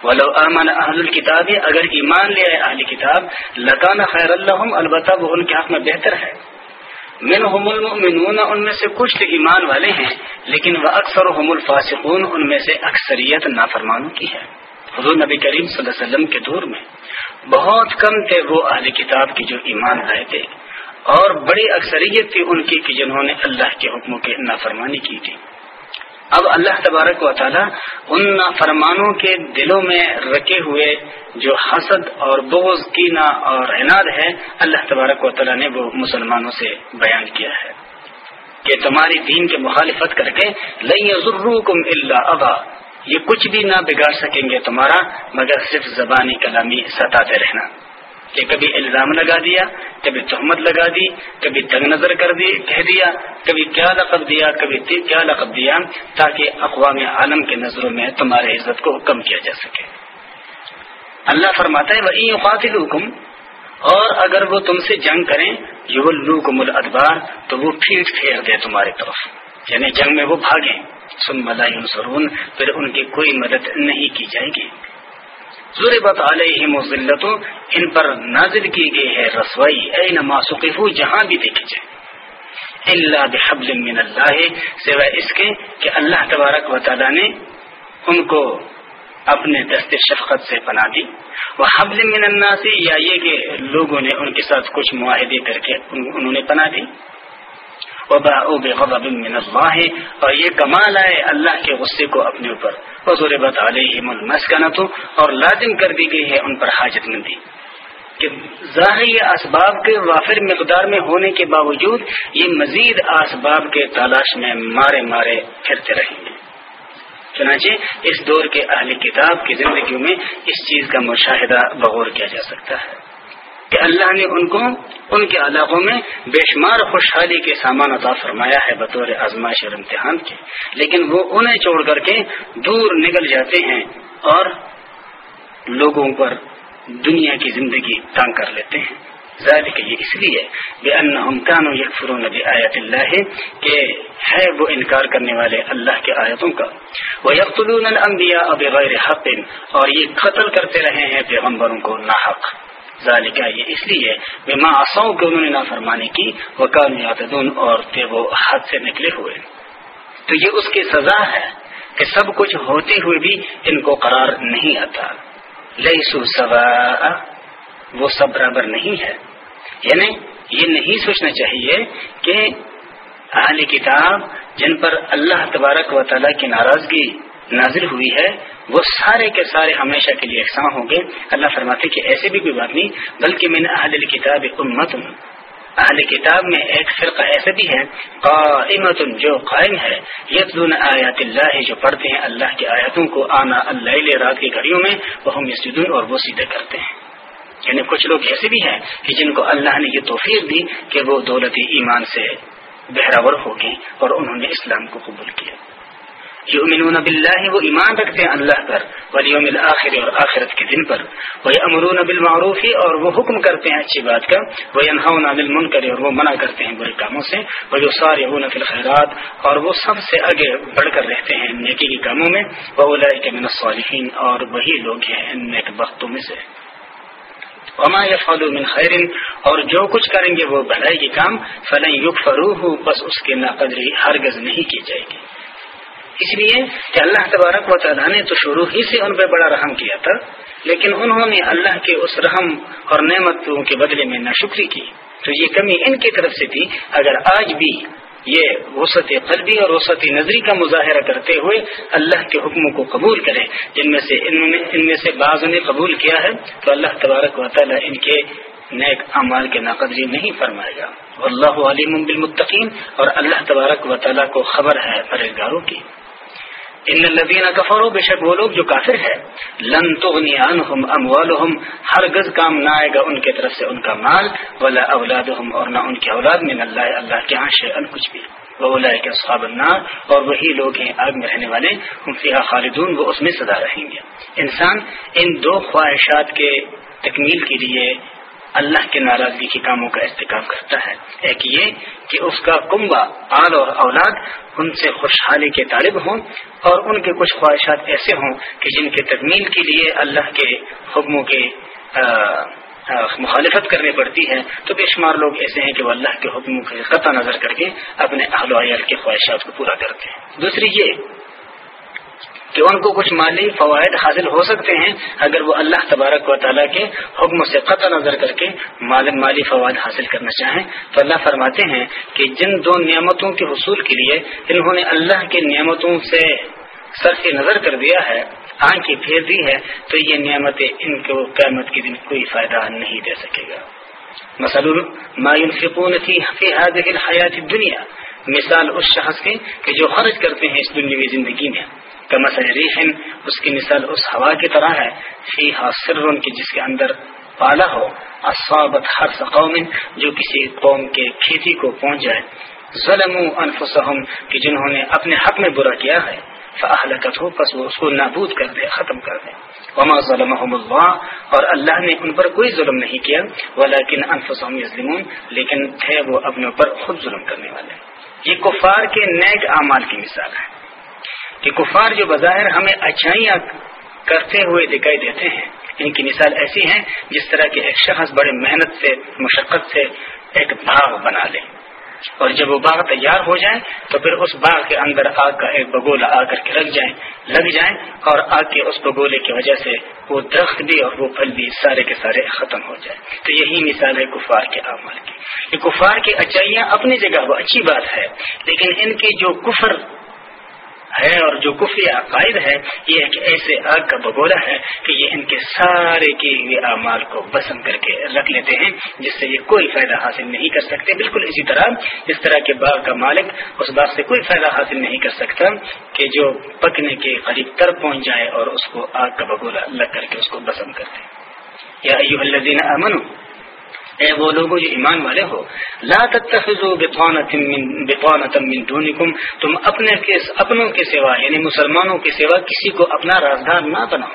ولو امن اہل الکتاب اگر ایمان لے آئے اہل کتاب، لکان خیر اللہ البتہ وہ ان کے حق میں بہتر ہے۔ من حم ان میں سے کچھ تو ایمان والے ہیں، لیکن وہ اکثر حم الفاصقون ان میں سے اکثریت نافرمانوں کی ہے۔ حضور نبی کریم صلی اللہ علیہ وسلم کے دور میں بہت کم تھے وہ اہل کتاب کی جو ایمان لائے تھے، اور بڑی اکثریت تھی ان کی کہ جنہوں نے اللہ کے حکموں کی نافرمانی کی تھی۔ اب اللہ تبارک و تعالی ان نافرمانوں کے دلوں میں رکے ہوئے جو حسد اور بغض کینا اور عناد ہے، اللہ تبارک و تعالی نے وہ مسلمانوں سے بیان کیا ہے کہ تمہاری دین کی مخالفت کر کے لئی ضرور اللہ ابا، یہ کچھ بھی نہ بگاڑ سکیں گے تمہارا، مگر صرف زبانی کلامی ستاتے رہنا۔ کہ کبھی الزام لگا دیا، کبھی تہمت لگا دی، کبھی تنگ نظر کر دی، کہہ دیا، کبھی کیا لقب دیا، کبھی کیا لقب دیا، تاکہ اقوام عالم کے نظروں میں تمہارے عزت کو کم کیا جا سکے۔ اللہ فرماتا ہے وہی قاتل حکم اور اگر وہ تم سے جنگ کریں یو لو کو ادبار تو وہ پیٹ پھیر دے تمہاری طرف۔ یعنی جنگ میں وہ بھاگیں۔ سن ملائی سرون پھر ان کی کوئی مدد نہیں کی جائے گی۔ ضربت علیہ مزلت ان پر نازل کی گئی ہے رسوائی۔ اے نما جہاں بھی دیکھی جائے۔ اللہ بحبل من اللہ، سوائے اس کے کہ اللہ تبارک و تعالیٰ نے ان کو اپنے دست شفقت سے پناہ دی۔ وہ حبل من الناس، یا یہ کہ لوگوں نے ان کے ساتھ کچھ معاہدے کر کے انہوں نے پناہ دی۔ وبا من اللہ اور یہ کمال آئے اللہ کے غصے کو اپنے اوپر۔ حضور بت علیہم المسکنت اور لازم کر دی گئی ہے ان پر حاجت مندی۔ کہ ظاہری اسباب کے وافر مقدار میں ہونے کے باوجود یہ مزید اسباب کے تلاش میں مارے مارے پھرتے رہیں گے۔ چنانچہ اس دور کے اہل کتاب کی زندگیوں میں اس چیز کا مشاہدہ بغور کیا جا سکتا ہے۔ کہ اللہ نے ان کو ان کے علاقوں میں بے شمار خوشحالی کے سامان عطا فرمایا ہے بطور آزمائش اور امتحان کے۔ لیکن وہ انہیں چھوڑ کر کے دور نکل جاتے ہیں اور لوگوں پر دنیا کی زندگی تنگ کر لیتے ہیں۔ ظاہر کہ یہ اس لیے بے ان کانو یکفرون آیت اللہ کہ ہے وہ انکار کرنے والے اللہ کے آیتوں کا۔ وہ یقتلون الانبیاء بغیر حق اور یہ قتل کرتے رہے ہیں پیغمبروں کو ناحق۔ ذالکہ یہ اس لیے بما آساؤں کے انہوں نے نافرمانی کی وہ کان یاتدون اور تھے وہ حد سے نکلے ہوئے۔ تو یہ اس کی سزا ہے کہ سب کچھ ہوتے ہوئے بھی ان کو قرار نہیں آتا لئیسو سوا وہ سب برابر نہیں ہے۔ یعنی یہ نہیں سوچنا چاہیے کہ اہل کتاب جن پر اللہ تبارک و تعالیٰ کی ناراضگی نازل ہوئی ہے، وہ سارے کے سارے ہمیشہ کے لیے یکساں ہوں گے۔ اللہ فرماتے کہ ایسے بھی کوئی بات نہیں، بلکہ میں نے اہل کتاب امت۔ اہل کتاب میں ایک فرقہ ایسا بھی ہے قائمت جو قائم ہے۔ یتلون آیات اللہ، جو پڑھتے ہیں اللہ کی آیاتوں کو آنا اللہ رات کی گھڑیوں میں، وہ ہم یسدون اور وہ سیدھے کرتے ہیں۔ یعنی کچھ لوگ ایسے بھی ہیں کہ جن کو اللہ نے یہ توفیق دی کہ وہ دولت ایمان سے بہراور ہو گئے اور انہوں نے اسلام کو قبول کیا۔ یؤمنون باللہ وہ ایمان رکھتے ہیں اللہ پر ولیوم الاخر اور آخرت کے دن پر. وہ امرون بالمعروف اور وہ حکم کرتے ہیں اچھی بات کا. وہ انہون بالمنکر اور وہ منع کرتے ہیں برے کاموں سے. وہ جو سارے فی الخیرات اور وہ سب سے آگے بڑھ کر رہتے ہیں نیکی کے کاموں میں. وہ من الصالحین اور وہی لوگ ہیں نیک بختوں میں سے. وما يفعلوا من خیر اور جو کچھ کریں گے وہ بھلائی کے کام. فلن یکفروہ بس اس کے ناقدری ہرگز نہیں کی جائے گی. اس لیے کہ اللہ تبارک و تعالیٰ نے تو شروع ہی سے ان پہ بڑا رحم کیا تھا، لیکن انہوں نے اللہ کے اس رحم اور نعمتوں کے بدلے میں ناشکری کی۔ تو یہ کمی ان کی طرف سے تھی۔ اگر آج بھی یہ وسط قلبی اور وسط نظری کا مظاہرہ کرتے ہوئے اللہ کے حکموں کو قبول کریں جن میں سے ان میں سے بعض نے قبول کیا ہے، تو اللہ تبارک و تعالیٰ ان کے نیک اعمال کے ناقدری نہیں فرمائے گا۔ اللہ علیم بالمتقین اور اللہ تبارک و تعالیٰ کو خبر ہے پرہزگاروں کی۔ ان الذين كفروا، بے شک وہ لوگ جو کافر ہے لن تغني عنهم اموالهم ہرگز کام نہ آئے گا ان کی طرف سے ان کا مال، ولا اولادهم اور نہ ان کی اولاد، من اللہ اللہ کے ہاں شیئا کچھ بھی۔ وَأُولَئِكَ أَصْحَابُ النَّارِ، اور وہی لوگ ہیں آگ میں رہنے والے، ہم فیہا خالدون، وہ اس میں سدا رہیں گے۔ انسان ان دو خواہشات کے تکمیل کے لیے اللہ کے ناراضگی کے کاموں کا استقاب کرتا ہے۔ ایک یہ کہ اس کا کنبا آل اور اولاد ان سے خوشحالی کے طالب ہوں اور ان کے کچھ خواہشات ایسے ہوں کہ جن کے تکمیل کے لیے اللہ کے حکموں کے مخالفت کرنی پڑتی ہے۔ تو بے شمار لوگ ایسے ہیں کہ وہ اللہ کے حکموں کے قطع نظر کر کے اپنے اہل و عیال کے خواہشات کو پورا کرتے ہیں۔ دوسری یہ کہ ان کو کچھ مالی فوائد حاصل ہو سکتے ہیں اگر وہ اللہ تبارک و تعالیٰ کے حکم سے قطع نظر کر کے مالی فوائد حاصل کرنا چاہیں تو اللہ فرماتے ہیں کہ جن دو نعمتوں کے حصول کے لیے انہوں نے اللہ کی نعمتوں سے سر سے نظر کر دیا ہے، آنکھیں پھیر دی ہے تو یہ نعمتیں ان کو قیامت کے دن کوئی فائدہ نہیں دے سکے گا۔ مثلاً فکون تھی حیات دنیا مثال اس شخص کی کہ جو خرچ کرتے ہیں اس دنیا زندگی میں۔ ریح اس کی مثال اس ہوا کی طرح ہے۔ فی سرن کی جس کے اندر پالا ہو۔ اصابت ہر قوم جو کسی قوم کے کھیتی کو پہنچ جائے ظلم انفسہم، کہ جنہوں نے اپنے حق میں برا کیا ہے۔ فاہلکت ہو پس وہ اس کو نابود کر دے، ختم کر دے۔ وما ظلمهم اللہ، اور اللہ نے ان پر کوئی ظلم نہیں کیا۔ ولیکن انفسهم یظلمون، لیکن تھے وہ اپنے اوپر خود ظلم کرنے والے۔ یہ کفار کے نیک اعمال کی مثال ہے۔ کہ کفار جو بظاہر ہمیں اچھائیاں کرتے ہوئے دکھائی دیتے ہیں، ان کی مثال ایسی ہے جس طرح کہ ایک شخص بڑے محنت سے، مشقت سے ایک باغ بنا لے۔ اور جب وہ باغ تیار ہو جائے تو پھر اس باغ کے اندر آگ کا ایک بگولا آ کر کے رکھ جائیں، لگ جائیں اور آگ کے اس بگولے کی وجہ سے وہ درخت بھی اور وہ پھل بھی سارے کے سارے ختم ہو جائے تو یہی مثال ہے کفار کے اعمال کی۔ یہ کفار کی اچائیاں اپنی جگہ وہ اچھی بات ہے، لیکن ان کے جو کفر ہے اور جو کفری عقائد ہے، یہ ایک ایسے آگ کا بگولا ہے کہ یہ ان کے سارے کے اعمال کو بسم کر کے رکھ لیتے ہیں، جس سے یہ کوئی فائدہ حاصل نہیں کر سکتے۔ بالکل اسی طرح اس طرح کے باغ کا مالک اس باغ سے کوئی فائدہ حاصل نہیں کر سکتا کہ جو پکنے کے قریب تر پہنچ جائے اور اس کو آگ کا بگولا لگ کر کے اس کو بسم کرتے یا ایوہ الذین امنوا اے وہ لوگوں جو ایمان والے ہو، لا تتخذوا بطانة من دونکم، تم اپنے کے اپنوں کے سوا یعنی مسلمانوں کے سوا کسی کو اپنا رازدار نہ بناؤ۔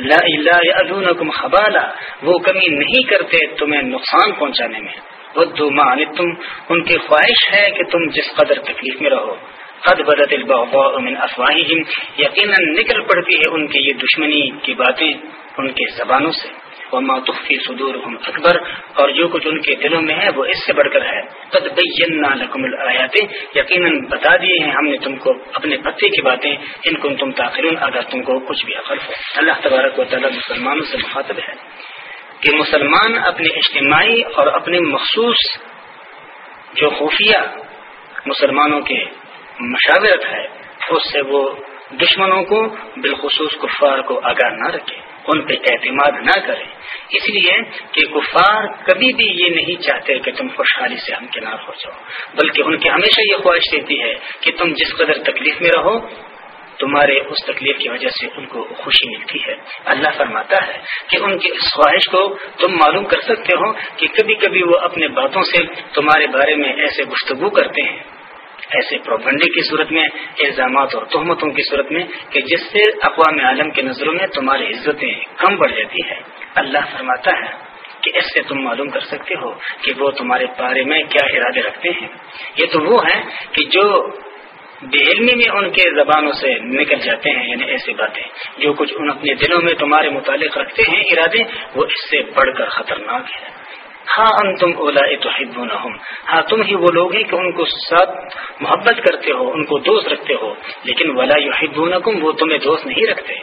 لا الا یادونکم خبالا وہ کمی نہیں کرتے تمہیں نقصان پہنچانے میں۔ ودو ما تم ان کی خواہش ہے کہ تم جس قدر تکلیف میں رہو۔ قد بدت البغضاء من افواہہم، یقینا نکل پڑتی ہے ان کی یہ دشمنی کی باتیں ان کے زبانوں سے۔ وما تخفی صدور اکبر اور جو کچھ ان کے دلوں میں ہے وہ اس سے بڑھ کر ہے۔ قد بینا لکم الآیات یقیناً بتا دیے ہیں ہم نے تم کو اپنے پتے کی باتیں۔ ان کو تم تاخیر اگر تم کو کچھ بھی عقل ہو۔ اللہ تبارک و تعالیٰ مسلمانوں سے مخاطب ہے کہ مسلمان اپنے اجتماعی اور اپنے مخصوص جو خفیہ مسلمانوں کے مشاورت ہے، اس سے وہ دشمنوں کو بالخصوص کفار کو آگاہ نہ رکھے۔ ان پہ اعتماد نہ کریں اس لیے کہ کفار کبھی بھی یہ نہیں چاہتے کہ تم خوشحالی سے ہم کنار ہو جاؤ، بلکہ ان کی ہمیشہ یہ خواہش رہتی ہے کہ تم جس قدر تکلیف میں رہو، تمہارے اس تکلیف کی وجہ سے ان کو خوشی ملتی ہے۔ اللہ فرماتا ہے کہ ان کی اس خواہش کو تم معلوم کر سکتے ہو کہ کبھی کبھی وہ اپنے باتوں سے تمہارے بارے میں ایسے گفتگو کرتے ہیں۔ ایسے پروپنڈے کی صورت میں، الزامات اور تہمتوں کی صورت میں کہ جس سے اقوام عالم کے نظروں میں تمہاری عزتیں کم بڑھ جاتی ہے اللہ فرماتا ہے کہ اس سے تم معلوم کر سکتے ہو کہ وہ تمہارے بارے میں کیا ارادے رکھتے ہیں۔ یہ تو وہ ہے کہ جو بے علمی میں ان کے زبانوں سے نکل جاتے ہیں یعنی ایسی باتیں۔ جو کچھ ان اپنے دلوں میں تمہارے متعلق رکھتے ہیں، ارادے، وہ اس سے بڑھ کر خطرناک ہے ہاں ان تم اولا تو ہاں تم ہی وہ لوگ ہیں کہ ان کو ساتھ محبت کرتے ہو، ان کو دوست رکھتے ہو، لیکن ولا یو وہ تمہیں دوست نہیں رکھتے۔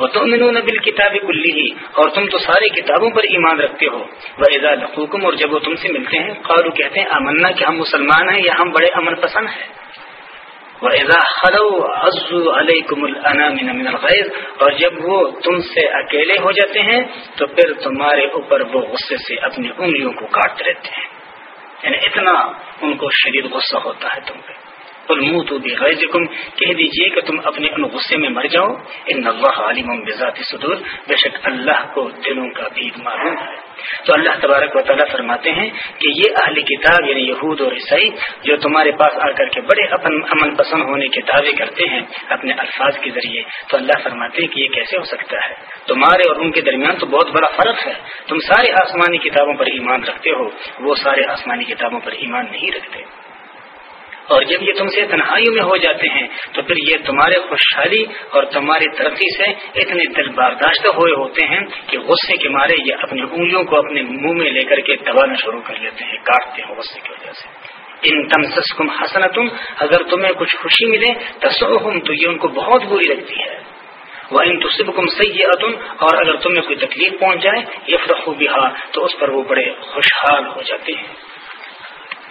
وہ تم بال کتابی کلی ہی اور تم تو ساری کتابوں پر ایمان رکھتے ہو۔ وہ اعزا لقوکم اور جب وہ تم سے ملتے ہیں قالو کہتے ہیں امنا کہ ہم مسلمان ہیں یا ہم بڑے امن پسند ہیں۔ اور جب وہ تم سے اکیلے ہو جاتے ہیں تو پھر تمہارے اوپر وہ غصے سے اپنی انگلیوں کو کاٹتے رہتے ہیں۔ یعنی اتنا ان کو شدید غصہ ہوتا ہے تم پہ۔ منہ تو بھی کہہ دیجیے کہ تم اپنے ان غصے میں مر جاؤ. ان اللہ علیم بذات صدور. بے شک اللہ کو دلوں کا بھی معلوم ہے. تو اللہ تبارک و تعالیٰ فرماتے ہیں کہ یہ اہلی کتاب یعنی یہود اور عیسائی جو تمہارے پاس آ کر کے بڑے اپن امن پسند ہونے کے دعوے کرتے ہیں اپنے الفاظ کے ذریعے، تو اللہ فرماتے ہیں کہ یہ کیسے ہو سکتا ہے؟ تمہارے اور ان کے درمیان تو بہت بڑا فرق ہے۔ تم سارے آسمانی کتابوں پر ایمان رکھتے ہو، وہ سارے آسمانی کتابوں پر ایمان نہیں رکھتے۔ اور جب یہ تم سے تنہائیوں میں ہو جاتے ہیں، تو پھر یہ تمہارے خوشحالی اور تمہاری ترقی سے اتنے دل برداشت ہوئے ہوتے ہیں کہ غصے کے مارے یہ اپنی انگلیوں کو اپنے منہ میں لے کر کے دبانا شروع کر لیتے ہیں، کاٹتے ہیں غصے کی وجہ سے۔ ان تم سسکم حسن تم اگر تمہیں کچھ خوشی ملے تو یہ ان کو بہت بری لگتی ہے۔ وہ ان تصبکم سیئتن اور اگر تمہیں کوئی تکلیف پہنچ جائے یفرحوا بها، تو اس پر وہ بڑے خوشحال ہو جاتے ہیں۔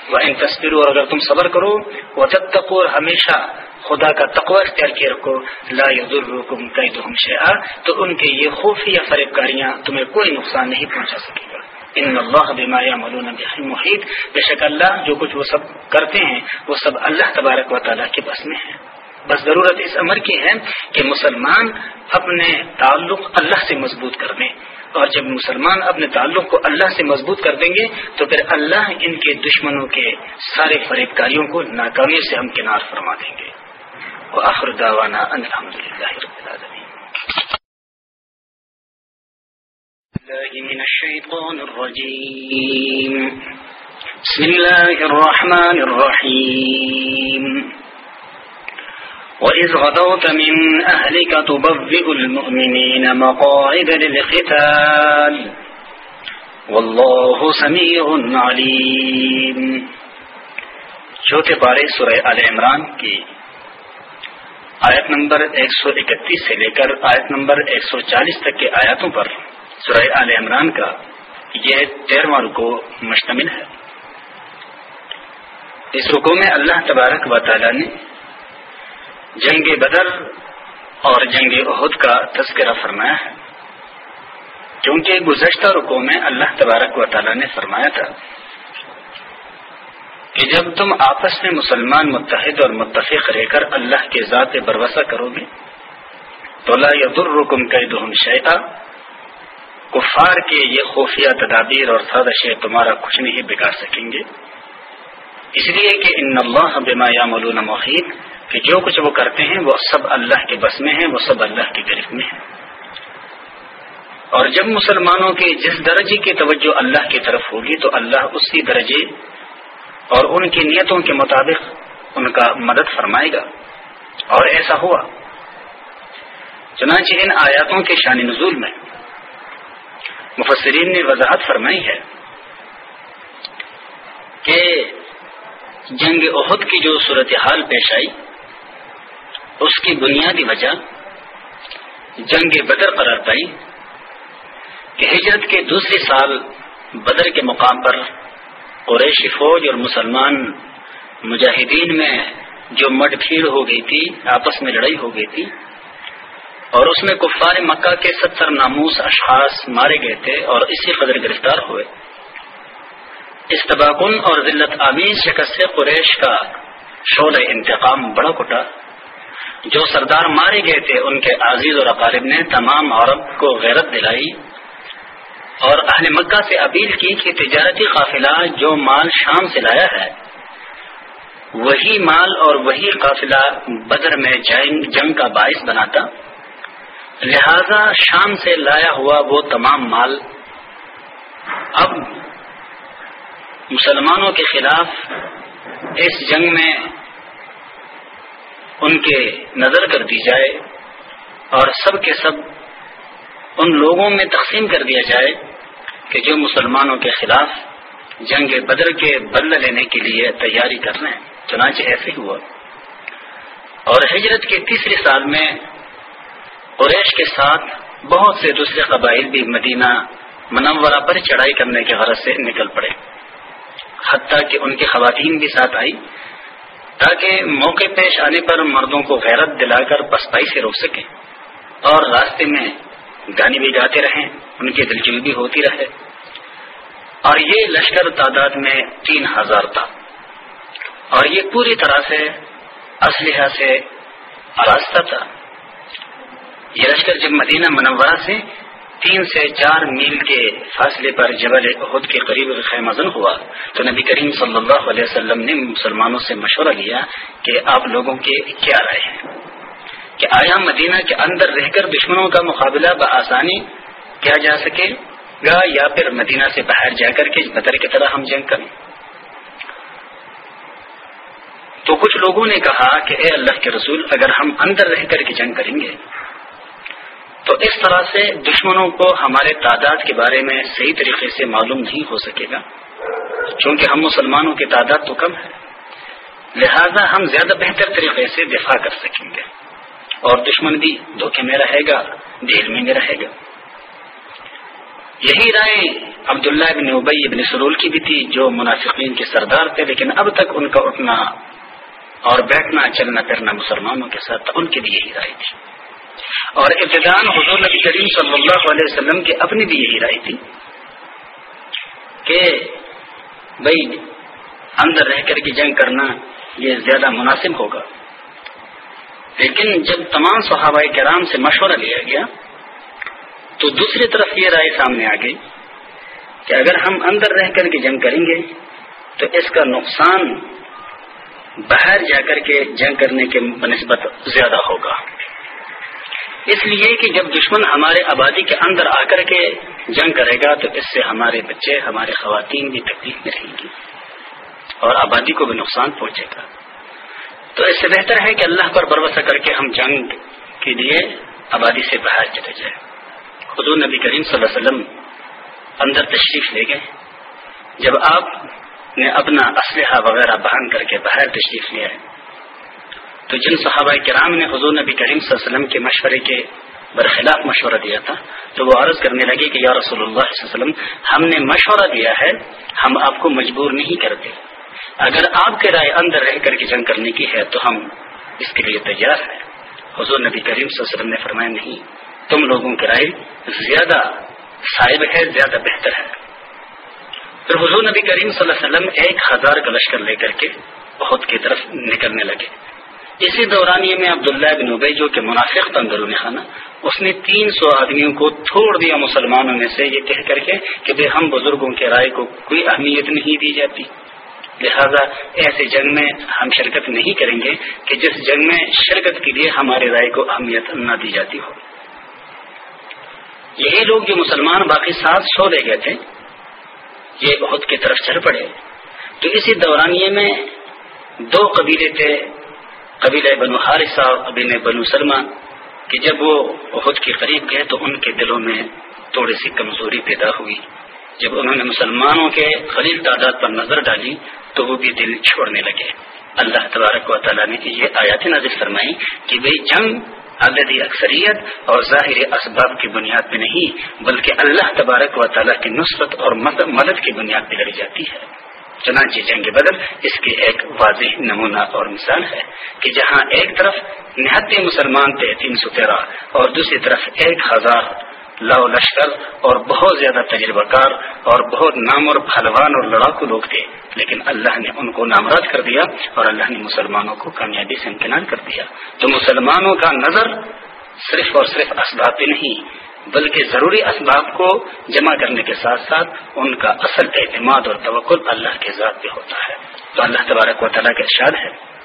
وہ ان تصویروں اور اگر تم صبر کرو وہ جب تک اور ہمیشہ خدا کا تقوی اختیار کیے رکھو، لا یذرکم کیدہم شیئا تو ان کے یہ خوفی یا فریب کاریاں تمہیں کوئی نقصان نہیں پہنچا سکے گا۔ ان اللہ بما یعملون محیط بے شک اللہ جو کچھ وہ سب کرتے ہیں، وہ سب اللہ تبارک و تعالیٰ کے بس میں ہے۔ بس ضرورت اس امر کی ہے کہ مسلمان اپنے تعلق اللہ سے مضبوط کر دیں اور جب مسلمان اپنے تعلق کو اللہ سے مضبوط کر دیں گے، تو پھر اللہ ان کے دشمنوں کے سارے فریب کاریوں کو ناکامی سے ہم کنار فرما دیں گے۔ آخر داوانا الحمد للہ رب العالمین۔ من الشيطان الرجيم بسم الله الرحمن الرحيم وإذ غدوت من أهلك تبذئ المؤمنين مقاعد للختال والله سميع عليم چوتھے پارے سورہ عال عمران کی آیت نمبر ایک سو اکتیس سے لے کر آیت نمبر ایک سو چالیس تک کے آیاتوں پر سورہ عال عمران کا یہ تیرواں رکو مشتمل ہے۔ اس رکو میں اللہ تبارک و تعالی نے جنگ بدر اور جنگ عہد کا تذکرہ فرمایا ہے۔ کیونکہ گزشتہ رکو میں اللہ تبارک و تعالی نے فرمایا تھا کہ جب تم آپس میں مسلمان متحد اور متفق رہ کر اللہ کے ذات بروسہ کرو گے، تو لا یدرکم کیدہم شیئا۔ کفار کے یہ خفیہ تدابیر اور سازشیں تمہارا کچھ نہیں بگاڑ سکیں گے۔ اس لیے کہ ان اللہ بما یعملون محیط، کہ جو کچھ وہ کرتے ہیں وہ سب اللہ کے بس میں ہیں، وہ سب اللہ کی گرفت میں ہیں۔ اور جب مسلمانوں کے جس درجے کی توجہ اللہ کی طرف ہوگی، تو اللہ اسی درجے اور ان کی نیتوں کے مطابق ان کا مدد فرمائے گا۔ اور ایسا ہوا۔ چنانچہ ان آیاتوں کے شان نزول میں مفسرین نے وضاحت فرمائی ہے کہ جنگ عہد کی جو صورتحال پیش آئی، اس کی بنیادی وجہ جنگ بدر قرار پائی کہ ہجرت کے دوسرے سال بدر کے مقام پر قریشی فوج اور مسلمان مجاہدین میں جو مڈ پھیڑ ہو گئی تھی، آپس میں لڑائی ہو گئی تھی اور اس میں کفار مکہ کے ستر ناموس اشخاص مارے گئے تھے اور اسی قدر گرفتار ہوئے۔ اس تباکن اور ذلت آمیز شکست قریش کا شعلہ انتقام بڑا کٹا۔ جو سردار مارے گئے تھے، ان کے عزیز اور اقارب نے تمام عرب کو غیرت دلائی اور اہل مکہ سے اپیل کی کہ تجارتی قافلہ جو مال شام سے لایا ہے، وہی مال اور وہی قافلہ بدر میں جنگ کا باعث بناتا۔ لہذا شام سے لایا ہوا وہ تمام مال اب مسلمانوں کے خلاف اس جنگ میں ان کے نظر کر دی جائے اور سب کے سب ان لوگوں میں تقسیم کر دیا جائے کہ جو مسلمانوں کے خلاف جنگ بدر کے بدل لینے کے لیے تیاری کر رہے ہیں چنانچہ ایسے ہوا۔ اور ہجرت کے تیسرے سال میں قریش کے ساتھ بہت سے دوسرے قبائل بھی مدینہ منورہ پر چڑھائی کرنے کے غرض سے نکل پڑے۔ حتیٰ کہ ان کی خواتین بھی ساتھ آئی، تاکہ موقع پیش آنے پر مردوں کو غیرت دلا کر پسپائی سے روک سکیں۔ اور راستے میں گانے بھی گاتے رہیں، ان کی دلچسپی بھی ہوتی رہے۔ اور یہ لشکر تعداد میں تین ہزار تھا۔ اور یہ پوری طرح سے اسلحہ سے آراستہ تھا۔ یہ لشکر جب مدینہ منورہ سے تین سے چار میل کے فاصلے پر جبل عہد کے قریب خیمزن ہوا تو نبی کریم صلی اللہ علیہ وسلم نے مسلمانوں سے مشورہ لیا کہ آپ لوگوں کے کیا رائے ہیں؟ کہ آیا مدینہ کے اندر رہ کر دشمنوں کا مقابلہ بآسانی کیا جا سکے؟ گا یا پھر مدینہ سے باہر جا کر کے بدر کی طرح ہم جنگ کریں؟ تو کچھ لوگوں نے کہا کہ اے اللہ کے رسول، اگر ہم اندر رہ کر کے جنگ کریں گے تو اس طرح سے دشمنوں کو ہمارے تعداد کے بارے میں صحیح طریقے سے معلوم نہیں ہو سکے گا۔ چونکہ ہم مسلمانوں کی تعداد تو کم ہے۔ لہذا ہم زیادہ بہتر طریقے سے دفاع کر سکیں گے۔ اور دشمن بھی دھوکے میں رہے گا دیر میں رہے گا۔ یہی رائے عبداللہ ابن ابئی ابن سرول کی بھی تھی، جو منافقین کے سردار تھے، لیکن اب تک ان کا اٹھنا اور بیٹھنا، چلنا پھرنا مسلمانوں کے ساتھ، ان کی بھی یہی رائے تھی۔ اور ابتدان حضور نبی کریم صلی اللہ علیہ وسلم کی اپنی بھی یہی رائے تھی کہ بھائی اندر رہ کر کے جنگ کرنا یہ زیادہ مناسب ہوگا۔ لیکن جب تمام صحابہ کرام سے مشورہ لیا گیا، تو دوسری طرف یہ رائے سامنے آ گئی کہ اگر ہم اندر رہ کر کے جنگ کریں گے، تو اس کا نقصان باہر جا کر کے جنگ کرنے کے بنسبت زیادہ ہوگا۔ اس لیے کہ جب دشمن ہمارے آبادی کے اندر آ کر کے جنگ کرے گا تو اس سے ہمارے بچے، ہمارے خواتین بھی تکلیف میں رہیں گی اور آبادی کو بھی نقصان پہنچے گا۔ تو اس سے بہتر ہے کہ اللہ پر بھروسہ کر کے ہم جنگ کے لیے آبادی سے باہر چلے جائیں۔ خود نبی کریم صلی اللہ علیہ وسلم اندر تشریف لے گئے۔ جب آپ نے اپنا اسلحہ وغیرہ بہن کر کے باہر تشریف لیا ہے تو جن صحابہ کرام نے حضور نبی کریم صلی اللہ علیہ وسلم کے مشورے کے برخلاف مشورہ دیا تھا، تو وہ عرض کرنے لگے کہ یا رسول اللہ صلی اللہ علیہ وسلم، ہم نے مشورہ دیا ہے، ہم آپ کو مجبور نہیں کرتے۔ اگر آپ کے رائے اندر رہ کر کے جنگ کرنے کی ہے، تو ہم اس کے لیے تیار ہیں۔ حضور نبی کریم صلی اللہ علیہ وسلم نے فرمایا، نہیں، تم لوگوں کی رائے زیادہ صاحب ہے، زیادہ بہتر ہے۔ پھر حضور نبی کریم صلی اللہ علیہ وسلم ایک ہزار کا لشکر لے کر کے بہت کی طرف نکلنے لگے۔ اسی دوران یہ میں عبداللہ بن ابئی جو کہ منافق تندرون خانہ، اس نے تین سو آدمیوں کو چھوڑ دیا مسلمانوں میں سے، یہ کہہ کر کے کہ بے ہم بزرگوں کے رائے کو کوئی اہمیت نہیں دی جاتی۔ لہذا ایسے جنگ میں ہم شرکت نہیں کریں گے کہ جس جنگ میں شرکت کے لیے ہمارے رائے کو اہمیت نہ دی جاتی ہو۔ یہی لوگ جو مسلمان باقی سات سو رہ گئے تھے، یہ بہت کی طرف چل پڑے۔ تو اسی دورانیے میں دو قبیلے تھے قبیلہ بنو حارثہ قبیل بنو سلمہ، کہ جب وہ عہد کے قریب گئے تو ان کے دلوں میں تھوڑی سی کمزوری پیدا ہوئی۔ جب انہوں نے مسلمانوں کے خلیل تعداد پر نظر ڈالی تو وہ بھی دل چھوڑنے لگے۔ اللہ تبارک و تعالیٰ نے یہ آیات نازل فرمائی کہ بھائی جنگ عددی اکثریت اور ظاہر اسباب کی بنیاد پہ نہیں، بلکہ اللہ تبارک و تعالیٰ کی نصرت اور مدد کی بنیاد پہ لڑی جاتی ہے۔ چنانچہ جنگ بدر اس کی ایک واضح نمونہ اور مثال ہے کہ جہاں ایک طرف نہتے مسلمان تھے تین سو تیرہ اور دوسری طرف ایک ہزار لاؤ لشکر اور بہت زیادہ تجربہ کار اور بہت نام اور پھلوان اور لڑاکو لوگ تھے، لیکن اللہ نے ان کو نامراد کر دیا اور اللہ نے مسلمانوں کو کامیابی سے امکنان کر دیا۔ تو مسلمانوں کا نظر صرف اور صرف اسباب پہ نہیں بلکہ ضروری اسباب کو جمع کرنے کے ساتھ ساتھ ان کا اصل اعتماد اور توقع اللہ کے ذات پہ ہوتا ہے۔ تو اللہ تبارک و تعالیٰ کا ارشاد ہے۔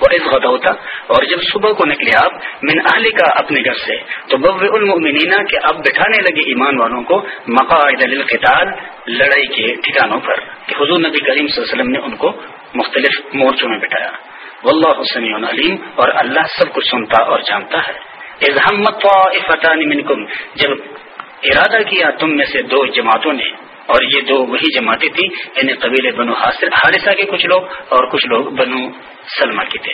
وہ اس ہوتا اور جب صبح کو نکلے آپ من اہلی کا اپنے گھر سے، تو بب المؤمنین کہ اب بٹھانے لگے ایمان والوں کو مقاعد للقتال، لڑائی کے ٹھکانوں پر، کہ حضور نبی کریم صلی اللہ علیہ وسلم نے ان کو مختلف مورچوں میں بٹھایا۔ واللہ حسنی علیم، اور اللہ سب کچھ سنتا اور جانتا ہے۔ منکم، جب ارادہ کیا تم میں سے دو جماعتوں نے، اور یہ دو وہی جماعتیں تھیں یعنی قبیلے بنو حارثہ کے کچھ لوگ اور کچھ لوگ بنو سلمہ کے تھے۔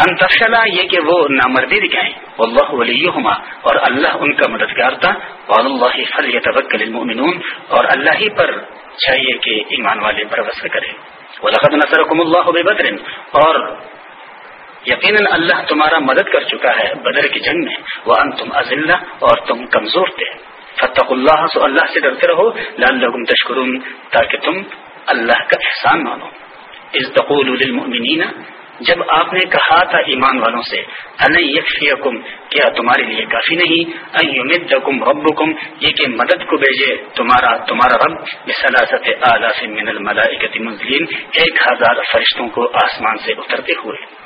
انتفشلا یہ کہ وہ نامردی دکھائیں اللہ ولی اور اللہ ان کا مددگار تھا اور اللہ فل توکل المؤمنون، اور اللہ ہی پر چاہیے کہ ایمان والے بھروسہ کرے وہ لقد نصرکم اللہ بدر اور یقیناً اللہ تمہارا مدد کر چکا ہے بدر کی جنگ میں۔ وہ ان تم ازلہ اور تم کمزور تھے۔ فتح اللہ سو اللہ سے ڈرتے رہو۔ لال تشکرون تاکہ تم اللہ کا احسان مانو۔ از تقول للمؤمنین جب آپ نے کہا تھا ایمان والوں سے یکفیکم کیا تمہارے لیے کافی نہیں؟ ربکم یہ کہ مدد کو بھیجے تمہارا تمہارا رب۔ بسلاست آلاف من الملائکت منزلین ایک ہزار فرشتوں کو آسمان سے اترتے ہوئے۔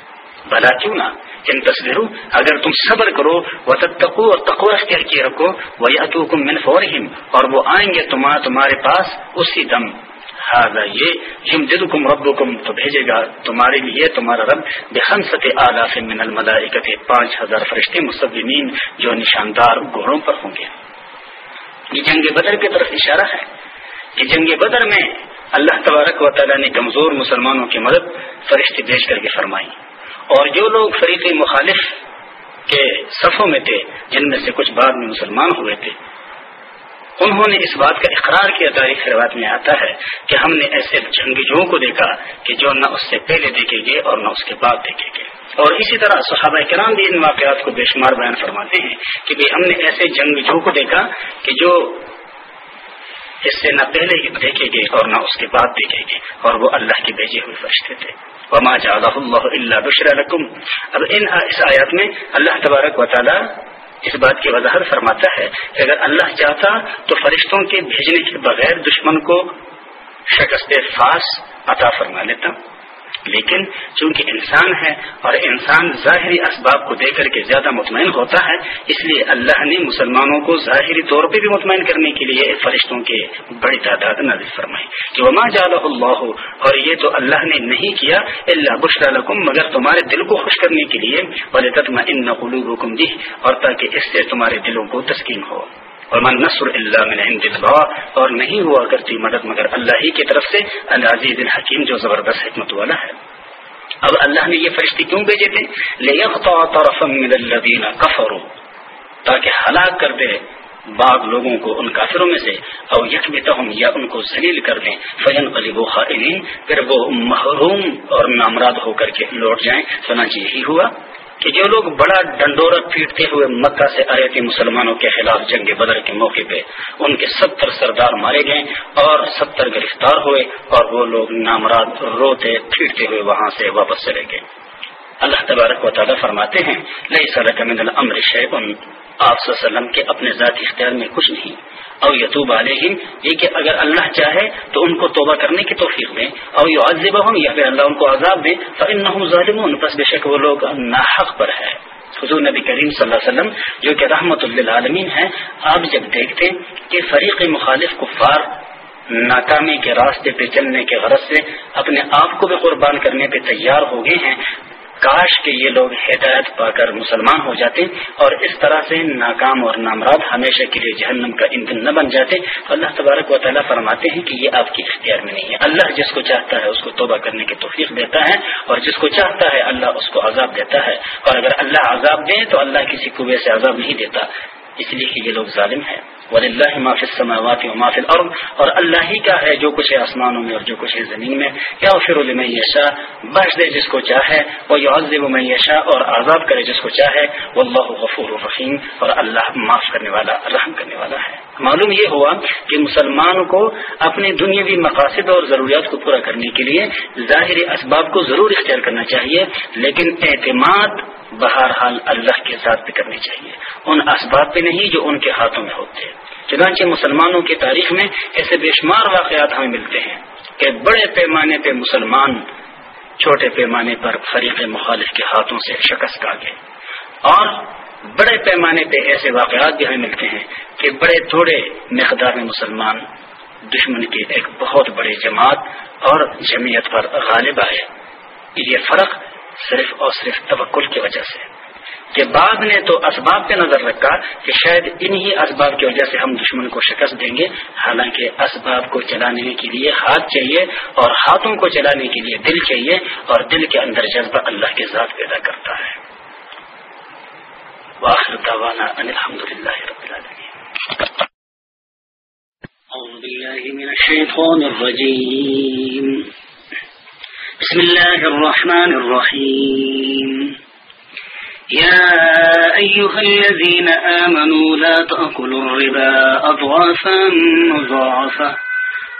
بلا کیوں نہ ان تصویروں، اگر تم صبر کرو وہ تتقو اور تقو اختیار کیے رکھو وہ یا من فورہم اور وہ آئیں گے تمہارا تمہارے پاس اسی دم۔ ہاضا یہ یم دل کم رب تو بھیجے گا تمہارے لیے، تمہارا رب بےحن سطح آلاف من الملائکت، پانچ ہزار فرشتے مصبین جو نشاندار گھوڑوں پر ہوں گے۔ یہ جنگ بدر کی طرف اشارہ ہے کہ جنگ بدر میں اللہ تبارک و تعالیٰ نے کمزور مسلمانوں کی مدد فرشتے بھیج کر کے فرمائی۔ اور جو لوگ فریق مخالف کے صفوں میں تھے، جن میں سے کچھ بعد میں مسلمان ہوئے تھے، انہوں نے اس بات کا اقرار کیا، تاریخ روایت میں آتا ہے کہ ہم نے ایسے جنگجوؤں کو دیکھا کہ جو نہ اس سے پہلے دیکھے گے اور نہ اس کے بعد دیکھے گے اور اسی طرح صحابہ کرام بھی ان واقعات کو بے شمار بیان فرماتے ہیں کہ ہم نے ایسے جنگجو کو دیکھا کہ جو اس سے نہ پہلے دیکھے گے اور نہ اس کے بعد دیکھے گے اور وہ اللہ کے بھیجے ہوئے فرشتے تھے۔ وما اللہ الا بشرا لکم اب ان اس آیات میں اللہ تبارک و تعالی اس بات کی وضاحت فرماتا ہے کہ اگر اللہ چاہتا تو فرشتوں کے بھیجنے کے بغیر دشمن کو شکست فاس عطا فرما لیتا۔ لیکن چونکہ انسان ہے اور انسان ظاہری اسباب کو دے کر کے زیادہ مطمئن ہوتا ہے، اس لیے اللہ نے مسلمانوں کو ظاہری طور پہ بھی مطمئن کرنے کے لیے فرشتوں کے بڑی تعداد نازل فرمائی۔ کہ وما جال اللہ اور یہ تو اللہ نے نہیں کیا اللہ بشر الحکم مگر تمہارے دل کو خوش کرنے کے لیے۔ ولی تتما ان قلوبکم دی اور تاکہ اس سے تمہارے دلوں کو تسکین ہو۔ اور من نصر اللہ من عند اللہ اور نہیں ہوا کرتی مدد مگر اللہ ہی کی طرف سے، العزیز الحکیم جو زبردست حکمت والا ہے۔ اب اللہ نے یہ فرشتے کیوں بھیجے تھے؟ ليقطع طرفا تاکہ ہلاک کر دے بعض لوگوں کو ان کافروں میں سے، او یکمتہم یا ان کو ذلیل کر دیں۔ فین قلیب خائنین پھر وہ محروم اور نامراد ہو کر کے لوٹ جائیں۔ چنانچہ جی یہی ہوا۔ کہ جو لوگ بڑا ڈنڈورا پیٹتے ہوئے مکہ سے آئے تھے مسلمانوں کے خلاف جنگ بدر کے موقع پہ، ان کے ستر سردار مارے گئے اور ستر گرفتار ہوئے اور وہ لوگ نامراد روتے پھیٹتے ہوئے وہاں سے واپس چلے گئے۔ اللہ تبارک و تعالیٰ فرماتے ہیں لئی صلاح من الامر شیخن آپ صلی اللہ علیہ وسلم کے اپنے ذاتی اختیار میں کچھ نہیں۔ او یتوب علیہم، یہ کہ اگر اللہ چاہے تو ان کو توبہ کرنے کی توفیق دیں۔ او یو یا پھر اللہ ان کو عذاب دیں فانہم ظالمون، پس بے شک وہ لوگ ناحق پر ہے حضور نبی کریم صلی اللہ علیہ وسلم، جو کہ رحمت للعالمین ہے آپ جب دیکھتے کہ فریق مخالف کفار ناکامی کے راستے پہ چلنے کے غرض سے اپنے آپ کو بھی قربان کرنے پہ تیار ہو گئے ہیں کاش کہ یہ لوگ ہدایت پا کر مسلمان ہو جاتے اور اس طرح سے ناکام اور نامراد ہمیشہ کے لیے جہنم کا ایندھن نہ بن جاتے، اللہ تبارک و تعالیٰ فرماتے ہیں کہ یہ آپ کی اختیار میں نہیں ہے۔ اللہ جس کو چاہتا ہے اس کو توبہ کرنے کی توفیق دیتا ہے اور جس کو چاہتا ہے اللہ اس کو عذاب دیتا ہے۔ اور اگر اللہ عذاب دے تو اللہ کسی کنویں سے عذاب نہیں دیتا، اس لیے کہ یہ لوگ ظالم ہیں۔ ولی اللہ معاف السماوات و معاف الارض، اور اللہ ہی کا ہے جو کچھ ہے آسمانوں میں اور جو کچھ ہے زمین میں۔ یا پھر علم یشا بخش دے جس کو چاہے وہ یعذب من یشا اور آزاد کرے جس کو چاہے۔ وہ اللہ غفور الرحیم اور اللہ معاف کرنے والا، رحم کرنے والا ہے۔ معلوم یہ ہوا کہ مسلمان کو اپنے دنیاوی مقاصد اور ضروریات کو پورا کرنے کے لیے ظاہری اسباب کو ضرور اختیار کرنا چاہیے، لیکن اعتماد بہرحال اللہ کے ساتھ بھی کرنی چاہیے۔ ان اسباب پہ نہیں جو ان کے ہاتھوں میں ہوتے۔ چنانچہ مسلمانوں کی تاریخ میں ایسے بے شمار واقعات ہمیں ملتے ہیں کہ بڑے پیمانے پہ مسلمان چھوٹے پیمانے پر فریق مخالف کے ہاتھوں سے شکست کا گئے۔ اور بڑے پیمانے پہ ایسے واقعات بھی ہمیں ملتے ہیں کہ بڑے تھوڑے مقدار میں مسلمان دشمن کی ایک بہت بڑی جماعت اور جمعیت پر غالب آئے۔ یہ فرق صرف اور صرف توکل کی وجہ سے کہ بعد نے تو اسباب پہ نظر رکھا کہ شاید انہی اسباب کی وجہ سے ہم دشمن کو شکست دیں گے، حالانکہ اسباب کو چلانے کے لیے ہاتھ چاہیے اور ہاتھوں کو چلانے کے لیے دل چاہیے اور دل کے اندر جذبہ اللہ کے ذات پیدا کرتا ہے۔ الحمد للہ بسم الله الرحمن الرحيم. يا أيها الذين آمنوا لا تأكلوا الربا أضعافا مضاعفة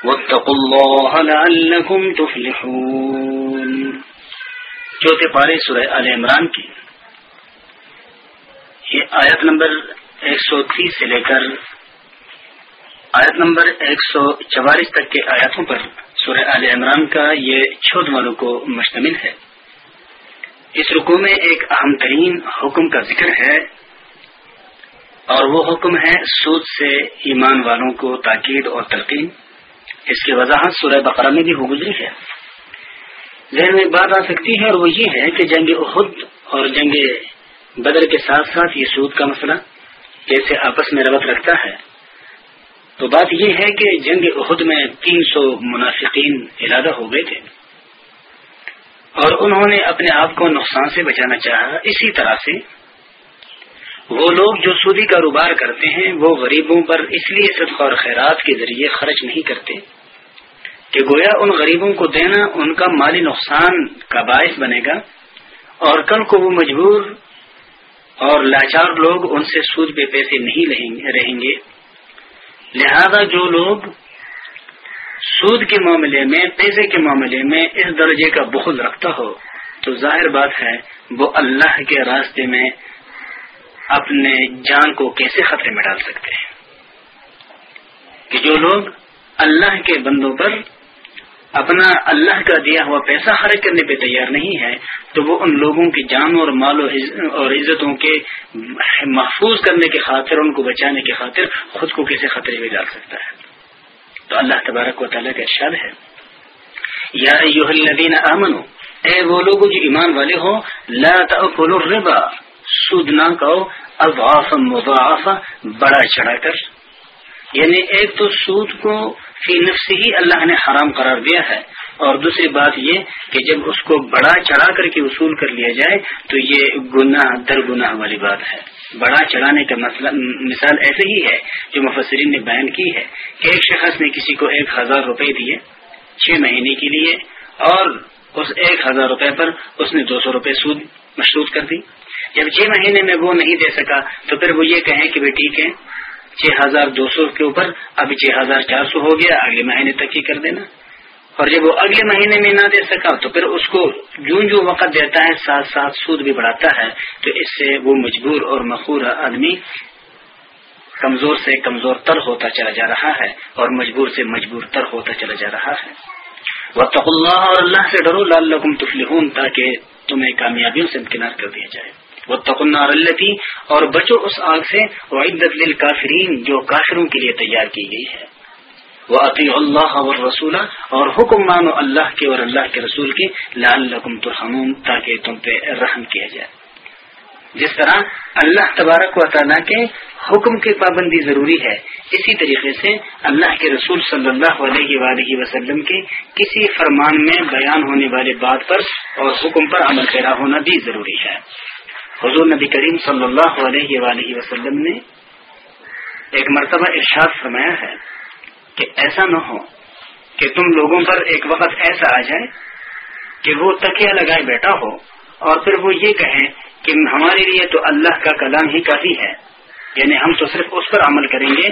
واتقوا الله لعلكم تفلحون. چوتھے پارے سورہ آل عمران کی. یہ آیت نمبر ایک سو تیس سے لے کر آیت نمبر ایک سو چوالیس تک کے آیاتوں پر سورہ آل عمران کا یہ چھوٹ والوں کو مشتمل ہے۔ اس رکو میں ایک اہم ترین حکم کا ذکر ہے اور وہ حکم ہے سود سے ایمان والوں کو تاکید اور تلقین۔ اس کی وضاحت سورہ بقرہ میں بھی ہو گزری ہے۔ ذہن میں ایک بات آ سکتی ہے اور وہ یہ ہے کہ جنگ عہد اور جنگ بدر کے ساتھ ساتھ یہ سود کا مسئلہ جیسے آپس میں ربط رکھتا ہے۔ تو بات یہ ہے کہ جنگ عہد میں تین سو منافقین ارادہ ہو گئے تھے۔ اور انہوں نے اپنے آپ کو نقصان سے بچانا چاہا۔ اسی طرح سے وہ لوگ جو سودی کاروبار کرتے ہیں، وہ غریبوں پر اس لیے صدقہ اور خیرات کے ذریعے خرچ نہیں کرتے کہ گویا ان غریبوں کو دینا ان کا مالی نقصان کا باعث بنے گا۔ اور کل کو وہ مجبور اور لاچار لوگ ان سے سود پہ پیسے نہیں رہیں گے۔ لہذا جو لوگ سود کے معاملے میں، پیسے کے معاملے میں اس درجے کا بخل رکھتا ہو، تو ظاہر بات ہے، وہ اللہ کے راستے میں اپنے جان کو کیسے خطرے میں ڈال سکتے ہیں؟ کہ جو لوگ اللہ کے بندوں پر اپنا اللہ کا دیا ہوا پیسہ خرچ کرنے پہ تیار نہیں ہے، تو وہ ان لوگوں کی جان اور مال اور عزتوں کے محفوظ کرنے کی خاطر، ان کو بچانے کی خاطر خود کو کسی خطرے میں ڈال سکتا ہے۔ تو اللہ تبارک و تعالیٰ کا ارشاد ہے۔ یا الذین آمنو اے وہ لوگ جو ایمان والے ہو، لا الربا، سود نہ کہو اضعافا مضاعفا، بڑا چڑھا کر۔ یعنی ایک تو سود کو فی نفس ہی اللہ نے حرام قرار دیا ہے اور دوسری بات یہ کہ جب اس کو بڑا چڑھا کر کے وصول کر لیا جائے تو یہ گناہ در گناہ والی بات ہے۔ بڑا چڑھانے کا مسئلہ مثال ایسے ہی ہے جو مفسرین نے بیان کی ہے کہ ایک شخص نے کسی کو ایک ہزار روپے دیے چھ مہینے کے لیے اور اس ایک ہزار روپے پر اس نے دو سو روپے سود مشروط کر دی۔ جب چھ مہینے میں وہ نہیں دے سکا تو پھر وہ یہ کہیں کہ بھائی ٹھیک ہے چھ ہزار دو سو کے اوپر، ابھی چھ ہزار چار سو ہو گیا، اگلے مہینے تک ہی کر دینا۔ اور جب وہ اگلے مہینے میں نہ دے سکا، تو پھر اس کو جو جو وقت دیتا ہے، ساتھ ساتھ سود بھی بڑھاتا ہے۔ تو اس سے وہ مجبور اور مخور آدمی کمزور سے کمزور تر ہوتا چلا جا رہا ہے اور مجبور سے مجبور تر ہوتا چلا جا رہا ہے۔ وہ اللہ اور اللہ سے ڈرو لال تفلحون، تاکہ تمہیں کامیابیوں سے امکنار کر دیا جائے۔ وہ تقنار اللہ اور بچو اس آگ سے، وعدت للکافرین جو کافروں کے لیے تیار کی گئی ہے۔ وہ عطی اللہ اور رسول اور حکم مانو اللہ کے اور اللہ کے رسول کے لال ترحمون، تاکہ تم پہ رحم کیا جائے۔ جس طرح اللہ تبارک و تعالیٰ کے حکم کی پابندی ضروری ہے، اسی طریقے سے اللہ کے رسول صلی اللہ علیہ وآلہ وسلم کے کسی فرمان میں بیان ہونے والے بات پر اور حکم پر عمل پیرا ہونا بھی ضروری ہے۔ حضور نبی کریم صلی اللہ علیہ وآلہ وسلم نے ایک مرتبہ ارشاد فرمایا ہے کہ ایسا نہ ہو کہ تم لوگوں پر ایک وقت ایسا آ جائے کہ وہ تکیا لگائے بیٹھا ہو اور پھر وہ یہ کہیں کہ ہمارے لیے تو اللہ کا کلام ہی کافی ہے۔ یعنی ہم تو صرف اس پر عمل کریں گے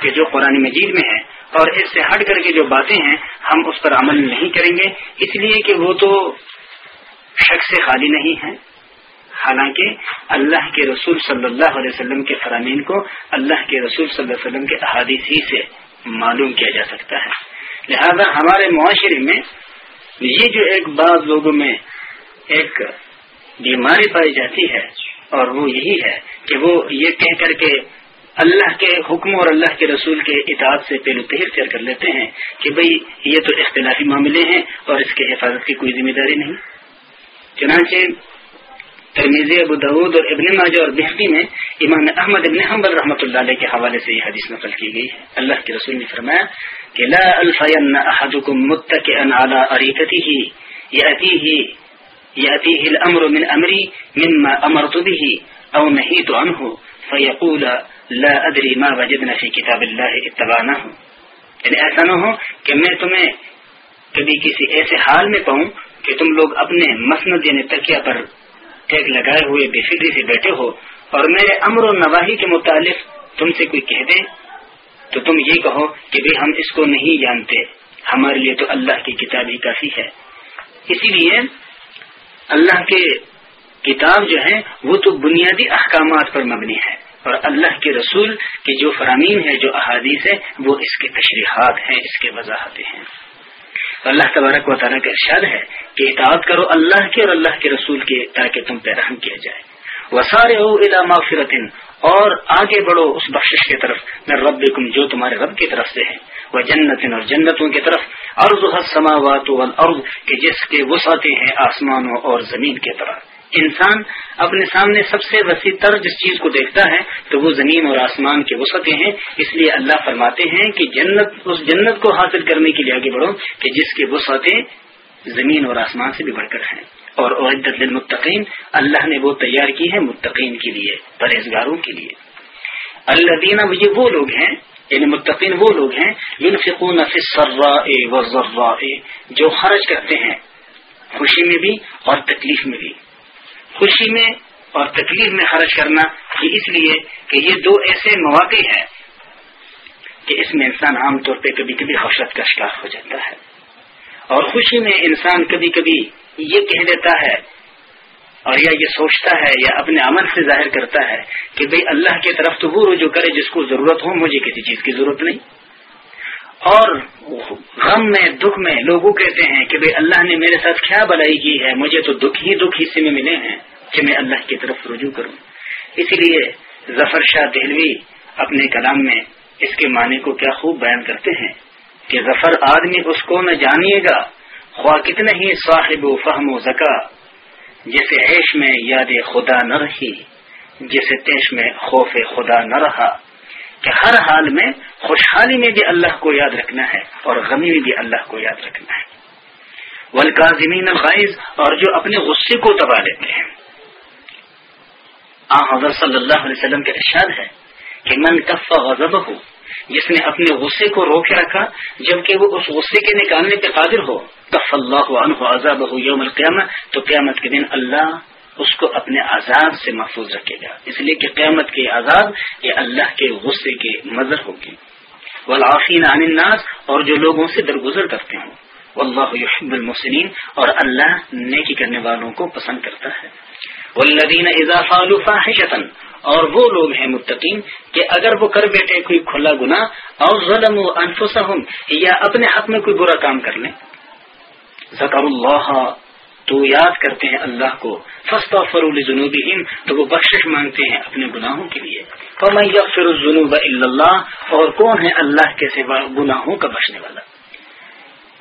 کہ جو قرآن مجید میں ہے اور اس سے ہٹ کر کے جو باتیں ہیں ہم اس پر عمل نہیں کریں گے۔ اس لیے کہ وہ تو شک سے خالی نہیں ہے حالانکہ اللہ کے رسول صلی اللہ علیہ وسلم کے فرامین کو اللہ کے رسول صلی اللہ علیہ وسلم کے احادیث ہی سے معلوم کیا جا سکتا ہے۔ لہذا ہمارے معاشرے میں یہ جو ایک بعض لوگوں میں ایک بیماری پائی جاتی ہے اور وہ یہی ہے کہ وہ یہ کہہ کر کے اللہ کے حکم اور اللہ کے رسول کے اطاعت سے پہلو تہر شیئر کر لیتے ہیں کہ بھئی یہ تو اختلافی معاملے ہیں اور اس کے حفاظت کی کوئی ذمہ داری نہیں۔ چنانچہ ترمیزی ابو دعود اور ابن ماجہ اور بحقی میں امام احمد ابن حمبل رحمۃ اللہ علیہ کے حوالے سے یہ حدیث نقل کی گئی ہے۔ اللہ کے رسول نے فرمایا کہ لا الفین احدکم متکئن علی اریکته یاتیه یاتیه الامر من امری مما امرت به او نهیت عنه فیقول لا ادری ما وجدنا فی کتاب اللہ اتبعناه یعنی ایسا نہ ہو کہ میں تمہیں کبھی کسی ایسے حال میں پاؤں کہ تم لوگ اپنے مسند یعنی تکیہ پر ٹیک لگائے ہوئے بے فکری سے بیٹھے ہو اور میرے امر و نواحی کے متعلق تم سے کوئی کہہ دے تو تم یہ کہو کہ بھائی ہم اس کو نہیں جانتے۔ ہمارے لیے تو اللہ کی کتاب ہی کافی ہے۔ اسی لیے اللہ کے کتاب جو ہے وہ تو بنیادی احکامات پر مبنی ہے اور اللہ کے رسول کے جو فرامین ہے جو احادیث ہے وہ اس کے تشریحات ہیں، اس کے وضاحتیں ہیں۔ اللہ تبارک و تعالیٰ کا ارشاد ہے کہ اطاعت کرو اللہ کے اور اللہ کے رسول کے تاکہ تم پہ رحم کیا جائے۔ وہ سارے ہو اور آگے بڑھو اس بخشش کی طرف میں رب جو تمہارے رب کی طرف سے ہے۔ وہ جنتن اور جنتوں کی طرف عرض سماوات کہ جس کے وسعتیں ہیں آسمانوں اور زمین کی طرف۔ انسان اپنے سامنے سب سے وسیع تر جس چیز کو دیکھتا ہے، تو وہ زمین اور آسمان کے وسعتیں ہیں۔ اس لیے اللہ فرماتے ہیں کہ جنت، اس جنت کو حاصل کرنے کے لیے آگے بڑھو کہ جس کے وسعتیں زمین اور آسمان سے بھی بڑھ کر ہیں۔ اور عدت للمتقین، اللہ نے وہ تیار کی ہے متقین کے لیے، پرہیزگاروں کے لیے۔ اللہ دینا یہ وہ لوگ ہیں یعنی متقین وہ لوگ ہیں، ينفقون فی السراء والضراء، جو خرچ کرتے ہیں خوشی میں بھی اور تکلیف میں بھی۔ خوشی میں اور تکلیف میں خرچ کرنا یہ اس لیے کہ یہ دو ایسے مواقع ہیں کہ اس میں انسان عام طور پہ کبھی کبھی حوصلت کا شکار ہو جاتا ہے۔ اور خوشی میں انسان کبھی کبھی یہ کہہ دیتا ہے اور یا یہ سوچتا ہے یا اپنے عمل سے ظاہر کرتا ہے کہ بھئی اللہ کی طرف تو وہ رجوع کرے جس کو ضرورت ہو، مجھے کسی چیز کی ضرورت نہیں۔ اور غم میں، دکھ میں لوگوں کہتے ہیں کہ بھئی اللہ نے میرے ساتھ کیا بلائی کی ہے؟ مجھے تو دکھ ہی دکھ حصے میں ملے ہیں کہ میں اللہ کی طرف رجوع کروں۔ اسی لیے ظفر شاہ دہلوی اپنے کلام میں اس کے معنی کو کیا خوب بیان کرتے ہیں کہ ظفر آدمی اس کو نہ جانیے گا، خواہ کتنا ہی صاحب و فہم و زکا جیسے عیش میں یاد خدا نہ رہی جیسے تیش میں خوف خدا نہ رہا۔ کہ ہر حال میں خوشحالی میں بھی اللہ کو یاد رکھنا ہے اور غمی میں بھی اللہ کو یاد رکھنا ہے۔ ولکاظمین الغائز اور جو اپنے غصے کو دبا لیتے ہیں۔ آ حضرت صلی اللہ علیہ وسلم کے ارشاد ہے کہ من کف غضب ہو جس نے اپنے غصے کو روکے رکھا، جبکہ وہ اس غصے کے نکالنے پہ قادر ہو، کف اللہ عنہ عذاب ہو یوم القیامہ، تو قیامت کے دن اللہ اس کو اپنے عذاب سے محفوظ رکھے گا۔ اس لیے کہ قیامت کے عذاب یہ اللہ کے غصے کے مظر ہوگی والعافین عن الناس، اور جو لوگوں سے درگزر کرتے ہوں۔ واللہ یحب المحسنین، اور اللہ نیکی کرنے والوں کو پسند کرتا ہے۔ والذین اذا فعلوا فاحشتا اور وہ لوگ ہیں متقین، کہ اگر وہ کر بیٹھے کوئی کھلا گنا اور ظلم انفسہم، یا اپنے حق میں کوئی برا کام کر لیں۔ ذکر اللہ تو یاد کرتے ہیں اللہ کو. فستا فرول جنوبی تو وہ بخشش مانگتے ہیں اپنے گناہوں کے لیے. فمن یغفر الذنوب الا اللہ اور کون ہے اللہ کے سوا گناہوں کا بخشنے والا؟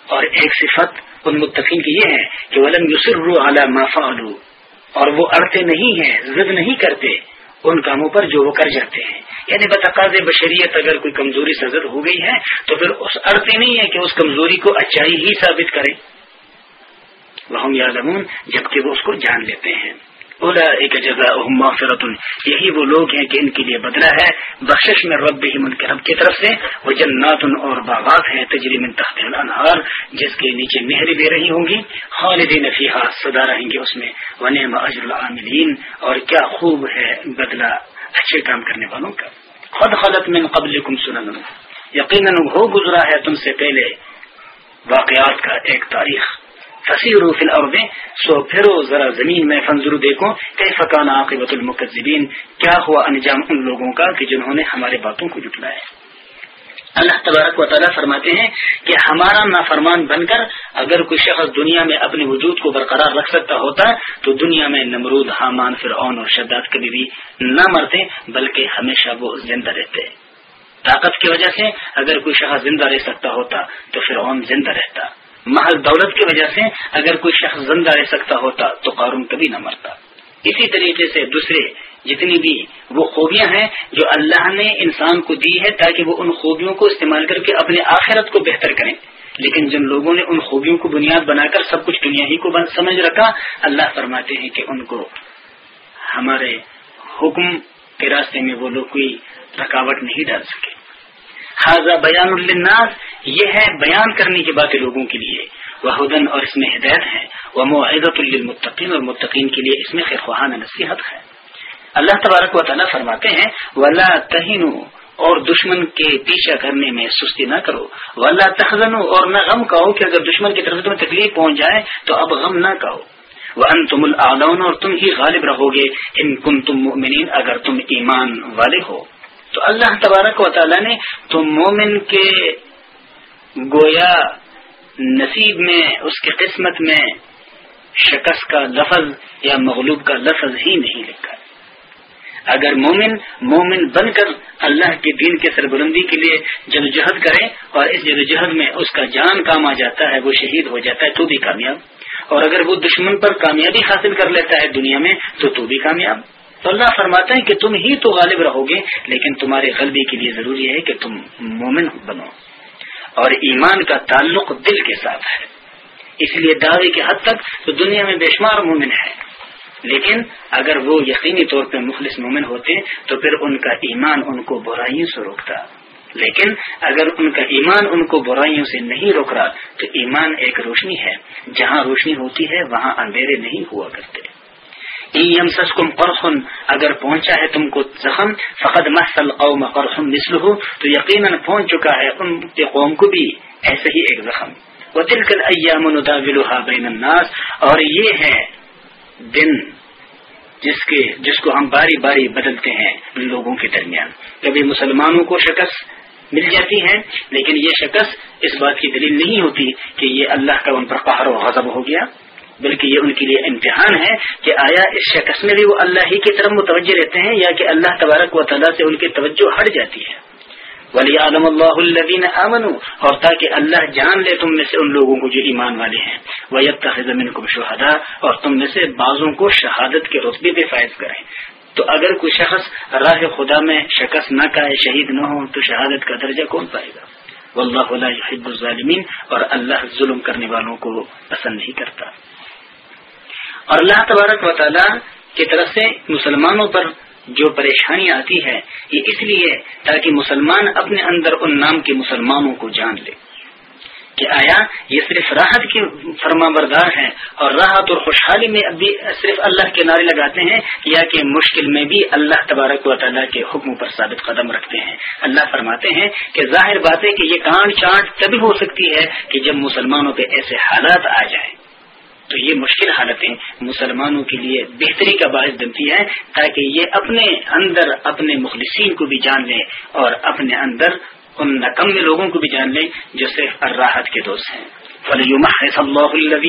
اور ایک صفت ان متقین کی یہ ہے کہ ولم یسروا علی ما فعلوا، اور وہ اڑتے نہیں ہیں، ضد نہیں کرتے، ان کاموں پر جو وہ کر جاتے ہیں. یعنی بتقاض بشریت اگر کوئی کمزوری سزد ہو گئی ہے، تو پھر اس اڑتے نہیں ہے کہ اس کمزوری کو اچائی ہی ثابت کرے وہ یادمون جبکہ وہ اس کو جان لیتے ہیں۔ اولا ایک جگہ یہی وہ لوگ ہیں کہ ان کے لیے بدلا ہے۔ بخشش میں رب ہی من کے رب کی طرف سے۔ وہ جنات اور باغات ہیں، تجری من تحت الانہار، جس کے نیچے نہری دے رہی ہوں گی۔ خالدین فیہا سدا رہیں گے اس میں۔ ونعم اجر العاملین، اور کیا خوب ہے بدلہ، اچھے کام کرنے والوں کا۔ خود خلط من قبل سنن۔ یقیناً ہو گزرا ہے تم سے پہلے۔ واقعات کا ایک تاریخ۔ فصیر فی الارض. سو پھرو ذرا زمین میں فنظر دیکھو. کہ فکان عاقبت المکذبین؟ کیا ہوا انجام ان لوگوں کا کہ جنہوں نے ہمارے باتوں کو جٹلایا اللہ تبارک و تعالیٰ فرماتے ہیں کہ ہمارا نافرمان بن کر اگر کوئی شخص دنیا میں اپنے وجود کو برقرار رکھ سکتا ہوتا تو دنیا میں نمرود، حامان، فرعون اور شداد کبھی بھی نہ مرتے، بلکہ ہمیشہ وہ زندہ رہتے۔ طاقت کی وجہ سے اگر کوئی شخص زندہ رہ سکتا ہوتا تو فرعون زندہ رہتا۔ محض دولت کی وجہ سے اگر کوئی شخص زندہ رہ سکتا ہوتا تو قارون کبھی نہ مرتا۔ اسی طریقے سے دوسرے جتنی بھی وہ خوبیاں ہیں جو اللہ نے انسان کو دی ہے تاکہ وہ ان خوبیوں کو استعمال کر کے اپنے آخرت کو بہتر کریں لیکن جن لوگوں نے ان خوبیوں کو بنیاد بنا کر سب کچھ دنیا ہی کو سمجھ رکھا، اللہ فرماتے ہیں کہ ان کو ہمارے حکم کے راستے میں وہ لوگ کوئی رکاوٹ نہیں ڈال سکے۔ حاضہ بیان الناس یہ ہے بیان کرنے کی باتیں لوگوں کے لیے۔ وہ ہدن اور اس میں ہدایت ہے۔ وہ معدت المطقین اور متقین کے لیے اس میں خیر نصیحت ہے۔ اللہ تبارک و تعالیٰ فرماتے ہیں، ولا تہین اور دشمن کے پیچھا کرنے میں سستی نہ کرو۔ ولا تخن اور نہ غم کہو کہ اگر دشمن کی طرف تمہیں تکلیف پہنچ جائے تو اب غم نہ کہو۔ وہ ان تم اور تم ہی غالب رہو گے۔ ان کن تم اگر تم ایمان والے ہو۔ تو اللہ تبارک و تعالیٰ نے تو مومن کے گویا نصیب میں، اس کی قسمت میں شکست کا لفظ یا مغلوب کا لفظ ہی نہیں لکھا۔ اگر مومن مومن بن کر اللہ کے دین کے سربلندی کے لیے جدوجہد کرے اور اس جدوجہد میں اس کا جان کام آ جاتا ہے، وہ شہید ہو جاتا ہے، تو بھی کامیاب۔ اور اگر وہ دشمن پر کامیابی حاصل کر لیتا ہے دنیا میں، تو تو بھی کامیاب۔ تو اللہ فرماتا ہے کہ تم ہی تو غالب رہو گے، لیکن تمہارے غلبی کے لیے ضروری ہے کہ تم مومن بنو۔ اور ایمان کا تعلق دل کے ساتھ ہے۔ اس لیے دعوے کی حد تک تو دنیا میں بے شمار مومن ہے لیکن اگر وہ یقینی طور پہ مخلص مومن ہوتے تو پھر ان کا ایمان ان کو برائیوں سے روکتا۔ لیکن اگر ان کا ایمان ان کو برائیوں سے نہیں روک رہا تو ایمان ایک روشنی ہے۔ جہاں روشنی ہوتی ہے، وہاں اندھیرے نہیں ہوا کرتے۔ کم قرخن اگر پہنچا ہے تم کو زخم، فقد مسل قوم قرخن مسل ہو تو یقیناً پہنچ چکا ہے ان کے قوم کو بھی ایسے ہی ایک زخم۔ وہ تلکل ایام بین الناس، اور یہ ہے دن جس کے، جس کو ہم باری باری بدلتے ہیں لوگوں کے درمیان۔ کبھی مسلمانوں کو شکست مل جاتی ہے، لیکن یہ شکست اس بات کی دلیل نہیں ہوتی کہ یہ اللہ کا ان پر قہر و غضب ہو گیا۔ بلکہ یہ ان کے لیے امتحان ہے کہ آیا اس شخص میں بھی وہ اللہ ہی کی طرف متوجہ رہتے ہیں یا کہ اللہ تبارک و تعالیٰ سے ان کی توجہ ہٹ جاتی ہے۔ ولی عالم اللہ الدین امن اور تاکہ اللہ جان لے تم میں سے ان لوگوں کو جو ایمان والے ہیں۔ وہ یب کو شہدا اور تم میں سے بعضوں کو شہادت کے رتبے پہ فائز کریں۔ تو اگر کوئی شخص راہ خدا میں شکست نہ کہے شہید نہ ہو، تو شہادت کا درجہ کون پائے گا؟ واللہ لا يحب الظالمین اور اللہ ظلم کرنے والوں کو پسند نہیں کرتا۔ اور اللہ تبارک و تعالی کی طرف سے مسلمانوں پر جو پریشانیاں آتی ہے، یہ اس لیے تاکہ مسلمان اپنے اندر ان نام کے مسلمانوں کو جان لے۔ کہ آیا یہ صرف راحت کی فرما بردار ہے اور راحت اور خوشحالی میں ابھی صرف اللہ کے نعرے لگاتے ہیں، یا کہ مشکل میں بھی اللہ تبارک و تعالیٰ کے حکم پر ثابت قدم رکھتے ہیں۔ اللہ فرماتے ہیں کہ ظاہر بات ہے کہ یہ کانٹ چانٹ تبھی ہو سکتی ہے کہ جب مسلمانوں پہ ایسے حالات آ جائیں۔ تو یہ مشکل حالتیں مسلمانوں کے لیے بہتری کا باعث بنتی ہے تاکہ یہ اپنے اندر اپنے مخلصین کو بھی جان لیں اور اپنے اندر ان نکم لوگوں کو بھی جان لیں جو صرف الراحت کے دوست ہیں۔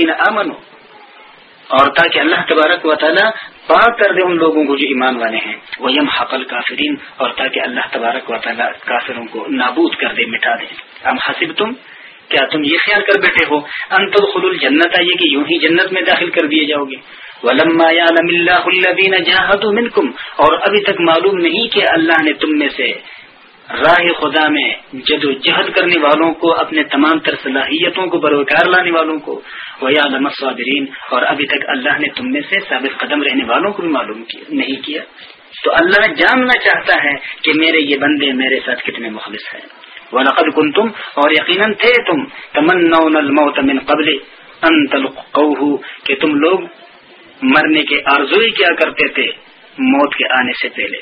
امن اور تاکہ اللہ تبارک و تعالیٰ پاک کر دے ان لوگوں کو جو ایمان والے ہیں۔ وہ یم حقل کافرین اور تاکہ اللہ تبارک و تعالیٰ کافروں کو نابود کر دے، مٹا دے۔ ہم حسب تم کیا تم یہ خیال کر بیٹھے ہو؟ انت خل جنت آئیے کہ یوں ہی جنت میں داخل کر دیے جاؤ گے۔ ولما اللہ منکم اور ابھی تک معلوم نہیں کہ اللہ نے تم میں سے راہ خدا میں جد و جہد کرنے والوں کو، اپنے تمام تر صلاحیتوں کو بروکار لانے والوں کو وہ علم صابرین اور ابھی تک اللہ نے تم میں سے ثابت قدم رہنے والوں کو بھی معلوم کیا نہیں کیا۔ تو اللہ جاننا چاہتا ہے کہ میرے یہ بندے میرے ساتھ کتنے مخلص ہیں۔ وہ نقد کن تم اور یقیناً تھے تم تمنا الموت من قبل، ان کہ تم لوگ مرنے کے آرزوئی کیا کرتے تھے، موت کے آنے سے پہلے۔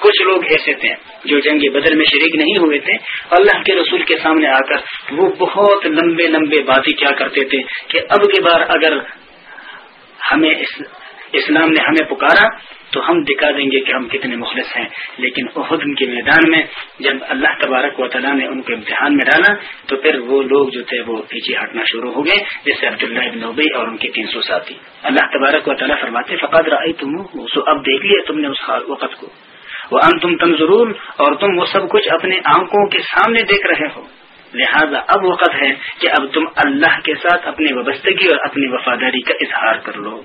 کچھ لوگ ایسے تھے جو جنگ بدر میں شریک نہیں ہوئے تھے، اللہ کے رسول کے سامنے آ کر وہ بہت لمبے لمبے باتیں کیا کرتے تھے کہ اب کے بار اگر ہمیں اسلام نے ہمیں پکارا تو ہم دکھا دیں گے کہ ہم کتنے مخلص ہیں۔ لیکن عہد کے میدان میں جب اللہ تبارک و تعالیٰ نے ان کو امتحان میں ڈالا، تو پھر وہ لوگ جو تھے وہ پیچھے ہٹنا شروع ہو گئے، جیسے عبداللہ ابن نوبئی اور ان کے تین سو ساتھی۔ اللہ تبارک و تعالیٰ فرماتے فقاد رائے تم اب دیکھ لیا تم نے اس وقت کو۔ وہ ان تم تم ضرور اور تم وہ سب کچھ اپنے آنکھوں کے سامنے دیکھ رہے ہو۔ لہذا اب وقت ہے کہ اب تم اللہ کے ساتھ اپنی وابستگی اور اپنی وفاداری کا اظہار کر لو۔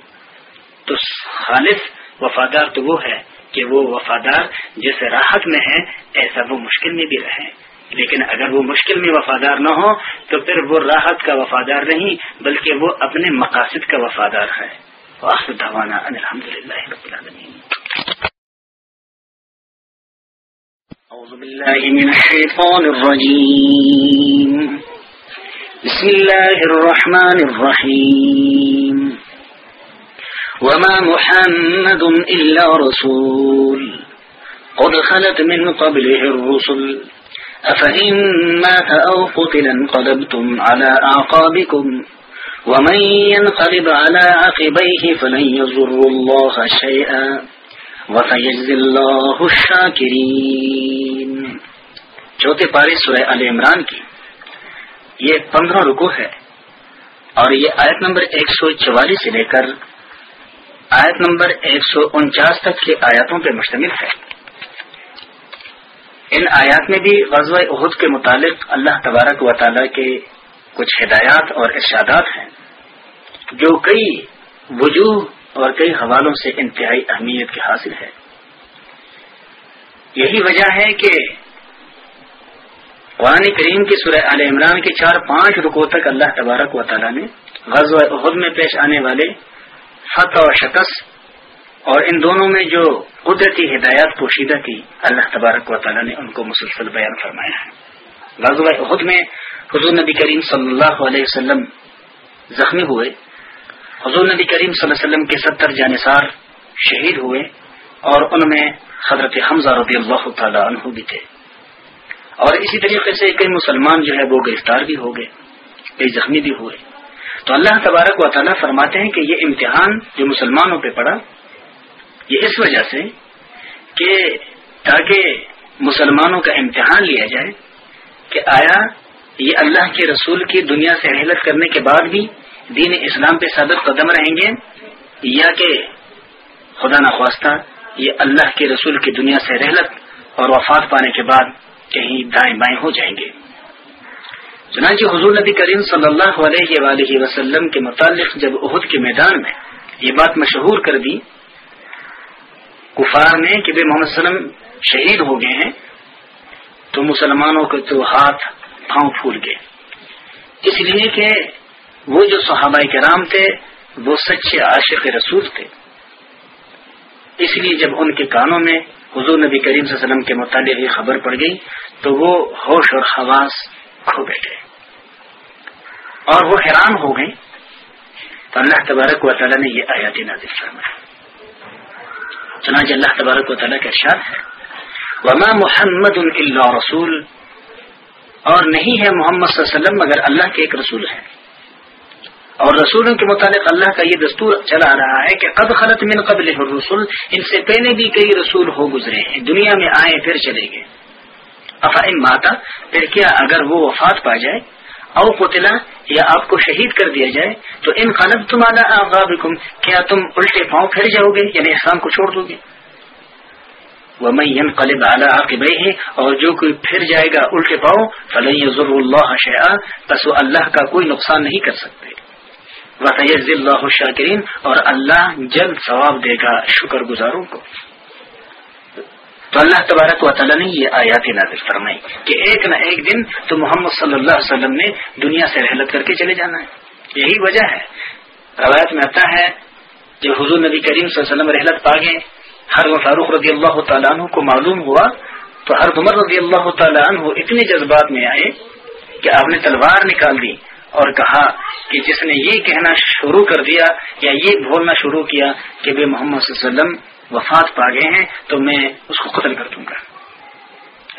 تو خالص وفادار تو وہ ہے کہ وہ وفادار جیسے راحت میں ہے، ایسا وہ مشکل میں بھی رہے۔ لیکن اگر وہ مشکل میں وفادار نہ ہو، تو پھر وہ راحت کا وفادار نہیں، بلکہ وہ اپنے مقاصد کا وفادار ہے۔ الحمد للہ أعوذ بالله من الشيطان الرجيم بسم الله الرحمن الرحيم وما محمد إلا رسول. قد خلت من قبله الرسل. أفإن مات أو قتل انقلبتم على أعقابكم. ومن ينقلب على عقبيه فلن يضر الله شيئا. وسيجزي الله الشاكرين. چوتھے پارے سورہ عل عمران کی. یہ پندرہ رکو ہے اور یہ آیت نمبر ایک سو چوالیس سے لے کر آیت نمبر ایک سو انچاس تک کے آیاتوں پہ مشتمل ہے۔ ان آیات میں بھی غزوہ عہد کے متعلق اللہ تبارک و تعالی کے کچھ ہدایات اور ارشادات ہیں، جو کئی وجوہ اور کئی حوالوں سے انتہائی اہمیت کے حاصل ہے۔ یہی وجہ ہے کہ قرآن کریم کی سورہ عال عمران کے چار پانچ رکو تک اللہ تبارک و تعالیٰ نے غز و عہد میں پیش آنے والے فتح و شکست، اور ان دونوں میں جو قدرتی ہدایات پوشیدہ کی، اللہ تبارک و تعالیٰ نے ان کو مسلسل بیان فرمایا ہے۔ غز و عہد میں حضور نبی کریم صلی اللہ علیہ وسلم زخمی ہوئے۔ حضور نبی کریم صلی اللہ علیہ وسلم کے ستر جانصار شہید ہوئے، اور ان میں حضرت حمزہ رضی اللہ تعالی عنہ بھی تھے۔ اور اسی طریقے سے کئی مسلمان جو ہے وہ گرفتار بھی ہو گئے، کئی زخمی بھی ہوئے۔ تو اللہ تبارک و تعالیٰ فرماتے ہیں کہ یہ امتحان جو مسلمانوں پہ پڑا، یہ اس وجہ سے کہ تاکہ مسلمانوں کا امتحان لیا جائے کہ آیا یہ اللہ کے رسول کی دنیا سے اہلت کرنے کے بعد بھی دین اسلام پہ ثابت قدم رہیں گے یا کہ خدا نخواستہ یہ اللہ کے رسول کی دنیا سے رحلت اور وفات پانے کے بعد کہیں دائیں بائیں ہو جائیں گے۔ چنانچہ حضور نبی کریم صلی اللہ علیہ وآلہ وسلم کے متعلق جب عہد کے میدان میں یہ بات مشہور کر دی، کفار نے کہ بے محمد وسلم شہید ہو گئے ہیں، تو مسلمانوں کے تو ہاتھ پاؤں پھول گئے۔ اس لیے کہ وہ جو صحابہ کرام تھے، وہ سچے عاشق رسول تھے۔ اس لیے جب ان کے کانوں میں حضور نبی کریم صلی اللہ علیہ وسلم کے متعلق یہ خبر پڑ گئی، تو وہ ہوش اور خواص کھو بیٹھے۔ اور وہ حیران ہو گئے تو اللہ تبارک و تعالیٰ نے یہ آیات نازل فرمایا چنانچہ اللہ تبارک و تعالیٰ کا ارشاد ہے، وما محمد اللہ رسول۔ اور نہیں ہے محمد صلی اللہ علیہ وسلم مگر اللہ کے ایک رسول ہے۔ اور رسولوں کے متعلق اللہ کا یہ دستور چلا رہا ہے کہ قد خلط من قبل رسول ان سے پہلے بھی کئی رسول ہو گزرے ہیں، دنیا میں آئے پھر چلے گئے۔ افا ماتا پھر کیا اگر وہ وفات پا جائے؟ او قتلا یا آپ کو شہید کر دیا جائے، تو ان قلب تمہارا آغاب کیا تم الٹے پاؤں پھر جاؤ گے یعنی احسان کو چھوڑ دو گے وہ میں قلب اعلیٰ آپ ہے اور جو کوئی پھر جائے گا الٹے پاؤں فلح ضرور اللہ شیا بس وہ اللہ کا کوئی نقصان نہیں کر سکتے۔ وسیز اللہ شاکرین اور اللہ جلد ثواب دے گا شکر گزاروں کو۔ تو اللہ تبارک و تعالیٰ نے یہ آیات نازل فرمائی کہ ایک نہ ایک دن تو محمد صلی اللہ علیہ وسلم نے دنیا سے رحلت کر کے چلے جانا ہے۔ یہی وجہ ہے۔ روایت میں آتا ہے جب حضور نبی کریم صلی اللہ علیہ وسلم رحلت پا گئے۔ ہر فاروق رضی اللہ تعالیٰ عنہ کو معلوم ہوا۔ تو ہر عمر رضی اللہ تعالیٰ عنہ اتنے جذبات میں آئے کہ آپ نے تلوار نکال دی اور کہا کہ جس نے یہ کہنا شروع کر دیا یا یہ بولنا شروع کیا کہ بے محمد صلی اللہ علیہ وسلم وفات پا گئے ہیں، تو میں اس کو قتل کر دوں گا۔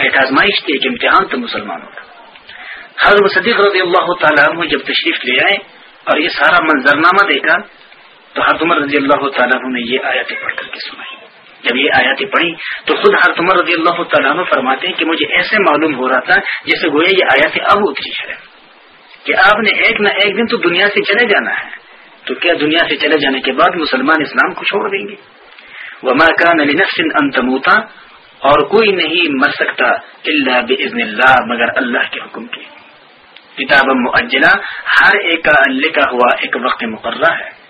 ایک آزمائش تھی ایک امتحان تو مسلمانوں کا۔ حضرت صدیق رضی اللہ تعالیٰ عنہ جب تشریف لے آئے اور یہ سارا منظرنامہ دیکھا، تو حضرت عمر رضی اللہ تعالیٰ عنہ نے یہ آیتیں پڑھ کر کے سنائی۔ جب یہ آیاتیں پڑھی، تو خود ہر تمر رضی اللہ تعالیٰ عنہ فرماتے ہیں کہ مجھے ایسے معلوم ہو رہا تھا جیسے گویا یہ آیاتیں اب اتری ہے کہ آپ نے ایک نہ ایک دن تو دنیا سے چلے جانا ہے۔ تو کیا دنیا سے چلے جانے کے بعد مسلمان اسلام کو چھوڑ دیں گے؟ وہ مکان علی نفسن انتموتا اور کوئی نہیں مر سکتا اللہ بزن اللہ، مگر اللہ کے حکم کی کتاب معجلہ ہر ایک کا لکھا ہوا ایک وقت مقررہ ہے۔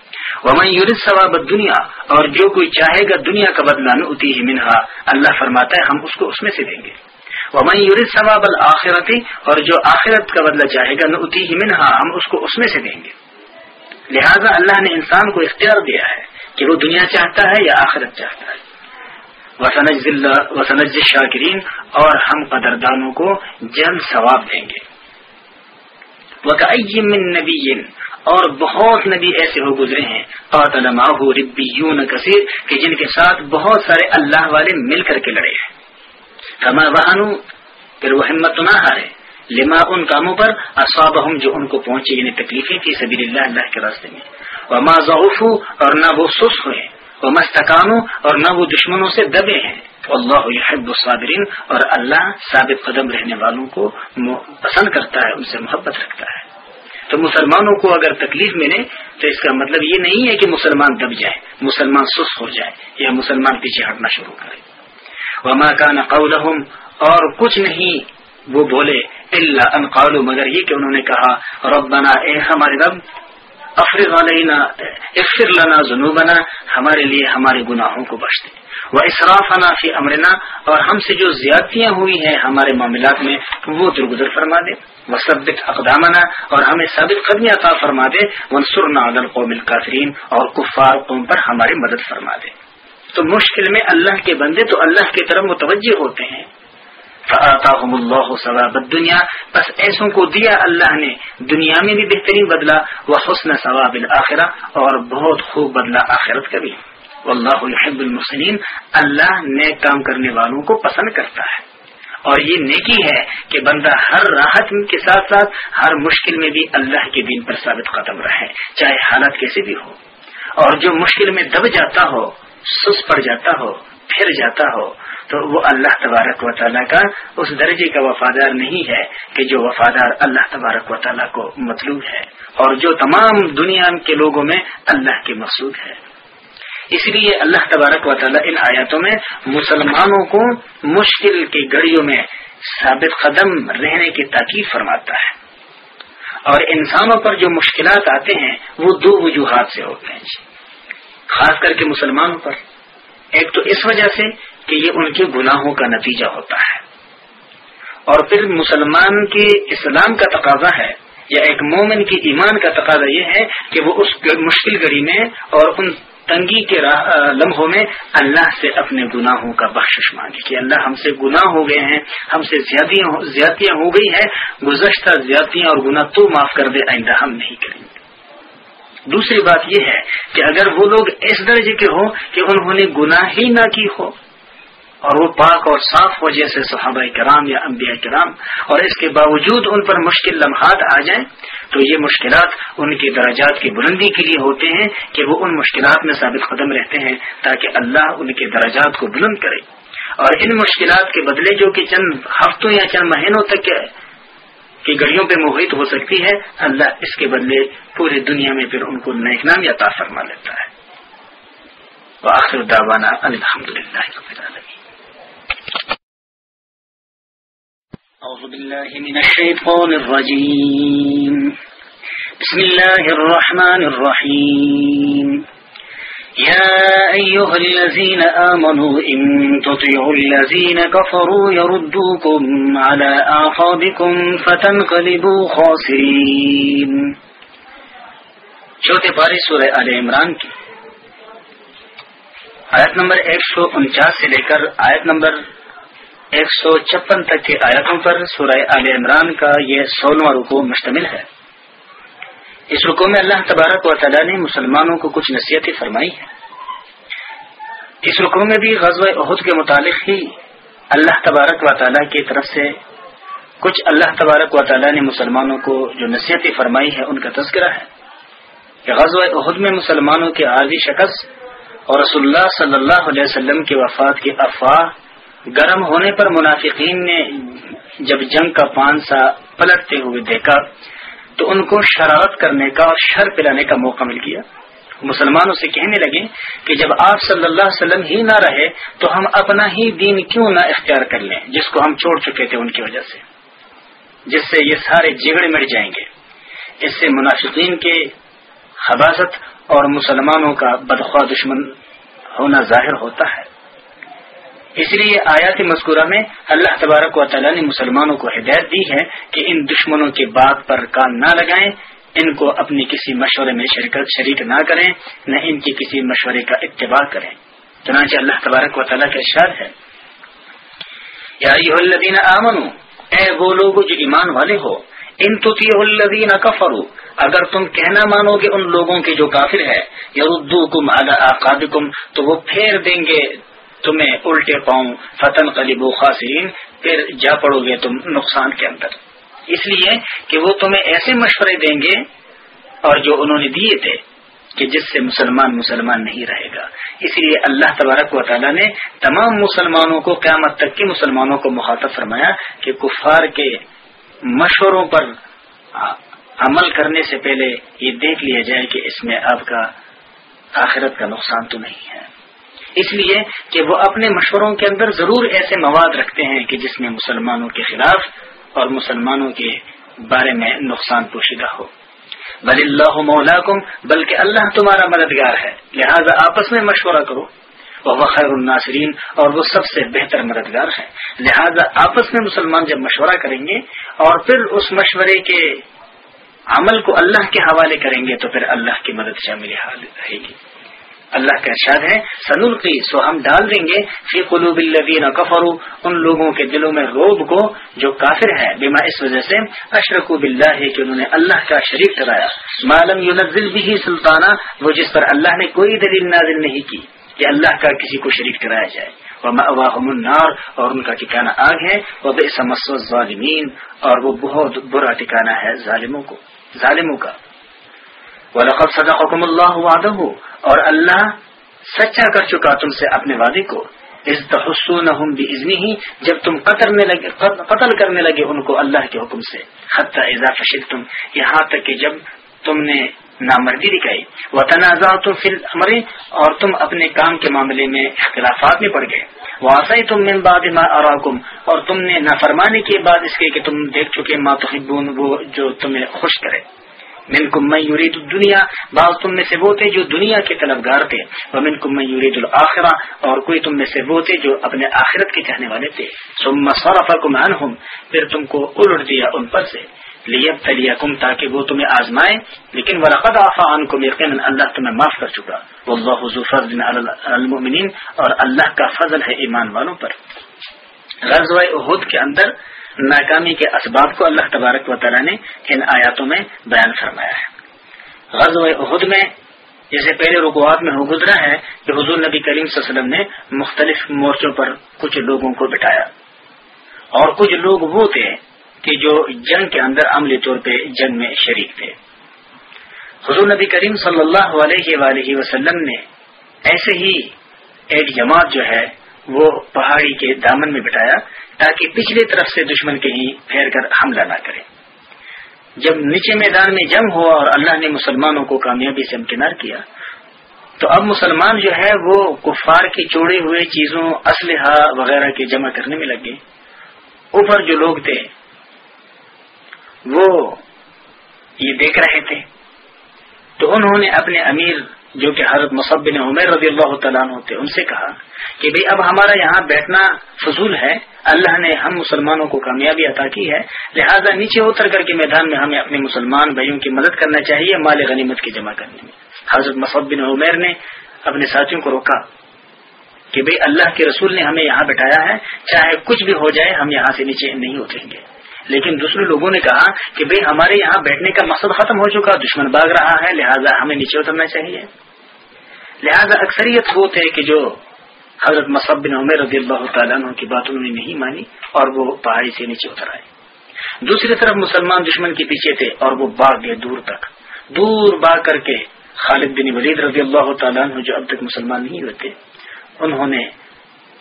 ومن یورد ثواب دنیا اور جو کوئی چاہے گا دنیا کا بدلہ نتی ہی منہا اللہ فرماتا ہے ہم اس کو اس میں سے دیں گے۔ ومن یورد ثواب الآخرتی اور جو آخرت کا بدلہ چاہے گا نتی ہی منہا ہم اس کو اس میں سے دیں گے۔ لہذا اللہ نے انسان کو اختیار دیا ہے۔ کہ وہ دنیا چاہتا ہے یا آخرت چاہتا ہے۔ وسنج شاکرین اور ہم قدردانوں کو جلد ثواب دیں گے۔ من نبی اور بہت نبی ایسے ہو گزرے ہیں۔ قاتل ماہو ربیون کثیر کہ جن کے ساتھ بہت سارے اللہ والے مل کر کے لڑے ہیں۔ کما بہانو پھر وہ ہمت نہ ہارے۔ لما ان کاموں پر اصابہم جو ان کو پہنچے یعنی تکلیفیں تھی سبیل اللہ اللہ کے راستے میں۔ وما ضعفو اور نہ وہ سس ہوئے وہ مستقانو اور نہ وہ دشمنوں سے دبے ہیں۔ اللہ يحب الصابرین اور اللہ ثابت قدم رہنے والوں کو پسند کرتا ہے، ان سے محبت رکھتا ہے۔ تو مسلمانوں کو اگر تکلیف ملے تو اس کا مطلب یہ نہیں ہے کہ مسلمان دب جائے، مسلمان سست ہو جائے یا مسلمان پیچھے ہٹنا شروع کرے۔ وما کا نقول اور کچھ نہیں وہ بولے اللہ ان قالو مگر یہ کہ انہوں نے کہا، ربنا اے ہمارے رب افرغ علینا اغفر لنا ذنوبنا، ہمارے لیے ہمارے گناہوں کو بخش دے۔ وہ اسرافنا فی امرنا، اور ہم سے جو زیادتیاں ہوئی ہیں ہمارے معاملات میں، وہ درگزر فرما دے۔ وہ ثبت اقدامنا، اور ہمیں ثابت قدمی عطا فرما دے۔ منصورنا عدل قوم القافرین اور کفار قوم پر ہماری مدد فرما دے۔ تو مشکل میں اللہ کے بندے تو اللہ کی طرف متوجہ ہوتے ہیں۔ فآتاہم اللہ ثواب الدنیا بس ایسوں کو دیا اللہ نے، دنیا میں بھی بہترین بدلا وہ حسن ثواب الآخرہ اور بہت خوب بدلا آخرت کا بھی۔ واللہ يحب المحسنین اللہ نیک کام کرنے والوں کو پسند کرتا ہے۔ اور یہ نیکی ہے کہ بندہ ہر راحت کے ساتھ ساتھ ہر مشکل میں بھی اللہ کے دین پر ثابت قدم رہے، چاہے حالت کیسے بھی ہو۔ اور جو مشکل میں دب جاتا ہو، سس پڑ جاتا ہو، پھر جاتا ہو تو وہ اللہ تبارک و تعالیٰ کا اس درجے کا وفادار نہیں ہے کہ جو وفادار اللہ تبارک و تعالیٰ کو مطلوب ہے اور جو تمام دنیا کے لوگوں میں اللہ کے مقصود ہے۔ اس لیے اللہ تبارک و تعالیٰ ان آیاتوں میں مسلمانوں کو مشکل کی گڑیوں میں ثابت قدم رہنے کی تاکید فرماتا ہے۔ اور انسانوں پر جو مشکلات آتے ہیں، وہ دو وجوہات سے ہوتے ہیں۔ خاص کر کے مسلمانوں پر۔ ایک تو اس وجہ سے کہ یہ ان کے گناہوں کا نتیجہ ہوتا ہے۔ اور پھر مسلمان کے اسلام کا تقاضا ہے، یا ایک مومن کی ایمان کا تقاضا یہ ہے کہ وہ اس مشکل گھڑی میں اور ان تنگی کے لمحوں میں اللہ سے اپنے گناہوں کا بخشش مانگے کہ اللہ ہم سے گناہ ہو گئے ہیں، ہم سے زیادتیاں ہو گئی ہیں، گزشتہ زیادتیاں اور گناہ تو معاف کر دے، آئندہ ہم نہیں کریں گے۔ دوسری بات یہ ہے کہ اگر وہ لوگ اس درجے کے ہوں کہ انہوں نے گناہ ہی نہ کی ہو اور وہ پاک اور صاف وجہ سے صحابہ کرام یا انبیاء کرام اور اس کے باوجود ان پر مشکل لمحات آ جائیں تو یہ مشکلات ان کی درجات کی بلندی کے لیے ہوتے ہیں کہ وہ ان مشکلات میں ثابت قدم رہتے ہیں تاکہ اللہ ان کے درجات کو بلند کرے۔ اور ان مشکلات کے بدلے جو کہ چند ہفتوں یا چند مہینوں تک کی گڑیوں پہ محیط ہو سکتی ہے، اللہ اس کے بدلے پوری دنیا میں پھر ان کو نیک نام یا تاثر لیتا ہے۔ وآخر دعوانا الحمد للہ أعوذ بالله من الشيطان الرجيم. بسم الله الرحمن الرحيم. يا أيها الذين آمنوا إن تطيعوا الذين كفروا يردوكم على آخابكم فتنقلبوا خاسرين. چوتھے پارے سورہ آل عمران کی. آیت نمبر ایک سو انچاس سے لے کر آیت نمبر ایک سو چھپن تک کی آیتوں پر سورہ آل عمران کا یہ سولہواں رکو مشتمل ہے۔ اس رکو میں اللہ تبارک و تعالیٰ نے مسلمانوں کو کچھ نصیحتیں فرمائی ہیں۔ اس رکو میں بھی غزوہ عہد کے متعلق ہی اللہ تبارک و تعالیٰ کی طرف سے کچھ اللہ تبارک و تعالیٰ نے مسلمانوں کو جو نصیحتیں فرمائی ہے ان کا تذکرہ ہے۔ کہ غزوہ عہد میں مسلمانوں کے عارضی شخص اور رسول اللہ صلی اللہ علیہ وسلم کی وفات کی افواہ گرم ہونے پر منافقین نے جب جنگ کا پان سا پلٹتے ہوئے دیکھا تو ان کو شرارت کرنے کا اور شر پلانے کا موقع مل گیا۔ مسلمانوں سے کہنے لگے کہ جب آپ صلی اللہ علیہ وسلم ہی نہ رہے تو ہم اپنا ہی دین کیوں نہ اختیار کر لیں، جس کو ہم چھوڑ چکے تھے ان کی وجہ سے، جس سے یہ سارے جگڑے مٹ جائیں گے۔ اس سے منافقین کے حباست اور مسلمانوں کا بدخواہ دشمن ہونا ظاہر ہوتا ہے۔ اس لیے آیات مذکورہ میں اللہ تبارک و تعالیٰ نے مسلمانوں کو ہدایت دی ہے کہ ان دشمنوں کی بات پر کام نہ لگائیں، ان کو اپنی کسی مشورے میں شرکت شریک نہ کریں، نہ ان کی کسی مشورے کا اتباع کریں۔ چنانچہ اللہ تبارک و تعالیٰ کا اشار ہے۔ الذین آمنو اے وہ لوگ جو ایمان والے ہو، ان تو الذین کفرو اگر تم کہنا مانو گے ان لوگوں کے جو کافر ہے یردوکم علی آقابکم، تو وہ پھیر دیں گے تمہیں الٹے پاؤں فتن قلیب و خاصرین پھر جا پڑو گے تم نقصان کے اندر۔ اس لیے کہ وہ تمہیں ایسے مشورے دیں گے اور جو انہوں نے دیے تھے کہ جس سے مسلمان مسلمان نہیں رہے گا۔ اس لیے اللہ تبارک و تعالیٰ نے تمام مسلمانوں کو قیامت تک کے مسلمانوں کو مخاطب فرمایا کہ کفار کے مشوروں پر عمل کرنے سے پہلے یہ دیکھ لیا جائے کہ اس میں آپ کا آخرت کا نقصان تو نہیں ہے۔ اس لیے کہ وہ اپنے مشوروں کے اندر ضرور ایسے مواد رکھتے ہیں کہ جس میں مسلمانوں کے خلاف اور مسلمانوں کے بارے میں نقصان پوشیدہ ہو۔ بل اللہ مولا بلکہ اللہ تمہارا مددگار ہے۔ لہذا آپس میں مشورہ کرو۔ وہ خیر الناصرین، اور وہ سب سے بہتر مددگار ہے لہذا آپس میں مسلمان جب مشورہ کریں گے اور پھر اس مشورے کے عمل کو اللہ کے حوالے کریں گے تو پھر اللہ کی مدد شامل رہے گی۔ اللہ کا ارشاد ہے سن القی سو ہم ڈال دیں گے، فی قلوب الذین کفروا، ان لوگوں کے دلوں میں روب کو جو کافر ہے، بما اس وجہ سے اشرکو باللہ کہ انہوں نے اللہ کا شریک کرایا معلوم ينزل به سلطانہ وہ جس پر اللہ نے کوئی دلیل نازل نہیں کی کہ اللہ کا کسی کو شریک کرایا جائے۔ ومأواهم النار، اور ان کا ٹھکانہ آگ ہے وہ بے سمس ظالمین اور وہ بہت برا ٹھکانہ ہے ظالموں کو، ظالموں کا۔ وَلَقَدْ صَدَقَكُمُ اللَّهُ وَعْدَهُ۔ اور اللہ سچا کر چکا تم سے اپنے وعدے کو۔ اس تحسون بھی ہی جب تم قتل لگے قتل کرنے لگے ان کو اللہ کے حکم سے۔ حتیٰ اضافہ تم یہاں تک کہ جب تم نے نامردی دکھائی۔ وہ تنازع تو پھر مرے اور تم اپنے کام کے معاملے میں اختلافات میں پڑ گئے۔ وہ تم من بعد ما اراکم اور تم نے نافرمانی کے بعد اس کے کہ تم دیکھ چکے ما تحبون، وہ جو تمہیں خوش کرے۔ من کم یورید دنیا بعض تم میں سے وہ تھے جو دنیا کے طلبگار تھے وہ من کم یورید الآخرہ اور کوئی تم میں سے وہ تھے جو اپنے آخرت کے چاہنے والے تھے۔ ثم صرفکم عنہم، پھر تم کو الٹ دیا ان پر سے۔ لیب تلیکم تاکہ وہ تمہیں آزمائے، لیکن ورقد آفا عنکم یقینا، اللہ تمہیں معاف کر چکا۔ واللہ ذو فضل علی المؤمنین، اور اللہ کا فضل ہے ایمان والوں پر۔ غزوہ احد کے اندر ناکامی کے اسباب کو اللہ تبارک و تعالیٰ نے ان آیاتوں میں بیان فرمایا ہے۔ غز عہد میں جیسے پہلے رکوات میں ہو گزرا ہے کہ حضور نبی کریم صلی اللہ علیہ وسلم نے مختلف مورچوں پر کچھ لوگوں کو بٹایا اور کچھ لوگ وہ تھے کہ جو جنگ کے اندر عملی طور پہ جنگ میں شریک تھے۔ حضور نبی کریم صلی اللہ علیہ وآلہ وسلم نے ایسے ہی ایک جماعت جو ہے وہ پہاڑی کے دامن میں بٹایا تاکہ پچھلی طرف سے دشمن کہیں پھیر کر حملہ نہ کرے۔ جب نیچے میدان میں جنگ ہوا اور اللہ نے مسلمانوں کو کامیابی سے امکنار کیا، تو اب مسلمان جو ہے وہ کفار کے چوڑے ہوئے چیزوں، اسلحہ وغیرہ کے جمع کرنے میں لگے۔ اوپر جو لوگ تھے، وہ یہ دیکھ رہے تھے۔ تو انہوں نے اپنے امیر جو کہ حضرت مصبن عمیر رضی اللہ تعالیٰ ہوتے ان سے کہا کہ بھئی اب ہمارا یہاں بیٹھنا فضول ہے، اللہ نے ہم مسلمانوں کو کامیابی عطا کی ہے، لہذا نیچے اتر کر کے میدان میں ہمیں اپنے مسلمان بھائیوں کی مدد کرنا چاہیے، مال غنیمت کی جمع کرنے میں۔ حضرت مصبن عمیر نے اپنے ساتھیوں کو روکا کہ بھئی اللہ کے رسول نے ہمیں یہاں بٹھایا ہے، چاہے کچھ بھی ہو جائے، ہم یہاں سے نیچے نہیں اتریں گے۔ لیکن دوسرے لوگوں نے کہا کہ بھئی ہمارے یہاں بیٹھنے کا مقصد ختم ہو چکا، دشمن بھاگ رہا ہے، لہٰذا ہمیں نیچے اترنا چاہیے۔ لہذا اکثریت وہ تھے کہ جو حضرت مصب بن عمر رضی اللہ تعالیٰ عنہ کی بات انہوں نے نہیں مانی اور وہ پہاڑی سے نیچے اتر آئے۔ دوسری طرف مسلمان دشمن کے پیچھے تھے اور وہ باغ گئے دور تک۔ دور باغ کر کے خالد بن ولید رضی اللہ تعالیٰ عنہ جو اب تک مسلمان نہیں ہوتے انہوں نے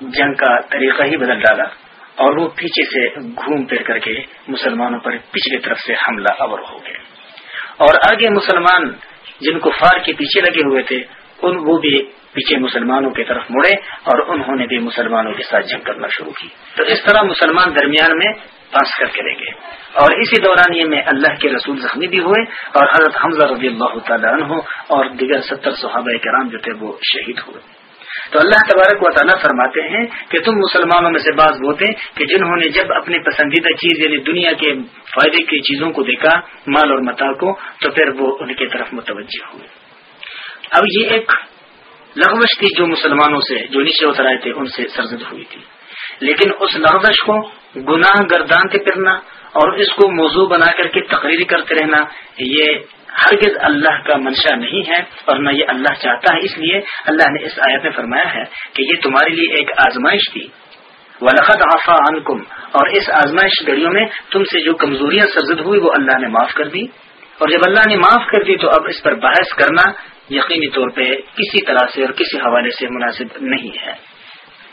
جنگ کا طریقہ ہی بدل ڈالا اور وہ پیچھے سے گھوم پھر کر کے مسلمانوں پر پچھلی طرف سے حملہ اور ہو گئے۔ اور آگے مسلمان جن کو فار کے پیچھے لگے ہوئے تھے ان وہ بھی پیچھے مسلمانوں کی طرف مڑے اور انہوں نے بھی مسلمانوں کے ساتھ جنگ کرنا شروع کی۔ تو اس طرح مسلمان درمیان میں پانس کر کے رہ گئے۔ اور اسی دوران یہ میں اللہ کے رسول زخمی بھی ہوئے اور حضرت حمزہ رضی اللہ تعالیٰ عنہ اور دیگر ستر صحابہ کرام جو تھے وہ شہید ہوئے۔ تو اللہ تبارک و تعالیٰ فرماتے ہیں کہ تم مسلمانوں میں سے بعض وہ تھے کہ جنہوں نے جب اپنی پسندیدہ چیز یعنی دنیا کے فائدے کی چیزوں کو دیکھا، مال اور متا کو، تو پھر وہ ان کی طرف متوجہ ہوئے۔ اب یہ ایک لغزش تھی جو مسلمانوں سے جو نیچے اتر آئے تھے، ان سے سرزد ہوئی تھی۔ لیکن اس لغزش کو گناہ گردان کے پھرنا اور اس کو موضوع بنا کر کے تقریر کرتے رہنا، یہ ہرگز اللہ کا منشا نہیں ہے اور نہ یہ اللہ چاہتا ہے۔ اس لیے اللہ نے اس آیت میں فرمایا ہے کہ یہ تمہارے لیے ایک آزمائش تھی۔ ولقد آفا عنکم اور اس آزمائش گڑیوں میں تم سے جو کمزوریاں سرزد ہوئی وہ اللہ نے معاف کر دی۔ اور جب اللہ نے معاف کر دی تو اب اس پر بحث کرنا یقینی طور پہ کسی طرح سے اور کسی حوالے سے مناسب نہیں ہے۔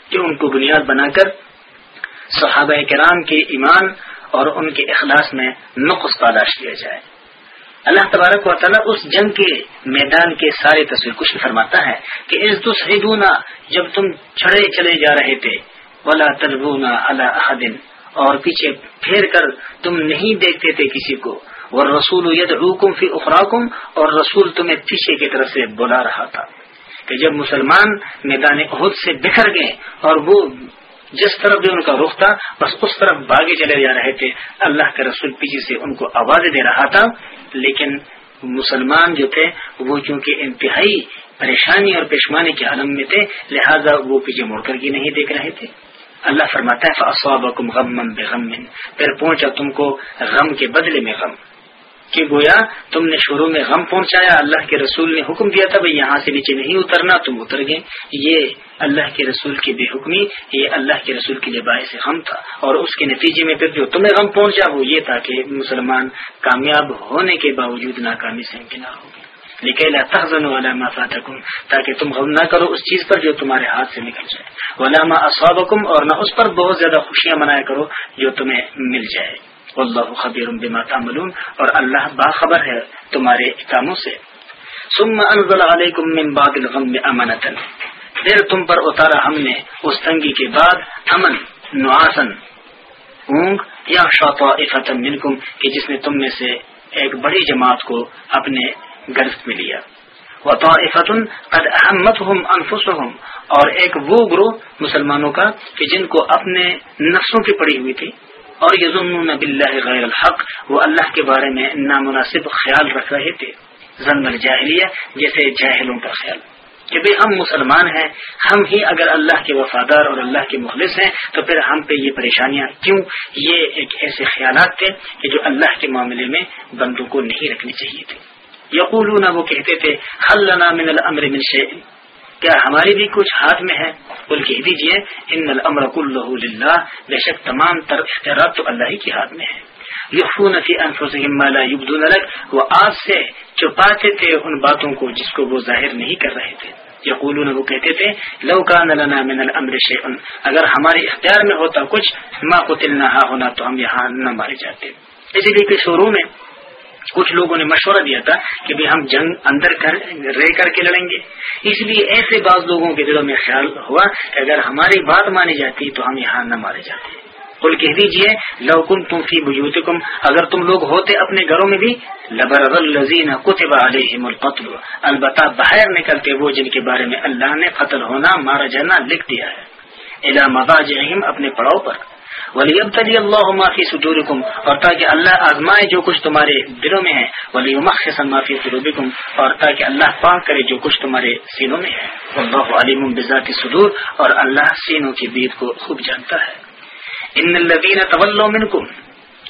کہ ان کو بنیاد بنا کر صحابہ کرام کے ایمان اور ان کے اخلاص میں نقص پاداش کیا جائے۔ اللہ تبارک و تعالیٰ اس جنگ کے میدان کے سارے تصویر کچھ فرماتا ہے کہ اس دوسرا جب تم چھڑے چلے جا رہے تھے، ولا تلبونا اللہ اور پیچھے پھیر کر تم نہیں دیکھتے تھے کسی کو۔ اور رسول ید حکم فی اخراکم اور رسول تمہیں پیچھے کی طرف سے بلا رہا تھا کہ جب مسلمان میدان عہد سے بکھر گئے اور وہ جس طرف بھی ان کا رخ تھا، بس اس طرف باغے چلے جا رہے تھے۔ اللہ کے رسول پیچھے سے ان کو آواز دے رہا تھا۔ لیکن مسلمان جو تھے، وہ چونکہ انتہائی پریشانی اور پیشمانی کے عالم میں تھے، لہذا وہ پیچھے مڑ کر کے نہیں دیکھ رہے تھے۔ اللہ فرماتا ہے غم پھر پہنچا تم کو غم کے بدلے میں غم۔ کہ گویا تم نے شروع میں غم پہنچایا، اللہ کے رسول نے حکم دیا تھا بھائی یہاں سے نیچے نہیں اترنا، تم اتر گئے۔ یہ اللہ کے رسول کی بے حکمی، یہ اللہ کے رسول کے لیے باعث غم تھا۔ اور اس کے نتیجے میں پھر جو تمہیں غم پہنچا، وہ یہ تھا کہ مسلمان کامیاب ہونے کے باوجود ناکامی سے امکنار ہو گئے۔ لیکن تحزن والا ما فاتکم، تاکہ تم غم نہ کرو اس چیز پر جو تمہارے ہاتھ سے نکل جائے۔ علامہ اسوابکم اور نہ اس پر بہت زیادہ خوشیاں منایا کرو جو تمہیں مل جائے۔ واللہ خبیر بما تعملون اور اللہ باخبر ہے تمہارے کاموں سے۔ ثم انزل علیکم من بعد الغم امنتا پھر تم پر اتارا ہم نے اس تنگی کے بعد امن نعاسن اونگ یا شاطئفتا منکم، کہ جس نے تم میں سے ایک بڑی جماعت کو اپنے گرفت میں لیا۔ وہ قد احمتهم انفسهم۔ اور ایک وہ گروہ مسلمانوں کا، کہ جن کو اپنے نفسوں کی پڑی ہوئی تھی۔ اور یزن باللہ غیر الحق، وہ اللہ کے بارے میں نامناسب خیال رکھ رہے تھے۔ زن الجاہلیہ جیسے جاہلوں کا خیال۔ کہ بھئی ہم مسلمان ہیں، ہم ہی اگر اللہ کے وفادار اور اللہ کے مخلص ہیں، تو پھر ہم پہ یہ پریشانیاں کیوں؟ یہ ایک ایسے خیالات تھے کہ جو اللہ کے معاملے میں بندوں کو نہیں رکھنی چاہیے تھے۔ یقولون وہ کہتے تھے، حل لنا من الامر من شیء. کیا ہماری بھی کچھ ہاتھ میں ہے بول کہہ دیجیے ان الامر كله بے شک تمام تر اختیارات تو اللہ ہی کے ہاتھ میں ہے یخفون فی انفسهم ما لا يبدون لك وہ آج سے چھپاتے تھے ان باتوں کو جس کو وہ ظاہر نہیں کر رہے تھے۔ یقولون، وہ کہتے تھے، لو کان لنا من الامر شیء اگر ہمارے اختیار میں ہوتا کچھ، ما قتلنا ہونا تو ہم یہاں نہ مارے جاتے۔ اسی لیے کہ شروع میں کچھ لوگوں نے مشورہ دیا تھا کہ بھی ہم جنگ اندر کر رہ کر کے لڑیں گے۔ اس لیے ایسے بعض لوگوں کے دلوں میں خیال ہوا کہ اگر ہماری بات مانی جاتی تو ہم یہاں نہ مارے جاتے۔ کل کہہ دیجیے لوکن تم فی بجوتکم اگر تم لوگ ہوتے اپنے گھروں میں بھی لبر الزین کتب علیہم القتل۔ البتہ باہر نکلتے وہ جن کے بارے میں اللہ نے قتل ہونا، مارا جانا لکھ دیا ہے۔ الا مضاجعہم، اپنے پڑاؤ پر۔ ولی اب تلی اللہ معافی سجورکم اور تاکہ اللہ آزمائے جو کچھ تمہارے دلوں میں ہے ولی مخصن معافی سروبکم اور تاکہ اللہ پاک کرے جو کچھ تمہارے سینوں میں ہے۔ اللہ علیم بذات صدور اور اللہ سینوں کی بید کو خوب جانتا ہے۔ ان الذین تولوا منکم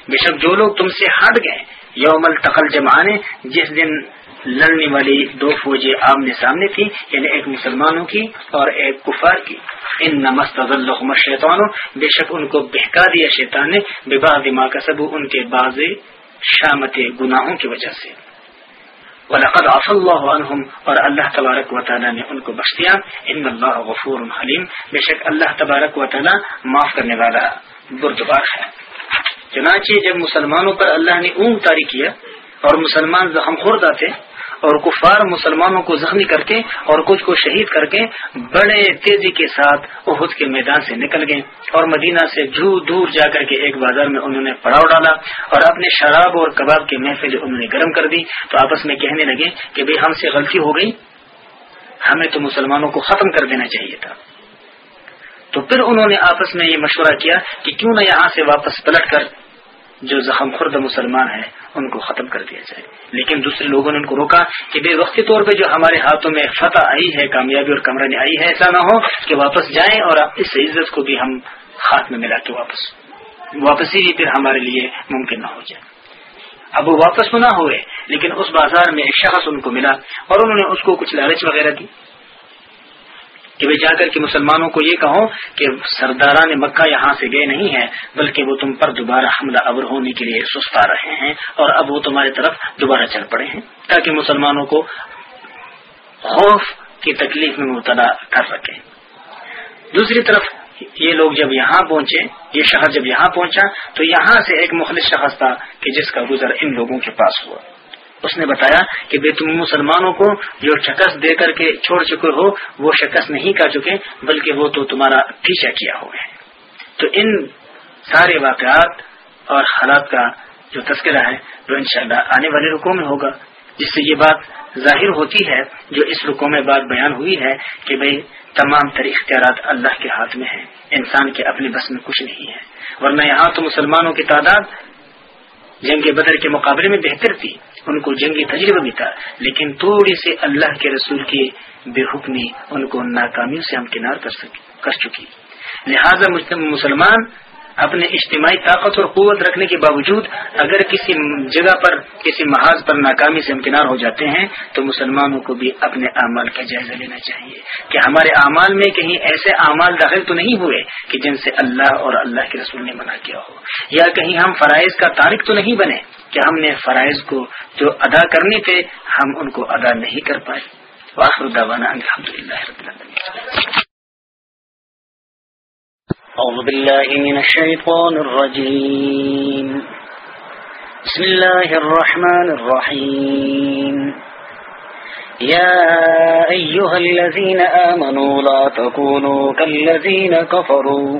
بے شک جو لوگ تم سے ہٹ گئے یوم التقل جمانے جس دن لڑنے والی دو فوجیں آمنے سامنے تھی یعنی ایک مسلمانوں کی اور ایک کفار کی۔ ان نمست شیطان بے شک ان کو بہکا دیا شیطان نے ببا دماغ سب ان کے باز شامت گناہوں کی وجہ سے۔ وَلَقَدْ عَفَ اللَّهُ عَنْهُمْ، اور اللہ تبارک و تعالی نے ان کو بخش دیا۔ ان اللہ غفور حلیم، بے شک اللہ تبارک و تعالی معاف کرنے والا بردبار ہے۔ چنانچہ جب مسلمانوں پر اللہ نے اون تاری کیا اور مسلمان زخم خورد آتے اور کفار مسلمانوں کو زخمی کر کے اور کچھ کو شہید کر کے بڑے تیزی کے ساتھ احد کے میدان سے نکل گئے اور مدینہ سے جو دور جا کر کے ایک بازار میں انہوں نے پڑاؤ ڈالا اور اپنے شراب اور کباب کی محفل انہوں نے گرم کر دی تو آپس میں کہنے لگے کہ بھئی ہم سے غلطی ہو گئی، ہمیں تو مسلمانوں کو ختم کر دینا چاہیے تھا۔ تو پھر انہوں نے آپس میں یہ مشورہ کیا کہ کیوں نہ یہاں سے واپس پلٹ کر جو زخم خرد مسلمان ہیں ان کو ختم کر دیا جائے۔ لیکن دوسرے لوگوں نے ان کو روکا کہ بے وقتی طور پہ جو ہمارے ہاتھوں میں فتح آئی ہے، کامیابی اور کمرانی آئی ہے، ایسا نہ ہو کہ واپس جائیں اور اس عزت کو بھی ہم ہاتھ میں ملا کے واپس۔ واپسی ہی پھر ہمارے لیے ممکن نہ ہو جائے۔ اب وہ واپس تو نہ ہوئے لیکن اس بازار میں ایک شخص ان کو ملا اور انہوں نے اس کو کچھ لالچ وغیرہ دی۔ کہ وہ جا کر کے مسلمانوں کو یہ کہو کہ سرداران مکہ یہاں سے گئے نہیں ہیں، بلکہ وہ تم پر دوبارہ حملہ ابر ہونے کے لیے سستا رہے ہیں اور اب وہ تمہاری طرف دوبارہ چل پڑے ہیں۔ تاکہ مسلمانوں کو خوف کی تکلیف میں مبتلا کر سکے دوسری طرف یہ لوگ جب یہاں پہنچے، یہ شہر جب یہاں پہنچا، تو یہاں سے ایک مخلص شخص تھا کہ جس کا گزر ان لوگوں کے پاس ہوا۔ اس نے بتایا کہ بے تم مسلمانوں کو جو شکست دے کر کے چھوڑ چکے ہو، وہ شکست نہیں کر چکے، بلکہ وہ تو تمہارا پیچھا کیا ہوا ہے تو ان سارے واقعات اور حالات کا جو تذکرہ ہے، وہ انشاءاللہ آنے والے رکو میں ہوگا۔ جس سے یہ بات ظاہر ہوتی ہے، جو اس رکو میں بات بیان ہوئی ہے کہ بھئی تمام تر اختیارات اللہ کے ہاتھ میں ہیں، انسان کے اپنے بس میں کچھ نہیں ہے۔ ورنہ یہاں تو مسلمانوں کی تعداد جنگ بدر کے مقابلے میں بہتر تھی۔ ان کو جنگی تجربہ بھی تھا لیکن تھوڑی سی اللہ کے رسول کی بے حکمی ان کو ناکامیوں سے ہم کر چکی۔ لہذا مسلمان اپنے اجتماعی طاقت اور قوت رکھنے کے باوجود اگر کسی جگہ پر، کسی محاذ پر ناکامی سے امکنار ہو جاتے ہیں، تو مسلمانوں کو بھی اپنے اعمال کا جائزہ لینا چاہیے۔ کہ ہمارے اعمال میں کہیں ایسے اعمال داخل تو نہیں ہوئے کہ جن سے اللہ اور اللہ کے رسول نے منع کیا ہو۔ یا کہیں ہم فرائض کا تارک تو نہیں بنے۔ کہ ہم نے فرائض کو جو ادا کرنے تھے، ہم ان کو ادا نہیں کر پائے۔ واخر دعوانا الحمد للہ رب العالمین۔ أعوذ بالله من الشيطان الرجيم بسم الله الرحمن الرحيم يا أيها الذين آمنوا لا تكونوا كالذين كفروا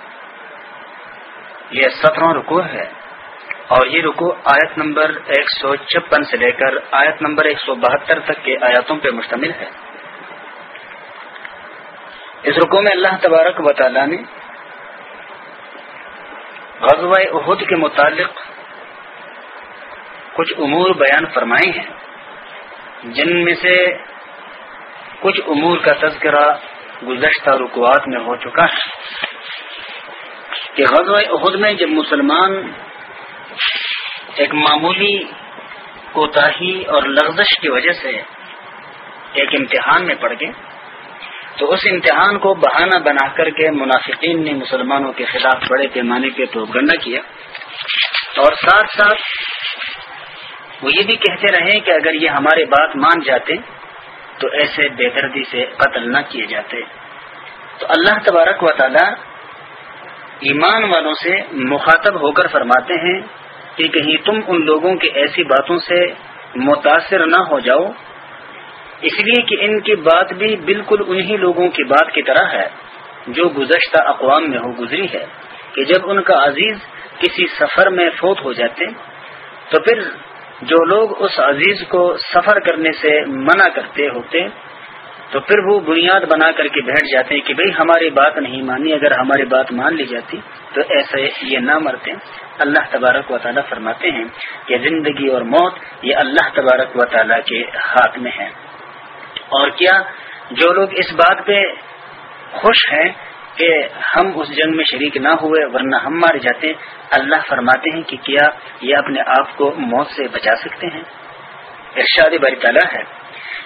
یہ سترہ رکو ہے۔ اور یہ رکو آیت نمبر ایک سو چھپن سے لے کر آیت نمبر ایک سو بہتر تک کے آیاتوں پر مشتمل ہے۔ اس رکو میں اللہ تبارک و تعالی نے غزوہ عہد کے متعلق کچھ امور بیان فرمائے ہیں۔ جن میں سے کچھ امور کا تذکرہ گزشتہ رکوات میں ہو چکا ہے۔ کہ غزوہ عہد میں جب مسلمان ایک معمولی کوتاہی اور لغزش کی وجہ سے ایک امتحان میں پڑ گئے، تو اس امتحان کو بہانہ بنا کر کے منافقین نے مسلمانوں کے خلاف بڑے پیمانے پہ پروگنڈا کیا۔ اور ساتھ ساتھ وہ یہ بھی کہتے رہے کہ اگر یہ ہمارے بات مان جاتے تو ایسے بے دردی سے قتل نہ کیے جاتے۔ تو اللہ تبارک و تعالی ایمان والوں سے مخاطب ہو کر فرماتے ہیں کہ کہیں تم ان لوگوں کی ایسی باتوں سے متاثر نہ ہو جاؤ۔ اس لیے کہ ان کی بات بھی بالکل انہی لوگوں کی بات کی طرح ہے جو گزشتہ اقوام میں ہو گزری ہے کہ جب ان کا عزیز کسی سفر میں فوت ہو جاتے تو پھر جو لوگ اس عزیز کو سفر کرنے سے منع کرتے ہوتے تو پھر وہ بنیاد بنا کر کے بیٹھ جاتے ہیں کہ بھئی ہماری بات نہیں مانی، اگر ہماری بات مان لی جاتی تو ایسے یہ نہ مرتے۔ اللہ تبارک و تعالیٰ فرماتے ہیں کہ زندگی اور موت یہ اللہ تبارک و تعالیٰ کے ہاتھ میں ہے۔ اور کیا جو لوگ اس بات پہ خوش ہیں کہ ہم اس جنگ میں شریک نہ ہوئے ورنہ ہم مارے جاتے، اللہ فرماتے ہیں کہ کیا یہ اپنے آپ کو موت سے بچا سکتے ہیں؟ ارشاد بری تعالیٰ ہے۔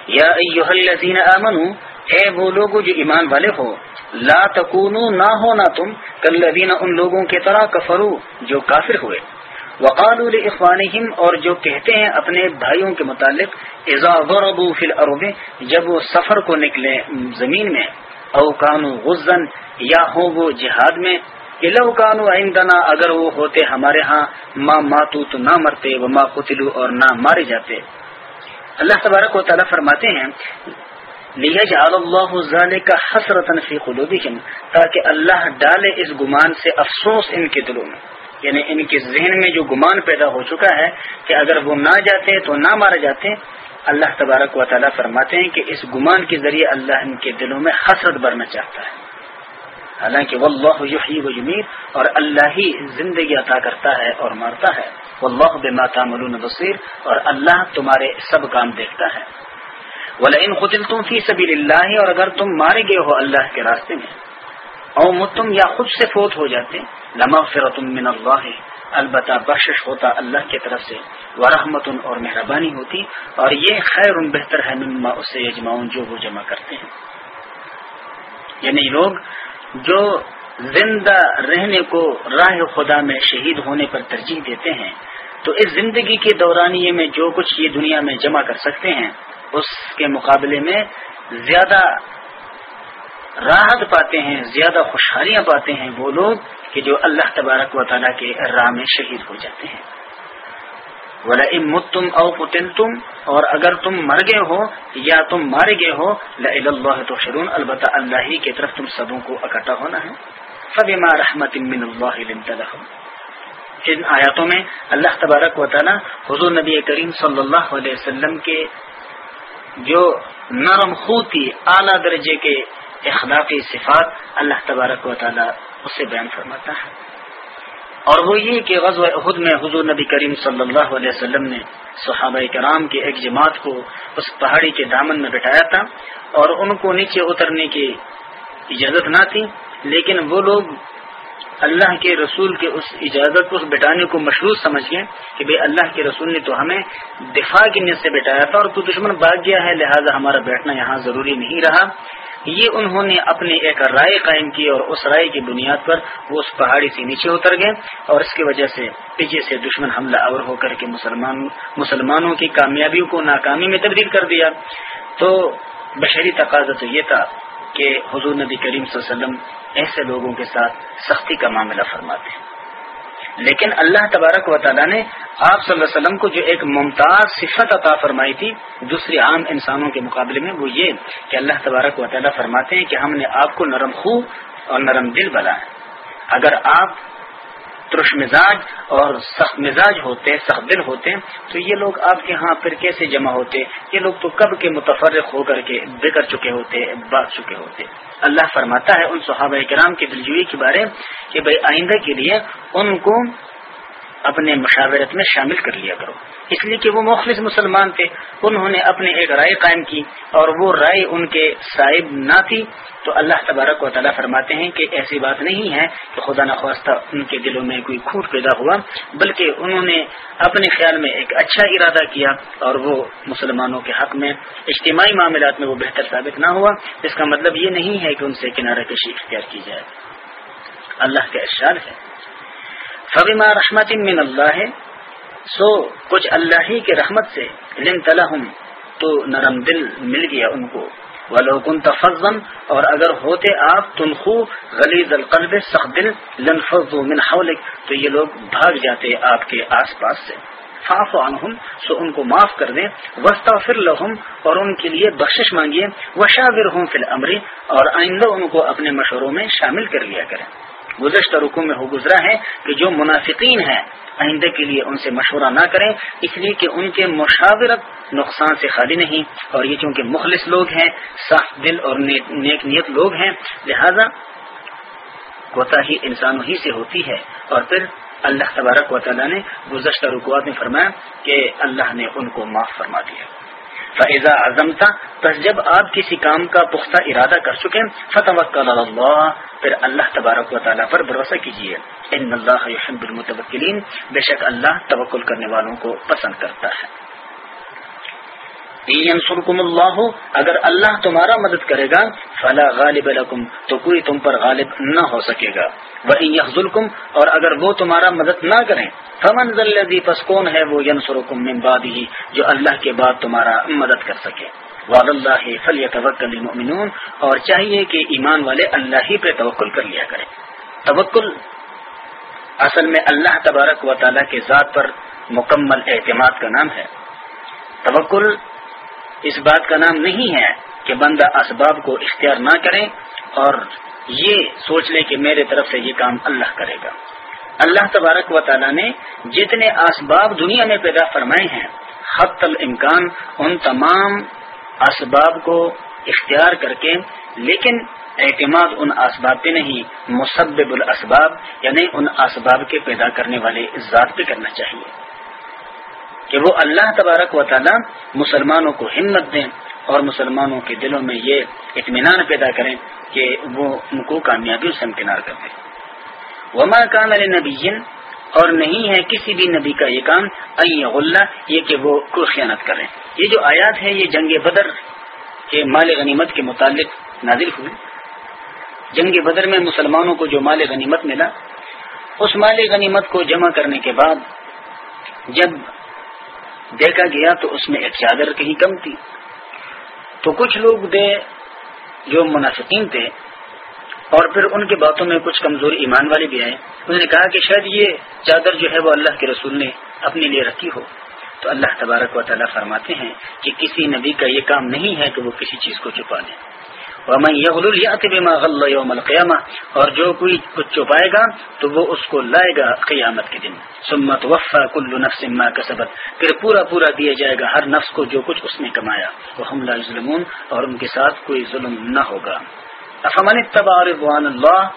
یا الذین آمنو، اے وہ لوگ جو ایمان والے ہو، لا تکونو نہ ہونا تم کلذین ان لوگوں کے طرح کفرو جو کافر ہوئے۔ وقالوا لاخوانہم اور جو کہتے ہیں اپنے بھائیوں کے متعلق، اذا ضربوا فی الارض، جب وہ سفر کو نکلے زمین میں، او کانو غزن، یا ہو وہ جہاد میں لو کانو عندنا، اگر وہ ہوتے ہمارے ہاں ما ماتو تو نہ مرتے وہ ما قتلو اور نہ مارے جاتے۔ اللہ تبارک و تعالیٰ فرماتے ہیں کا حسرت فی قلوبہم تاکہ اللہ ڈالے اس گمان سے افسوس ان کے دلوں میں۔ یعنی ان کے ذہن میں جو گمان پیدا ہو چکا ہے کہ اگر وہ نہ جاتے تو نہ مارے جاتے، اللہ تبارک و تعالیٰ فرماتے ہیں کہ اس گمان کے ذریعے اللہ ان کے دلوں میں حسرت بھرنا چاہتا ہے۔ حالانکہ واللہ یحیی و یمیت اور اللہ ہی زندگی عطا کرتا ہے اور مارتا ہے۔ واللہ بما تعملون بصیر، اور اللہ تمہارے سب کام دیکھتا ہے۔ ولئن قتلتم فی سبیل اللہ اور اگر تم مارے گئے ہو اللہ کے راستے میں، او متم یا خود سے فوت ہو جاتے لمغفرۃ من اللہ البتہ بخشش ہوتا اللہ کی طرف سے، ورحمت اور مہربانی ہوتی، اور یہ خیر بہتر ہے مما اس سے جو وہ جمع کرتے ہیں۔ یعنی لوگ جو زندہ رہنے کو راہ خدا میں شہید ہونے پر ترجیح دیتے ہیں، تو اس زندگی کے دورانیے میں جو کچھ یہ دنیا میں جمع کر سکتے ہیں، اس کے مقابلے میں زیادہ راحت پاتے ہیں، زیادہ خوشحالیاں پاتے ہیں وہ لوگ کہ جو اللہ تبارک و تعالیٰ کے راہ میں شہید ہو جاتے ہیں۔ ولا تم او قتل تم اور اگر تم مر گئے ہو، یا تم مارے گئے ہو اللہ تو شرون البتہ اللہ ہی کی طرف تم سبوں کو اکٹھا ہونا ہے۔ فبما رحمت من اللہ ان آیاتوں میں اللہ تبارک و تعالی حضور نبی کریم صلی اللہ علیہ وسلم کے جو نرم خوتی اعلیٰ درجے کے اخلاقی صفات اللہ تبارک و تعالی اسے بیان فرماتا ہے۔ اور وہ یہ کہ غزو عہد میں حضور نبی کریم صلی اللہ علیہ وسلم نے صحابہ کرام کی ایک جماعت کو اس پہاڑی کے دامن میں بٹھایا تھا اور ان کو نیچے اترنے کی اجازت نہ تھی۔ لیکن وہ لوگ اللہ کے رسول کے اس اجازت کو بٹانے کو مشروط سمجھ گئے کہ بھائی اللہ کے رسول نے تو ہمیں دفاع کی نیت سے بٹایا تھا اور تو دشمن بھاگ گیا ہے، لہذا ہمارا بیٹھنا یہاں ضروری نہیں رہا۔ یہ انہوں نے اپنی ایک رائے قائم کی اور اس رائے کی بنیاد پر وہ اس پہاڑی سے نیچے اتر گئے اور اس کی وجہ سے پیچھے سے دشمن حملہ آور ہو کر کے مسلمان، مسلمانوں کی کامیابیوں کو ناکامی میں تبدیل کر دیا۔ تو بشری تقاضا تو یہ تھا کہ حضور نبی کریم صلی اللہ علیہ وسلم ایسے لوگوں کے ساتھ سختی کا معاملہ فرماتے ہیں۔ لیکن اللہ تبارک و تعالیٰ نے آپ صلی اللہ علیہ وسلم کو جو ایک ممتاز صفت عطا فرمائی تھی دوسری عام انسانوں کے مقابلے میں، وہ یہ کہ اللہ تبارک و تعالیٰ فرماتے ہیں کہ ہم نے آپ کو نرم خو اور نرم دل بنا ہے اگر آپ ترش مزاج اور سخت مزاج ہوتے سخت دل ہوتے تو یہ لوگ آپ کے ہاں پھر کیسے جمع ہوتے؟ یہ لوگ تو کب کے متفرق ہو کر کے بگڑ چکے ہوتے، بات چکے ہوتے۔ اللہ فرماتا ہے ان صحابہ کرام کے دلجوئی کے بارے کہ بھائی آئندہ کے لیے ان کو اپنے مشاورت میں شامل کر لیا کرو۔ اس لیے کہ وہ مخلص مسلمان تھے، انہوں نے اپنے ایک رائے قائم کی اور وہ رائے ان کے صاحب نہ تھی۔ تو اللہ تبارک و تعالیٰ فرماتے ہیں کہ ایسی بات نہیں ہے کہ خدا نخواستہ ان کے دلوں میں کوئی کھوٹ پیدا ہوا، بلکہ انہوں نے اپنے خیال میں ایک اچھا ارادہ کیا اور وہ مسلمانوں کے حق میں، اجتماعی معاملات میں وہ بہتر ثابت نہ ہوا۔ اس کا مطلب یہ نہیں ہے کہ ان سے کنارہ کشی اختیار کی جائے۔ اللہ کا ارشاد ہے۔ فبما رحمت من اللہ سو کچھ اللہ ہی کے رحمت سے لن تلہم تو نرم دل مل گیا ان کو۔ ولوکن تفظم اور اگر ہوتے آپ تنخو غلیظ القلب سخت دل لنفضوا من حولک، تو یہ لوگ بھاگ جاتے آپ کے آس پاس سے۔ فاف عنہم سو ان کو معاف کر دیں۔ وسطر لہم اور ان کے لیے بخشش مانگیے۔ وشاور ہوں فی الامر اور آئندہ ان کو اپنے مشوروں میں شامل کر لیا کریں۔ گزشتہ رکو میں ہو گزرا ہے کہ جو منافقین ہیں آئندہ کے لیے ان سے مشورہ نہ کریں، اس لیے کہ ان کے مشاورت نقصان سے خالی نہیں۔ اور یہ چونکہ مخلص لوگ ہیں صاف دل اور نیک نیت لوگ ہیں، لہذا کوتا ہی انسانوں ہی سے ہوتی ہے۔ اور پھر اللہ تبارک و تعالیٰ نے گزشتہ رکوات میں فرمایا کہ اللہ نے ان کو معاف فرما دیا۔ فیضا اعظم تھا بس جب آپ کسی کام کا پختہ ارادہ کر چکے فتح اللہ پھر اللہ تبارک و تعالیٰ پر بھروسہ کیجیے ان اللہ المتوکلین بے شک اللہ توکل کرنے والوں کو پسند کرتا ہے۔ ینصرکم اللہ اگر اللہ تمہارا مدد کرے گا، فلا غالب لکم، تو کوئی تم پر غالب نہ ہو سکے گا۔ وہ یخلکم اور اگر وہ تمہارا مدد نہ کریں، فمن ذلذی پس کون ہے وہ ینصرکم من بعد جو اللہ کے بعد تمہارا مدد کر سکے۔ وعد اللہ فلیتوکل المؤمنون، اور چاہیے کہ ایمان والے اللہ ہی پہ توکل کر لیا کریں۔ توکل اصل میں اللہ تبارک و تعالیٰ کے ذات پر مکمل اعتماد کا نام ہے۔ توکل اس بات کا نام نہیں ہے کہ بندہ اسباب کو اختیار نہ کرے اور یہ سوچ لے کہ میرے طرف سے یہ کام اللہ کرے گا۔ اللہ تبارک و تعالیٰ نے جتنے اسباب دنیا میں پیدا فرمائے ہیں حت الامکان، ان تمام اسباب کو اختیار کر کے، لیکن اعتماد ان اسباب پہ نہیں، مسبب الاسباب یعنی ان اسباب کے پیدا کرنے والے ذات پہ کرنا چاہیے۔ کہ وہ اللہ تبارک و تعالی مسلمانوں کو ہمت دیں اور مسلمانوں کے دلوں میں یہ اطمینان پیدا کریں کہ وہ ان کو کامیابی سے امکنار کر دیں۔ وما کان علیہ نبی اور نہیں ہے کسی بھی نبی کا یہ کام اللہ یہ کہ وہ کوئی خیانت کریں۔ یہ جو آیات ہے یہ جنگ بدر کے مال غنیمت کے متعلق نازل ہوئی جنگ بدر میں مسلمانوں کو جو مال غنیمت ملا، اس مال غنیمت کو جمع کرنے کے بعد جب دیکھا گیا تو اس میں ایک چادر کہیں کم تھی۔ تو کچھ لوگ دے جو منافقین تھے اور پھر ان کی باتوں میں کچھ کمزور ایمان والے بھی آئے۔ انہوں نے کہا کہ شاید یہ چادر جو ہے وہ اللہ کے رسول نے اپنے لیے رکھی ہو۔ تو اللہ تبارک و تعالیٰ فرماتے ہیں کہ کسی نبی کا یہ کام نہیں ہے کہ وہ کسی چیز کو چھپا لیں یوم القیامہ اور جو کوئی کچھ چھپائے گا تو وہ اس کو لائے گا قیامت کے دن۔ سمت وفا کل نفس ما کسبت پھر پورا پورا دیا جائے گا ہر نفس کو جو کچھ اس نے کمایا۔ وہ حملہ ظلمون اور ان کے ساتھ کوئی ظلم نہ ہوگا۔ افمن تبا رضوان اللہ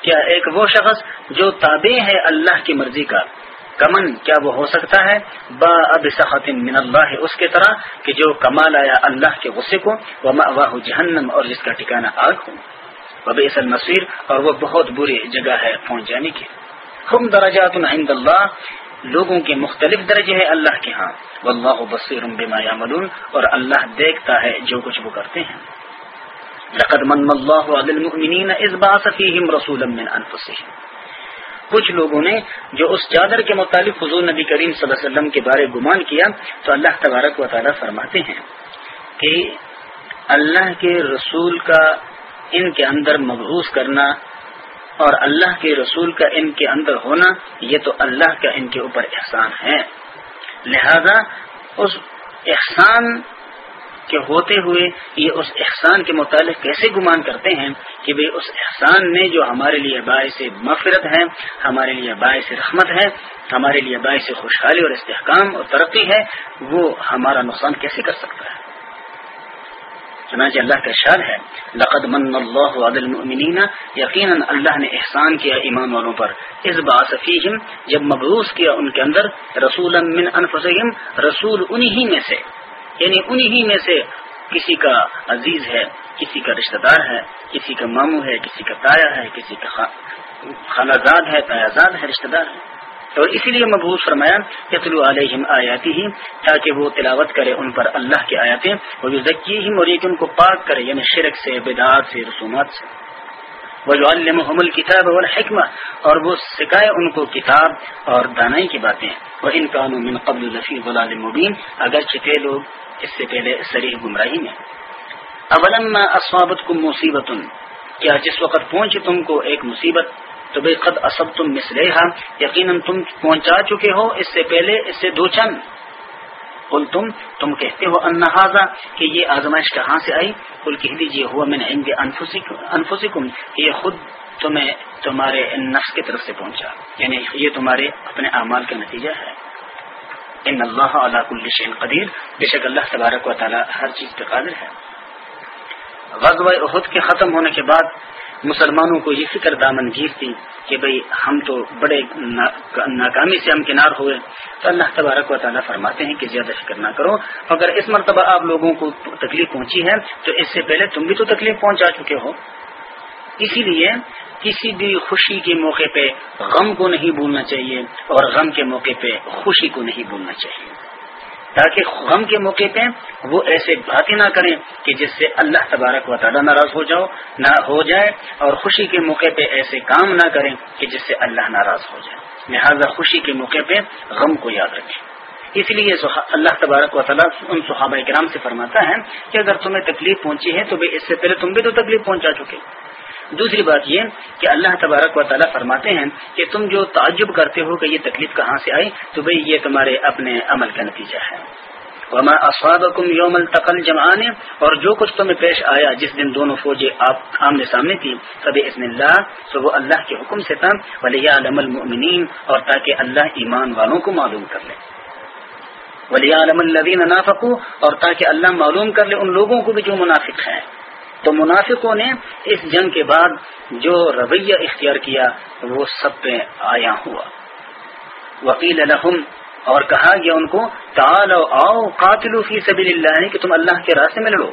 کیا ایک وہ شخص جو تابع ہے اللہ کی مرضی کا؟ کمن کیا وہ ہو سکتا ہے؟ با اب من اللہ، اس کے طرح کہ جو کمال آیا اللہ کے غصے کو، وہ جہنم اور جس کا ٹھکانا آگ ہو۔ وب اصل مصیر اور وہ بہت بری جگہ ہے پہنچ جانے کی۔ ہم درجات عند اللہ، لوگوں کے مختلف درجے ہیں اللہ کے ہاں۔ واللہ بصیر بما یعملون، اور اللہ دیکھتا ہے جو کچھ وہ کرتے ہیں۔ لقد من اللہ علی المؤمنین اذ بعث فیہم رسولا من انفسہم۔ کچھ لوگوں نے جو اس چادر کے متعلق حضور نبی کریم صلی اللہ علیہ وسلم کے بارے گمان کیا، تو اللہ تبارک و تعالیٰ فرماتے ہیں کہ اللہ کے رسول کا ان کے اندر مبعوث کرنا اور اللہ کے رسول کا ان کے اندر ہونا، یہ تو اللہ کا ان کے اوپر احسان ہے۔ لہذا اس احسان کے ہوتے ہوئے یہ اس احسان کے متعلق کیسے گمان کرتے ہیں کہ بھئی اس احسان نے جو ہمارے لیے باعث مغفرت ہے، ہمارے لیے باعث رحمت ہے، ہمارے لیے باعث خوشحالی اور استحکام اور ترقی ہے، وہ ہمارا نقصان کیسے کر سکتا ہے؟ چنانچہ اللہ کا شاد ہے، لقد من اللہ المؤمنین، یقیناً اللہ نے احسان کیا ایمان والوں پر اس باصفیم جب مبروس کیا ان کے اندر رسول من انفسہم، رسول انہی میں سے۔ یعنی انہی میں سے کسی کا عزیز ہے، کسی کا رشتہ دار ہے، کسی کا ماموں ہے، کسی کا تایا ہے، کسی کا خالہ زاد ہے، تایا زاد ہے، رشتہ دار ہے۔ اور اسی لیے مبوس فرمایا، یتلو علیہم آیاتی ہی تاکہ وہ تلاوت کرے ان پر اللہ کی آیاتیں وہ جو ذکی اور یہ ان کو پاک کرے یعنی شرک سے، بدعات سے، رسومات سے۔ وہ جو المحمل کتاب اور اور وہ سکھائے ان کو کتاب اور دانائی کی باتیں۔ وہ ان قانون من قبل ذفی غلال مبین اگر چکے لوگ اس سے پہلے سریح گمراہی میں۔ اولما اسوابت کم مصیبت کیا جس وقت پہنچے تم کو ایک مصیبت؟ تو بے قد اسب تم مسلحا یقیناً تم پہنچا چکے ہو۔ اس سے پہلے اس سے دو چند۔ کل تم تم کہتے ہو انہذا کہ یہ آزمائش کہاں سے آئی؟ کل کہہ دیجیے ہوا میں نے انفسکم یہ خود تمہیں، تمہارے نفس کی طرف سے پہنچا۔ یعنی یہ تمہارے اپنے اعمال کا نتیجہ ہے۔ ان اللہ علیہ کل شین قدیر۔ بے شک اللہ تبارک و تعالی ہر چیز پہ قادر ہے۔ غزوہ احد کے ختم ہونے کے بعد مسلمانوں کو یہ فکر دامن گیر تھی کہ بھئی ہم تو بڑے ناکامی سے ہم کنار ہوئے۔ تو اللہ تبارک و تعالیٰ فرماتے ہیں کہ زیادہ فکر نہ کرو۔ اگر اس مرتبہ آپ لوگوں کو تکلیف پہنچی ہے، تو اس سے پہلے تم بھی تو تکلیف پہنچا چکے ہو۔ اسی لیے کسی بھی خوشی کے موقع پہ غم کو نہیں بھولنا چاہیے اور غم کے موقع پہ خوشی کو نہیں بھولنا چاہیے۔ تاکہ غم کے موقع پہ وہ ایسے باتیں نہ کریں کہ جس سے اللہ تبارک و تعالیٰ ناراض ہو جاؤ، نہ ہو جائے اور خوشی کے موقع پہ ایسے کام نہ کریں کہ جس سے اللہ ناراض ہو جائے۔ لہذا خوشی کے موقع پہ غم کو یاد رکھیں۔ اس لیے اللہ تبارک و تعالیٰ ان صحابہ کرام سے فرماتا ہے کہ اگر تمہیں تکلیف پہنچی ہے تو اس سے پہلے تم بھی تو تکلیف پہنچا چکے۔ دوسری بات یہ کہ اللہ تبارک و تعالیٰ فرماتے ہیں کہ تم جو تعجب کرتے ہو کہ یہ تکلیف کہاں سے آئی، تو بھئی یہ تمہارے اپنے عمل کا نتیجہ ہے۔ وما اسوابکم یوم التقل جمعانے اور جو کچھ تمہیں پیش آیا جس دن دونوں فوجیں آپ آمنے سامنے تھی سب اسم اللہ تو وہ اللہ کے حکم سے تھا۔ ولی عالم المؤمنین اور تاکہ اللہ ایمان والوں کو معلوم کر لے۔ ولی عالم الدین نافقو اور تاکہ اللہ معلوم کر لے ان لوگوں کو بھی جو منافق ہیں۔ تو منافقوں نے اس جنگ کے بعد جو رویہ اختیار کیا، وہ سب پہ آیا ہوا۔ وکیل الحم اور کہا گیا ان کو تال آؤ قاتل فی سبیل اللہ یعنی کہ تم اللہ کے راستے میں لڑو۔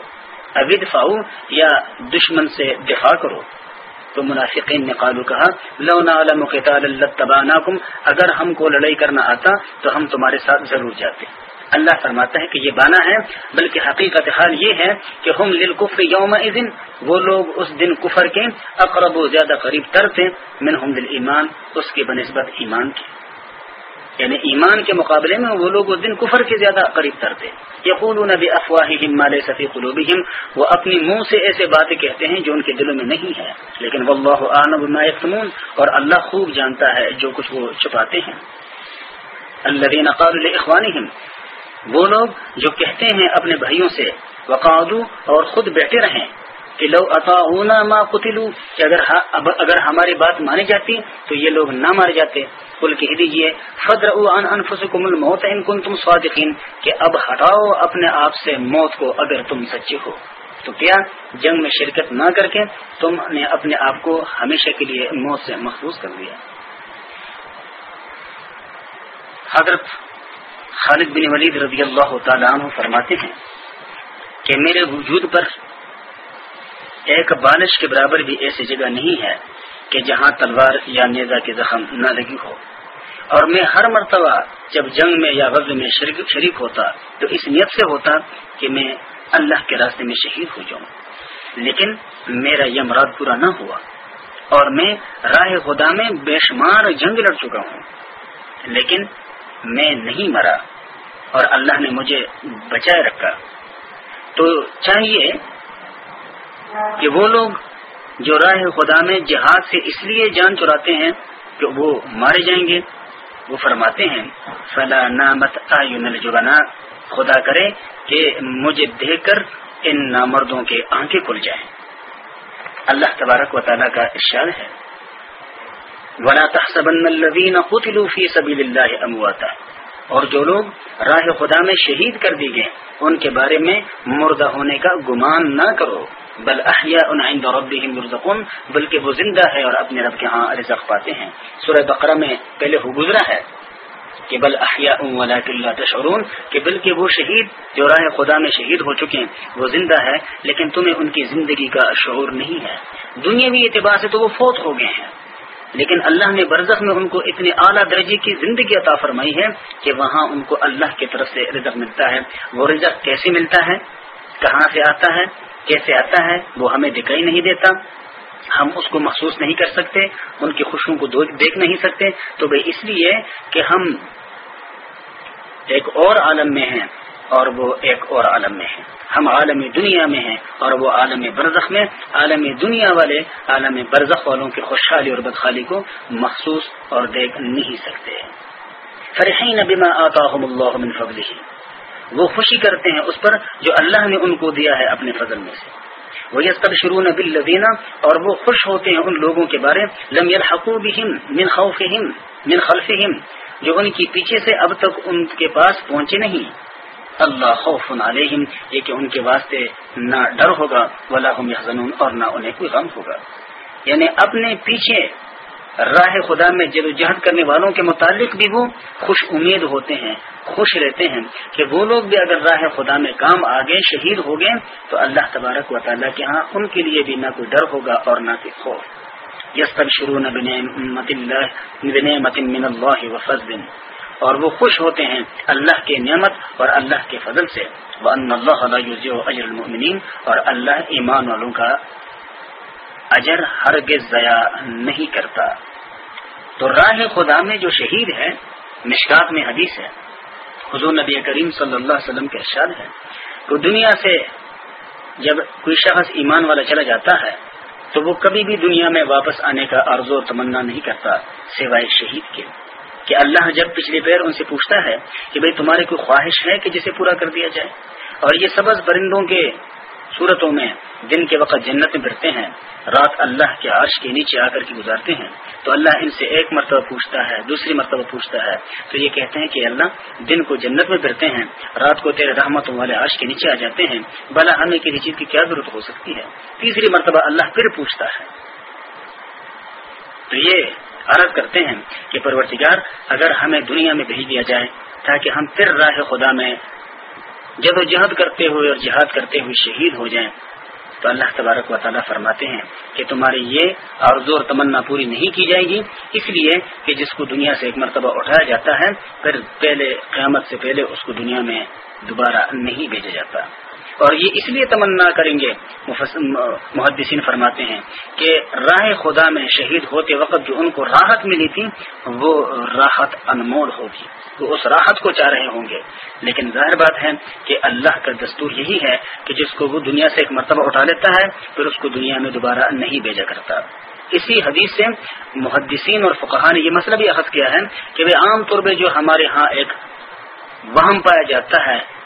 ابد فاؤ یا دشمن سے دفاع کرو۔ تو منافقین نے قالو کہا، لو نعلم قتال اللہ تبانا اگر ہم کو لڑائی کرنا آتا تو ہم تمہارے ساتھ ضرور جاتے۔ اللہ فرماتا ہے کہ یہ بانا ہے، بلکہ حقیقت حال یہ ہے کہ ہم للکفر یوم وہ لوگ اس دن کفر کے اقرب و زیادہ قریب تر تھے من ہم دل ایمان اس کے بنسبت ایمان کے۔ یعنی ایمان کے مقابلے میں وہ لوگ اس دن کفر کے زیادہ قریب تر تھے۔ یقول نبی افواہ مال صفی قلوبہم، وہ اپنی منہ سے ایسے باتیں کہتے ہیں جو ان کے دلوں میں نہیں ہے۔ لیکن واللہ اعلم بما یکتمون، اور اللہ خوب جانتا ہے جو کچھ وہ چھپاتے ہیں۔ الذين قالوا لاخوانهم وہ لوگ جو کہتے ہیں اپنے بھائیوں سے وقادو اور خود بیٹھے رہیں، کہ لو اطا ما قتلو کہ اگر اگر ہماری بات مانی جاتی تو یہ لوگ نہ مارے جاتے۔ کل کہہ دیجیے فدر ان انفسکم الموت ان کن تم صادقین، کہ اب ہٹاؤ اپنے آپ سے موت کو اگر تم سچے ہو۔ تو کیا جنگ میں شرکت نہ کر کے تم نے اپنے آپ کو ہمیشہ کے لیے موت سے محفوظ کر دیا؟ حضرت خالد بن ولید رضی اللہ تعالیٰ عنہ فرماتے ہیں کہ میرے وجود پر ایک بالش کے برابر بھی ایسی جگہ نہیں ہے کہ جہاں تلوار یا نیزا کے زخم نہ لگی ہو۔ اور میں ہر مرتبہ جب جنگ میں یا غز میں شریک ہوتا تو اس نیت سے ہوتا کہ میں اللہ کے راستے میں شہید ہو جاؤں۔ لیکن میرا یہ مراد پورا نہ ہوا۔ اور میں راہ خدا میں بے شمار جنگ لڑ چکا ہوں۔ لیکن میں نہیں مرا اور اللہ نے مجھے بچائے رکھا۔ تو چاہیے کہ وہ لوگ جو راہ خدا میں جہاد سے اس لیے جان چراتے ہیں کہ وہ مارے جائیں گے، وہ فرماتے ہیں، فلا نامت الجبنا خدا کرے کہ مجھے دیکھ کر ان نامردوں کے آنکھیں کھل جائیں۔ اللہ تبارک و تعالیٰ کا ارشاد ہے۔ ولا تحسبن الذين قتلوا في سبيل الله امواتا اور جو لوگ راہ خدا میں شہید کر دی گئے، ان کے بارے میں مردہ ہونے کا گمان نہ کرو۔ بل احیاء عند ربهم يرزقون بلکہ وہ زندہ ہے اور اپنے رب کے ہاں رزق پاتے ہیں۔ سورہ بقرہ میں پہلے ہو گزرا ہے کہ بل احیاء ولكن لا تشعرون، کہ بلکہ وہ شہید جو راہ خدا میں شہید ہو چکے ہیں، وہ زندہ ہے، لیکن تمہیں ان کی زندگی کا شعور نہیں ہے۔ دنیاوی اعتبار سے تو وہ فوت ہو گئے ہیں۔ لیکن اللہ نے برزخ میں ان کو اتنے اعلیٰ درجے کی زندگی عطا فرمائی ہے کہ وہاں ان کو اللہ کی طرف سے رزق ملتا ہے۔ وہ رزق کیسے ملتا ہے؟ کہاں سے آتا ہے؟ کیسے آتا ہے؟ وہ ہمیں دکھائی نہیں دیتا۔ ہم اس کو محسوس نہیں کر سکتے، ان کی خوشیوں کو دیکھ نہیں سکتے۔ تو بھائی اس لیے کہ ہم ایک اور عالم میں ہیں اور وہ ایک اور عالم میں ہیں۔ ہم عالم دنیا میں ہیں اور وہ عالم برزخ میں عالم دنیا والے عالم برزخ والوں کی خوشحالی اور بدخالی کو محسوس اور دیکھ نہیں سکتے۔ فرحین بما آتاہم اللہ من فضلہ۔ وہ خوشی کرتے ہیں اس پر جو اللہ نے ان کو دیا ہے اپنے فضل میں سے۔ وہ یس شروع بالذین اور وہ خوش ہوتے ہیں ان لوگوں کے بارے۔ لم يلحقوا من خوفهم، من خلفهم۔ جو ان کی پیچھے سے اب تک ان کے پاس پہنچے نہیں۔ اللہ خوف علیہم، یہ کہ ان کے واسطے نہ ڈر ہوگا ولا هم يحزنون، اور نہ انہیں کوئی غم ہوگا۔ یعنی اپنے پیچھے راہ خدا میں جد و جہد کرنے والوں کے متعلق بھی وہ خوش امید ہوتے ہیں، خوش رہتے ہیں کہ وہ لوگ بھی اگر راہ خدا میں کام آگے شہید ہو گئے، تو اللہ تبارک و تعالیٰ کے ہاں ان کے لیے بھی نہ کوئی ڈر ہوگا اور نہ کوئی خوف۔ یس تب شروع من اللہ و فضل اور وہ خوش ہوتے ہیں اللہ کے نعمت اور اللہ کے فضل سے۔ وہ اجر المؤمنین اور اللہ ایمان والوں کا اجر ہرگز ضیاء نہیں کرتا۔ تو راہ خدا میں جو شہید ہے، مشکات میں حدیث ہے۔ حضور نبی کریم صلی اللہ علیہ وسلم کے ارشاد ہے تو دنیا سے جب کوئی شخص ایمان والا چلا جاتا ہے، تو وہ کبھی بھی دنیا میں واپس آنے کا عرض و تمنا نہیں کرتا، سوائے شہید کے۔ کہ اللہ جب پچھلے پیر ان سے پوچھتا ہے کہ بھئی تمہاری کوئی خواہش ہے کہ جسے پورا کر دیا جائے؟ اور یہ سبز پرندوں کے صورتوں میں دن کے وقت جنت میں بھرتے ہیں، رات اللہ کے عرش کے نیچے آ کر کے گزارتے ہیں، تو اللہ ان سے ایک مرتبہ پوچھتا ہے، دوسری مرتبہ پوچھتا ہے، تو یہ کہتے ہیں کہ اللہ دن کو جنت میں بھرتے ہیں، رات کو تیرے رحمتوں والے عرش کے نیچے آ جاتے ہیں بلا ہمیں کسی چیز کی کیا ضرورت ہو سکتی ہے؟ تیسری مرتبہ اللہ پھر پوچھتا ہے۔ تو یہ عرض کرتے ہیں کہ پرورتگار اگر ہمیں دنیا میں بھیج دیا جائے تاکہ ہم پھر راہ خدا میں جد و جہد کرتے ہوئے اور جہاد کرتے ہوئے شہید ہو جائیں۔ تو اللہ تبارک و تعالیٰ فرماتے ہیں کہ تمہاری یہ اور تمنا پوری نہیں کی جائے گی۔ اس لیے کہ جس کو دنیا سے ایک مرتبہ اٹھایا جاتا ہے، پھر پہلے قیامت سے پہلے اس کو دنیا میں دوبارہ نہیں بھیجا جاتا۔ اور یہ اس لیے تمنا کریں گے محدثین فرماتے ہیں کہ راہ خدا میں شہید ہوتے وقت جو ان کو راحت ملی تھی، وہ راحت انمول ہوگی۔ وہ اس راحت کو چاہ رہے ہوں گے۔ لیکن ظاہر بات ہے کہ اللہ کا دستور یہی ہے کہ جس کو وہ دنیا سے ایک مرتبہ اٹھا لیتا ہے، پھر اس کو دنیا میں دوبارہ نہیں بھیجا کرتا۔ اسی حدیث سے محدثین اور فقہ نے یہ مسئلہ بھی اخذ کیا ہے کہ وہ عام طور پہ جو ہمارے ہاں ایک وہم پایا جاتا ہے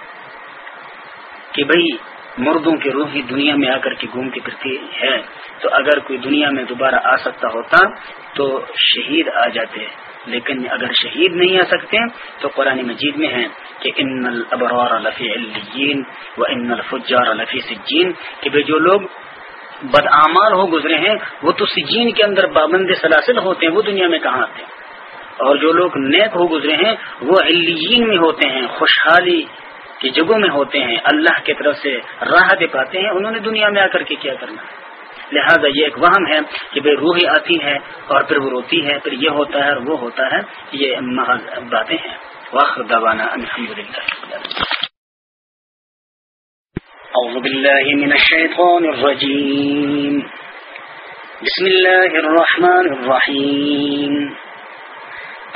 کہ بھئی مردوں کے روح ہی دنیا میں آ کر کے گھوم کے پھرتی ہے تو اگر کوئی دنیا میں دوبارہ آ سکتا ہوتا تو شہید آ جاتے۔ لیکن اگر شہید نہیں آ سکتے تو قرآن مجید میں ہے کہ ان الابرار لفی الین و ان الفجار لفی سجین، کہ بھائی جو لوگ بدعمال ہو گزرے ہیں، وہ تو سجین کے اندر پابند سلاسل ہوتے ہیں، وہ دنیا میں کہاں آتے؟ ہیں اور جو لوگ نیک ہو گزرے ہیں، وہ علیین میں ہوتے ہیں، خوشحالی کی جگہوں میں ہوتے ہیں، اللہ کی طرف سے راہ دے پاتے ہیں، انہوں نے دنیا میں آ کر کے کیا کرنا ہے۔ لہذا یہ ایک وہم ہے کہ بھائی روحی آتی ہے اور پھر وہ روتی ہے، پھر یہ ہوتا ہے اور وہ ہوتا ہے، یہ محض باتیں ہیں۔ واخر دوانا الحمد للہ أعوذ بالله من الشيطان الرجيم بسم الله الرحمن الرحيم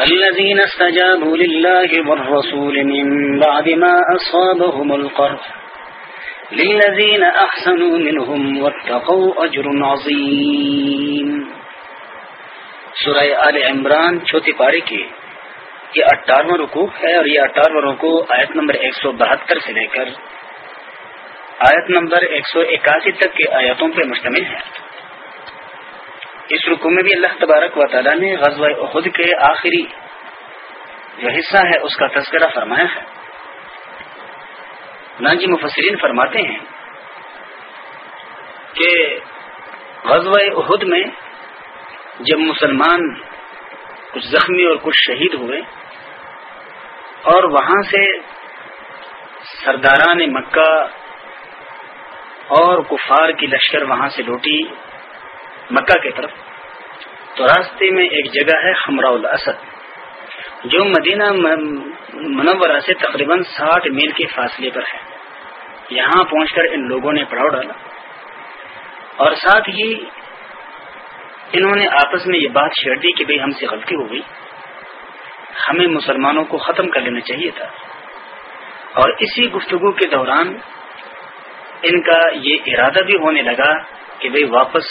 الذين استجابوا لله والرسول من بعد ما أصابهم القرح للذين أحسنوا منهم واتقوا أجر عظيم. سورہ آل عمران چوتھی پارے کی یہ اٹھارواں رکو ہے اور یہ اٹھارواں رکو آیت نمبر ایک سو بہتر سے لے کر آیت نمبر ایک سو اکاسی تک کے آیتوں پر مشتمل ہے۔ اس رکو میں بھی اللہ تبارک و تعالیٰ نے غزوہ احد کے آخری جو حصہ ہے، اس کا تذکرہ فرمایا ہے۔ نانجی مفسرین فرماتے ہیں کہ غزوہ احد میں جب مسلمان کچھ زخمی اور کچھ شہید ہوئے اور وہاں سے سرداران مکہ اور کفار کی لشکر وہاں سے لوٹی مکہ کی طرف۔ تو راستے میں ایک جگہ ہے ہمراہ الاسد، جو مدینہ منورہ سے تقریباً ساٹھ میل کے فاصلے پر ہے۔ یہاں پہنچ کر ان لوگوں نے پڑاؤ ڈالا۔ اور ساتھ ہی انہوں نے آپس میں یہ بات چھیڑ دی کہ بھئی ہم سے غلطی ہو گئی۔ ہمیں مسلمانوں کو ختم کر لینا چاہیے تھا۔ اور اسی گفتگو کے دوران ان کا یہ ارادہ بھی ہونے لگا کہ بھئی واپس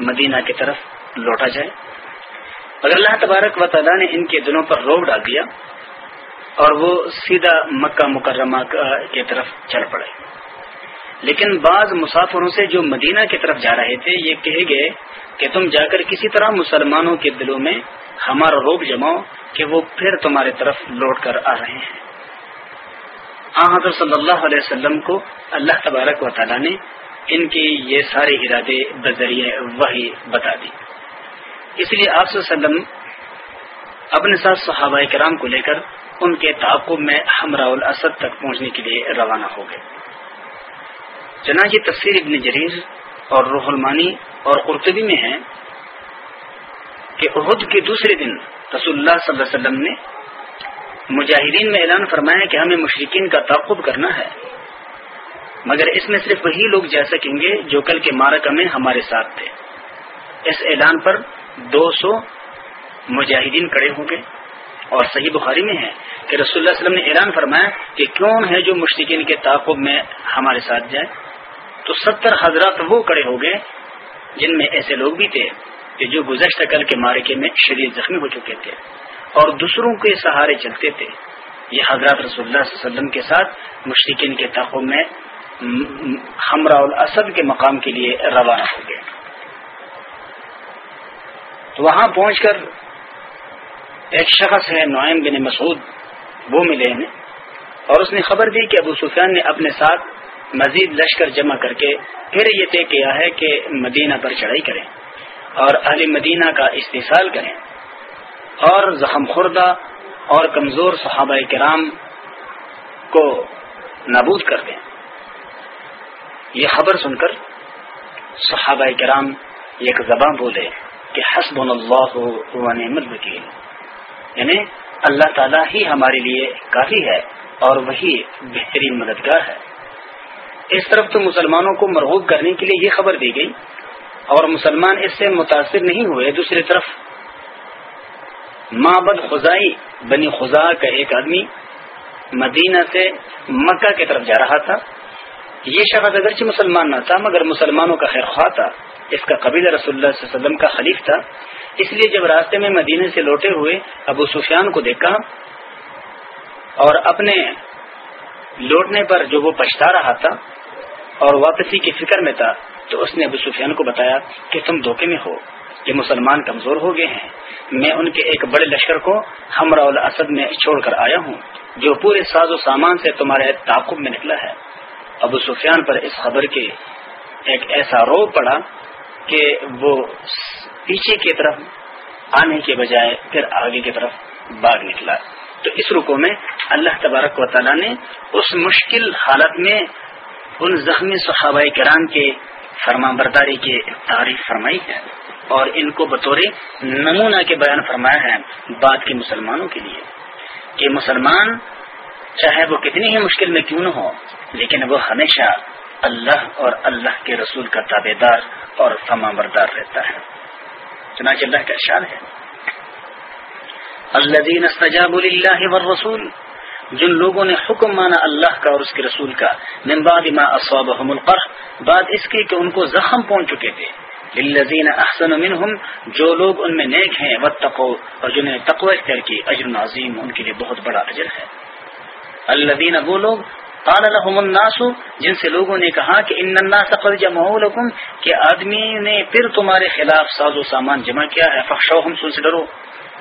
مدینہ کی طرف لوٹا جائے۔ مگر اللہ تبارک و تعالیٰ نے ان کے دنوں پر روک ڈال دیا اور وہ سیدھا مکہ مکرمہ کی طرف چل پڑے۔ لیکن بعض مسافروں سے جو مدینہ کی طرف جا رہے تھے، یہ کہے گئے کہ تم جا کر کسی طرح مسلمانوں کے دلوں میں ہمارا روک جماؤ کہ وہ پھر تمہارے طرف لوٹ کر آ رہے ہیں۔ حضرت صلی اللہ علیہ وسلم کو اللہ تبارک و تعالیٰ نے ان کے یہ سارے ارادے بذریعہ وہی بتا دی۔ اس لیے آپ وسلم اپنے ساتھ صحابہ کرام کو لے کر ان کے تعاقب میں ہمراہ الاسد تک پہنچنے کے لیے روانہ ہو گئے۔ چنانچہ تفسیر ابن جریر اور روح المانی اور قرطبی میں ہے کہ عہد کے دوسرے دن رسول اللہ صلی اللہ علیہ وسلم نے مجاہدین میں اعلان فرمایا کہ ہمیں مشرقین کا تعقب کرنا ہے۔ مگر اس میں صرف وہی لوگ جا سکیں گے جو کل کے مارکہ میں ہمارے ساتھ تھے۔ اس اعلان پر دو سو مجاہدین کڑے ہوں گے۔ اور صحیح بخاری میں ہے کہ رسول اللہ علیہ وسلم نے اعلان فرمایا کہ کون ہے جو مشرقین کے تعقب میں ہمارے ساتھ جائے۔ تو ستر حضرات وہ کڑے ہو گئے جن میں ایسے لوگ بھی تھے کہ جو گزشتہ کل کے مارکے میں شدید زخمی ہو چکے تھے اور دوسروں کے سہارے چلتے تھے۔ یہ حضرات رسول اللہ صلی اللہ علیہ وسلم کے ساتھ مشرقین کے تعقب میں ہمراہ الاسد کے مقام کے لیے روانہ ہو گئے۔ تو وہاں پہنچ کر ایک شخص ہے، نعیم بن مسعود، وہ ملے انہیں اور اس نے خبر دی کہ ابو سفیان نے اپنے ساتھ مزید لشکر جمع کر کے پھر یہ طے کیا ہے کہ مدینہ پر چڑھائی کریں اور اہل مدینہ کا استحصال کریں۔ اور زخم خوردہ اور کمزور صحابہ کرام کو نابود کر دیں۔ یہ خبر سن کر صحابہ کرام ایک زبان بولے کہ حسب اللہ نعم الوکیل۔ یعنی اللہ تعالیٰ ہی ہمارے لیے کافی ہے اور وہی بہترین مددگار ہے۔ اس طرف تو مسلمانوں کو مرغوب کرنے کے لیے یہ خبر دی گئی اور مسلمان اس سے متاثر نہیں ہوئے۔ دوسری طرف مابد خزائی بنی خزا کا ایک آدمی مدینہ سے مکہ کی طرف جا رہا تھا۔ یہ شخص اگرچہ مسلمان نہ تھا، مگر مسلمانوں کا خیر خواہ تھا۔ اس کا قبیلہ رسول اللہ صلی اللہ علیہ وسلم کا خلیف تھا۔ اس لیے جب راستے میں مدینے سے لوٹے ہوئے ابو سفیان کو دیکھا اور اپنے لوٹنے پر جو وہ پچھتا رہا تھا اور واپسی کی فکر میں تھا، تو اس نے ابو سفیان کو بتایا کہ تم دھوکے میں ہو، یہ مسلمان کمزور ہو گئے ہیں۔ میں ان کے ایک بڑے لشکر کو ہمراہ الاسد میں چھوڑ کر آیا ہوں، جو پورے ساز و سامان سے تمہارے تعاقب میں نکلا ہے۔ ابو سفیان پر اس خبر کے ایک ایسا رو پڑا کہ وہ پیچھے کی طرف آنے کے بجائے پھر آگے کی طرف باغ نکلا۔ تو اس رکو میں اللہ تبارک و تعالیٰ نے اس مشکل حالت میں ان زخمی صحابہ کرام کے فرما برداری کی تعریف فرمائی ہے اور ان کو بطور نمونہ کے بیان فرمایا ہے بعد کے مسلمانوں کے لیے کہ مسلمان چاہے وہ کتنی ہی مشکل میں کیوں نہ ہو لیکن وہ ہمیشہ اللہ اور اللہ کے رسول کا تابے دار اور فما بردار رہتا ہے۔ چنانچہ اللہ کا شان ہے۔ الذين استجابوا لله والرسول، جن لوگوں نے حکم مانا اللہ کا اور اس کے رسول کا، من بعد ما اصابهم القرح، بعد اس کے کہ ان کو زخم پہنچ چکے تھے۔ للذین احسن منهم جو لوگ ان میں نیک ہیں، واتقوا، اور جنہیں تقوی اختیار کی، اجر عظیم ان کے لیے بہت بڑا اجر ہے۔ الذین، وہ لوگ قال لهم الناس، جن سے لوگوں نے کہا کہ ان الناس قد جمعوا لكم، کہ آدمی نے پھر تمہارے خلاف ساز و سامان جمع کیا ہے فخشوهم سن سے ڈرو۔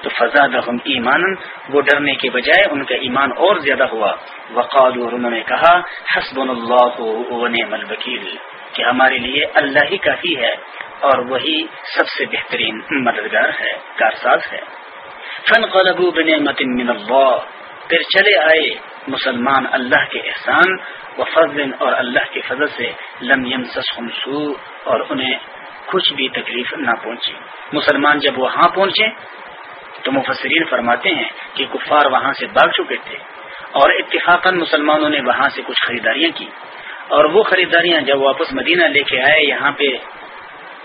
تو فضاد ہم ایمان وہ ڈرنے کے بجائے ان کا ایمان اور زیادہ ہوا۔ وقال اور انہوں نے کہا حسب اللہ ونعم الوکیل، کہ ہمارے لیے اللہ ہی کافی ہے اور وہی سب سے بہترین مددگار ہے، کارساز ہے۔ فن قلبو بنعمت من اللہ، پھر چلے آئے۔ مسلمان اللہ کے احسان و فضل اور اللہ کے فضل سے لم يمسسهم سوء اور انہیں کچھ بھی تکلیف نہ پہنچی مسلمان جب وہاں پہنچے تو مفسرین فرماتے ہیں کہ کفار وہاں سے بھاگ چکے تھے اور اتفاقاً مسلمانوں نے وہاں سے کچھ خریداریاں کی۔ اور وہ خریداریاں جب واپس مدینہ لے کے آئے، یہاں پہ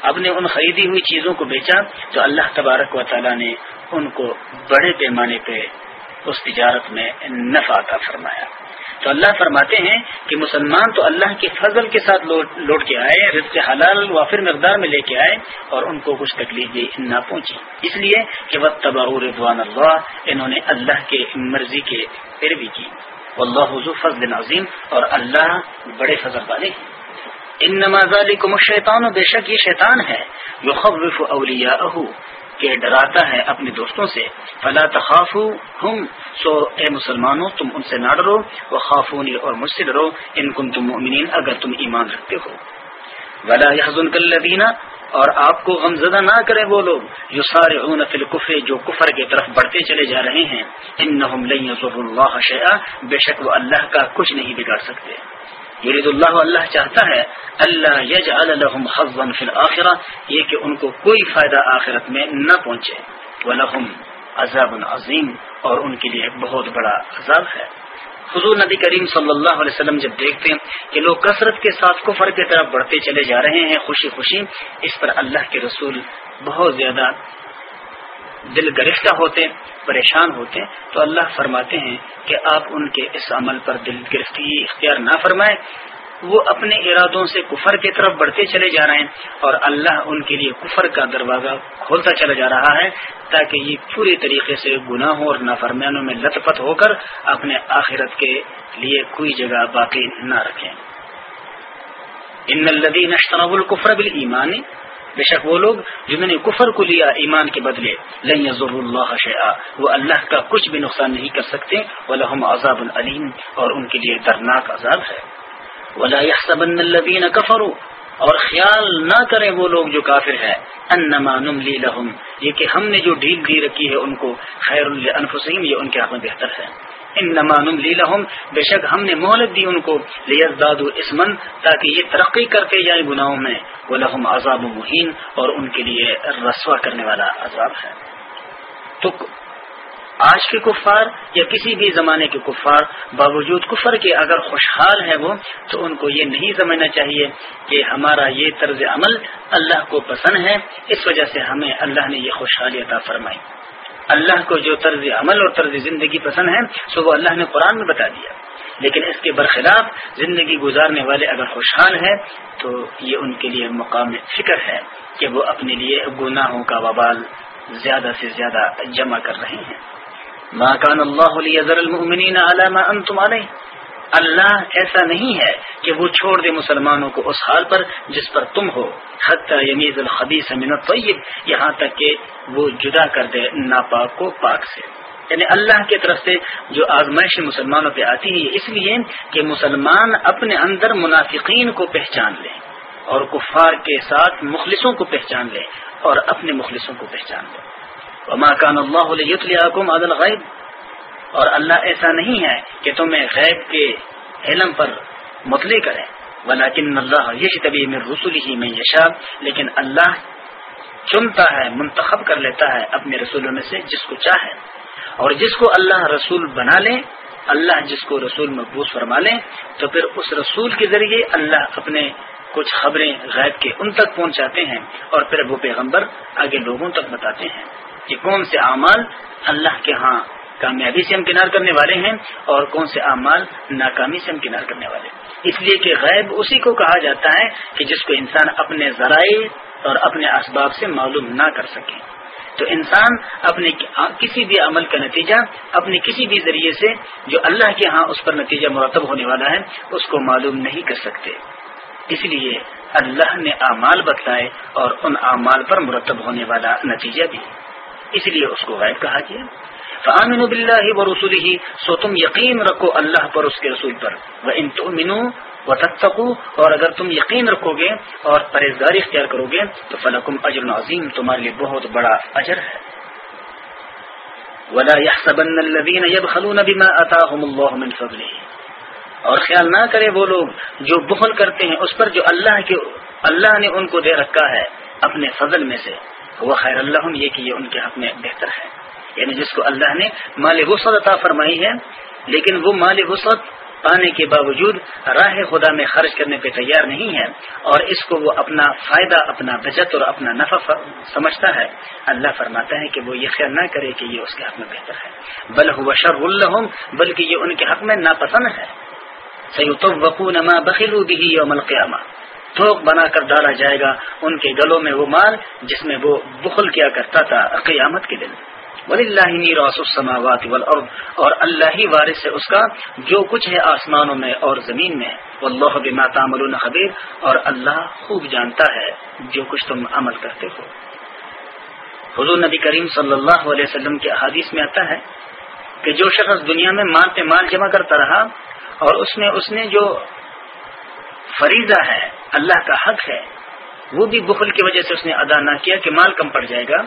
اب نے ان خریدی ہوئی چیزوں کو بیچا تو اللہ تبارک و تعالیٰ نے ان کو بڑے پیمانے پہ اس تجارت میں نفع عطا فرمایا۔ تو اللہ فرماتے ہیں کہ مسلمان تو اللہ کے فضل کے ساتھ لوٹ کے آئے، رزق حلال وافر مقدار میں لے کے آئے اور ان کو کچھ تکلیف بھی نہ پہنچی اس لیے کہ وہ تباہ رضوان اللہ انہوں نے اللہ کے مرضی کے پیروی کی۔ اللہ حضو فضل عظیم اور اللہ بڑے فضل والے ہیں۔ ان نماز کو شیطان و بے شک یہ شیطان ہے جو خبر اولیا کہ ڈراتا ہے اپنے دوستوں سے۔ فلا تخاف ہم سو اے مسلمانوں، تم ان سے نہ ڈرو۔ وہ خافونی اور مجھ سے ڈرو۔ ان کن تم مومنین اگر تم ایمان رکھتے ہو۔ ولا یحزن کلینہ اور آپ کو غمزدہ نہ کرے وہ لوگ۔ جو سارے اون فل جو کفر کی طرف بڑھتے چلے جا رہے ہیں۔ ان نہ بے شک وہ اللہ کا کچھ نہیں بگاڑ سکتے۔ یرید اللہ اللہ چاہتا ہے اللہ یج الحم حضن فی الآخرہ یہ کہ ان کو کوئی فائدہ آخرت میں نہ پہنچے۔ ولہم عذاب عظیم، اور ان کے لیے بہت بڑا عذاب ہے۔ حضور نبی کریم صلی اللہ علیہ وسلم جب دیکھتے ہیں کہ لوگ کثرت کے ساتھ کفر کی طرف بڑھتے چلے جا رہے ہیں، خوشی خوشی، اس پر اللہ کے رسول بہت زیادہ دل گرفتہ ہوتے پریشان ہوتے تو اللہ فرماتے ہیں کہ آپ ان کے اس عمل پر دل گرفتی اختیار نہ فرمائے وہ اپنے ارادوں سے کفر کی طرف بڑھتے چلے جا رہے ہیں اور اللہ ان کے لیے کفر کا دروازہ کھولتا چلا جا رہا ہے تاکہ یہ پوری طریقے سے گناہوں اور نافرمانوں میں لت پت ہو کر اپنے آخرت کے لیے کوئی جگہ باقی نہ رکھیں۔ ان الدین اشتراب القفر بل بے شک وہ لوگ جنہوں نے کفر کو لیا ایمان کے بدلے، لن ضرور اللہ شعا وہ اللہ کا کچھ بھی نقصان نہیں کر سکتے وہ عذاب العلیم، اور ان کے لیے درناک عذاب ہے۔ ولا يحسبن الذين كفروا، اور خیال نہ کریں وہ لوگ جو کافر ہے انما نملی لهم، یہ کہ ہم نے جو ڈھیل دی رکھی ہے ان کو، خیر الانفسهم یہ ان کے حق میں بہتر ہے۔ انما نملی لهم بے شک ہم نے مہلت دی ان کو لیزدادوا اسما تاکہ یہ ترقی کرتے جائیں یعنی گناہوں میں ولهم عذاب مہین، اور ان کے لیے رسوا کرنے والا عذاب ہے۔ تو آج کے کفار یا کسی بھی زمانے کے کفار، باوجود کفر کے اگر خوشحال ہے وہ، تو ان کو یہ نہیں سمجھنا چاہیے کہ ہمارا یہ طرز عمل اللہ کو پسند ہے، اس وجہ سے ہمیں اللہ نے یہ خوشحالی عطا فرمائی۔ اللہ کو جو طرز عمل اور طرز زندگی پسند ہے سو وہ اللہ نے قرآن میں بتا دیا۔ لیکن اس کے برخلاف زندگی گزارنے والے اگر خوشحال ہے تو یہ ان کے لیے مقام فکر ہے کہ وہ اپنے لیے گناہوں کا وبال زیادہ سے زیادہ جمع کر رہے ہیں۔ ما کان اللہ المؤمنین علی ما انتم علیہ اللہ ایسا نہیں ہے کہ وہ چھوڑ دے مسلمانوں کو اس حال پر جس پر تم ہو۔ حتی یمیز الخبیث من الطیب، یہاں تک کہ وہ جدا کر دے ناپاک کو پاک سے۔ یعنی اللہ کی طرف سے جو آزمائش مسلمانوں پہ آتی ہے اس لیے کہ مسلمان اپنے اندر منافقین کو پہچان لے اور کفار کے ساتھ مخلصوں کو پہچان لے اور اپنے مخلصوں کو پہچان لے۔ وما کان اللہ علیہم عدل غیب اور اللہ ایسا نہیں ہے کہ تمہیں غیب کے علم پر مطلع کرے۔ ولیکن اللہ یش طبی میں رسول ہی میں یشا لیکن اللہ چنتا ہے، منتخب کر لیتا ہے اپنے رسولوں میں سے جس کو چاہے۔ اور جس کو اللہ رسول بنا لے اللہ جس کو رسول مقبوض فرما لیں، تو پھر اس رسول کے ذریعے اللہ اپنے کچھ خبریں غیب کے ان تک پہنچاتے ہیں اور پھر وہ پیغمبر آگے لوگوں تک بتاتے ہیں کہ کون سے اعمال اللہ کے ہاں کامیابی سے امکنار کرنے والے ہیں اور کون سے اعمال ناکامی سے امکنار کرنے والے اس لیے کہ غیب اسی کو کہا جاتا ہے کہ جس کو انسان اپنے ذرائع اور اپنے اسباب سے معلوم نہ کر سکے۔ تو انسان اپنے کسی بھی عمل کا نتیجہ، اپنے کسی بھی ذریعے سے جو اللہ کے ہاں اس پر نتیجہ مرتب ہونے والا ہے، اس کو معلوم نہیں کر سکتے۔ اس لیے اللہ نے اعمال بتلائے اور ان اعمال پر مرتب ہونے والا نتیجہ بھی۔ اس لیے اس کو غائب کہا گیا۔ فامن بلّہ و رسول ہی سو تم یقین رکھو اللہ پر، اس کے رسول پر. وہ ان تو منو و تتقو اور اگر تم یقین رکھو گے اور پرہیزگاری اختیار کرو گے تو فلکم اجر عظیم تمہارے لیے بہت بڑا اجر ہے۔ ولا يحسبن الذين يبخلون بما اتاهم الله من فضله۔ اور خیال نہ کرے وہ لوگ جو بخل کرتے ہیں اس پر، جو اللہ کے، اللہ نے ان کو دے رکھا ہے اپنے فضل میں سے۔ وہ خیر اللہ یہ کہ یہ ان کے حق میں بہتر ہے۔ یعنی جس کو اللہ نے مال وسعت عطا فرمائی ہے، لیکن وہ مال وسعت پانے کے باوجود راہ خدا میں خرچ کرنے پہ تیار نہیں ہے اور اس کو وہ اپنا فائدہ، اپنا بچت اور اپنا نفع سمجھتا ہے۔ اللہ فرماتا ہے کہ وہ یہ خیال نہ کرے کہ یہ اس کے حق میں بہتر ہے۔ بل ہوا شر الحم بلکہ یہ ان کے حق میں ناپسند ہے۔ سید وقو بخلو بھی یوم القیامہ۔ تھوک بنا کر ڈالا جائے گا ان کے گلوں میں وہ مال جس میں وہ بخل کیا کرتا تھا قیامت کے دن۔ ولی اللہ السماوات والارض، اور اللہ ہی وارث ہے اس کا، جو کچھ ہے آسمانوں میں اور زمین میں۔ واللہ بما تعملون خبیر، اور اللہ خوب جانتا ہے جو کچھ تم عمل کرتے ہو۔ حضور نبی کریم صلی اللہ علیہ وسلم کے حادیث میں آتا ہے کہ جو شخص دنیا میں مال پہ مال جمع کرتا رہا، اور اس میں اس نے جو فریضہ ہے، اللہ کا حق ہے، وہ بھی بخل کی وجہ سے اس نے ادا نہ کیا کہ مال کم پڑ جائے گا۔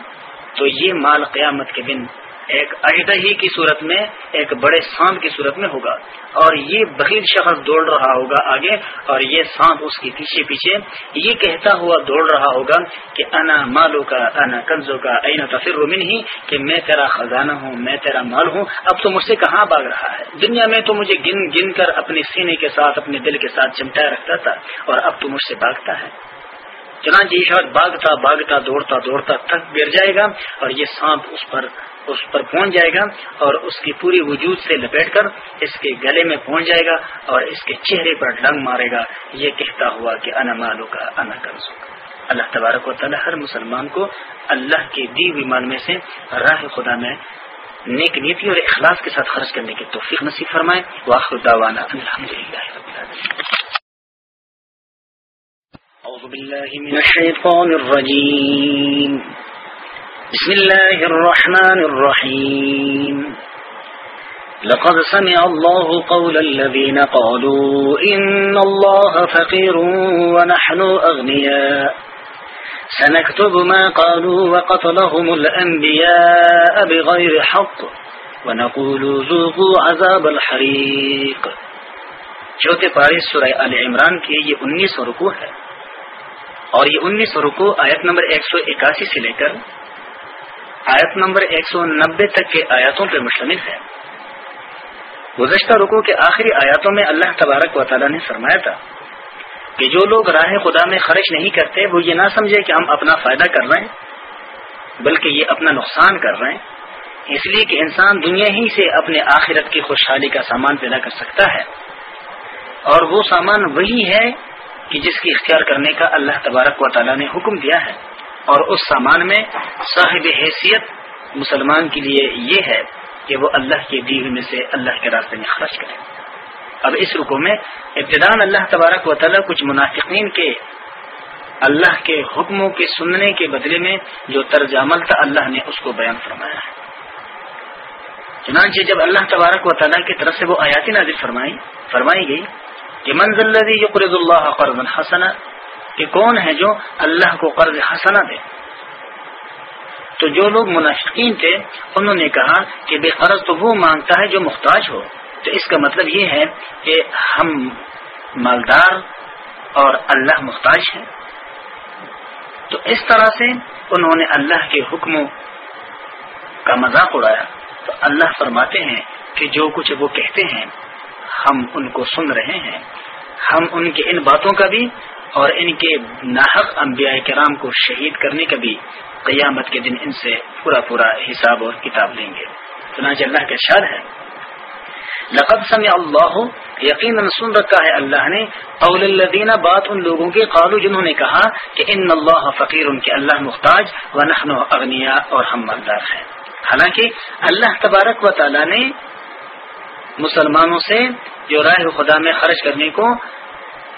تو یہ مال قیامت کے دن ایک عہدہ ہی کی صورت میں، ایک بڑے سانپ کی صورت میں ہوگا۔ اور یہ بغیر شخص دوڑ رہا ہوگا آگے، اور یہ سانپ اس کے پیچھے پیچھے یہ کہتا ہوا دوڑ رہا ہوگا کہ انا مالو کا انا کنزو کا این تفر رومن ہی کہ میں تیرا خزانہ ہوں، میں تیرا مال ہوں۔ اب تو مجھ سے کہاں بھاگ رہا ہے؟ دنیا میں تو مجھے گن گن کر اپنے سینے کے ساتھ، اپنے دل کے ساتھ چمٹایا رکھتا تھا، اور اب تو مجھ سے بھاگتا ہے۔ چنانچہ شخص باغتا باغتا دوڑتا دوڑتا تھک گر جائے گا اور یہ سانپ اس پر اس پر پہنچ جائے گا اور اس کی پوری وجود سے لپیٹ کر اس کے گلے میں پہنچ جائے گا اور اس کے چہرے پر ڈنگ مارے گا۔ یہ کہتا ہوا کہ انا مالو کا انا کنزو کا اللہ تبارک و تعالی ہر مسلمان کو اللہ کے دی ہوئی مال میں سے راہ خدا میں نیک نیتی اور اخلاص کے ساتھ خرچ کرنے کی توفیق نصیب فرمائے۔ واخر دعوانا الحمد للہ أعوذ بالله من الشيطان الرجيم. بسم الله الرحمن الرحيم. لقد سمع الله قول الذين قالوا إن الله فقير ونحن أغنياء. سنكتب ما قالوا وقتلهم الأنبياء بغير حق ونقول ذوقوا عذاب الحريق. چوتھے پارے سورہ آل عمران کے یہ انیس رکو ہے۔ اور یہ انیس رکو آیت نمبر ایک سو اکاسی سے لے کر آیت نمبر ایک سو نبے تک کے آیاتوں پر مشتمل ہے۔ گزشتہ رکو کے آخری آیاتوں میں اللہ تبارک و تعالیٰ نے فرمایا تھا کہ جو لوگ راہ خدا میں خرچ نہیں کرتے، وہ یہ نہ سمجھے کہ ہم اپنا فائدہ کر رہے ہیں، بلکہ یہ اپنا نقصان کر رہے ہیں۔ اس لیے کہ انسان دنیا ہی سے اپنے آخرت کی خوشحالی کا سامان پیدا کر سکتا ہے۔ اور وہ سامان وہی ہے کہ جس کی اختیار کرنے کا اللہ تبارک و تعالیٰ نے حکم دیا ہے اور اس سامان میں صاحب حیثیت مسلمان کے لیے یہ ہے کہ وہ اللہ کے دیو میں سے اللہ کے راستے میں خرچ کرے۔ اب اس رکو میں ابتدان اللہ تبارک و تعالیٰ کچھ منافقین کے اللہ کے حکموں کے سننے کے بدلے میں جو طرز عمل تھا اللہ نے اس کو بیان فرمایا ہے۔ چنانچہ جب اللہ تبارک و تعالیٰ کی طرف سے وہ آیاتی نازل فرمائی فرمائی گئی کہ منزل یقرض اللہ قرض حسنا، کہ کون ہے جو اللہ کو قرض حسنا دے؟ تو جو لوگ منافقین تھے، انہوں نے کہا کہ بے قرض تو وہ مانگتا ہے جو محتاج ہو۔ تو اس کا مطلب یہ ہے کہ ہم مالدار اور اللہ محتاج ہیں۔ تو اس طرح سے انہوں نے اللہ کے حکموں کا مذاق اڑایا۔ تو اللہ فرماتے ہیں کہ جو کچھ وہ کہتے ہیں ہم ان کو سن رہے ہیں۔ ہم ان کے ان باتوں کا بھی اور ان کے ناحق انبیاء کرام کو شہید کرنے کا بھی قیامت کے دن ان سے پورا پورا حساب اور کتاب لیں گے۔ چنانچہ اللہ کا شاد ہے۔ لقد سمع اللہ، یقیناً سن رکھا ہے اللہ نے اول الدینہ بات ان لوگوں کے قالو جنہوں نے کہا کہ ان اللہ فقیر، ان کے اللہ مختاج و نحن اغنیا اور ہم مالدار ہیں۔ حالانکہ اللہ تبارک و تعالی نے مسلمانوں سے جو رائے خدا میں خرچ کرنے کو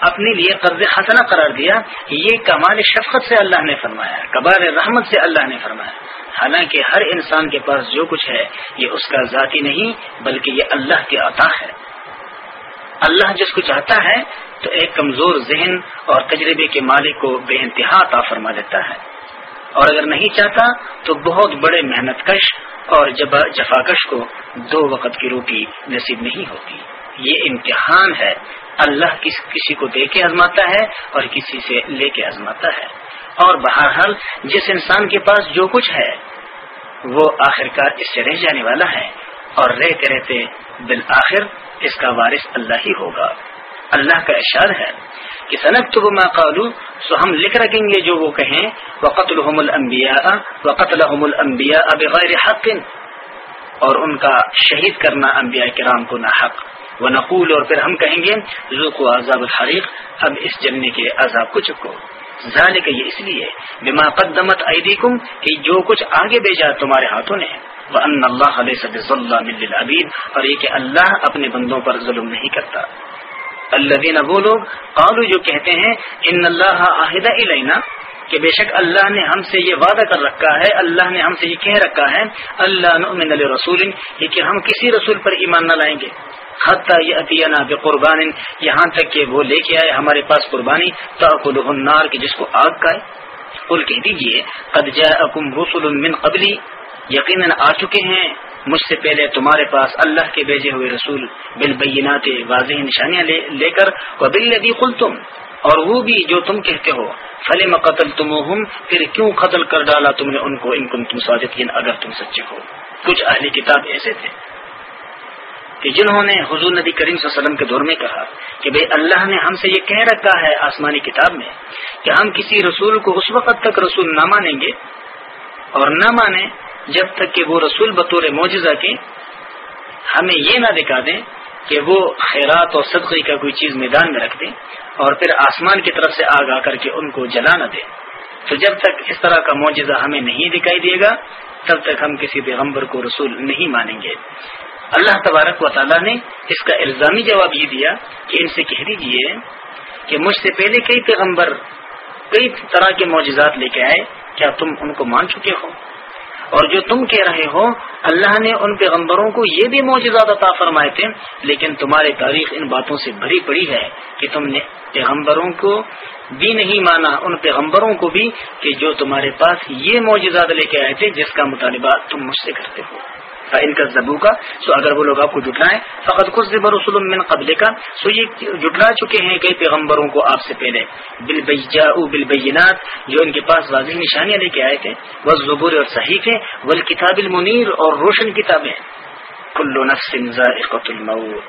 اپنے لیے قرض حسنہ قرار دیا، یہ کمال شفقت سے اللہ نے فرمایا، کبار رحمت سے اللہ نے فرمایا۔ حالانکہ ہر انسان کے پاس جو کچھ ہے، یہ اس کا ذاتی نہیں، بلکہ یہ اللہ کے عطا ہے۔ اللہ جس کو چاہتا ہے، تو ایک کمزور ذہن اور تجربے کے مالک کو بے انتہا عطا فرما دیتا ہے۔ اور اگر نہیں چاہتا تو بہت بڑے محنت کش اور جفاکش کو دو وقت کی روٹی نصیب نہیں ہوتی۔ یہ امتحان ہے۔ اللہ کس کسی کو دے کے آزماتا ہے اور کسی سے لے کے آزماتا ہے۔ اور بہرحال جس انسان کے پاس جو کچھ ہے، وہ آخرکار اس سے رہ جانے والا ہے۔ اور رہتے رہتے بالآخر اس کا وارث اللہ ہی ہوگا۔ اللہ کا اشار ہے۔ کہ صنعت تو ما قالو، سو ہم لکھ رکھیں گے جو وہ کہیں وقت الحم المبیا وقت الحم المبیا اب غیر حق۔ اور ان کا شہید کرنا انبیاء کرام کو نہ حق وہ نقول اور پھر ہم کہیں گے ذوق عذاب الحریق، اب اس جلنے کے عذاب کو چکو۔ ذالک یہ اس لیے، بما قدمت ایدیکم، کہ جو کچھ آگے بھیجا تمہارے ہاتھوں نے۔ وہ ان اللہ علیہ العبید اور یہ کہ اللہ اپنے بندوں پر ظلم نہیں کرتا۔ اللہ وہ لوگ قالو جو کہتے ہیں، ان اللہ عہدہ علینا کہ بے شک اللہ نے ہم سے یہ وعدہ کر رکھا ہے، اللہ نے ہم سے یہ کہہ رکھا ہے، اللہ نؤمن رسول کہ ہم کسی رسول پر ایمان نہ لائیں گے۔ حتیٰ یہ عطیانہ بے قربان یہاں تک کہ وہ لے کے آئے ہمارے پاس قربانی تو النار کی جس کو آگ کا ہے کل کہہ دیجیے قد جاءکم رسول من قبلی، یقیناً آ چکے ہیں۔ مجھ سے پہلے تمہارے پاس اللہ کے بھیجے ہوئے رسول بالبینات واضح نشانیاں لے لے کر، وبالذی قلتم، اور وہ بھی جو تم کہتے ہو۔ فلے میں قتل تم پھر کیوں قتل کر ڈالا تم نے ان کو؟ ان کو تم صادقین، اگر تم سچے ہو۔ کچھ اہلی کتاب ایسے تھے کہ جنہوں نے حضور نبی کریم صلی اللہ علیہ وسلم کے دور میں کہا کہ بھئی اللہ نے ہم سے یہ کہہ رکھا ہے آسمانی کتاب میں کہ ہم کسی رسول کو اس وقت تک رسول نہ مانیں گے اور نہ مانیں جب تک کہ وہ رسول بطور معجزہ کے، ہمیں یہ نہ دکھا دیں کہ وہ خیرات اور صدقی کا کوئی چیز میدان میں رکھ دیں اور پھر آسمان کی طرف سے آگ آ کر کے ان کو جلا نہ دیں۔ تو جب تک اس طرح کا معجزہ ہمیں نہیں دکھائی دے گا، تب تک ہم کسی پیغمبر کو رسول نہیں مانیں گے۔ اللہ تبارک و تعالیٰ نے اس کا الزامی جواب یہ دیا کہ ان سے کہہ دیجیے کہ مجھ سے پہلے کئی پیغمبر کئی طرح کے معجزات لے کے آئے، کیا تم ان کو مان چکے ہو؟ اور جو تم کہہ رہے ہو، اللہ نے ان پیغمبروں کو یہ بھی معجزات عطا فرمائے تھے، لیکن تمہاری تاریخ ان باتوں سے بھری پڑی ہے کہ تم نے پیغمبروں کو بھی نہیں مانا، ان پیغمبروں کو بھی کہ جو تمہارے پاس یہ معجزات لے کے آئے تھے، جس کا مطالبہ تم مجھ سے کرتے ہو۔ ان کا زبو کا سو اگر وہ لوگ آپ کو جٹلائیں فقط کچھ زبر رسول من قبل کا سو یہ جٹلا چکے ہیں کئی پیغمبروں کو آپ سے پہلے۔ بالبیجا بالبینات جو ان کے پاس واضح نشانیاں لے کے آئے تھے وہ زبور اور صحیح وہ کتاب المنیر اور روشن کتابیں۔ کلو نفس الموت۔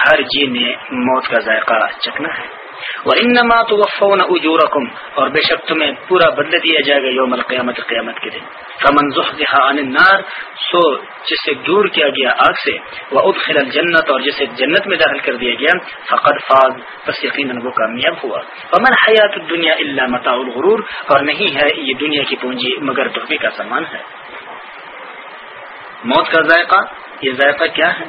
ہر جی نے موت کا ذائقہ چکنا ہے۔ وانما توفون اجورکم اور بے شک تمہیں پورا بدل دیا جائے گا یوم القیامت، قیامت کے دن۔ فمن زحزح عن النار، سو جسے دور کیا گیا آگ سے وادخل الجنت اور جسے جنت میں داخل کر دیا گیا، فقد فاز۔ پس یقینا وہ کامیاب ہوا۔ ومن حیات الدنیا الا متاع الغرور، اور نہیں ہے یہ دنیا کی پونجی، مگر دھوکے کا سامان ہے۔ موت کا ذائقہ؟ یہ ذائقہ کیا ہے؟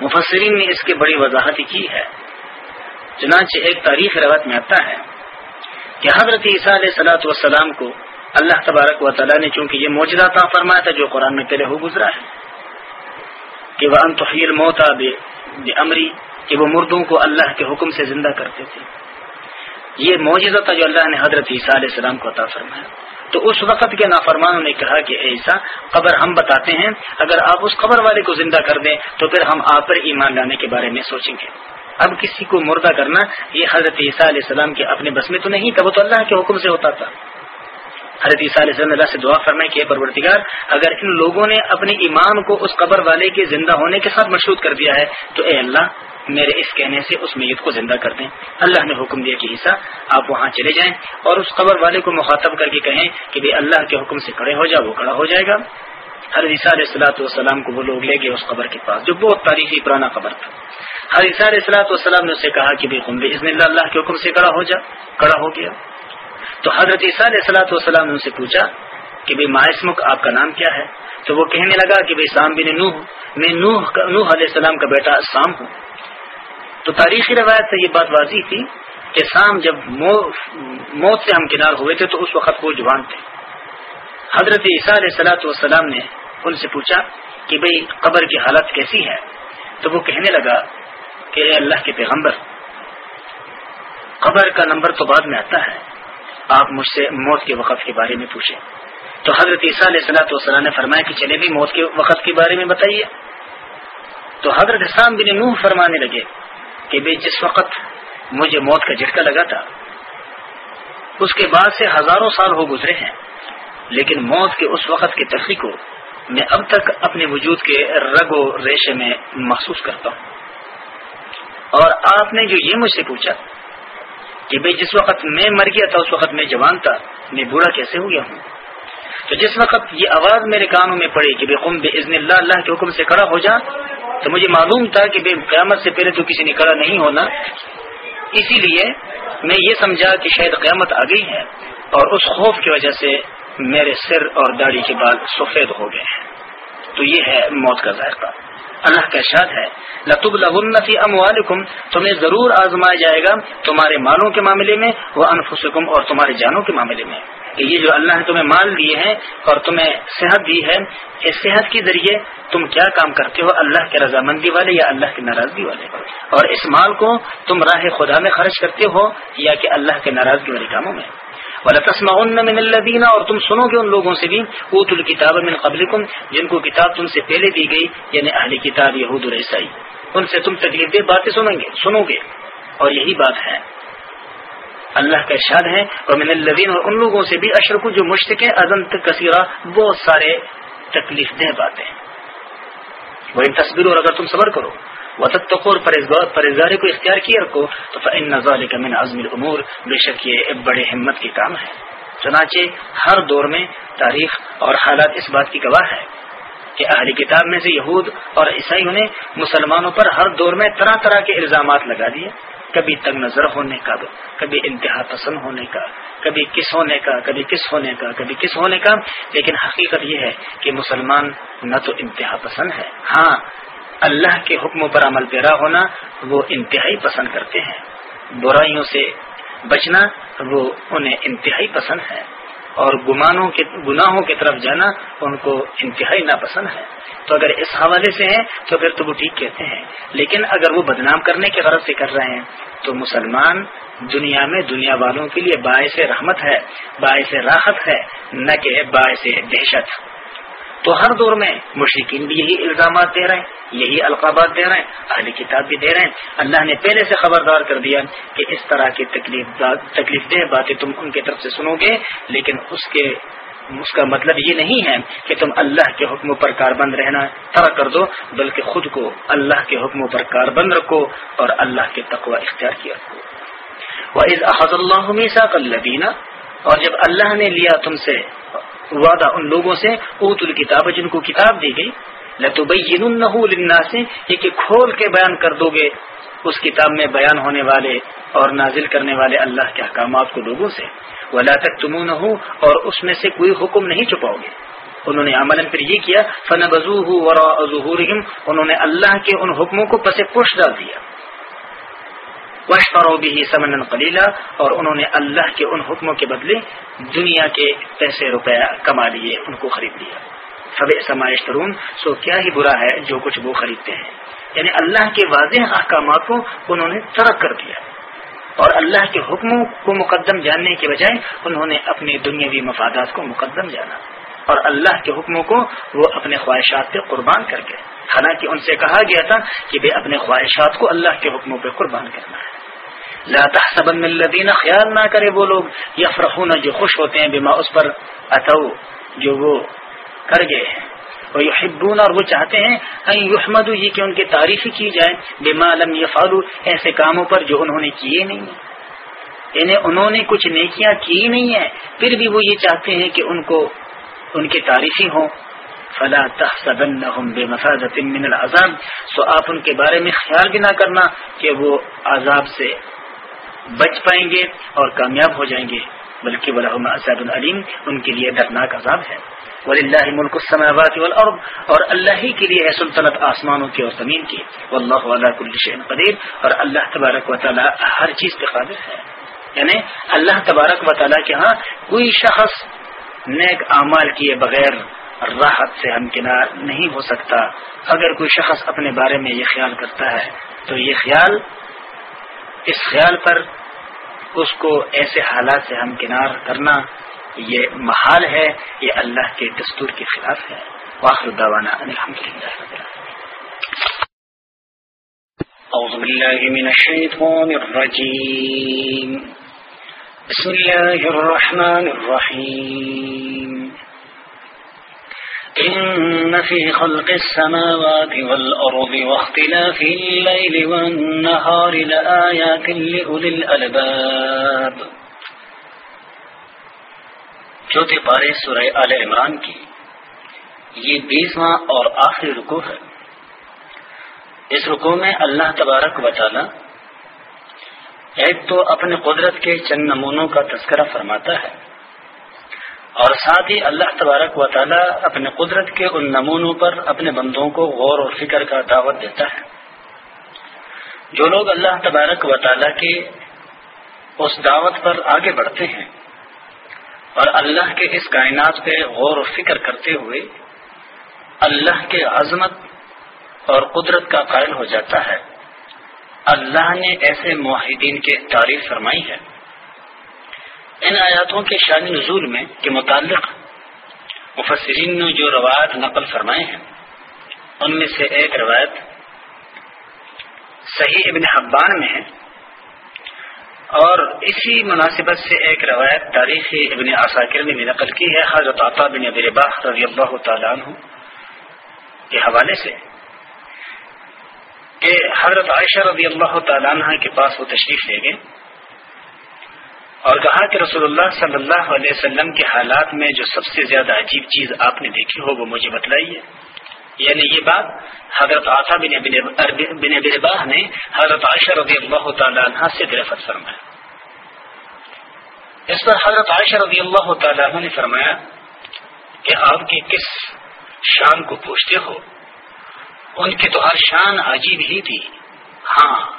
مفسرین نے اس کی بڑی وضاحت کی ہے۔ چنانچہ ایک تاریخ روایت میں آتا ہے کہ حضرت عیسیٰ علیہ سلاۃ والسلام کو اللہ تبارک و تعالیٰ نے چونکہ یہ موجودہ تھا فرمایا تھا جو قرآن میں پہلے ہو گزرا ہے، کہ وہ انتحیر موتا بے امری کہ وہ مردوں کو اللہ کے حکم سے زندہ کرتے تھے۔ یہ موجودہ تھا جو اللہ نے حضرت عیسیٰ علیہ السلام کو عطا فرمایا۔ تو اس وقت کے نافرمانوں نے کہا کہ ایسا قبر ہم بتاتے ہیں، اگر آپ اس قبر والے کو زندہ کر دیں تو پھر ہم آپ پر ایمان لانے کے بارے میں سوچیں گے۔ اب کسی کو مردہ کرنا، یہ حضرت عیسیٰ علیہ السلام کے اپنے بس میں تو نہیں تھا، وہ تو اللہ کے حکم سے ہوتا تھا۔ حضرت عیسیٰ علیہ السلام اللہ سے دعا فرمائے کہ پرورتگار اگر ان لوگوں نے اپنے ایمان کو اس قبر والے کے زندہ ہونے کے ساتھ مشروط کر دیا ہے، تو اے اللہ، میرے اس کہنے سے اس میت کو زندہ کر دیں۔ اللہ نے حکم دیا کہ عیسیٰ، آپ وہاں چلے جائیں اور اس قبر والے کو مخاطب کر کے کہیں کہ بھائی اللہ کے حکم سے کھڑے ہو جا، وہ کھڑا ہو جائے گا۔ ہر عیسیٰ علیہ السلاۃ والسلام کو وہ لوگ لے گئے اس قبر کے پاس، جو بہت تاریخی پرانا قبر تھا۔ عیسیٰ علیہ السلاۃ والسلام نے اسے کہا کہ بے بھائی خم اللہ اللہ کے حکم سے کڑا ہو جا، کڑا ہو گیا۔ تو حضرت عیسیٰ علیہ السلاۃ والسلام نے اسے پوچھا کہ بھائی ماسمک آپ کا نام کیا ہے؟ تو وہ کہنے لگا کہ بھائی سام بن نوح، میں نوح نوح علیہ السلام کا بیٹا سام ہوں۔ تو تاریخی روایت سے یہ بات واضح تھی کہ سام جب موت سے ہم کنار ہوئے تھے تو اس وقت وہ جوان تھے۔ حضرت عیسیٰ علیہ السلاۃ والسلام نے ان سے پوچھا کہ بھئی قبر کی حالت کیسی ہے؟ تو وہ کہنے لگا کہ اے اللہ کے پیغمبر۔ قبر کا نمبر تو بعد میں آتا ہے۔ آپ مجھ سے موت کے وقت کے بارے میں پوچھیں۔ تو حضرت عیسیٰ علیہ السلاۃ والسلام نے فرمایا کہ چلے بھی موت کے وقت کے بارے میں بتائیے۔ تو حضرت حسام بن نوح فرمانے لگے کہ بھائی جس وقت مجھے موت کا جھٹکا لگا تھا، اس کے بعد سے ہزاروں سال ہو گزرے ہیں، لیکن موت کے اس وقت کے ترقی کو میں اب تک اپنے وجود کے رگ و ریشے میں محسوس کرتا ہوں۔ اور آپ نے جو یہ مجھ سے پوچھا کہ بھائی جس وقت میں مر گیا تھا، اس وقت میں جوان تھا، میں بوڑھا کیسے ہو گیا ہوں؟ تو جس وقت یہ آواز میرے کانوں میں پڑی کہ بے قم بے عزن اللہ اللہ کے حکم سے کھڑا ہو جا، تو مجھے معلوم تھا کہ بے قیامت سے پہلے تو کسی نے کھڑا نہیں ہونا۔ اسی لیے میں یہ سمجھا کہ شاید قیامت آ گئی ہے اور اس خوف کی وجہ سے میرے سر اور داڑھی کے بال سفید ہو گئے ہیں۔ تو یہ ہے موت کا ذائقہ۔ اللہ کا ارشاد ہے لطب لغنفی ام والم تمہیں ضرور آزمایا جائے گا تمہارے مالوں کے معاملے میں وہ انفسکم اور تمہارے جانوں کے معاملے میں۔ کہ یہ جو اللہ نے تمہیں مال دیے ہیں اور تمہیں صحت دی ہے، اس صحت کے ذریعے تم کیا کام کرتے ہو؟ اللہ کے رضامندی والے یا اللہ کی ناراضگی والے؟ اور اس مال کو تم راہ خدا میں خرچ کرتے ہو یا کہ اللہ کے ناراضگی والے کاموں میں؟ من الدینہ اور تم سنو گے ان لوگوں سے بھی اوت الکتاب من قبل جن کو کتاب تم سے پہلے دی گئی یعنی اہل کتاب یہود العیسائی ان سے تم تکلیف دہ باتیں سنیں گے، سنو گے۔ اور یہی بات ہے۔ اللہ کا ارشاد ہے اور من الدین اور ان لوگوں سے بھی اشرک جو مشتق ہیں ازنت کثیرہ، بہت سارے تکلیف دہ باتیں۔ وہ ان تصویروں اور اگر تم صبر کرو وطور پرزگاری کو اختیار کیے رکھو، تو ان نظال کا من عزم العمور بے شک یہ بڑے ہمت کی کام ہے۔ چنانچہ ہر دور میں تاریخ اور حالات اس بات کی گواہ ہے کہ اہلی کتاب میں سے یہود اور عیسائیوں نے مسلمانوں پر ہر دور میں طرح طرح کے الزامات لگا دیے۔ کبھی تنگ نظر ہونے کا، کبھی انتہا پسند ہونے کا، کبھی کس ہونے کا، کبھی کس ہونے کا، کبھی کس ہونے کا۔ لیکن حقیقت یہ ہے کہ مسلمان نہ تو انتہا پسند ہے۔ ہاں اللہ کے حکموں پر عمل پیرا ہونا وہ انتہائی پسند کرتے ہیں۔ برائیوں سے بچنا وہ انہیں انتہائی پسند ہے۔ اور گمانوں کے گناہوں کی طرف جانا ان کو انتہائی ناپسند ہے۔ تو اگر اس حوالے سے ہیں تو پھر تو وہ ٹھیک کہتے ہیں۔ لیکن اگر وہ بدنام کرنے کی غرض سے کر رہے ہیں تو مسلمان دنیا میں دنیا والوں کے لیے باعث رحمت ہے، باعث راحت ہے، نہ کہ باعث دہشت۔ تو ہر دور میں مشرقین بھی یہی الزامات دے رہے ہیں، یہی القابات دے رہے ہیں اہلی کتاب بھی دے رہے ہیں۔ اللہ نے پہلے سے خبردار کر دیا کہ اس طرح کی تکلیف تکلیف دہ باتیں تم ان کی طرف سے سنو گے، لیکن اس کے، اس کا مطلب یہ نہیں ہے کہ تم اللہ کے حکموں پر کاربند رہنا، طرح کر دو، بلکہ خود کو اللہ کے حکموں پر کاربند رکھو اور اللہ کے تقوی اختیار کیا۔ رکھو وہ اللہ کل اور جب اللہ نے لیا تم سے وعدہ ان لوگوں سے اوت الکتاب جن کو کتاب دی گئی یہ کہ کھول کے بیان کر دو گے اس کتاب میں بیان ہونے والے اور نازل کرنے والے اللہ کے احکامات کو لوگوں سے۔ ولا تک تم نہ ہو اور اس میں سے کوئی حکم نہیں چھپاؤ گے۔ انہوں نے عمل پھر یہ کیا فن بزو انہوں نے اللہ کے ان حکموں کو پس پوش ڈال دیا۔ وشفرو بھی سمن قلیلہ اور انہوں نے اللہ کے ان حکموں کے بدلے دنیا کے پیسے روپے کما لیے، ان کو خرید لیا۔ سب سمائش ترون سو کیا ہی برا ہے جو کچھ وہ خریدتے ہیں۔ یعنی اللہ کے واضح احکامات کو انہوں نے ترک کر دیا۔ اور اللہ کے حکموں کو مقدم جاننے کے بجائے انہوں نے اپنے دنیاوی مفادات کو مقدم جانا۔ اور اللہ کے حکموں کو وہ اپنے خواہشات پہ قربان کر گئے۔ حالانکہ ان سے کہا گیا تھا کہ بے اپنے خواہشات کو اللہ کے حکموں پہ قربان کرنا۔ ہے لا تحسبن الذين خیال نہ کرے وہ لوگ یفرحون جو خوش ہوتے ہیں بما اس پر اتو، جو وہ کر گئے ہیں۔ وہ یحبون اور وہ چاہتے ہیں ان یحمدو، یہ کہ ان کی تعریف کی جائے۔ بما لم یفعلوا، ایسے کاموں پر جو انہوں نے کیے نہیں ہیں۔ یعنی انہوں نے کچھ نیکیاں کی نہیں ہیں، پھر بھی وہ یہ چاہتے ہیں کہ ان کو ان کی تعریفی ہوں۔ فلا تحسبنهم بمفازة من العذاب، سو آپ ان کے بارے میں خیال بھی نہ کرنا کہ وہ عذاب سے بچ پائیں گے اور کامیاب ہو جائیں گے۔ بلکہ ولہم عذاب العلیم ان کے لیے درناک عذاب ہے۔ وللہ ملک السماوات والارض اور اللہ ہی کے لیے ہے سلطنت آسمانوں کی اور زمین کی۔ واللہ علی کل شیء قدیر اور اللہ تبارک و تعالی ہر چیز پہ قادر ہے۔ یعنی اللہ تبارک و تعالی کے ہاں کوئی شخص نیک اعمال کیے بغیر راحت سے ہمکنار نہیں ہو سکتا۔ اگر کوئی شخص اپنے بارے میں یہ خیال کرتا ہے، تو یہ خیال اس خیال پر اس کو ایسے حالات سے ہمکنار کرنا یہ محال ہے، یہ اللہ کے دستور کے خلاف ہے۔ واخر دعوانا الحمد للہ أعوذ بالله من الشيطان الرجيم بسم الله الرحمن الرحيم إن في خلق السماوات والأرض واختلاف الليل والنهار لآيات لأولي الألباب. چوتھے پارے سورہ آل عمران کی، یہ بیسواں اور آخری رکو ہے۔ اس رکو میں اللہ تبارک و تعالی ایک تو اپنے قدرت کے چند نمونوں کا تذکرہ فرماتا ہے۔ اور ساتھ ہی اللہ تبارک و تعالی اپنے قدرت کے ان نمونوں پر اپنے بندوں کو غور اور فکر کا دعوت دیتا ہے۔ جو لوگ اللہ تبارک و تعالی کے اس دعوت پر آگے بڑھتے ہیں اور اللہ کے اس کائنات پہ غور و فکر کرتے ہوئے اللہ کے عظمت اور قدرت کا قائل ہو جاتا ہے، اللہ نے ایسے معاہدین کے تعریف فرمائی ہے۔ ان آیاتوں کے شان نزول میں کے متعلق مفسرین نے جو روایت نقل فرمائے ہیں، ان میں سے ایک روایت صحیح ابن حبان میں ہے اور اسی مناسبت سے ایک روایت تاریخی ابن عساکر نے بھی نقل کی ہے، حضرت عطا بن رباح رضی اللہ تعالیٰ عنہ کے حوالے سے کہ حضرت عائشہ رضی اللہ تعالیٰ عنہ کے پاس وہ تشریف لے گئے۔ اور کہا کہ رسول اللہ صلی اللہ علیہ وسلم کے حالات میں جو سب سے زیادہ عجیب چیز آپ نے دیکھی ہو وہ مجھے بتلائیے۔ یعنی یہ بات حضرت آتا بن برباہ نے حضرت عائشہ رضی اللہ تعالیٰ عنہ سے درفت فرمایا اس پر حضرت عائشہ رضی اللہ تعالیٰ عنہ نے فرمایا کہ آپ کی کس شان کو پوچھتے ہو؟ ان کی تو ہر شان عجیب ہی تھی۔ ہاں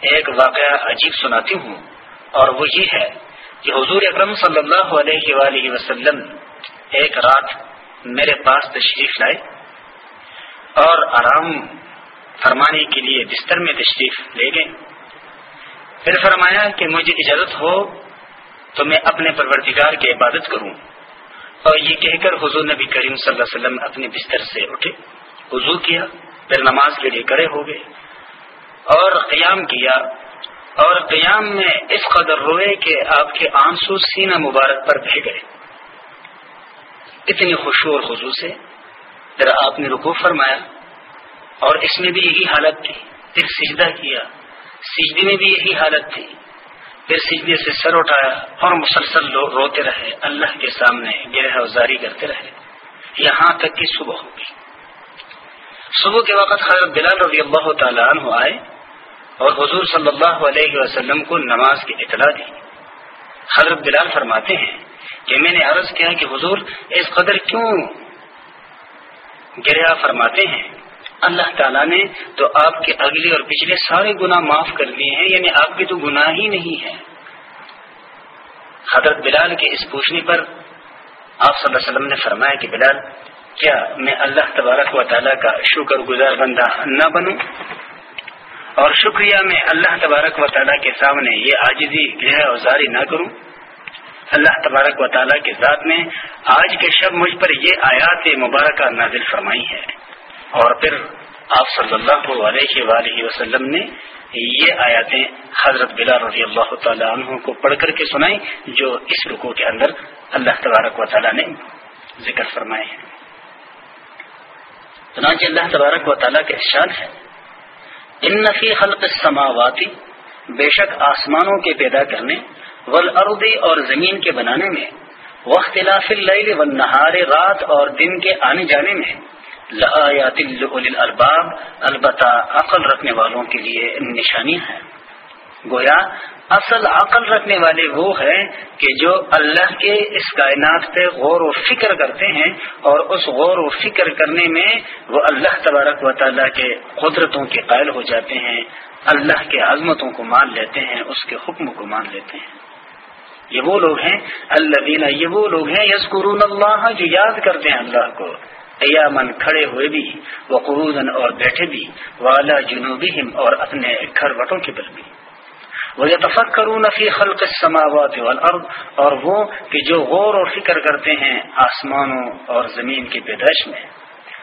ایک واقعہ عجیب سناتی ہوں۔ اور وہ یہ ہے کہ حضور اکرم صلی اللہ علیہ وآلہ وسلم ایک رات میرے پاس تشریف لائے اور آرام فرمانے کے لیے بستر میں تشریف لے گئے۔ پھر فرمایا کہ مجھے اجازت ہو تو میں اپنے پروردگار کی عبادت کروں۔ اور یہ کہہ کر حضور نبی کریم صلی اللہ علیہ وسلم اپنے بستر سے اٹھے، وضو کیا، پھر نماز کے لیے کرے ہو گئے اور قیام کیا۔ اور قیام میں اس قدر روئے کہ آپ کے آنسو سینہ مبارک پر بہ گئے۔ اتنی خوشو اور خزو سے ذرا آپ نے رکو فرمایا اور اس میں بھی یہی حالت تھی۔ پھر سجدہ کیا۔ سجدے میں بھی یہی حالت تھی۔ پھر سجدے سے سر اٹھایا اور مسلسل روتے رہے۔ اللہ کے سامنے گرہ ازاری کرتے رہے۔ یہاں تک کہ صبح ہوگی صبح کے وقت حضرت بلال رضی اللہ تعالیٰ عنہ آئے۔ اور حضور صلی اللہ علیہ وسلم کو نماز کی اطلاع دی۔ حضرت بلال فرماتے ہیں کہ میں نے عرض کیا کہ حضور، اس قدر کیوں گریا فرماتے ہیں؟ اللہ تعالیٰ نے تو آپ کے اگلے اور پچھلے سارے گناہ معاف کر دیے ہیں یعنی آپ کے تو گناہ ہی نہیں ہے حضرت بلال کے اس پوچھنے پر آپ صلی اللہ علیہ وسلم نے فرمایا کہ بلال، کیا میں اللہ تبارک و تعالیٰ کا شکر گزار بندہ نہ بنوں؟ اور شکریہ میں اللہ تبارک و تعالیٰ کے سامنے یہ آجزی گرہ اوزاری نہ کروں۔ اللہ تبارک و تعالیٰ کے ذات میں آج کے شب مجھ پر یہ آیات مبارکہ نازل فرمائی ہے اور پھر آپ صلی اللہ علیہ وآلہ وسلم نے یہ آیاتیں حضرت بلا رضی اللہ تعالیٰ عنہ کو پڑھ کر کے سنائی جو اس رکو کے اندر اللہ تبارک و تعالیٰ نے ذکر فرمائے ہیں۔ چنانچہ اللہ تبارک و تعالیٰ کے ارشاد ہے ان نفی خلق السماواتی بے شک آسمانوں کے پیدا کرنے ولادی اور زمین کے بنانے میں وختلاف اللیل والنہار، رات اور دن کے آنے جانے میں، لآیات الباب البتہ عقل رکھنے والوں کے لیے نشانی ہے۔ گویا اصل عقل رکھنے والے وہ ہیں کہ جو اللہ کے اس کائنات پہ غور و فکر کرتے ہیں اور اس غور و فکر کرنے میں وہ اللہ تبارک و تعالیٰ کے قدرتوں کے قائل ہو جاتے ہیں، اللہ کے عظمتوں کو مان لیتے ہیں، اس کے حکم کو مان لیتے ہیں۔ یہ وہ لوگ ہیں اللہ دینا یہ وہ لوگ ہیں یسکرون اللہ، جو یاد کرتے ہیں اللہ کو۔ ایامن کھڑے ہوئے بھی وہ قرون اور بیٹھے بھی والا جنوبی اور اپنے گھر وٹوں کے بل بھی۔ وہ کروں فی خلق السماوات والارض اور وہ کہ جو غور و فکر کرتے ہیں آسمانوں اور زمین کی پیدائش میں۔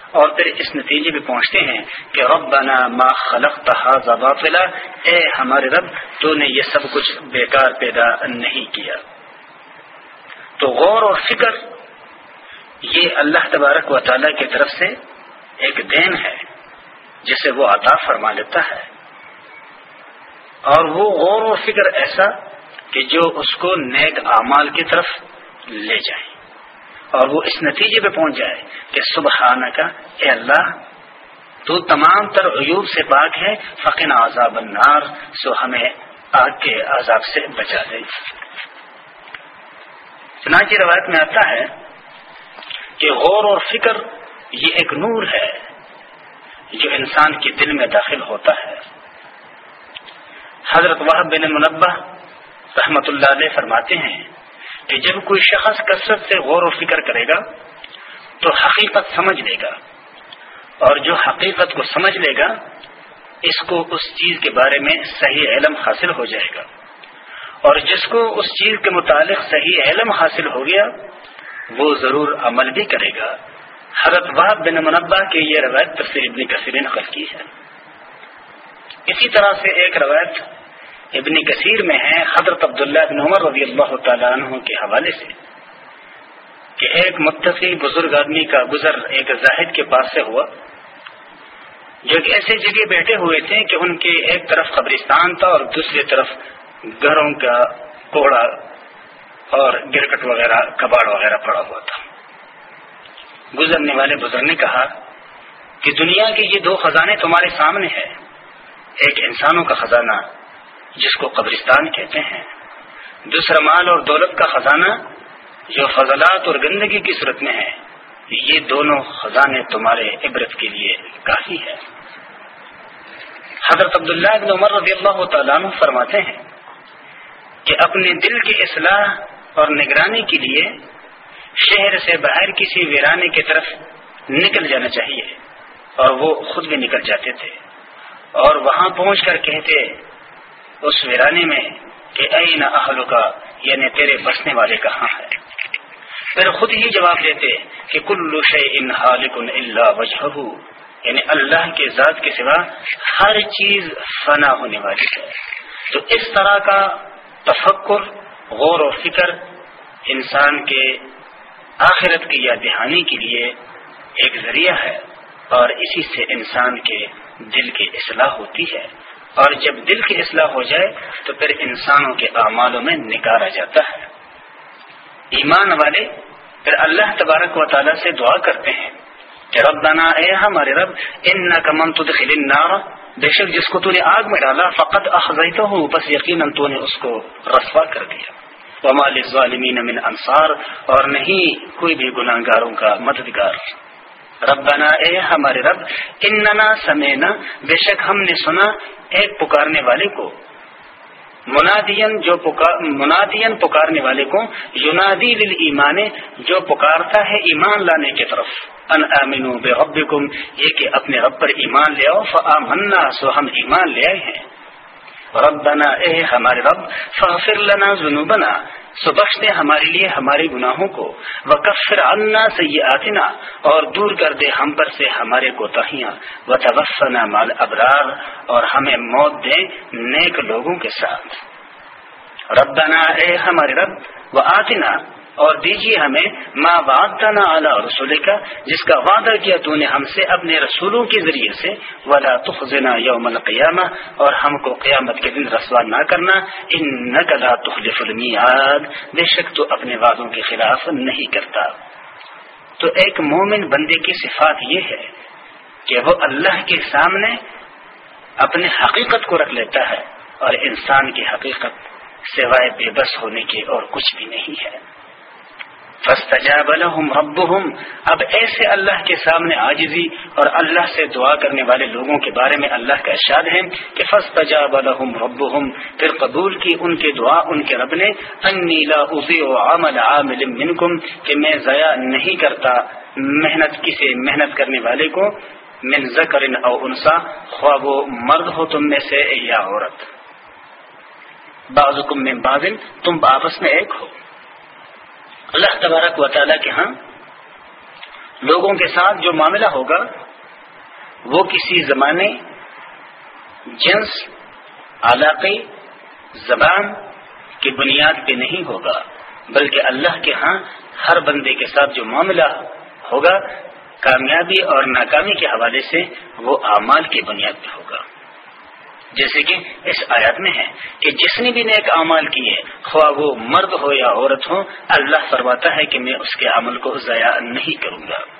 اور پھر اس نتیجے پہ پہنچتے ہیں کہ ربنا ما خلقت هذا باطلا، اے ہمارے رب، تو نے یہ سب کچھ بیکار پیدا نہیں کیا۔ تو غور اور فکر، یہ اللہ تبارک و تعالی کی طرف سے ایک دین ہے، جسے وہ عطا فرما لیتا ہے۔ اور وہ غور و فکر ایسا کہ جو اس کو نیک اعمال کی طرف لے جائے اور وہ اس نتیجے پہ پہنچ جائے کہ سبحانہ کا اے اللہ، تو تمام تر عیوب سے پاک ہے فقین عذاب النار، سو ہمیں آگ کے عذاب سے بچا دے۔ چنانچہ روایت میں آتا ہے کہ غور اور فکر یہ ایک نور ہے جو انسان کے دل میں داخل ہوتا ہے۔ حضرت وحب بن منبع رحمت اللہ علیہ فرماتے ہیں کہ جب کوئی شخص کثرت سے غور و فکر کرے گا تو حقیقت سمجھ لے گا اور جو حقیقت کو سمجھ لے گا، اس کو اس چیز کے بارے میں صحیح علم حاصل ہو جائے گا۔ اور جس کو اس چیز کے متعلق صحیح علم حاصل ہو گیا، وہ ضرور عمل بھی کرے گا۔ حضرت وحب بن منبع کی یہ روایت تفصیل ابن کثیر نقل کی ہے۔ اسی طرح سے ایک روایت ابن کثیر میں ہے حضرت عبداللہ بن عمر رضی اللہ تعالیٰ عنہ کے حوالے سے کہ ایک متفی بزرگ آدمی کا گزر ایک زاہد کے پاس سے ہوا۔ جو ایک ایسے جگہ بیٹھے ہوئے تھے کہ ان کے ایک طرف قبرستان تھا اور دوسری طرف گھروں کا کوڑا اور گرکٹ وغیرہ، کباڑ وغیرہ پڑا ہوا تھا۔ گزرنے والے بزرگ نے کہا کہ دنیا کے یہ دو خزانے تمہارے سامنے ہیں۔ ایک انسانوں کا خزانہ جس کو قبرستان کہتے ہیں۔ دوسرا مال اور دولت کا خزانہ جو فضلات اور گندگی کی صورت میں ہے، یہ دونوں خزانے تمہارے عبرت کے لیے کافی ہے۔ حضرت عبداللہ ابن عمر رضی اللہ تعالیٰ عنہ فرماتے ہیں کہ اپنے دل کی اصلاح اور نگرانی کے لیے شہر سے باہر کسی ویرانے کی طرف نکل جانا چاہیے اور وہ خود بھی نکل جاتے تھے اور وہاں پہنچ کر کہتے اس ویرانے میں کہ اے نہ اہل کا یعنی تیرے بسنے والے کہاں ہے پھر خود ہی جواب دیتے کہ کل ان اللہ وجہ یعنی اللہ کے ذات کے سوا ہر چیز فنا ہونے والی ہے۔ تو اس طرح کا تفکر، غور و فکر انسان کے آخرت کی یاد دہانی کے لیے ایک ذریعہ ہے اور اسی سے انسان کے دل کی اصلاح ہوتی ہے۔ اور جب دل کی اصلاح ہو جائے تو پھر انسانوں کے اعمالوں میں نکارا جاتا ہے۔ ایمان والے پھر اللہ تبارک و تعالیٰ سے دعا کرتے ہیں کہ رب دانا اے ہمارے رب ان کمن تدخل النار، بے شک جس کو تو نے آگ میں ڈالا فقط اخذیتہ ہوں بس یقیناً تو نے اس کو رسوا کر دیا۔ ومال ظالمین من انصار، اور نہیں، کوئی بھی گناہ گاروں کا مددگار۔ ربنا، اے ہمارے رب، اننا سمینا، بے شک ہم نے سنا ایک پکارنے والے کو۔ منادین جو پکار منادین پکارنے والے کو یونادی لل جو پکارتا ہے ایمان لانے کی طرف۔ ان امنو بے یہ کہ اپنے رب پر ایمان لے آؤ، فآمنا، سو ہم ایمان لے آئے ہیں۔ ربنا، اے ہمارے رب، فاغفر لنا ذنوبنا سو بخش دے ہمارے لیے ہمارے گناہوں کو، وکفر عنا سیئاتنا، اور دور کر دے ہم پر سے ہمارے کوتاہیاں، وتوفنا مال ابرار اور ہمیں موت دے نیک لوگوں کے ساتھ۔ ربنا، اے ہمارے رب و آتنا اور دیجیے ہمیں ماں وعدتنا اعلیٰ رسول کا جس کا وعدہ کیا تو نے ہم سے اپنے رسولوں کے ذریعے سے، ولا تخزنا یوم القیامہ، اور ہم کو قیامت کے دن رسوا نہ کرنا ان نقلا تخلف المیاد بے شک تو اپنے وعدوں کے خلاف نہیں کرتا۔ تو ایک مومن بندے کی صفات یہ ہے کہ وہ اللہ کے سامنے اپنے حقیقت کو رکھ لیتا ہے، اور انسان کی حقیقت سوائے بے بس ہونے کے اور کچھ بھی نہیں ہے۔ فستجاب لهم ربهم. اب ایسے اللہ کے سامنے عاجزی اور اللہ سے دعا کرنے والے لوگوں کے بارے میں اللہ کا ارشاد ہے کہ فستجاب لهم ربهم، پھر قبول کی ان کے دعا ان کے رب نے. انی لا اضيع عمل عامل منکم، کہ میں ضائع نہیں کرتا محنت کسی محنت کرنے والے کو. من ذکر او انسا، خواہ وہ مرد ہو تم میں سے یا عورت. بعضکم من بعض، تم آپس میں ایک ہو. اللہ تبارک و تعالیٰ کے ہاں لوگوں کے ساتھ جو معاملہ ہوگا، وہ کسی زمانے جنس، علاقے، زبان کی بنیاد پہ نہیں ہوگا، بلکہ اللہ کے ہاں ہر بندے کے ساتھ جو معاملہ ہوگا، کامیابی اور ناکامی کے حوالے سے وہ اعمال کی بنیاد پہ ہوگا۔ جیسے کہ اس آیات میں ہے کہ جس نے بھی نیک اعمال کیے، خواہ وہ مرد ہو یا عورت ہو، اللہ فرماتا ہے کہ میں اس کے عمل کو ضائع نہیں کروں گا۔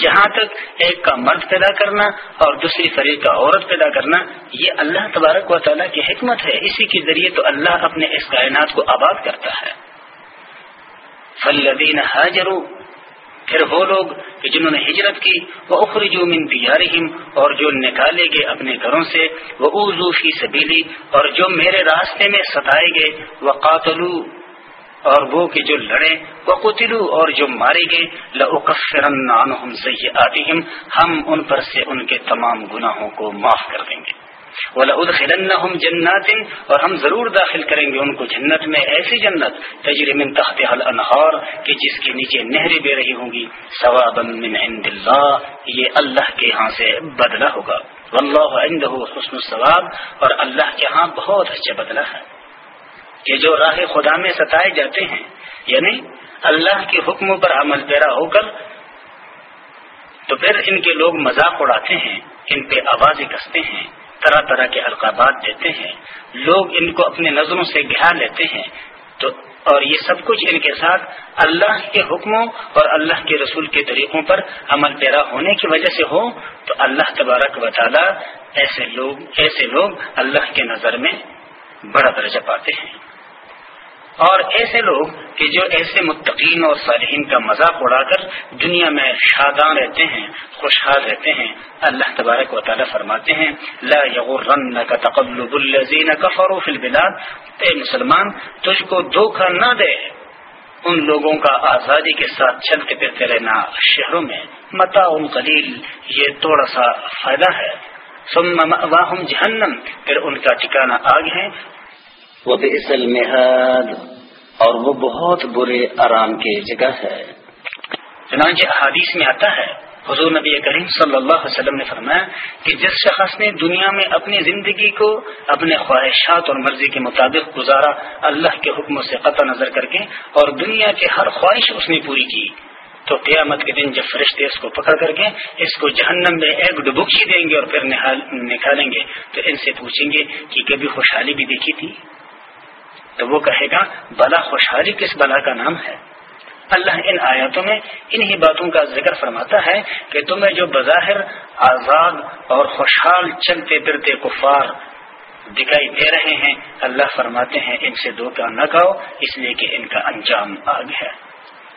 جہاں تک ایک کا مرد پیدا کرنا اور دوسری فریق کا عورت پیدا کرنا، یہ اللہ تبارک و تعالیٰ کی حکمت ہے۔ اسی کے ذریعے تو اللہ اپنے اس کائنات کو آباد کرتا ہے۔ فلدین حاجرو پھر وہ لوگ کہ جنہوں نے ہجرت کی وہ اخری جو دیارہم اور جو نکالے گئے اپنے گھروں سے وہ اوزو فی سبیلی اور جو میرے راستے میں ستائے گئے وہ قاتلو اور وہ کہ جو لڑے وہ قتلو اور جو مارے گئے لکفرن سے ہم ان پر سے ان کے تمام گناہوں کو معاف کر دیں گے۔ جنات اور ہم ضرور داخل کریں گے ان کو جنت میں۔ ایسی جنت تجری من تحت الانہار کہ جس کے نیچے نہریں بے رہی ہوں گی۔ ثوابا من عند اللہ، یہ اللہ کے ہاں سے بدلہ ہوگا۔ واللہ عنده حسن الثواب اور اللہ کے ہاں بہت اچھا بدلہ ہے۔ کہ جو راہ خدا میں ستائے جاتے ہیں یعنی اللہ کے حکموں پر عمل پیرا ہو کر، تو پھر ان کے لوگ مذاق اڑاتے ہیں، ان پہ آوازیں کستے ہیں۔ طرح طرح کے القابات دیتے ہیں، لوگ ان کو اپنے نظروں سے گھا لیتے ہیں۔ تو اور یہ سب کچھ ان کے ساتھ اللہ کے حکموں اور اللہ کے رسول کے طریقوں پر عمل پیرا ہونے کی وجہ سے ہو، تو اللہ تبارک و تعالی ایسے لوگ ایسے لوگ اللہ کے نظر میں بڑا درجہ پاتے ہیں۔ اور ایسے لوگ کہ جو ایسے متقین اور صالحین کا مذاق اڑا کر دنیا میں شادان رہتے ہیں، خوشحال رہتے ہیں، اللہ تبارک و تعالیٰ فرماتے ہیں، لا کا تقلب الزین فروف البلاد۔ اے مسلمان، تجھ کو دھوکہ نہ دے۔ ان لوگوں کا آزادی کے ساتھ چلتے پھرتے رہنا شہروں میں متا ان قلیل، یہ تھوڑا سا فائدہ ہے۔ واہم جہنم، پھر ان کا ٹھکانا آگ ہے۔ وہ اور وہ بہت برے آرام کی جگہ ہے۔ چنانچہ حادیث میں آتا ہے، حضور نبی کریم صلی اللہ علیہ وسلم نے فرمایا کہ جس شخص نے دنیا میں اپنی زندگی کو اپنے خواہشات اور مرضی کے مطابق گزارا، اللہ کے حکم سے قطع نظر کر کے اور دنیا کے ہر خواہش اس نے پوری کی، تو قیامت کے دن جب فرشتے اس کو پکڑ کر کے اس کو جہنم میں ایک ڈبکی دیں گے اور پھر نکالیں گے، تو ان سے پوچھیں گے کہ کبھی خوشحالی بھی دیکھی تھی؟ تو وہ کہے گا، بلا خوشحالی کس بلا کا نام ہے؟ اللہ ان آیاتوں میں انہی باتوں کا ذکر فرماتا ہے کہ تمہیں جو بظاہر آزاد اور خوشحال چلتے پھرتے کفار دکھائی دے رہے ہیں، اللہ فرماتے ہیں، ان سے دو کا نہ کہو اس لیے کہ ان کا انجام آگ ہے۔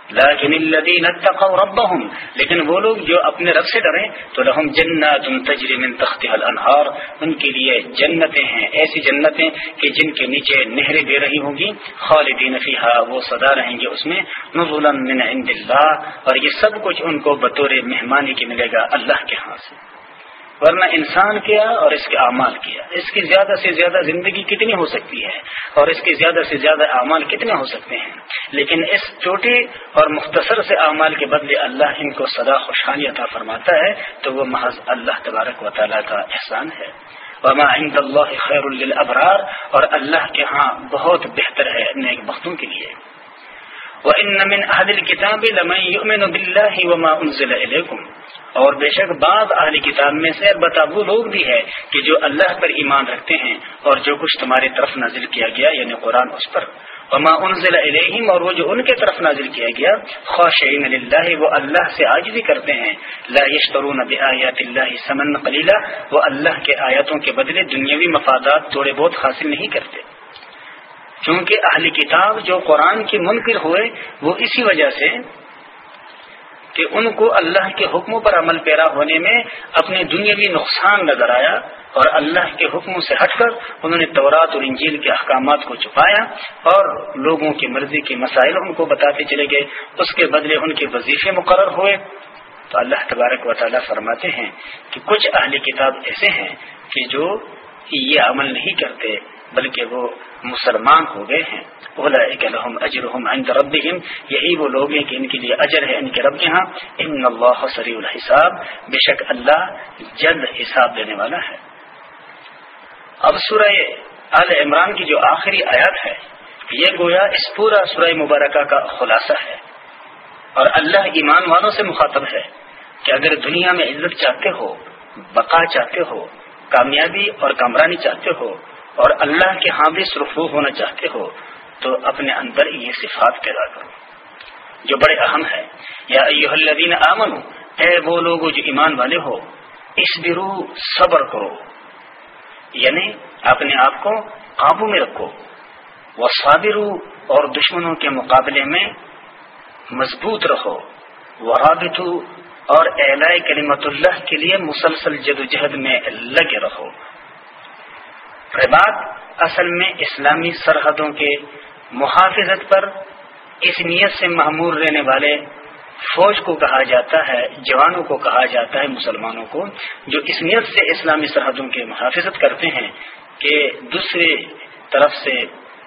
لیکن الذین اتقوا ربهم، لیکن وہ لوگ جو اپنے رب سے ڈریں، تو لهم جنات تجری من تحتها الانہار، ان کے لیے جنتیں ہیں، ایسی جنتیں کہ جن کے نیچے نہریں بہ رہی ہوں گی، خالدین فیھا وہ سدا رہیں گے اس میں، نزلا من عند اللہ، اور یہ سب کچھ ان کو بطور مہمانی کی ملے گا اللہ کے ہاں سے۔ ورنہ انسان کیا اور اس کے اعمال کیا۔ اس کی زیادہ سے زیادہ زندگی کتنی ہو سکتی ہے اور اس کے زیادہ سے زیادہ اعمال کتنے ہو سکتے ہیں۔ لیکن اس چھوٹی اور مختصر سے اعمال کے بدلے اللہ ان کو سدا خوشحالی عطا فرماتا ہے، تو وہ محض اللہ تبارک و تعالیٰ کا احسان ہے۔ وما عند اللہ خیر للابرار اور اللہ کے ہاں بہت بہتر ہے نیک بختوں کے لیے۔ وَإِنَّ مِنْ أَهْلِ الْكِتَابِ لَمَنْ يُؤْمِنُ بِاللَّهِ وَمَا أُنزِلَ إِلَيْكُمْ۔ اور بے شک بعض اہل کتاب میں سے البتہ وہ لوگ بھی ہے کہ جو اللہ پر ایمان رکھتے ہیں اور جو کچھ تمہاری طرف نازل کیا گیا یعنی قرآن اس پر۔ وما انزل الیہم اور وہ جو ان کے طرف نازل کیا گیا خوشین للہ وہ اللہ سے عاجزی کرتے ہیں۔ لا یشترون بآیات اللہ سمن قلیلا وہ اللہ کے آیاتوں کے بدلے دنیاوی مفادات تھوڑے بہت حاصل نہیں کرتے۔ چونکہ اہل کتاب جو قرآن کے منکر ہوئے، وہ اسی وجہ سے کہ ان کو اللہ کے حکموں پر عمل پیرا ہونے میں اپنے دنیاوی نقصان نظر آیا اور اللہ کے حکموں سے ہٹ کر انہوں نے تورات اور انجیل کے احکامات کو چھپایا اور لوگوں کی مرضی کے مسائل ان کو بتاتے چلے گئے۔ اس کے بدلے ان کے وظیفے مقرر ہوئے۔ تو اللہ تبارک و تعالیٰ فرماتے ہیں کہ کچھ اہل کتاب ایسے ہیں کہ جو یہ عمل نہیں کرتے۔ بلکہ وہ مسلمان ہو گئے ہیں۔ عند ربهم یہی وہ لوگ ہیں کہ ان کے لیے اجر ہے ان کے رب کے ہاں ان اللہ سری الحساب۔ بے شک اللہ جلد حساب دینے والا ہے۔ اب سورہ آل عمران کی جو آخری آیات ہے، یہ گویا اس پورا سورہ مبارکہ کا خلاصہ ہے۔ اور اللہ ایمان والوں سے مخاطب ہے کہ اگر دنیا میں عزت چاہتے ہو، بقا چاہتے ہو، کامیابی اور کامرانی چاہتے ہو اور اللہ کے ہاں بھی سرخو ہونا چاہتے ہو تو اپنے اندر یہ صفات پیدا کرو۔ جو بڑے اہم ہے یا ایوہ الذین آمنو اے وہ لوگ جو ایمان والے ہو اس برو صبر کرو۔ یعنی اپنے آپ کو قابو میں رکھو۔ وہ صابر اور دشمنوں کے مقابلے میں مضبوط رہو۔ وہ رابط اور اعلی کلیمت اللہ کے لیے مسلسل جدوجہد میں لگے رہو۔ بات اصل میں اسلامی سرحدوں کے محافظت پر اس نیت سے معمور رہنے والے فوج کو کہا جاتا ہے، جوانوں کو کہا جاتا ہے، مسلمانوں کو، جو اس نیت سے اسلامی سرحدوں کے محافظت کرتے ہیں کہ دوسری طرف سے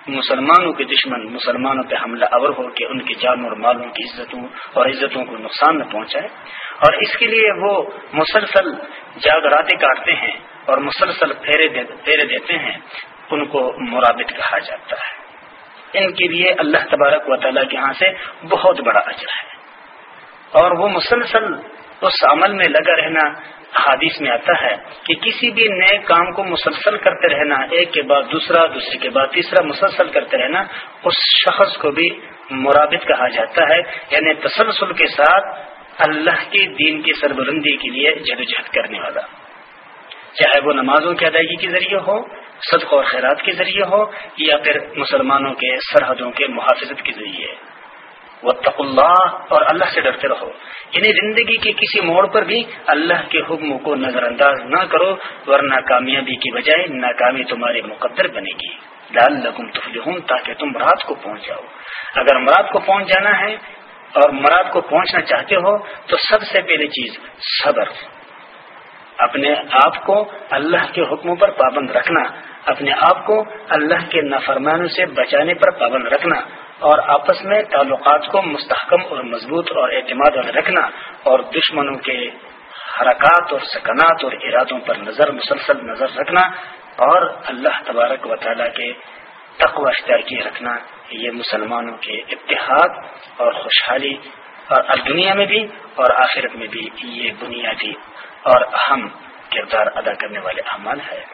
مسلمانوں کے دشمن، مسلمانوں پہ حملہ اور ہو کہ ان کی جان اور مالوں کی عزتوں اور عزتوں کو نقصان نہ پہنچائے۔ اور اس کے لیے وہ مسلسل جاگراتے کاٹتے ہیں۔ اور مسلسل پھیرے پھیرے دیتے ہیں، ان کو مرابط کہا جاتا ہے۔ ان کے لیے اللہ تبارک و تعالیٰ کے ہاں سے بہت بڑا اجر ہے۔ اور وہ مسلسل اس عمل میں لگا رہنا حادث میں آتا ہے کہ کسی بھی نئے کام کو مسلسل کرتے رہنا، ایک کے بعد دوسرا، دوسرے کے بعد تیسرا، مسلسل کرتے رہنا، اس شخص کو بھی مرابط کہا جاتا ہے۔ یعنی تسلسل کے ساتھ اللہ کے دین کی سربلندی کے لیے جدوجہد کرنے والا۔ چاہے وہ نمازوں کی ادائیگی کے ذریعے ہو صدق اور خیرات کے ذریعے ہو، یا پھر مسلمانوں کے سرحدوں کے محافظت کے ذریعے۔ وہ اللہ اور اللہ سے ڈرتے رہو۔ یعنی زندگی کے کسی موڑ پر بھی اللہ کے حکم کو نظر انداز نہ کرو، ورنہ کامیابی کی بجائے ناکامی تمہارے مقدر بنے گی۔ لال لگم تفلحون، تاکہ تم مراد کو پہنچ جاؤ۔ اگر مراد کو پہنچ جانا ہے اور مراد کو پہنچنا چاہتے ہو، تو سب سے پہلی چیز صبر۔ اپنے آپ کو اللہ کے حکموں پر پابند رکھنا، اپنے آپ کو اللہ کے نافرمانوں سے بچانے پر پابند رکھنا، اور آپس میں تعلقات کو مستحکم اور مضبوط اور اعتماد رکھنا، اور دشمنوں کے حرکات اور سکنات اور ارادوں پر نظر، مسلسل نظر رکھنا، اور اللہ تبارک و تعالیٰ کے تقوی اختیار کیے رکھنا، یہ مسلمانوں کے اتحاد اور خوشحالی، اور دنیا میں بھی اور آخرت میں بھی یہ بنیادی اور اہم کردار ادا کرنے والے اعمال ہے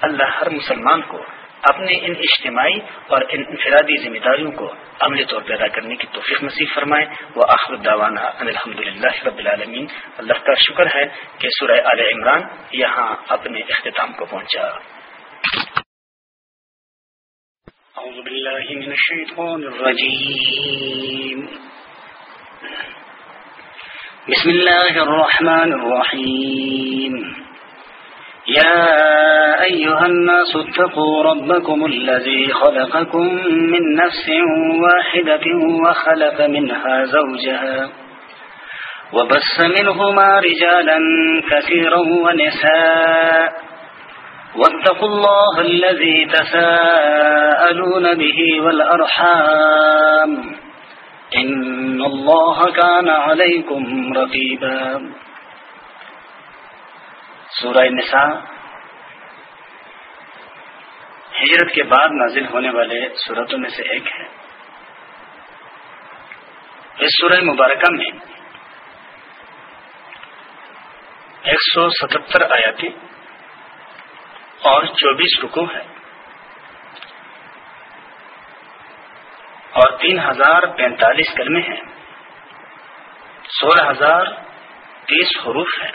اللہ ہر مسلمان کو اپنے ان اجتماعی اور ان انفرادی ذمہ داریوں کو عملی طور پر ادا کرنے کی توفیق نصیب فرمائے۔ وہ آخر داوانہ الحمد للہ رب العالمین۔ اللہ کا شکر ہے کہ سورہ عال عمران یہاں اپنے اختتام کو پہنچا۔ اعوذ باللہ من الشیطان الرجیم۔ بسم اللہ الرحمن الرحیم يا أيها الناس اتقوا ربكم الذي خلقكم من نفس واحدة وخلق منها زوجها وبس منهما رجالا كثيرا ونساء. واتقوا الله الذي تساءلون به والأرحام. إن سورہ نساء ہجرت کے بعد نازل ہونے والے صورتوں میں سے ایک ہے۔ اس سورہ مبارکہ میں ایک سو ستہتر آیاتیں اور چوبیس رکو ہے اور تین ہزار پینتالیس کرنے ہیں۔ سولہ ہزار تیس حروف ہیں۔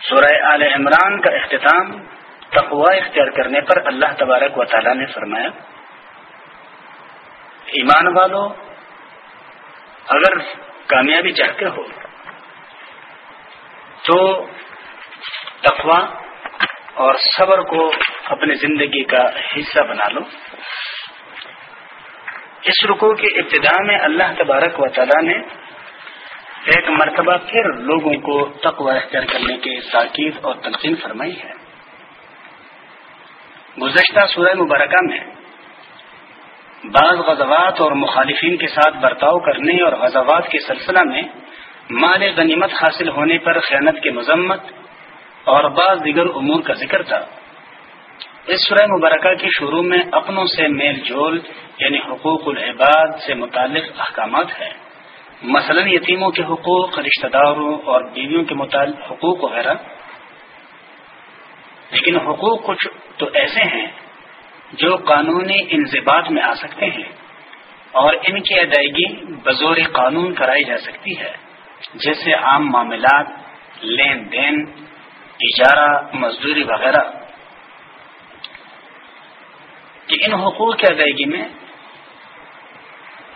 سورہ آل عمران کا اختتام تقوا اختیار کرنے پر اللہ تبارک و تعالی نے فرمایا، ایمان والو، اگر کامیابی چاہتے ہو تو تقوا اور صبر کو اپنی زندگی کا حصہ بنا لو۔ اس رکو کی ابتدا میں اللہ تبارک و تعالی نے ایک مرتبہ پھر لوگوں کو تقوا اختیار کرنے کے تاکید اور تنقین فرمائی ہے۔ گزشتہ سورہ مبارکہ میں بعض غزوات اور مخالفین کے ساتھ برتاؤ کرنے اور غزوات کے سلسلہ میں مال غنیمت حاصل ہونے پر خیانت کی مذمت اور بعض دیگر امور کا ذکر تھا۔ اس سورہ مبارکہ کی شروع میں اپنوں سے میل جول یعنی حقوق العباد سے متعلق احکامات ہیں۔ مثلا یتیموں کے حقوق، رشتہ داروں اور بیویوں کے متعلق حقوق وغیرہ۔ لیکن حقوق کچھ تو ایسے ہیں جو قانونی انضباط میں آ سکتے ہیں اور ان کی ادائیگی بزور قانون کرائی جا سکتی ہے، جیسے عام معاملات، لین دین اجارہ مزدوری وغیرہ۔ کہ ان حقوق کی ادائیگی میں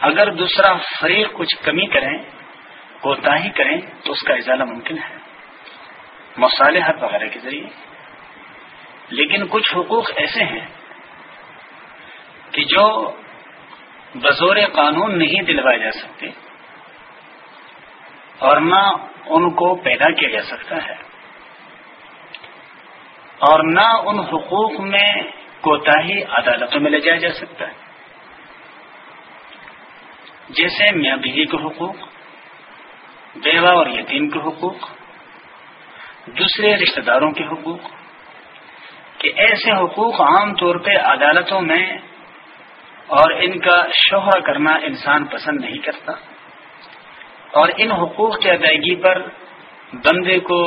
اگر دوسرا فریق کچھ کمی کریں کوتا ہی کریں، تو اس کا ازالہ ممکن ہے۔ مصالحت وغیرہ کے ذریعے۔ لیکن کچھ حقوق ایسے ہیں کہ جو بزور قانون نہیں دلوائے جا سکتے اور نہ ان کو پیدا کیا جا سکتا ہے اور نہ ان حقوق میں کوتا ہی عدالتوں میں لے جایا جا سکتا ہے۔ جیسے میاں بیوی کے حقوق، بیوہ اور یتیم کے حقوق، دوسرے رشتہ داروں کے حقوق، کہ ایسے حقوق عام طور پہ عدالتوں میں اور ان کا شوہر کرنا انسان پسند نہیں کرتا، اور ان حقوق کی ادائیگی پر بندے کو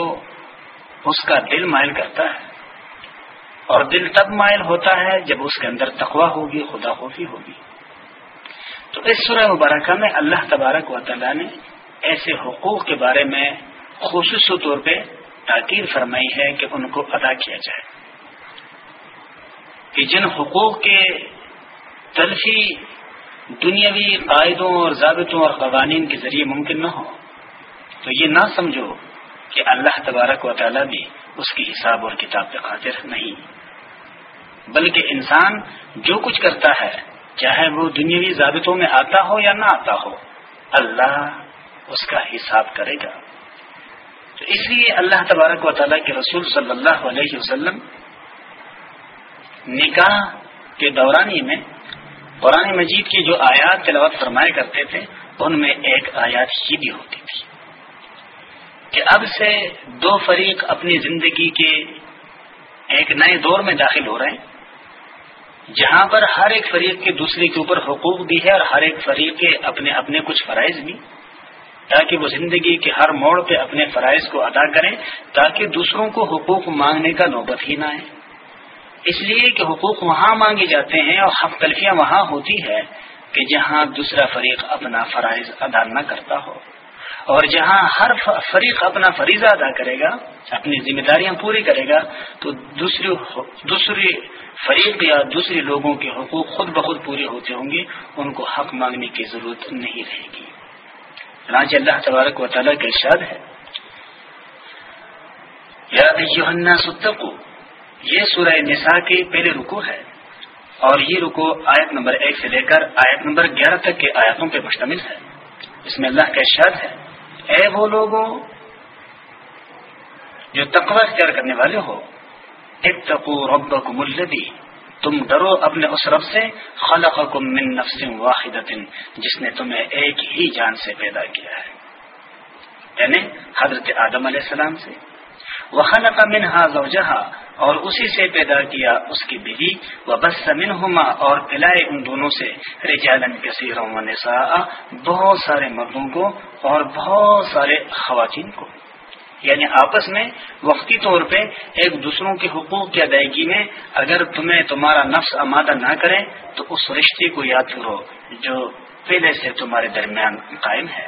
اس کا دل مائل کرتا ہے۔ اور دل تب مائل ہوتا ہے جب اس کے اندر تقوا ہوگی، خدا خوفی ہوگی۔ تو اس سورہ مبارکہ میں اللہ تبارک و تعالیٰ نے ایسے حقوق کے بارے میں خصوصی طور پہ تاکیر فرمائی ہے کہ ان کو ادا کیا جائے۔ کہ جن حقوق کے تلفی دنیاوی قاعدوں اور ضابطوں اور قوانین کے ذریعے ممکن نہ ہو، تو یہ نہ سمجھو کہ اللہ تبارک و تعالیٰ بھی اس کی حساب اور کتاب پہ خاطر نہیں۔ بلکہ انسان جو کچھ کرتا ہے، چاہے وہ دنیاوی ضابطوں میں آتا ہو یا نہ آتا ہو، اللہ اس کا حساب کرے گا۔ تو اس لیے اللہ تبارک و تعالیٰ کے رسول صلی اللہ علیہ وسلم نکاح کے دورانی میں قرآن مجید کی جو آیات تلاوت فرمائے کرتے تھے، ان میں ایک آیات ہی بھی ہوتی تھی کہ اب سے دو فریق اپنی زندگی کے ایک نئے دور میں داخل ہو رہے ہیں۔ جہاں پر ہر ایک فریق کے دوسرے کے اوپر حقوق بھی ہے اور ہر ایک فریق کے اپنے اپنے کچھ فرائض بھی، تاکہ وہ زندگی کے ہر موڑ پہ اپنے فرائض کو ادا کریں، تاکہ دوسروں کو حقوق مانگنے کا نوبت ہی نہ آئے۔ اس لیے کہ حقوق وہاں مانگے جاتے ہیں اور حق تلفیاں وہاں ہوتی ہے کہ جہاں دوسرا فریق اپنا فرائض ادا نہ کرتا ہو۔ اور جہاں ہر فریق اپنا فریضہ ادا کرے گا، اپنی ذمہ داریاں پوری کرے گا، تو دوسری دوسری فریق یا دوسرے لوگوں کے حقوق خود بخود پورے ہوتے ہوں گے، ان کو حق مانگنے کی ضرورت نہیں رہے گی۔ چنانچہ اللہ تبارک و تعالیٰ کا ارشاد ہے، یا ستقو یہ سورہ نساء کے پہلے رکو ہے۔ اور یہ رکو آیت نمبر ایک سے لے کر آیت نمبر گیارہ تک کے آیاتوں پہ مشتمل ہے۔ اس میں اللہ کا ارشاد ہے اے وہ لوگوں جو تقوی اختیار کرنے والے ہو، اتقوا ربکم الذی، تم ڈرو اپنے اس رب سے، خلقکم من نفس واحدت جس نے تمہیں ایک ہی جان سے پیدا کیا ہے۔ یعنی حضرت آدم علیہ السلام سے۔ وخلق منها زوجها اور اسی سے پیدا کیا اس کی بیوی و بس منہما، اور پلائے ان دونوں سے۔ رجالن کثیر و نساء، بہت سارے مردوں کو اور بہت سارے خواتین کو۔ یعنی آپس میں وقتی طور پہ ایک دوسروں کے حقوق کی ادائیگی میں اگر تمہیں تمہارا نفس آمادہ نہ کرے تو اس رشتے کو یاد کرو جو پہلے سے تمہارے درمیان قائم ہے۔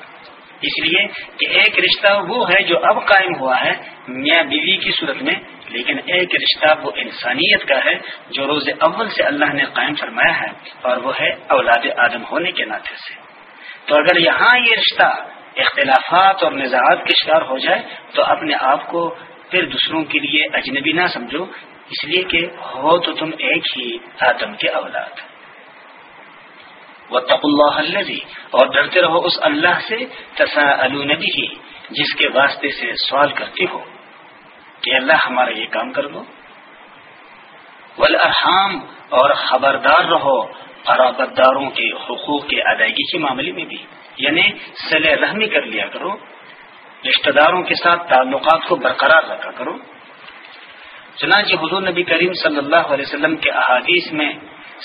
اس لیے کہ ایک رشتہ وہ ہے جو اب قائم ہوا ہے، میاں بیوی کی صورت میں لیکن ایک رشتہ وہ انسانیت کا ہے جو روز اول سے اللہ نے قائم فرمایا ہے اور وہ ہے اولاد آدم ہونے کے ناطے سے۔ تو اگر یہاں یہ رشتہ اختلافات اور نزاعات کے شکار ہو جائے تو اپنے آپ کو پھر دوسروں کے لیے اجنبی نہ سمجھو، اس لیے کہ ہو تو تم ایک ہی آدم کے اولاد۔ وہ تق اللہ اور ڈرتے رہو اس اللہ سے تسا النبی ہی جس کے واسطے سے سوال کرتے ہو۔ کہ اللہ ہمارا یہ کام کر دو۔ ولحام اور خبردار رہو برابرداروں کے حقوق کے ادائیگی کے معاملے میں بھی۔ یعنی سل رحمی کر لیا کرو، رشتہ داروں کے ساتھ تعلقات کو برقرار رکھا کرو۔ چنانچہ حضور نبی کریم صلی اللہ علیہ وسلم کے احادیث میں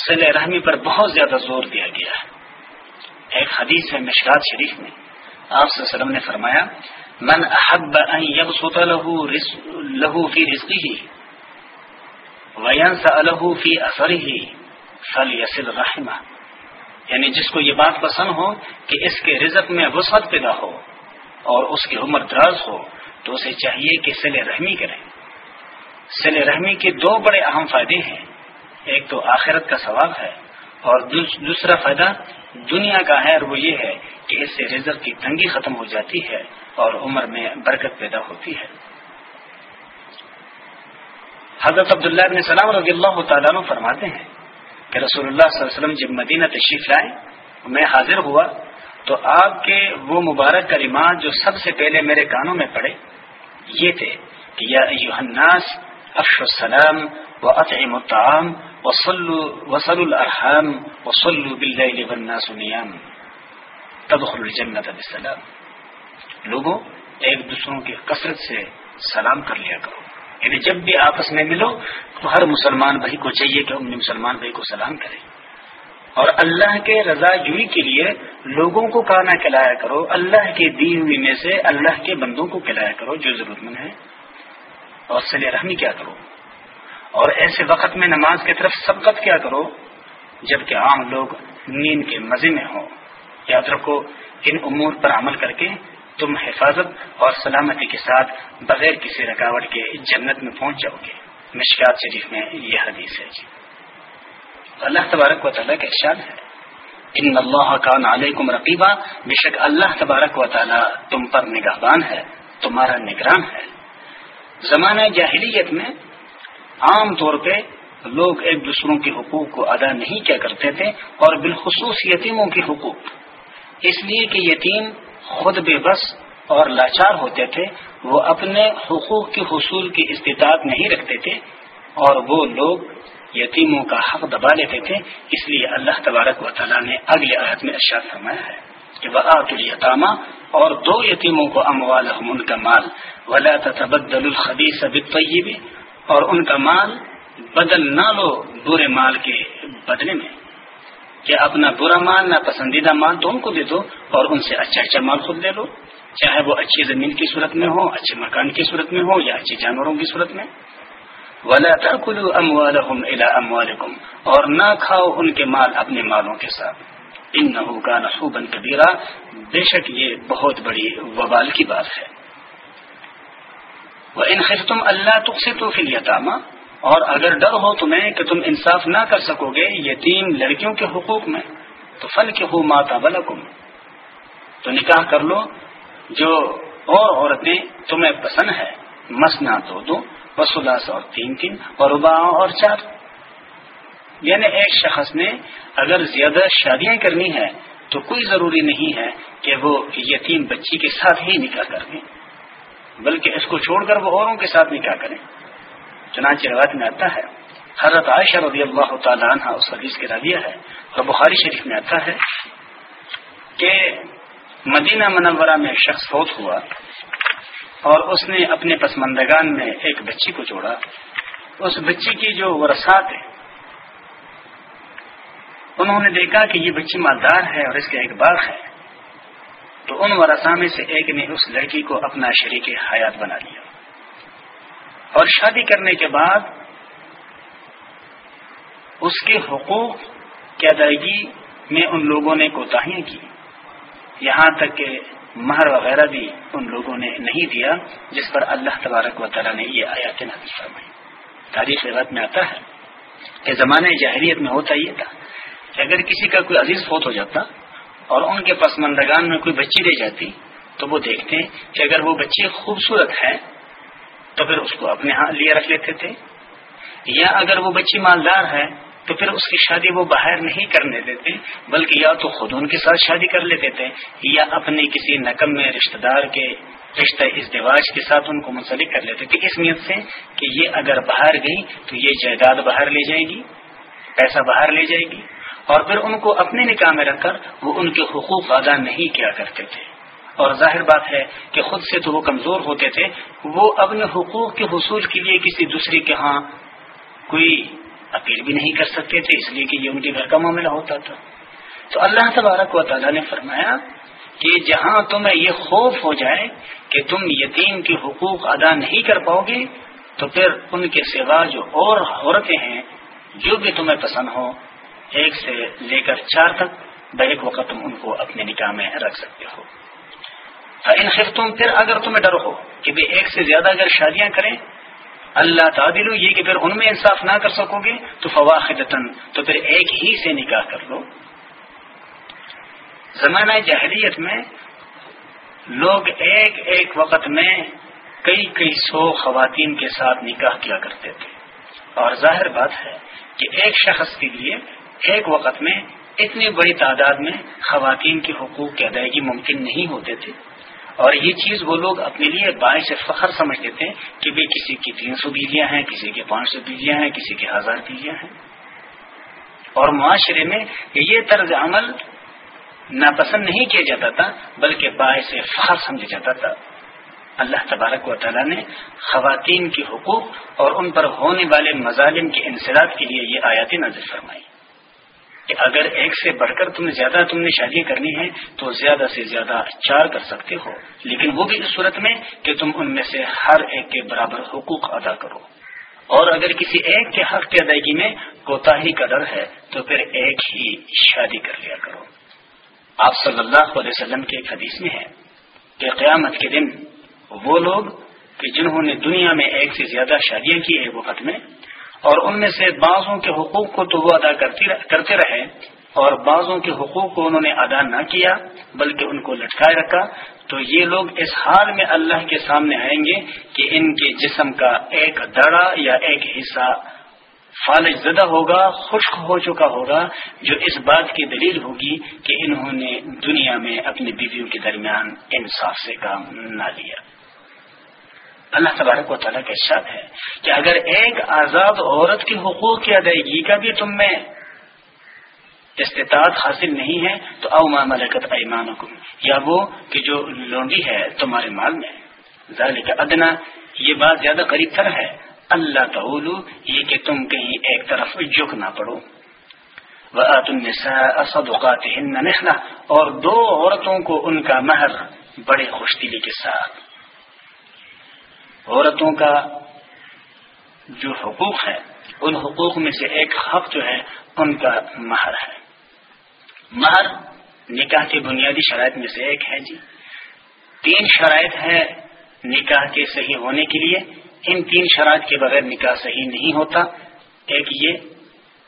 سل رحمی پر بہت زیادہ زور دیا گیا ہے۔ ایک حدیث ہے مشکات شریف میں۔ آپ نے فرمایا من احب ان يبسط له له في رزقه وينسى له في اثره فليصل رحمه. یعنی جس کو یہ بات پسند ہو کہ اس کے رزق میں وسعت پیدا ہو اور اس کی عمر دراز ہو تو اسے چاہیے کہ سل رحمی کریں سل رحمی کے دو بڑے اہم فائدے ہیں۔ ایک تو آخرت کا ثواب ہے اور دوسرا فائدہ دنیا کا ہے اور وہ یہ ہے کہ اس سے رزق کی تنگی ختم ہو جاتی ہے اور عمر میں برکت پیدا ہوتی ہے۔ حضرت عبداللہ ابن سلام رضی اللہ تعالیٰ فرماتے ہیں کہ رسول اللہ صلی اللہ علیہ وسلم جب مدینہ تشریف لائے، میں حاضر ہوا تو آپ کے وہ مبارک کلمات جو سب سے پہلے میرے کانوں میں پڑے، یہ تھے کہ یا الناس افش السلام و اطعم الطعام وصل الارحام وصلوا باللیل والناس نیام تدخل الجنت بالسلام۔ لوگوں، ایک دوسروں کی کثرت سے سلام کر لیا کرو۔ یعنی جب بھی آپس میں ملو تو ہر مسلمان بھائی کو چاہیے کہ اپنے مسلمان بھائی کو سلام کرے۔ اور اللہ کے رضا جوئی کے لیے لوگوں کو کھانا کھلایا کرو۔ اللہ کے دی ہوئی میں سے اللہ کے بندوں کو کھلایا کرو جو ضرورت مند ہے اور سلی رحمی کیا کرو؟ اور ایسے وقت میں نماز کی طرف سبقت کیا کرو جبکہ عام لوگ نیند کے مزے میں ہوں۔ یاد رکھو، ان امور پر عمل کر کے تم حفاظت اور سلامتی کے ساتھ بغیر کسی رکاوٹ کے جنت میں پہنچ جاؤ گے۔ مشکات شریف میں یہ حدیث ہے جی۔ اللہ تبارک و تعالیٰ کا ارشاد ہے، ان اللہ کان علیکم رقیبہ بے شک اللہ تبارک و تعالیٰ تم پر نگہبان ہے، تمہارا نگران ہے۔ زمانہ جاہلیت میں عام طور پہ لوگ ایک دوسروں کے حقوق کو ادا نہیں کیا کرتے تھے اور بالخصوص یتیموں کے حقوق۔ اس لیے کہ یتیم خود بے بس اور لاچار ہوتے تھے، وہ اپنے حقوق کے حصول کی استطاعت نہیں رکھتے تھے اور وہ لوگ یتیموں کا حق دبا لیتے تھے۔ اس لیے اللہ تبارک و تعالیٰ نے اگلے عہد میں ارشاد فرمایا ہے کہ وہ آتما اور دو یتیموں کو اموال ان کا مال۔ ولا تبدل الخبیث بالطیب اور ان کا مال بدل نہ لو برے مال کے بدلے میں۔ کہ اپنا برا مال نہ پسندیدہ مال تو ان کو دے دو اور ان سے اچھا اچھا مال خود لے لو۔ چاہے وہ اچھی زمین کی صورت میں ہو اچھے مکان کی صورت میں ہو یا اچھے جانوروں کی صورت میں۔ ولا کلو ام والم اور نہ کھاؤ ان کے مال اپنے مالوں کے ساتھ۔ ان نحو کا نحوبن بے شک یہ بہت بڑی وبال کی بات ہے۔ وہ ان خفتم اللہ تک سے تو اور اگر ڈر ہو تمہیں کہ تم انصاف نہ کر سکو گے، یتیم لڑکیوں کے حقوق میں، تو فل کے ہو ماتا بلکم تو نکاح کر لو، جو اور عورتیں تمہیں پسند ہے، مسنا دو دو وسلاس اور تین تین، اور ابا اور چار۔ یعنی ایک شخص نے اگر زیادہ شادیاں کرنی ہے تو کوئی ضروری نہیں ہے کہ وہ یتیم بچی کے ساتھ ہی نکاح کر دیں، بلکہ اس کو چھوڑ کر وہ اوروں کے ساتھ نکاح کریں۔ چنانچہ روایت میں آتا ہے، حضرت عائشہ رضی اللہ تعالیٰ عنہ اس حدیث کے رویہ ہے اور بخاری شریف میں آتا ہے کہ مدینہ منورہ میں شخص فوت ہوا اور اس نے اپنے پسماندگان میں ایک بچی کو جوڑا۔ اس بچی کی جو ورثات ہے، انہوں نے دیکھا کہ یہ بچی مالدار ہے اور اس کا ایک باغ ہے۔ تو ان ورثا میں سے ایک نے اس لڑکی کو اپنا شریک حیات بنا لیا۔ اور شادی کرنے کے بعد اس کے حقوق کی ادائیگی میں ان لوگوں نے کوتاہیاں کی۔ یہاں تک کہ مہر وغیرہ بھی ان لوگوں نے نہیں دیا، جس پر اللہ تبارک و تعالیٰ نے یہ آیات نازل فرمائی۔ تاریخ روایت میں آتا ہے کہ زمانے جاہریت میں ہوتا یہ تھا کہ اگر کسی کا کوئی عزیز فوت ہو جاتا اور ان کے پسماندگان میں کوئی بچی رہ جاتی تو وہ دیکھتے کہ اگر وہ بچی خوبصورت ہے تو پھر اس کو اپنے ہاں لیے رکھ لیتے تھے۔ یا اگر وہ بچی مالدار ہے، تو پھر اس کی شادی وہ باہر نہیں کرنے دیتے، بلکہ یا تو خود ان کے ساتھ شادی کر لیتے تھے، یا اپنے کسی نقم میں رشتہ دار کے، رشتہ ازدواج کے ساتھ ان کو منسلک کر لیتے تھے۔ اس نیت سے کہ یہ اگر باہر گئی، تو یہ جائیداد باہر لے جائے گی، پیسہ باہر لے جائے گی۔ اور پھر ان کو اپنے نکاح میں رکھ کر وہ ان کے حقوق ادا نہیں کیا کرتے تھے۔ اور ظاہر بات ہے کہ خود سے تو وہ کمزور ہوتے تھے، وہ اپنے حقوق کے حصول کے لیے کسی دوسرے کے ہاں کوئی اپیل بھی نہیں کر سکتے تھے، اس لیے کہ یہ ان کے گھر کا معاملہ ہوتا تھا۔ تو اللہ تبارک و تعالیٰ نے فرمایا کہ جہاں تمہیں یہ خوف ہو جائے کہ تم یتیم کے حقوق ادا نہیں کر پاؤ گے، تو پھر ان کے سوا جو اور عورتیں ہیں، جو بھی تمہیں پسند ہو ایک سے لے کر چار تک بیک وقت تم ان کو اپنے نکاح میں رکھ سکتے ہو۔ ان خفتوں پھر اگر تمہیں ڈر ہو کہ ایک سے زیادہ اگر شادیاں کریں، اللہ تعدل یہ کہ پھر ان میں انصاف نہ کر سکو گے، تو فواخد تو پھر ایک ہی سے نکاح کر لو۔ زمانہ جہریت میں لوگ ایک ایک وقت میں کئی کئی سو خواتین کے ساتھ نکاح کیا کرتے تھے۔ اور ظاہر بات ہے کہ ایک شخص کے لیے ایک وقت میں اتنی بڑی تعداد میں خواتین کے حقوق کی ادائیگی ممکن نہیں ہوتے تھے۔ اور یہ چیز وہ لوگ اپنے لیے باعث فخر سمجھتے تھے کہ بھائی کسی کی تین سو بیویاں ہیں، کسی کے پانچ سو بیویاں ہیں، کسی کے ہزار بیویاں ہیں۔ اور معاشرے میں یہ طرز عمل ناپسند نہیں کیا جاتا تھا، بلکہ باعث فخر سمجھا جاتا تھا۔ اللہ تبارک و تعالیٰ نے خواتین کے حقوق اور ان پر ہونے والے مظالم کے انسداد کے لیے یہ آیاتی نظر فرمائی۔ کہ اگر ایک سے بڑھ کر تم زیادہ تم نے شادی کرنی ہے تو زیادہ سے زیادہ چار کر سکتے ہو۔ لیکن وہ بھی اس صورت میں کہ تم ان میں سے ہر ایک کے برابر حقوق ادا کرو۔ اور اگر کسی ایک کے حق کی ادائیگی میں کوتا ہی کا ڈر ہے تو پھر ایک ہی شادی کر لیا کرو۔ آپ صلی اللہ علیہ وسلم کے ایک حدیث میں ہے کہ قیامت کے دن وہ لوگ کہ جنہوں نے دنیا میں ایک سے زیادہ شادیاں کی ایک وقت میں اور ان میں سے بعضوں کے حقوق کو تو وہ ادا کرتے رہے اور بعضوں کے حقوق کو انہوں نے ادا نہ کیا بلکہ ان کو لٹکائے رکھا تو یہ لوگ اس حال میں اللہ کے سامنے آئیں گے کہ ان کے جسم کا ایک دڑا یا ایک حصہ فالج زدہ ہوگا، خشک ہو چکا ہوگا، جو اس بات کی دلیل ہوگی کہ انہوں نے دنیا میں اپنی بیویوں کے درمیان انصاف سے کام نہ لیا۔ اللہ تبارک و تعالیٰ کا ارشاد ہے کہ اگر ایک آزاد عورت کی حقوق کی ادائیگی کا بھی تم میں استطاعت حاصل نہیں ہے، تو او ما ملکت ایمان یا وہ کہ جو لونڈی ہے تمہارے مال میں۔ ذالک ادنا، یہ بات زیادہ قریب تر ہے۔ اللہ تعولو یہ کہ تم کہیں ایک طرف جھک نہ پڑو۔ صدقات اور دو عورتوں کو ان کا مہر بڑے خوش دلی کے ساتھ۔ عورتوں کا جو حقوق ہے ان حقوق میں سے ایک حق جو ہے، ان کا مہر ہے۔ مہر نکاح کی بنیادی شرائط میں سے ایک ہے جی۔ تین شرائط ہے نکاح کے صحیح ہونے کے لیے۔ ان تین شرائط کے بغیر نکاح صحیح نہیں ہوتا۔ ایک یہ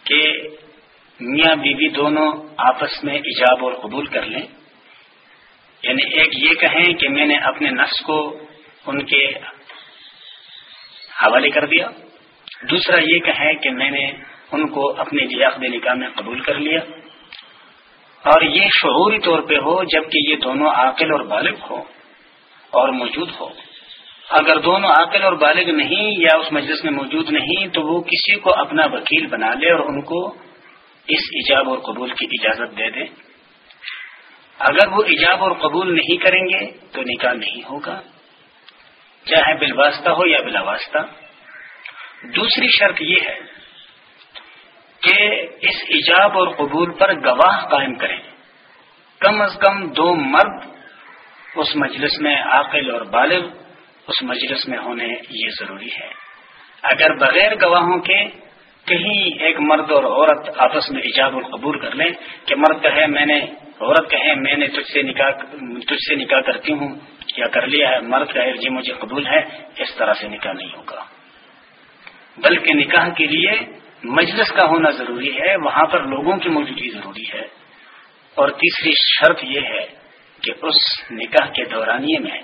کہ میاں بیوی دونوں آپس میں ایجاب اور قبول کر لیں۔ یعنی ایک یہ کہیں کہ میں نے اپنے نفس کو ان کے حوالے کر دیا۔ دوسرا یہ کہ ہے کہ میں نے ان کو اپنے لیے عقد نکاح میں قبول کر لیا۔ اور یہ شعوری طور پہ ہو جبکہ یہ دونوں عاقل اور بالغ ہو اور موجود ہو۔ اگر دونوں عاقل اور بالغ نہیں یا اس مجلس میں موجود نہیں تو وہ کسی کو اپنا وکیل بنا لے اور ان کو اس ایجاب اور قبول کی اجازت دے دے۔ اگر وہ ایجاب اور قبول نہیں کریں گے تو نکاح نہیں ہوگا۔ چاہے بالواسطہ ہو یا بلا واسطہ دوسری شرط یہ ہے کہ اس ایجاب اور قبول پر گواہ قائم کریں۔ کم از کم دو مرد اس مجلس میں عاقل اور بالغ اس مجلس میں ہونے یہ ضروری ہے۔ اگر بغیر گواہوں کے کہیں ایک مرد اور عورت آپس میں ایجاب اور قبول کر لیں کہ مرد کہے میں نے، عورت کہے میں نے تجھ سے نکاح، تجھ سے نکاح کرتی ہوں یا کر لیا ہے، مرد کہے جی مجھے قبول ہے، اس طرح سے نکاح نہیں ہوگا۔ بلکہ نکاح کے لیے مجلس کا ہونا ضروری ہے، وہاں پر لوگوں کی موجودگی ضروری ہے۔ اور تیسری شرط یہ ہے کہ اس نکاح کے دورانیے میں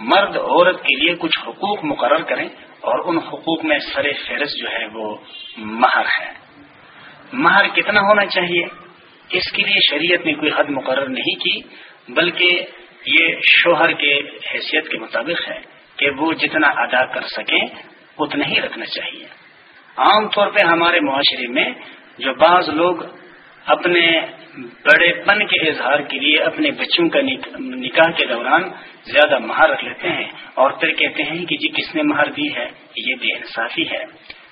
مرد عورت کے لیے کچھ حقوق مقرر کریں اور ان حقوق میں سر فہرست جو ہے وہ مہر ہے۔ مہر کتنا ہونا چاہیے؟ اس کے لیے شریعت نے کوئی حد مقرر نہیں کی، بلکہ یہ شوہر کے حیثیت کے مطابق ہے کہ وہ جتنا ادا کر سکیں اتنا ہی رکھنا چاہیے۔ عام طور پہ ہمارے معاشرے میں جو بعض لوگ اپنے بڑے پن کے اظہار کے لیے اپنے بچوں کا نکاح کے دوران زیادہ مہر رکھ لیتے ہیں اور پھر کہتے ہیں کہ جی کس نے مہر دی ہے؟ یہ بے انصافی ہے۔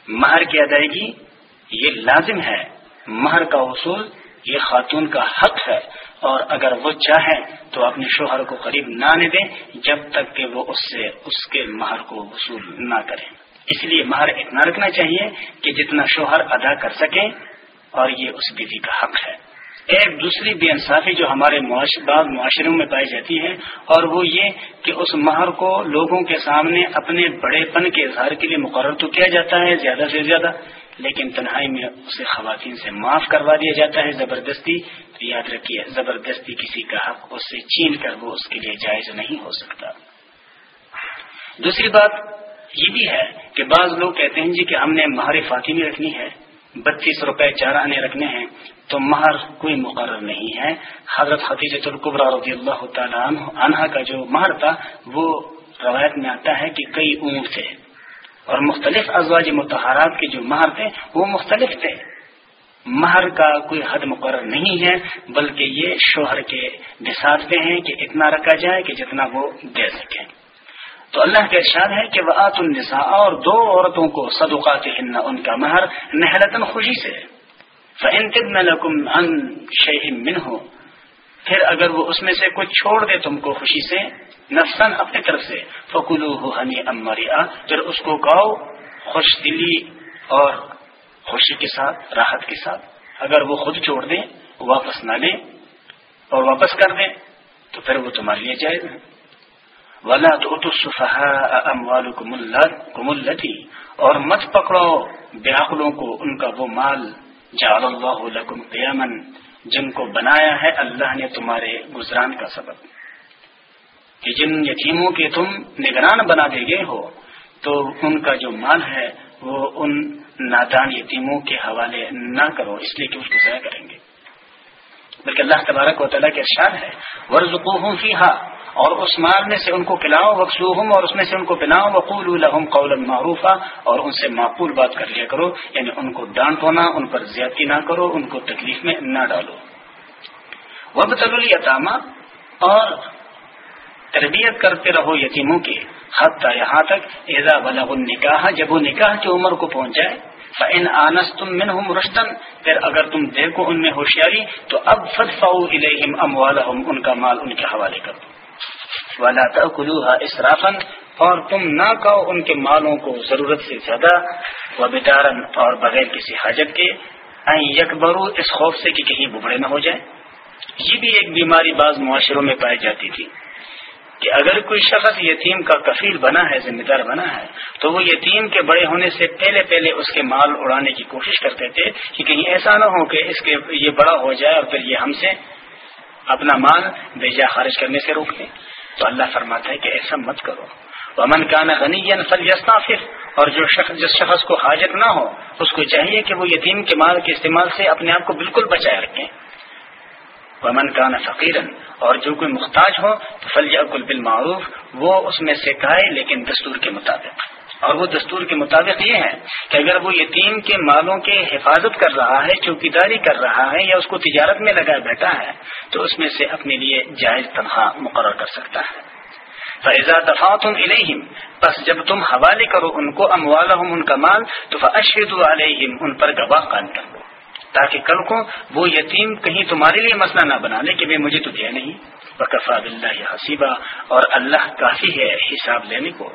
مہر کی ادائیگی یہ لازم ہے۔ مہر کا اصول یہ خاتون کا حق ہے۔ اور اگر وہ چاہے تو اپنے شوہر کو قریب نہ آنے دیں جب تک کہ وہ اس سے اس کے مہر کو وصول نہ کریں۔ اس لیے مہر اتنا رکھنا چاہیے کہ جتنا شوہر ادا کر سکے اور یہ اس بیوی کا حق ہے۔ ایک دوسری بے انصافی جو ہمارے بعض معاشروں میں پائی جاتی ہے اور وہ یہ کہ اس مہر کو لوگوں کے سامنے اپنے بڑے پن کے اظہار کے لیے مقرر تو کیا جاتا ہے؟ زیادہ سے زیادہ۔ لیکن تنہائی میں اسے خواتین سے معاف کروا دیا جاتا ہے، زبردستی۔ تو یاد رکھیے، زبردستی کسی کا حق اس سے چین کر وہ اس کے لیے جائز نہیں ہو سکتا۔ دوسری بات یہ بھی ہے کہ بعض لوگ کہتے ہیں جی کہ ہم نے مہر فاطمی رکھنی ہے، بتیس روپے چار آنے رکھنے ہیں، تو مہر کوئی مقرر نہیں ہے۔ حضرت حفیظ القبرا رضی اللہ تعالیٰ عنہ کا جو مہر تھا، وہ روایت میں آتا ہے کہ کئی اونٹ تھے۔ اور مختلف ازواج متحرات کے جو مہر تھے، وہ مختلف تھے۔ مہر کا کوئی حد مقرر نہیں ہے، بلکہ یہ شوہر کے بساط پہ ہیں کہ اتنا رکھا جائے کہ جتنا وہ دے سکے تو اللہ کا ارشاد ہے کہ وہ آت النساء، اور دو عورتوں کو صدقات ان کا مہر نہلتن خوشی سے۔ من ہو پھر اگر وہ اس میں سے کچھ چھوڑ دے تم کو خوشی سے نفسن اپنی طرف سے۔ فکلو ہو ہنی امریا پھر اس کو گاؤ خوش دلی اور خوشی کے ساتھ، راحت کے ساتھ۔ اگر وہ خود چھوڑ دیں، واپس نہ لیں اور واپس کر دیں، تو پھر وہ تمہارے لیے جائز ہے۔ ولا تو اموال کملتی اور مت پکڑو بیاقلوں کو، ان کا وہ مال۔ جعل اللہ لکم قیامن جن کو بنایا ہے، اللہ نے تمہارے گزران کا سبب۔ کہ جن یتیموں کے تم نگران بنا دے گئے ہو، تو ان کا جو مال ہے، وہ ان نادان یتیموں کے حوالے نہ کرو، اس لیے کہ اس کو ضائع کریں گے۔ بلکہ اللہ تبارک و تعالیٰ کے اشار ہے ورژ کو اور اس مال میں سے ان کو پلاؤ وقصوہم اور اس میں سے ان کو پلاؤ وقول الحم قول معروفہ اور ان سے معقول بات کر لیا کرو یعنی ان کو ڈانٹو نہ، ان پر زیادتی نہ کرو، ان کو تکلیف میں نہ ڈالو۔ وب تلطامہ اور تربیت کرتے رہو یتیموں کی حد یہاں تک ایزا بلا نکاح جب وہ نکاح کی عمر کو پہنچ جائے فن آنس تم من ہوں رشتن پھر اگر تم دیکھو ان میں ہوشیاری، تو اب فد فاؤ ام ان کا مال ان کے حوالے کر دو۔ والا کلوحا اسرافن اور تم نہ کہو ان کے مالوں کو ضرورت سے زیادہ و بیدارن اور بغیر کسی حاجت کے۔ یکبرو اس خوف سے کہ کہیں ببڑے نہ ہو جائیں۔ یہ بھی ایک بیماری بعض معاشروں میں پائی جاتی تھی۔ کہ اگر کوئی شخص یتیم کا کفیل بنا ہے، ذمہ دار بنا ہے، تو وہ یتیم کے بڑے ہونے سے پہلے پہلے اس کے مال اڑانے کی کوشش کرتے تھے کہ کہیں ایسا نہ ہو کہ اس کے یہ بڑا ہو جائے اور پھر یہ ہم سے اپنا مال بیجا خارج کرنے سے روک دیں تو اللہ فرماتا ہے کہ ایسا مت کرو۔ ومن کان غنی فل یسنافر اور جو شخص، جس شخص کو حاجت نہ ہو، اس کو چاہیے کہ وہ یتیم کے مال کے استعمال سے اپنے آپ کو بالکل بچائے رکھیں۔ ومن کان فقیرن اور جو کوئی محتاج ہو تو فل اکل بالمعروف، وہ اس میں سے کھائے، لیکن دستور کے مطابق۔ اور وہ دستور کے مطابق یہ ہے کہ اگر وہ یتیم کے مالوں کے حفاظت کر رہا ہے چوکی داری کر رہا ہے، یا اس کو تجارت میں لگائے بیٹھا ہے، تو اس میں سے اپنے لیے جائز تنخواہ مقرر کر سکتا ہے۔ فیضا دفاع تم بس جب تم حوالے کرو ان کو اموال ان کا مال، تو اشد علیہم ان پر گواہ قائم کر تاکہ کل کو وہ یتیم کہیں تمہارے لیے مسئلہ نہ بنا لے کہ مجھے تو دیا نہیں۔ بکفا بلّہ حسیبہ اور اللہ کافی ہے حساب لینے کو۔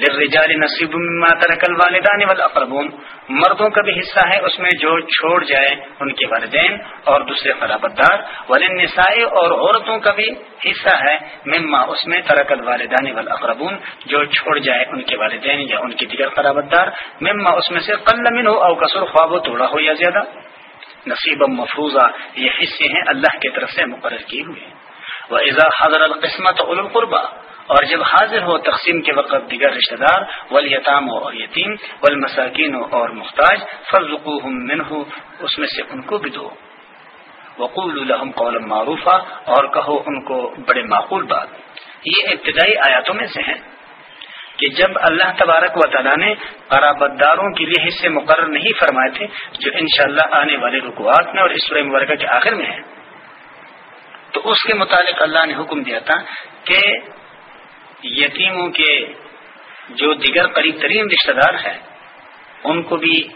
للرجال نصیب مما ترک الوالدان والاقربون مردوں کا بھی حصہ ہے اس میں جو چھوڑ جائے ان کے والدین اور دوسرے قرابت دار وللنساء اور عورتوں کا بھی حصہ ہے مما اس میں ترک الوالدان والاقربون جو چھوڑ جائے ان کے والدین یا ان کے دیگر قرابت دار مما اس میں سے قل من ہو او کسر خواب توڑا ہو یا زیادہ۔ نصیب مفروضہ یہ حصے ہیں اللہ کی طرف سے مقرر کیے ہوئے۔ وہ ایزا حضر القسمت القربہ اور جب حاضر ہو تقسیم کے وقت دیگر رشتہ دار ولیتام ہو اور یتیم، والمساکین ہو اور محتاج فرزقوہم ہو اس میں سے ان کو بھی دو۔ وقول الحم قول معروفہ اور کہو ان کو بڑے معقول بات۔ یہ ابتدائی آیاتوں میں سے ہیں کہ جب اللہ تبارک و تعالیٰ نے قرابت داروں کے لیے حصے مقرر نہیں فرمائے تھے، جو انشاءاللہ آنے والے رکوات میں اور اسور مبارکہ کے آخر میں ہیں، تو اس کے متعلق اللہ نے حکم دیا تھا کہ یتیموں کے جو دیگر قریب ترین رشتہ دار ہیں، ان کو بھی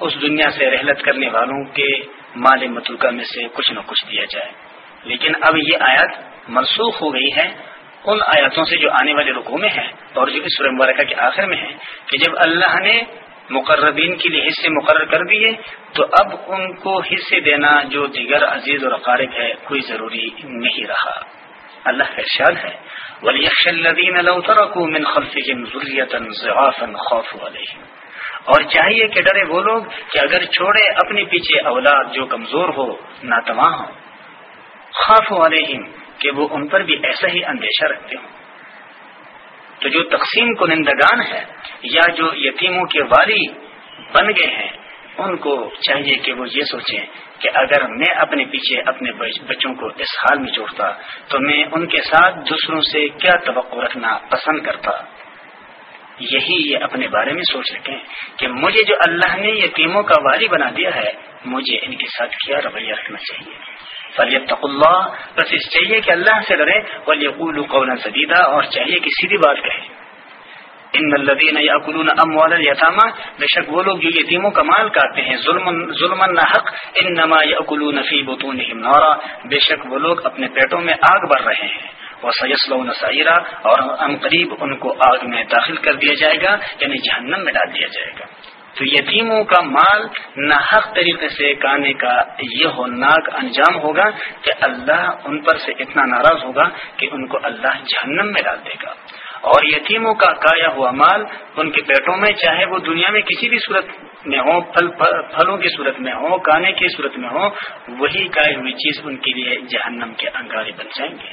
اس دنیا سے رحلت کرنے والوں کے مال مترکہ میں سے کچھ نہ کچھ دیا جائے۔ لیکن اب یہ آیات منسوخ ہو گئی ہے۔ ان آیاتوں سے جو آنے والے رقو میں ہیں اور جو اس مبارکہ کے آخر میں ہیں کہ جب اللہ نے مقربین کے لیے حصے مقرر کر دیے، تو اب ان کو حصے دینا جو دیگر عزیز اور اقارب ہے، کوئی ضروری نہیں رہا۔ اللہ کا ارشاد ہے، وَلْيَخْشَ الَّذِينَ لَوْ تَرَكُوا مِنْ خَلْفِهِمْ ذُرِّيَّةً ضِعَافًا خَافُوا عَلَيْهِمْ۔ اور چاہیے کہ ڈرے وہ لوگ کہ اگر چھوڑے اپنے پیچھے اولاد جو کمزور ہو، ناتواں ہو۔ خوف علیہم کہ وہ ان پر بھی ایسا ہی اندیشہ رکھتے ہوں۔ تو جو تقسیم کنندگان ہے یا جو یتیموں کے والی بن گئے ہیں، ان کو چاہیے کہ وہ یہ سوچیں کہ اگر میں اپنے پیچھے اپنے بچوں کو اس حال میں چھوڑتا تو میں ان کے ساتھ دوسروں سے کیا توقع رکھنا پسند کرتا؟ یہی یہ اپنے بارے میں سوچ سکیں کہ مجھے جو اللہ نے یتیموں کا واری بنا دیا ہے، مجھے ان کے ساتھ کیا رویہ رکھنا چاہیے؟ فلیت اللہ بس اس چاہیے کہ اللہ سے ڈرے ولیقول قولا سدیدہ اور چاہیے کہ سیدھی بات کہیں ان الدین یاکلون اموال الیتامى بے شک وہ لوگ جو یتیموں کا مال کاٹتے ہیں ظلم ظلم حق انما یاکلون فی بطونهم نارا، بے شک وہ لوگ اپنے پیٹوں میں آگ بھر رہے ہیں۔ وہ سیسلون اور ان قریب ان کو آگ میں داخل کر دیا جائے گا یعنی جہنم میں ڈال دیا جائے گا۔ تو یتیموں کا مال ناحق طریقے سے کانے کا یہ ہوناک انجام ہوگا کہ اللہ ان پر سے اتنا ناراض ہوگا کہ ان کو اللہ جہنم میں ڈال دے گا۔ اور یتیموں کا کایا ہوا مال ان کے پیٹوں میں، چاہے وہ دنیا میں کسی بھی صورت میں ہو پھل پھلوں کی صورت میں ہو کانے کی صورت میں ہو وہی کائی ہوئی چیز ان کے لیے جہنم کے انگارے بن جائیں گے۔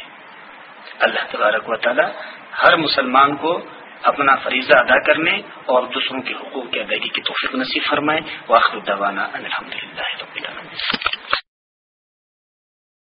اللہ تبارک و تعالی ہر مسلمان کو اپنا فریضہ ادا کرنے اور دوسروں کے حقوق کی ادائیگی کی توفیق نصیب فرمائے۔ واخر دوانا الحمد للہ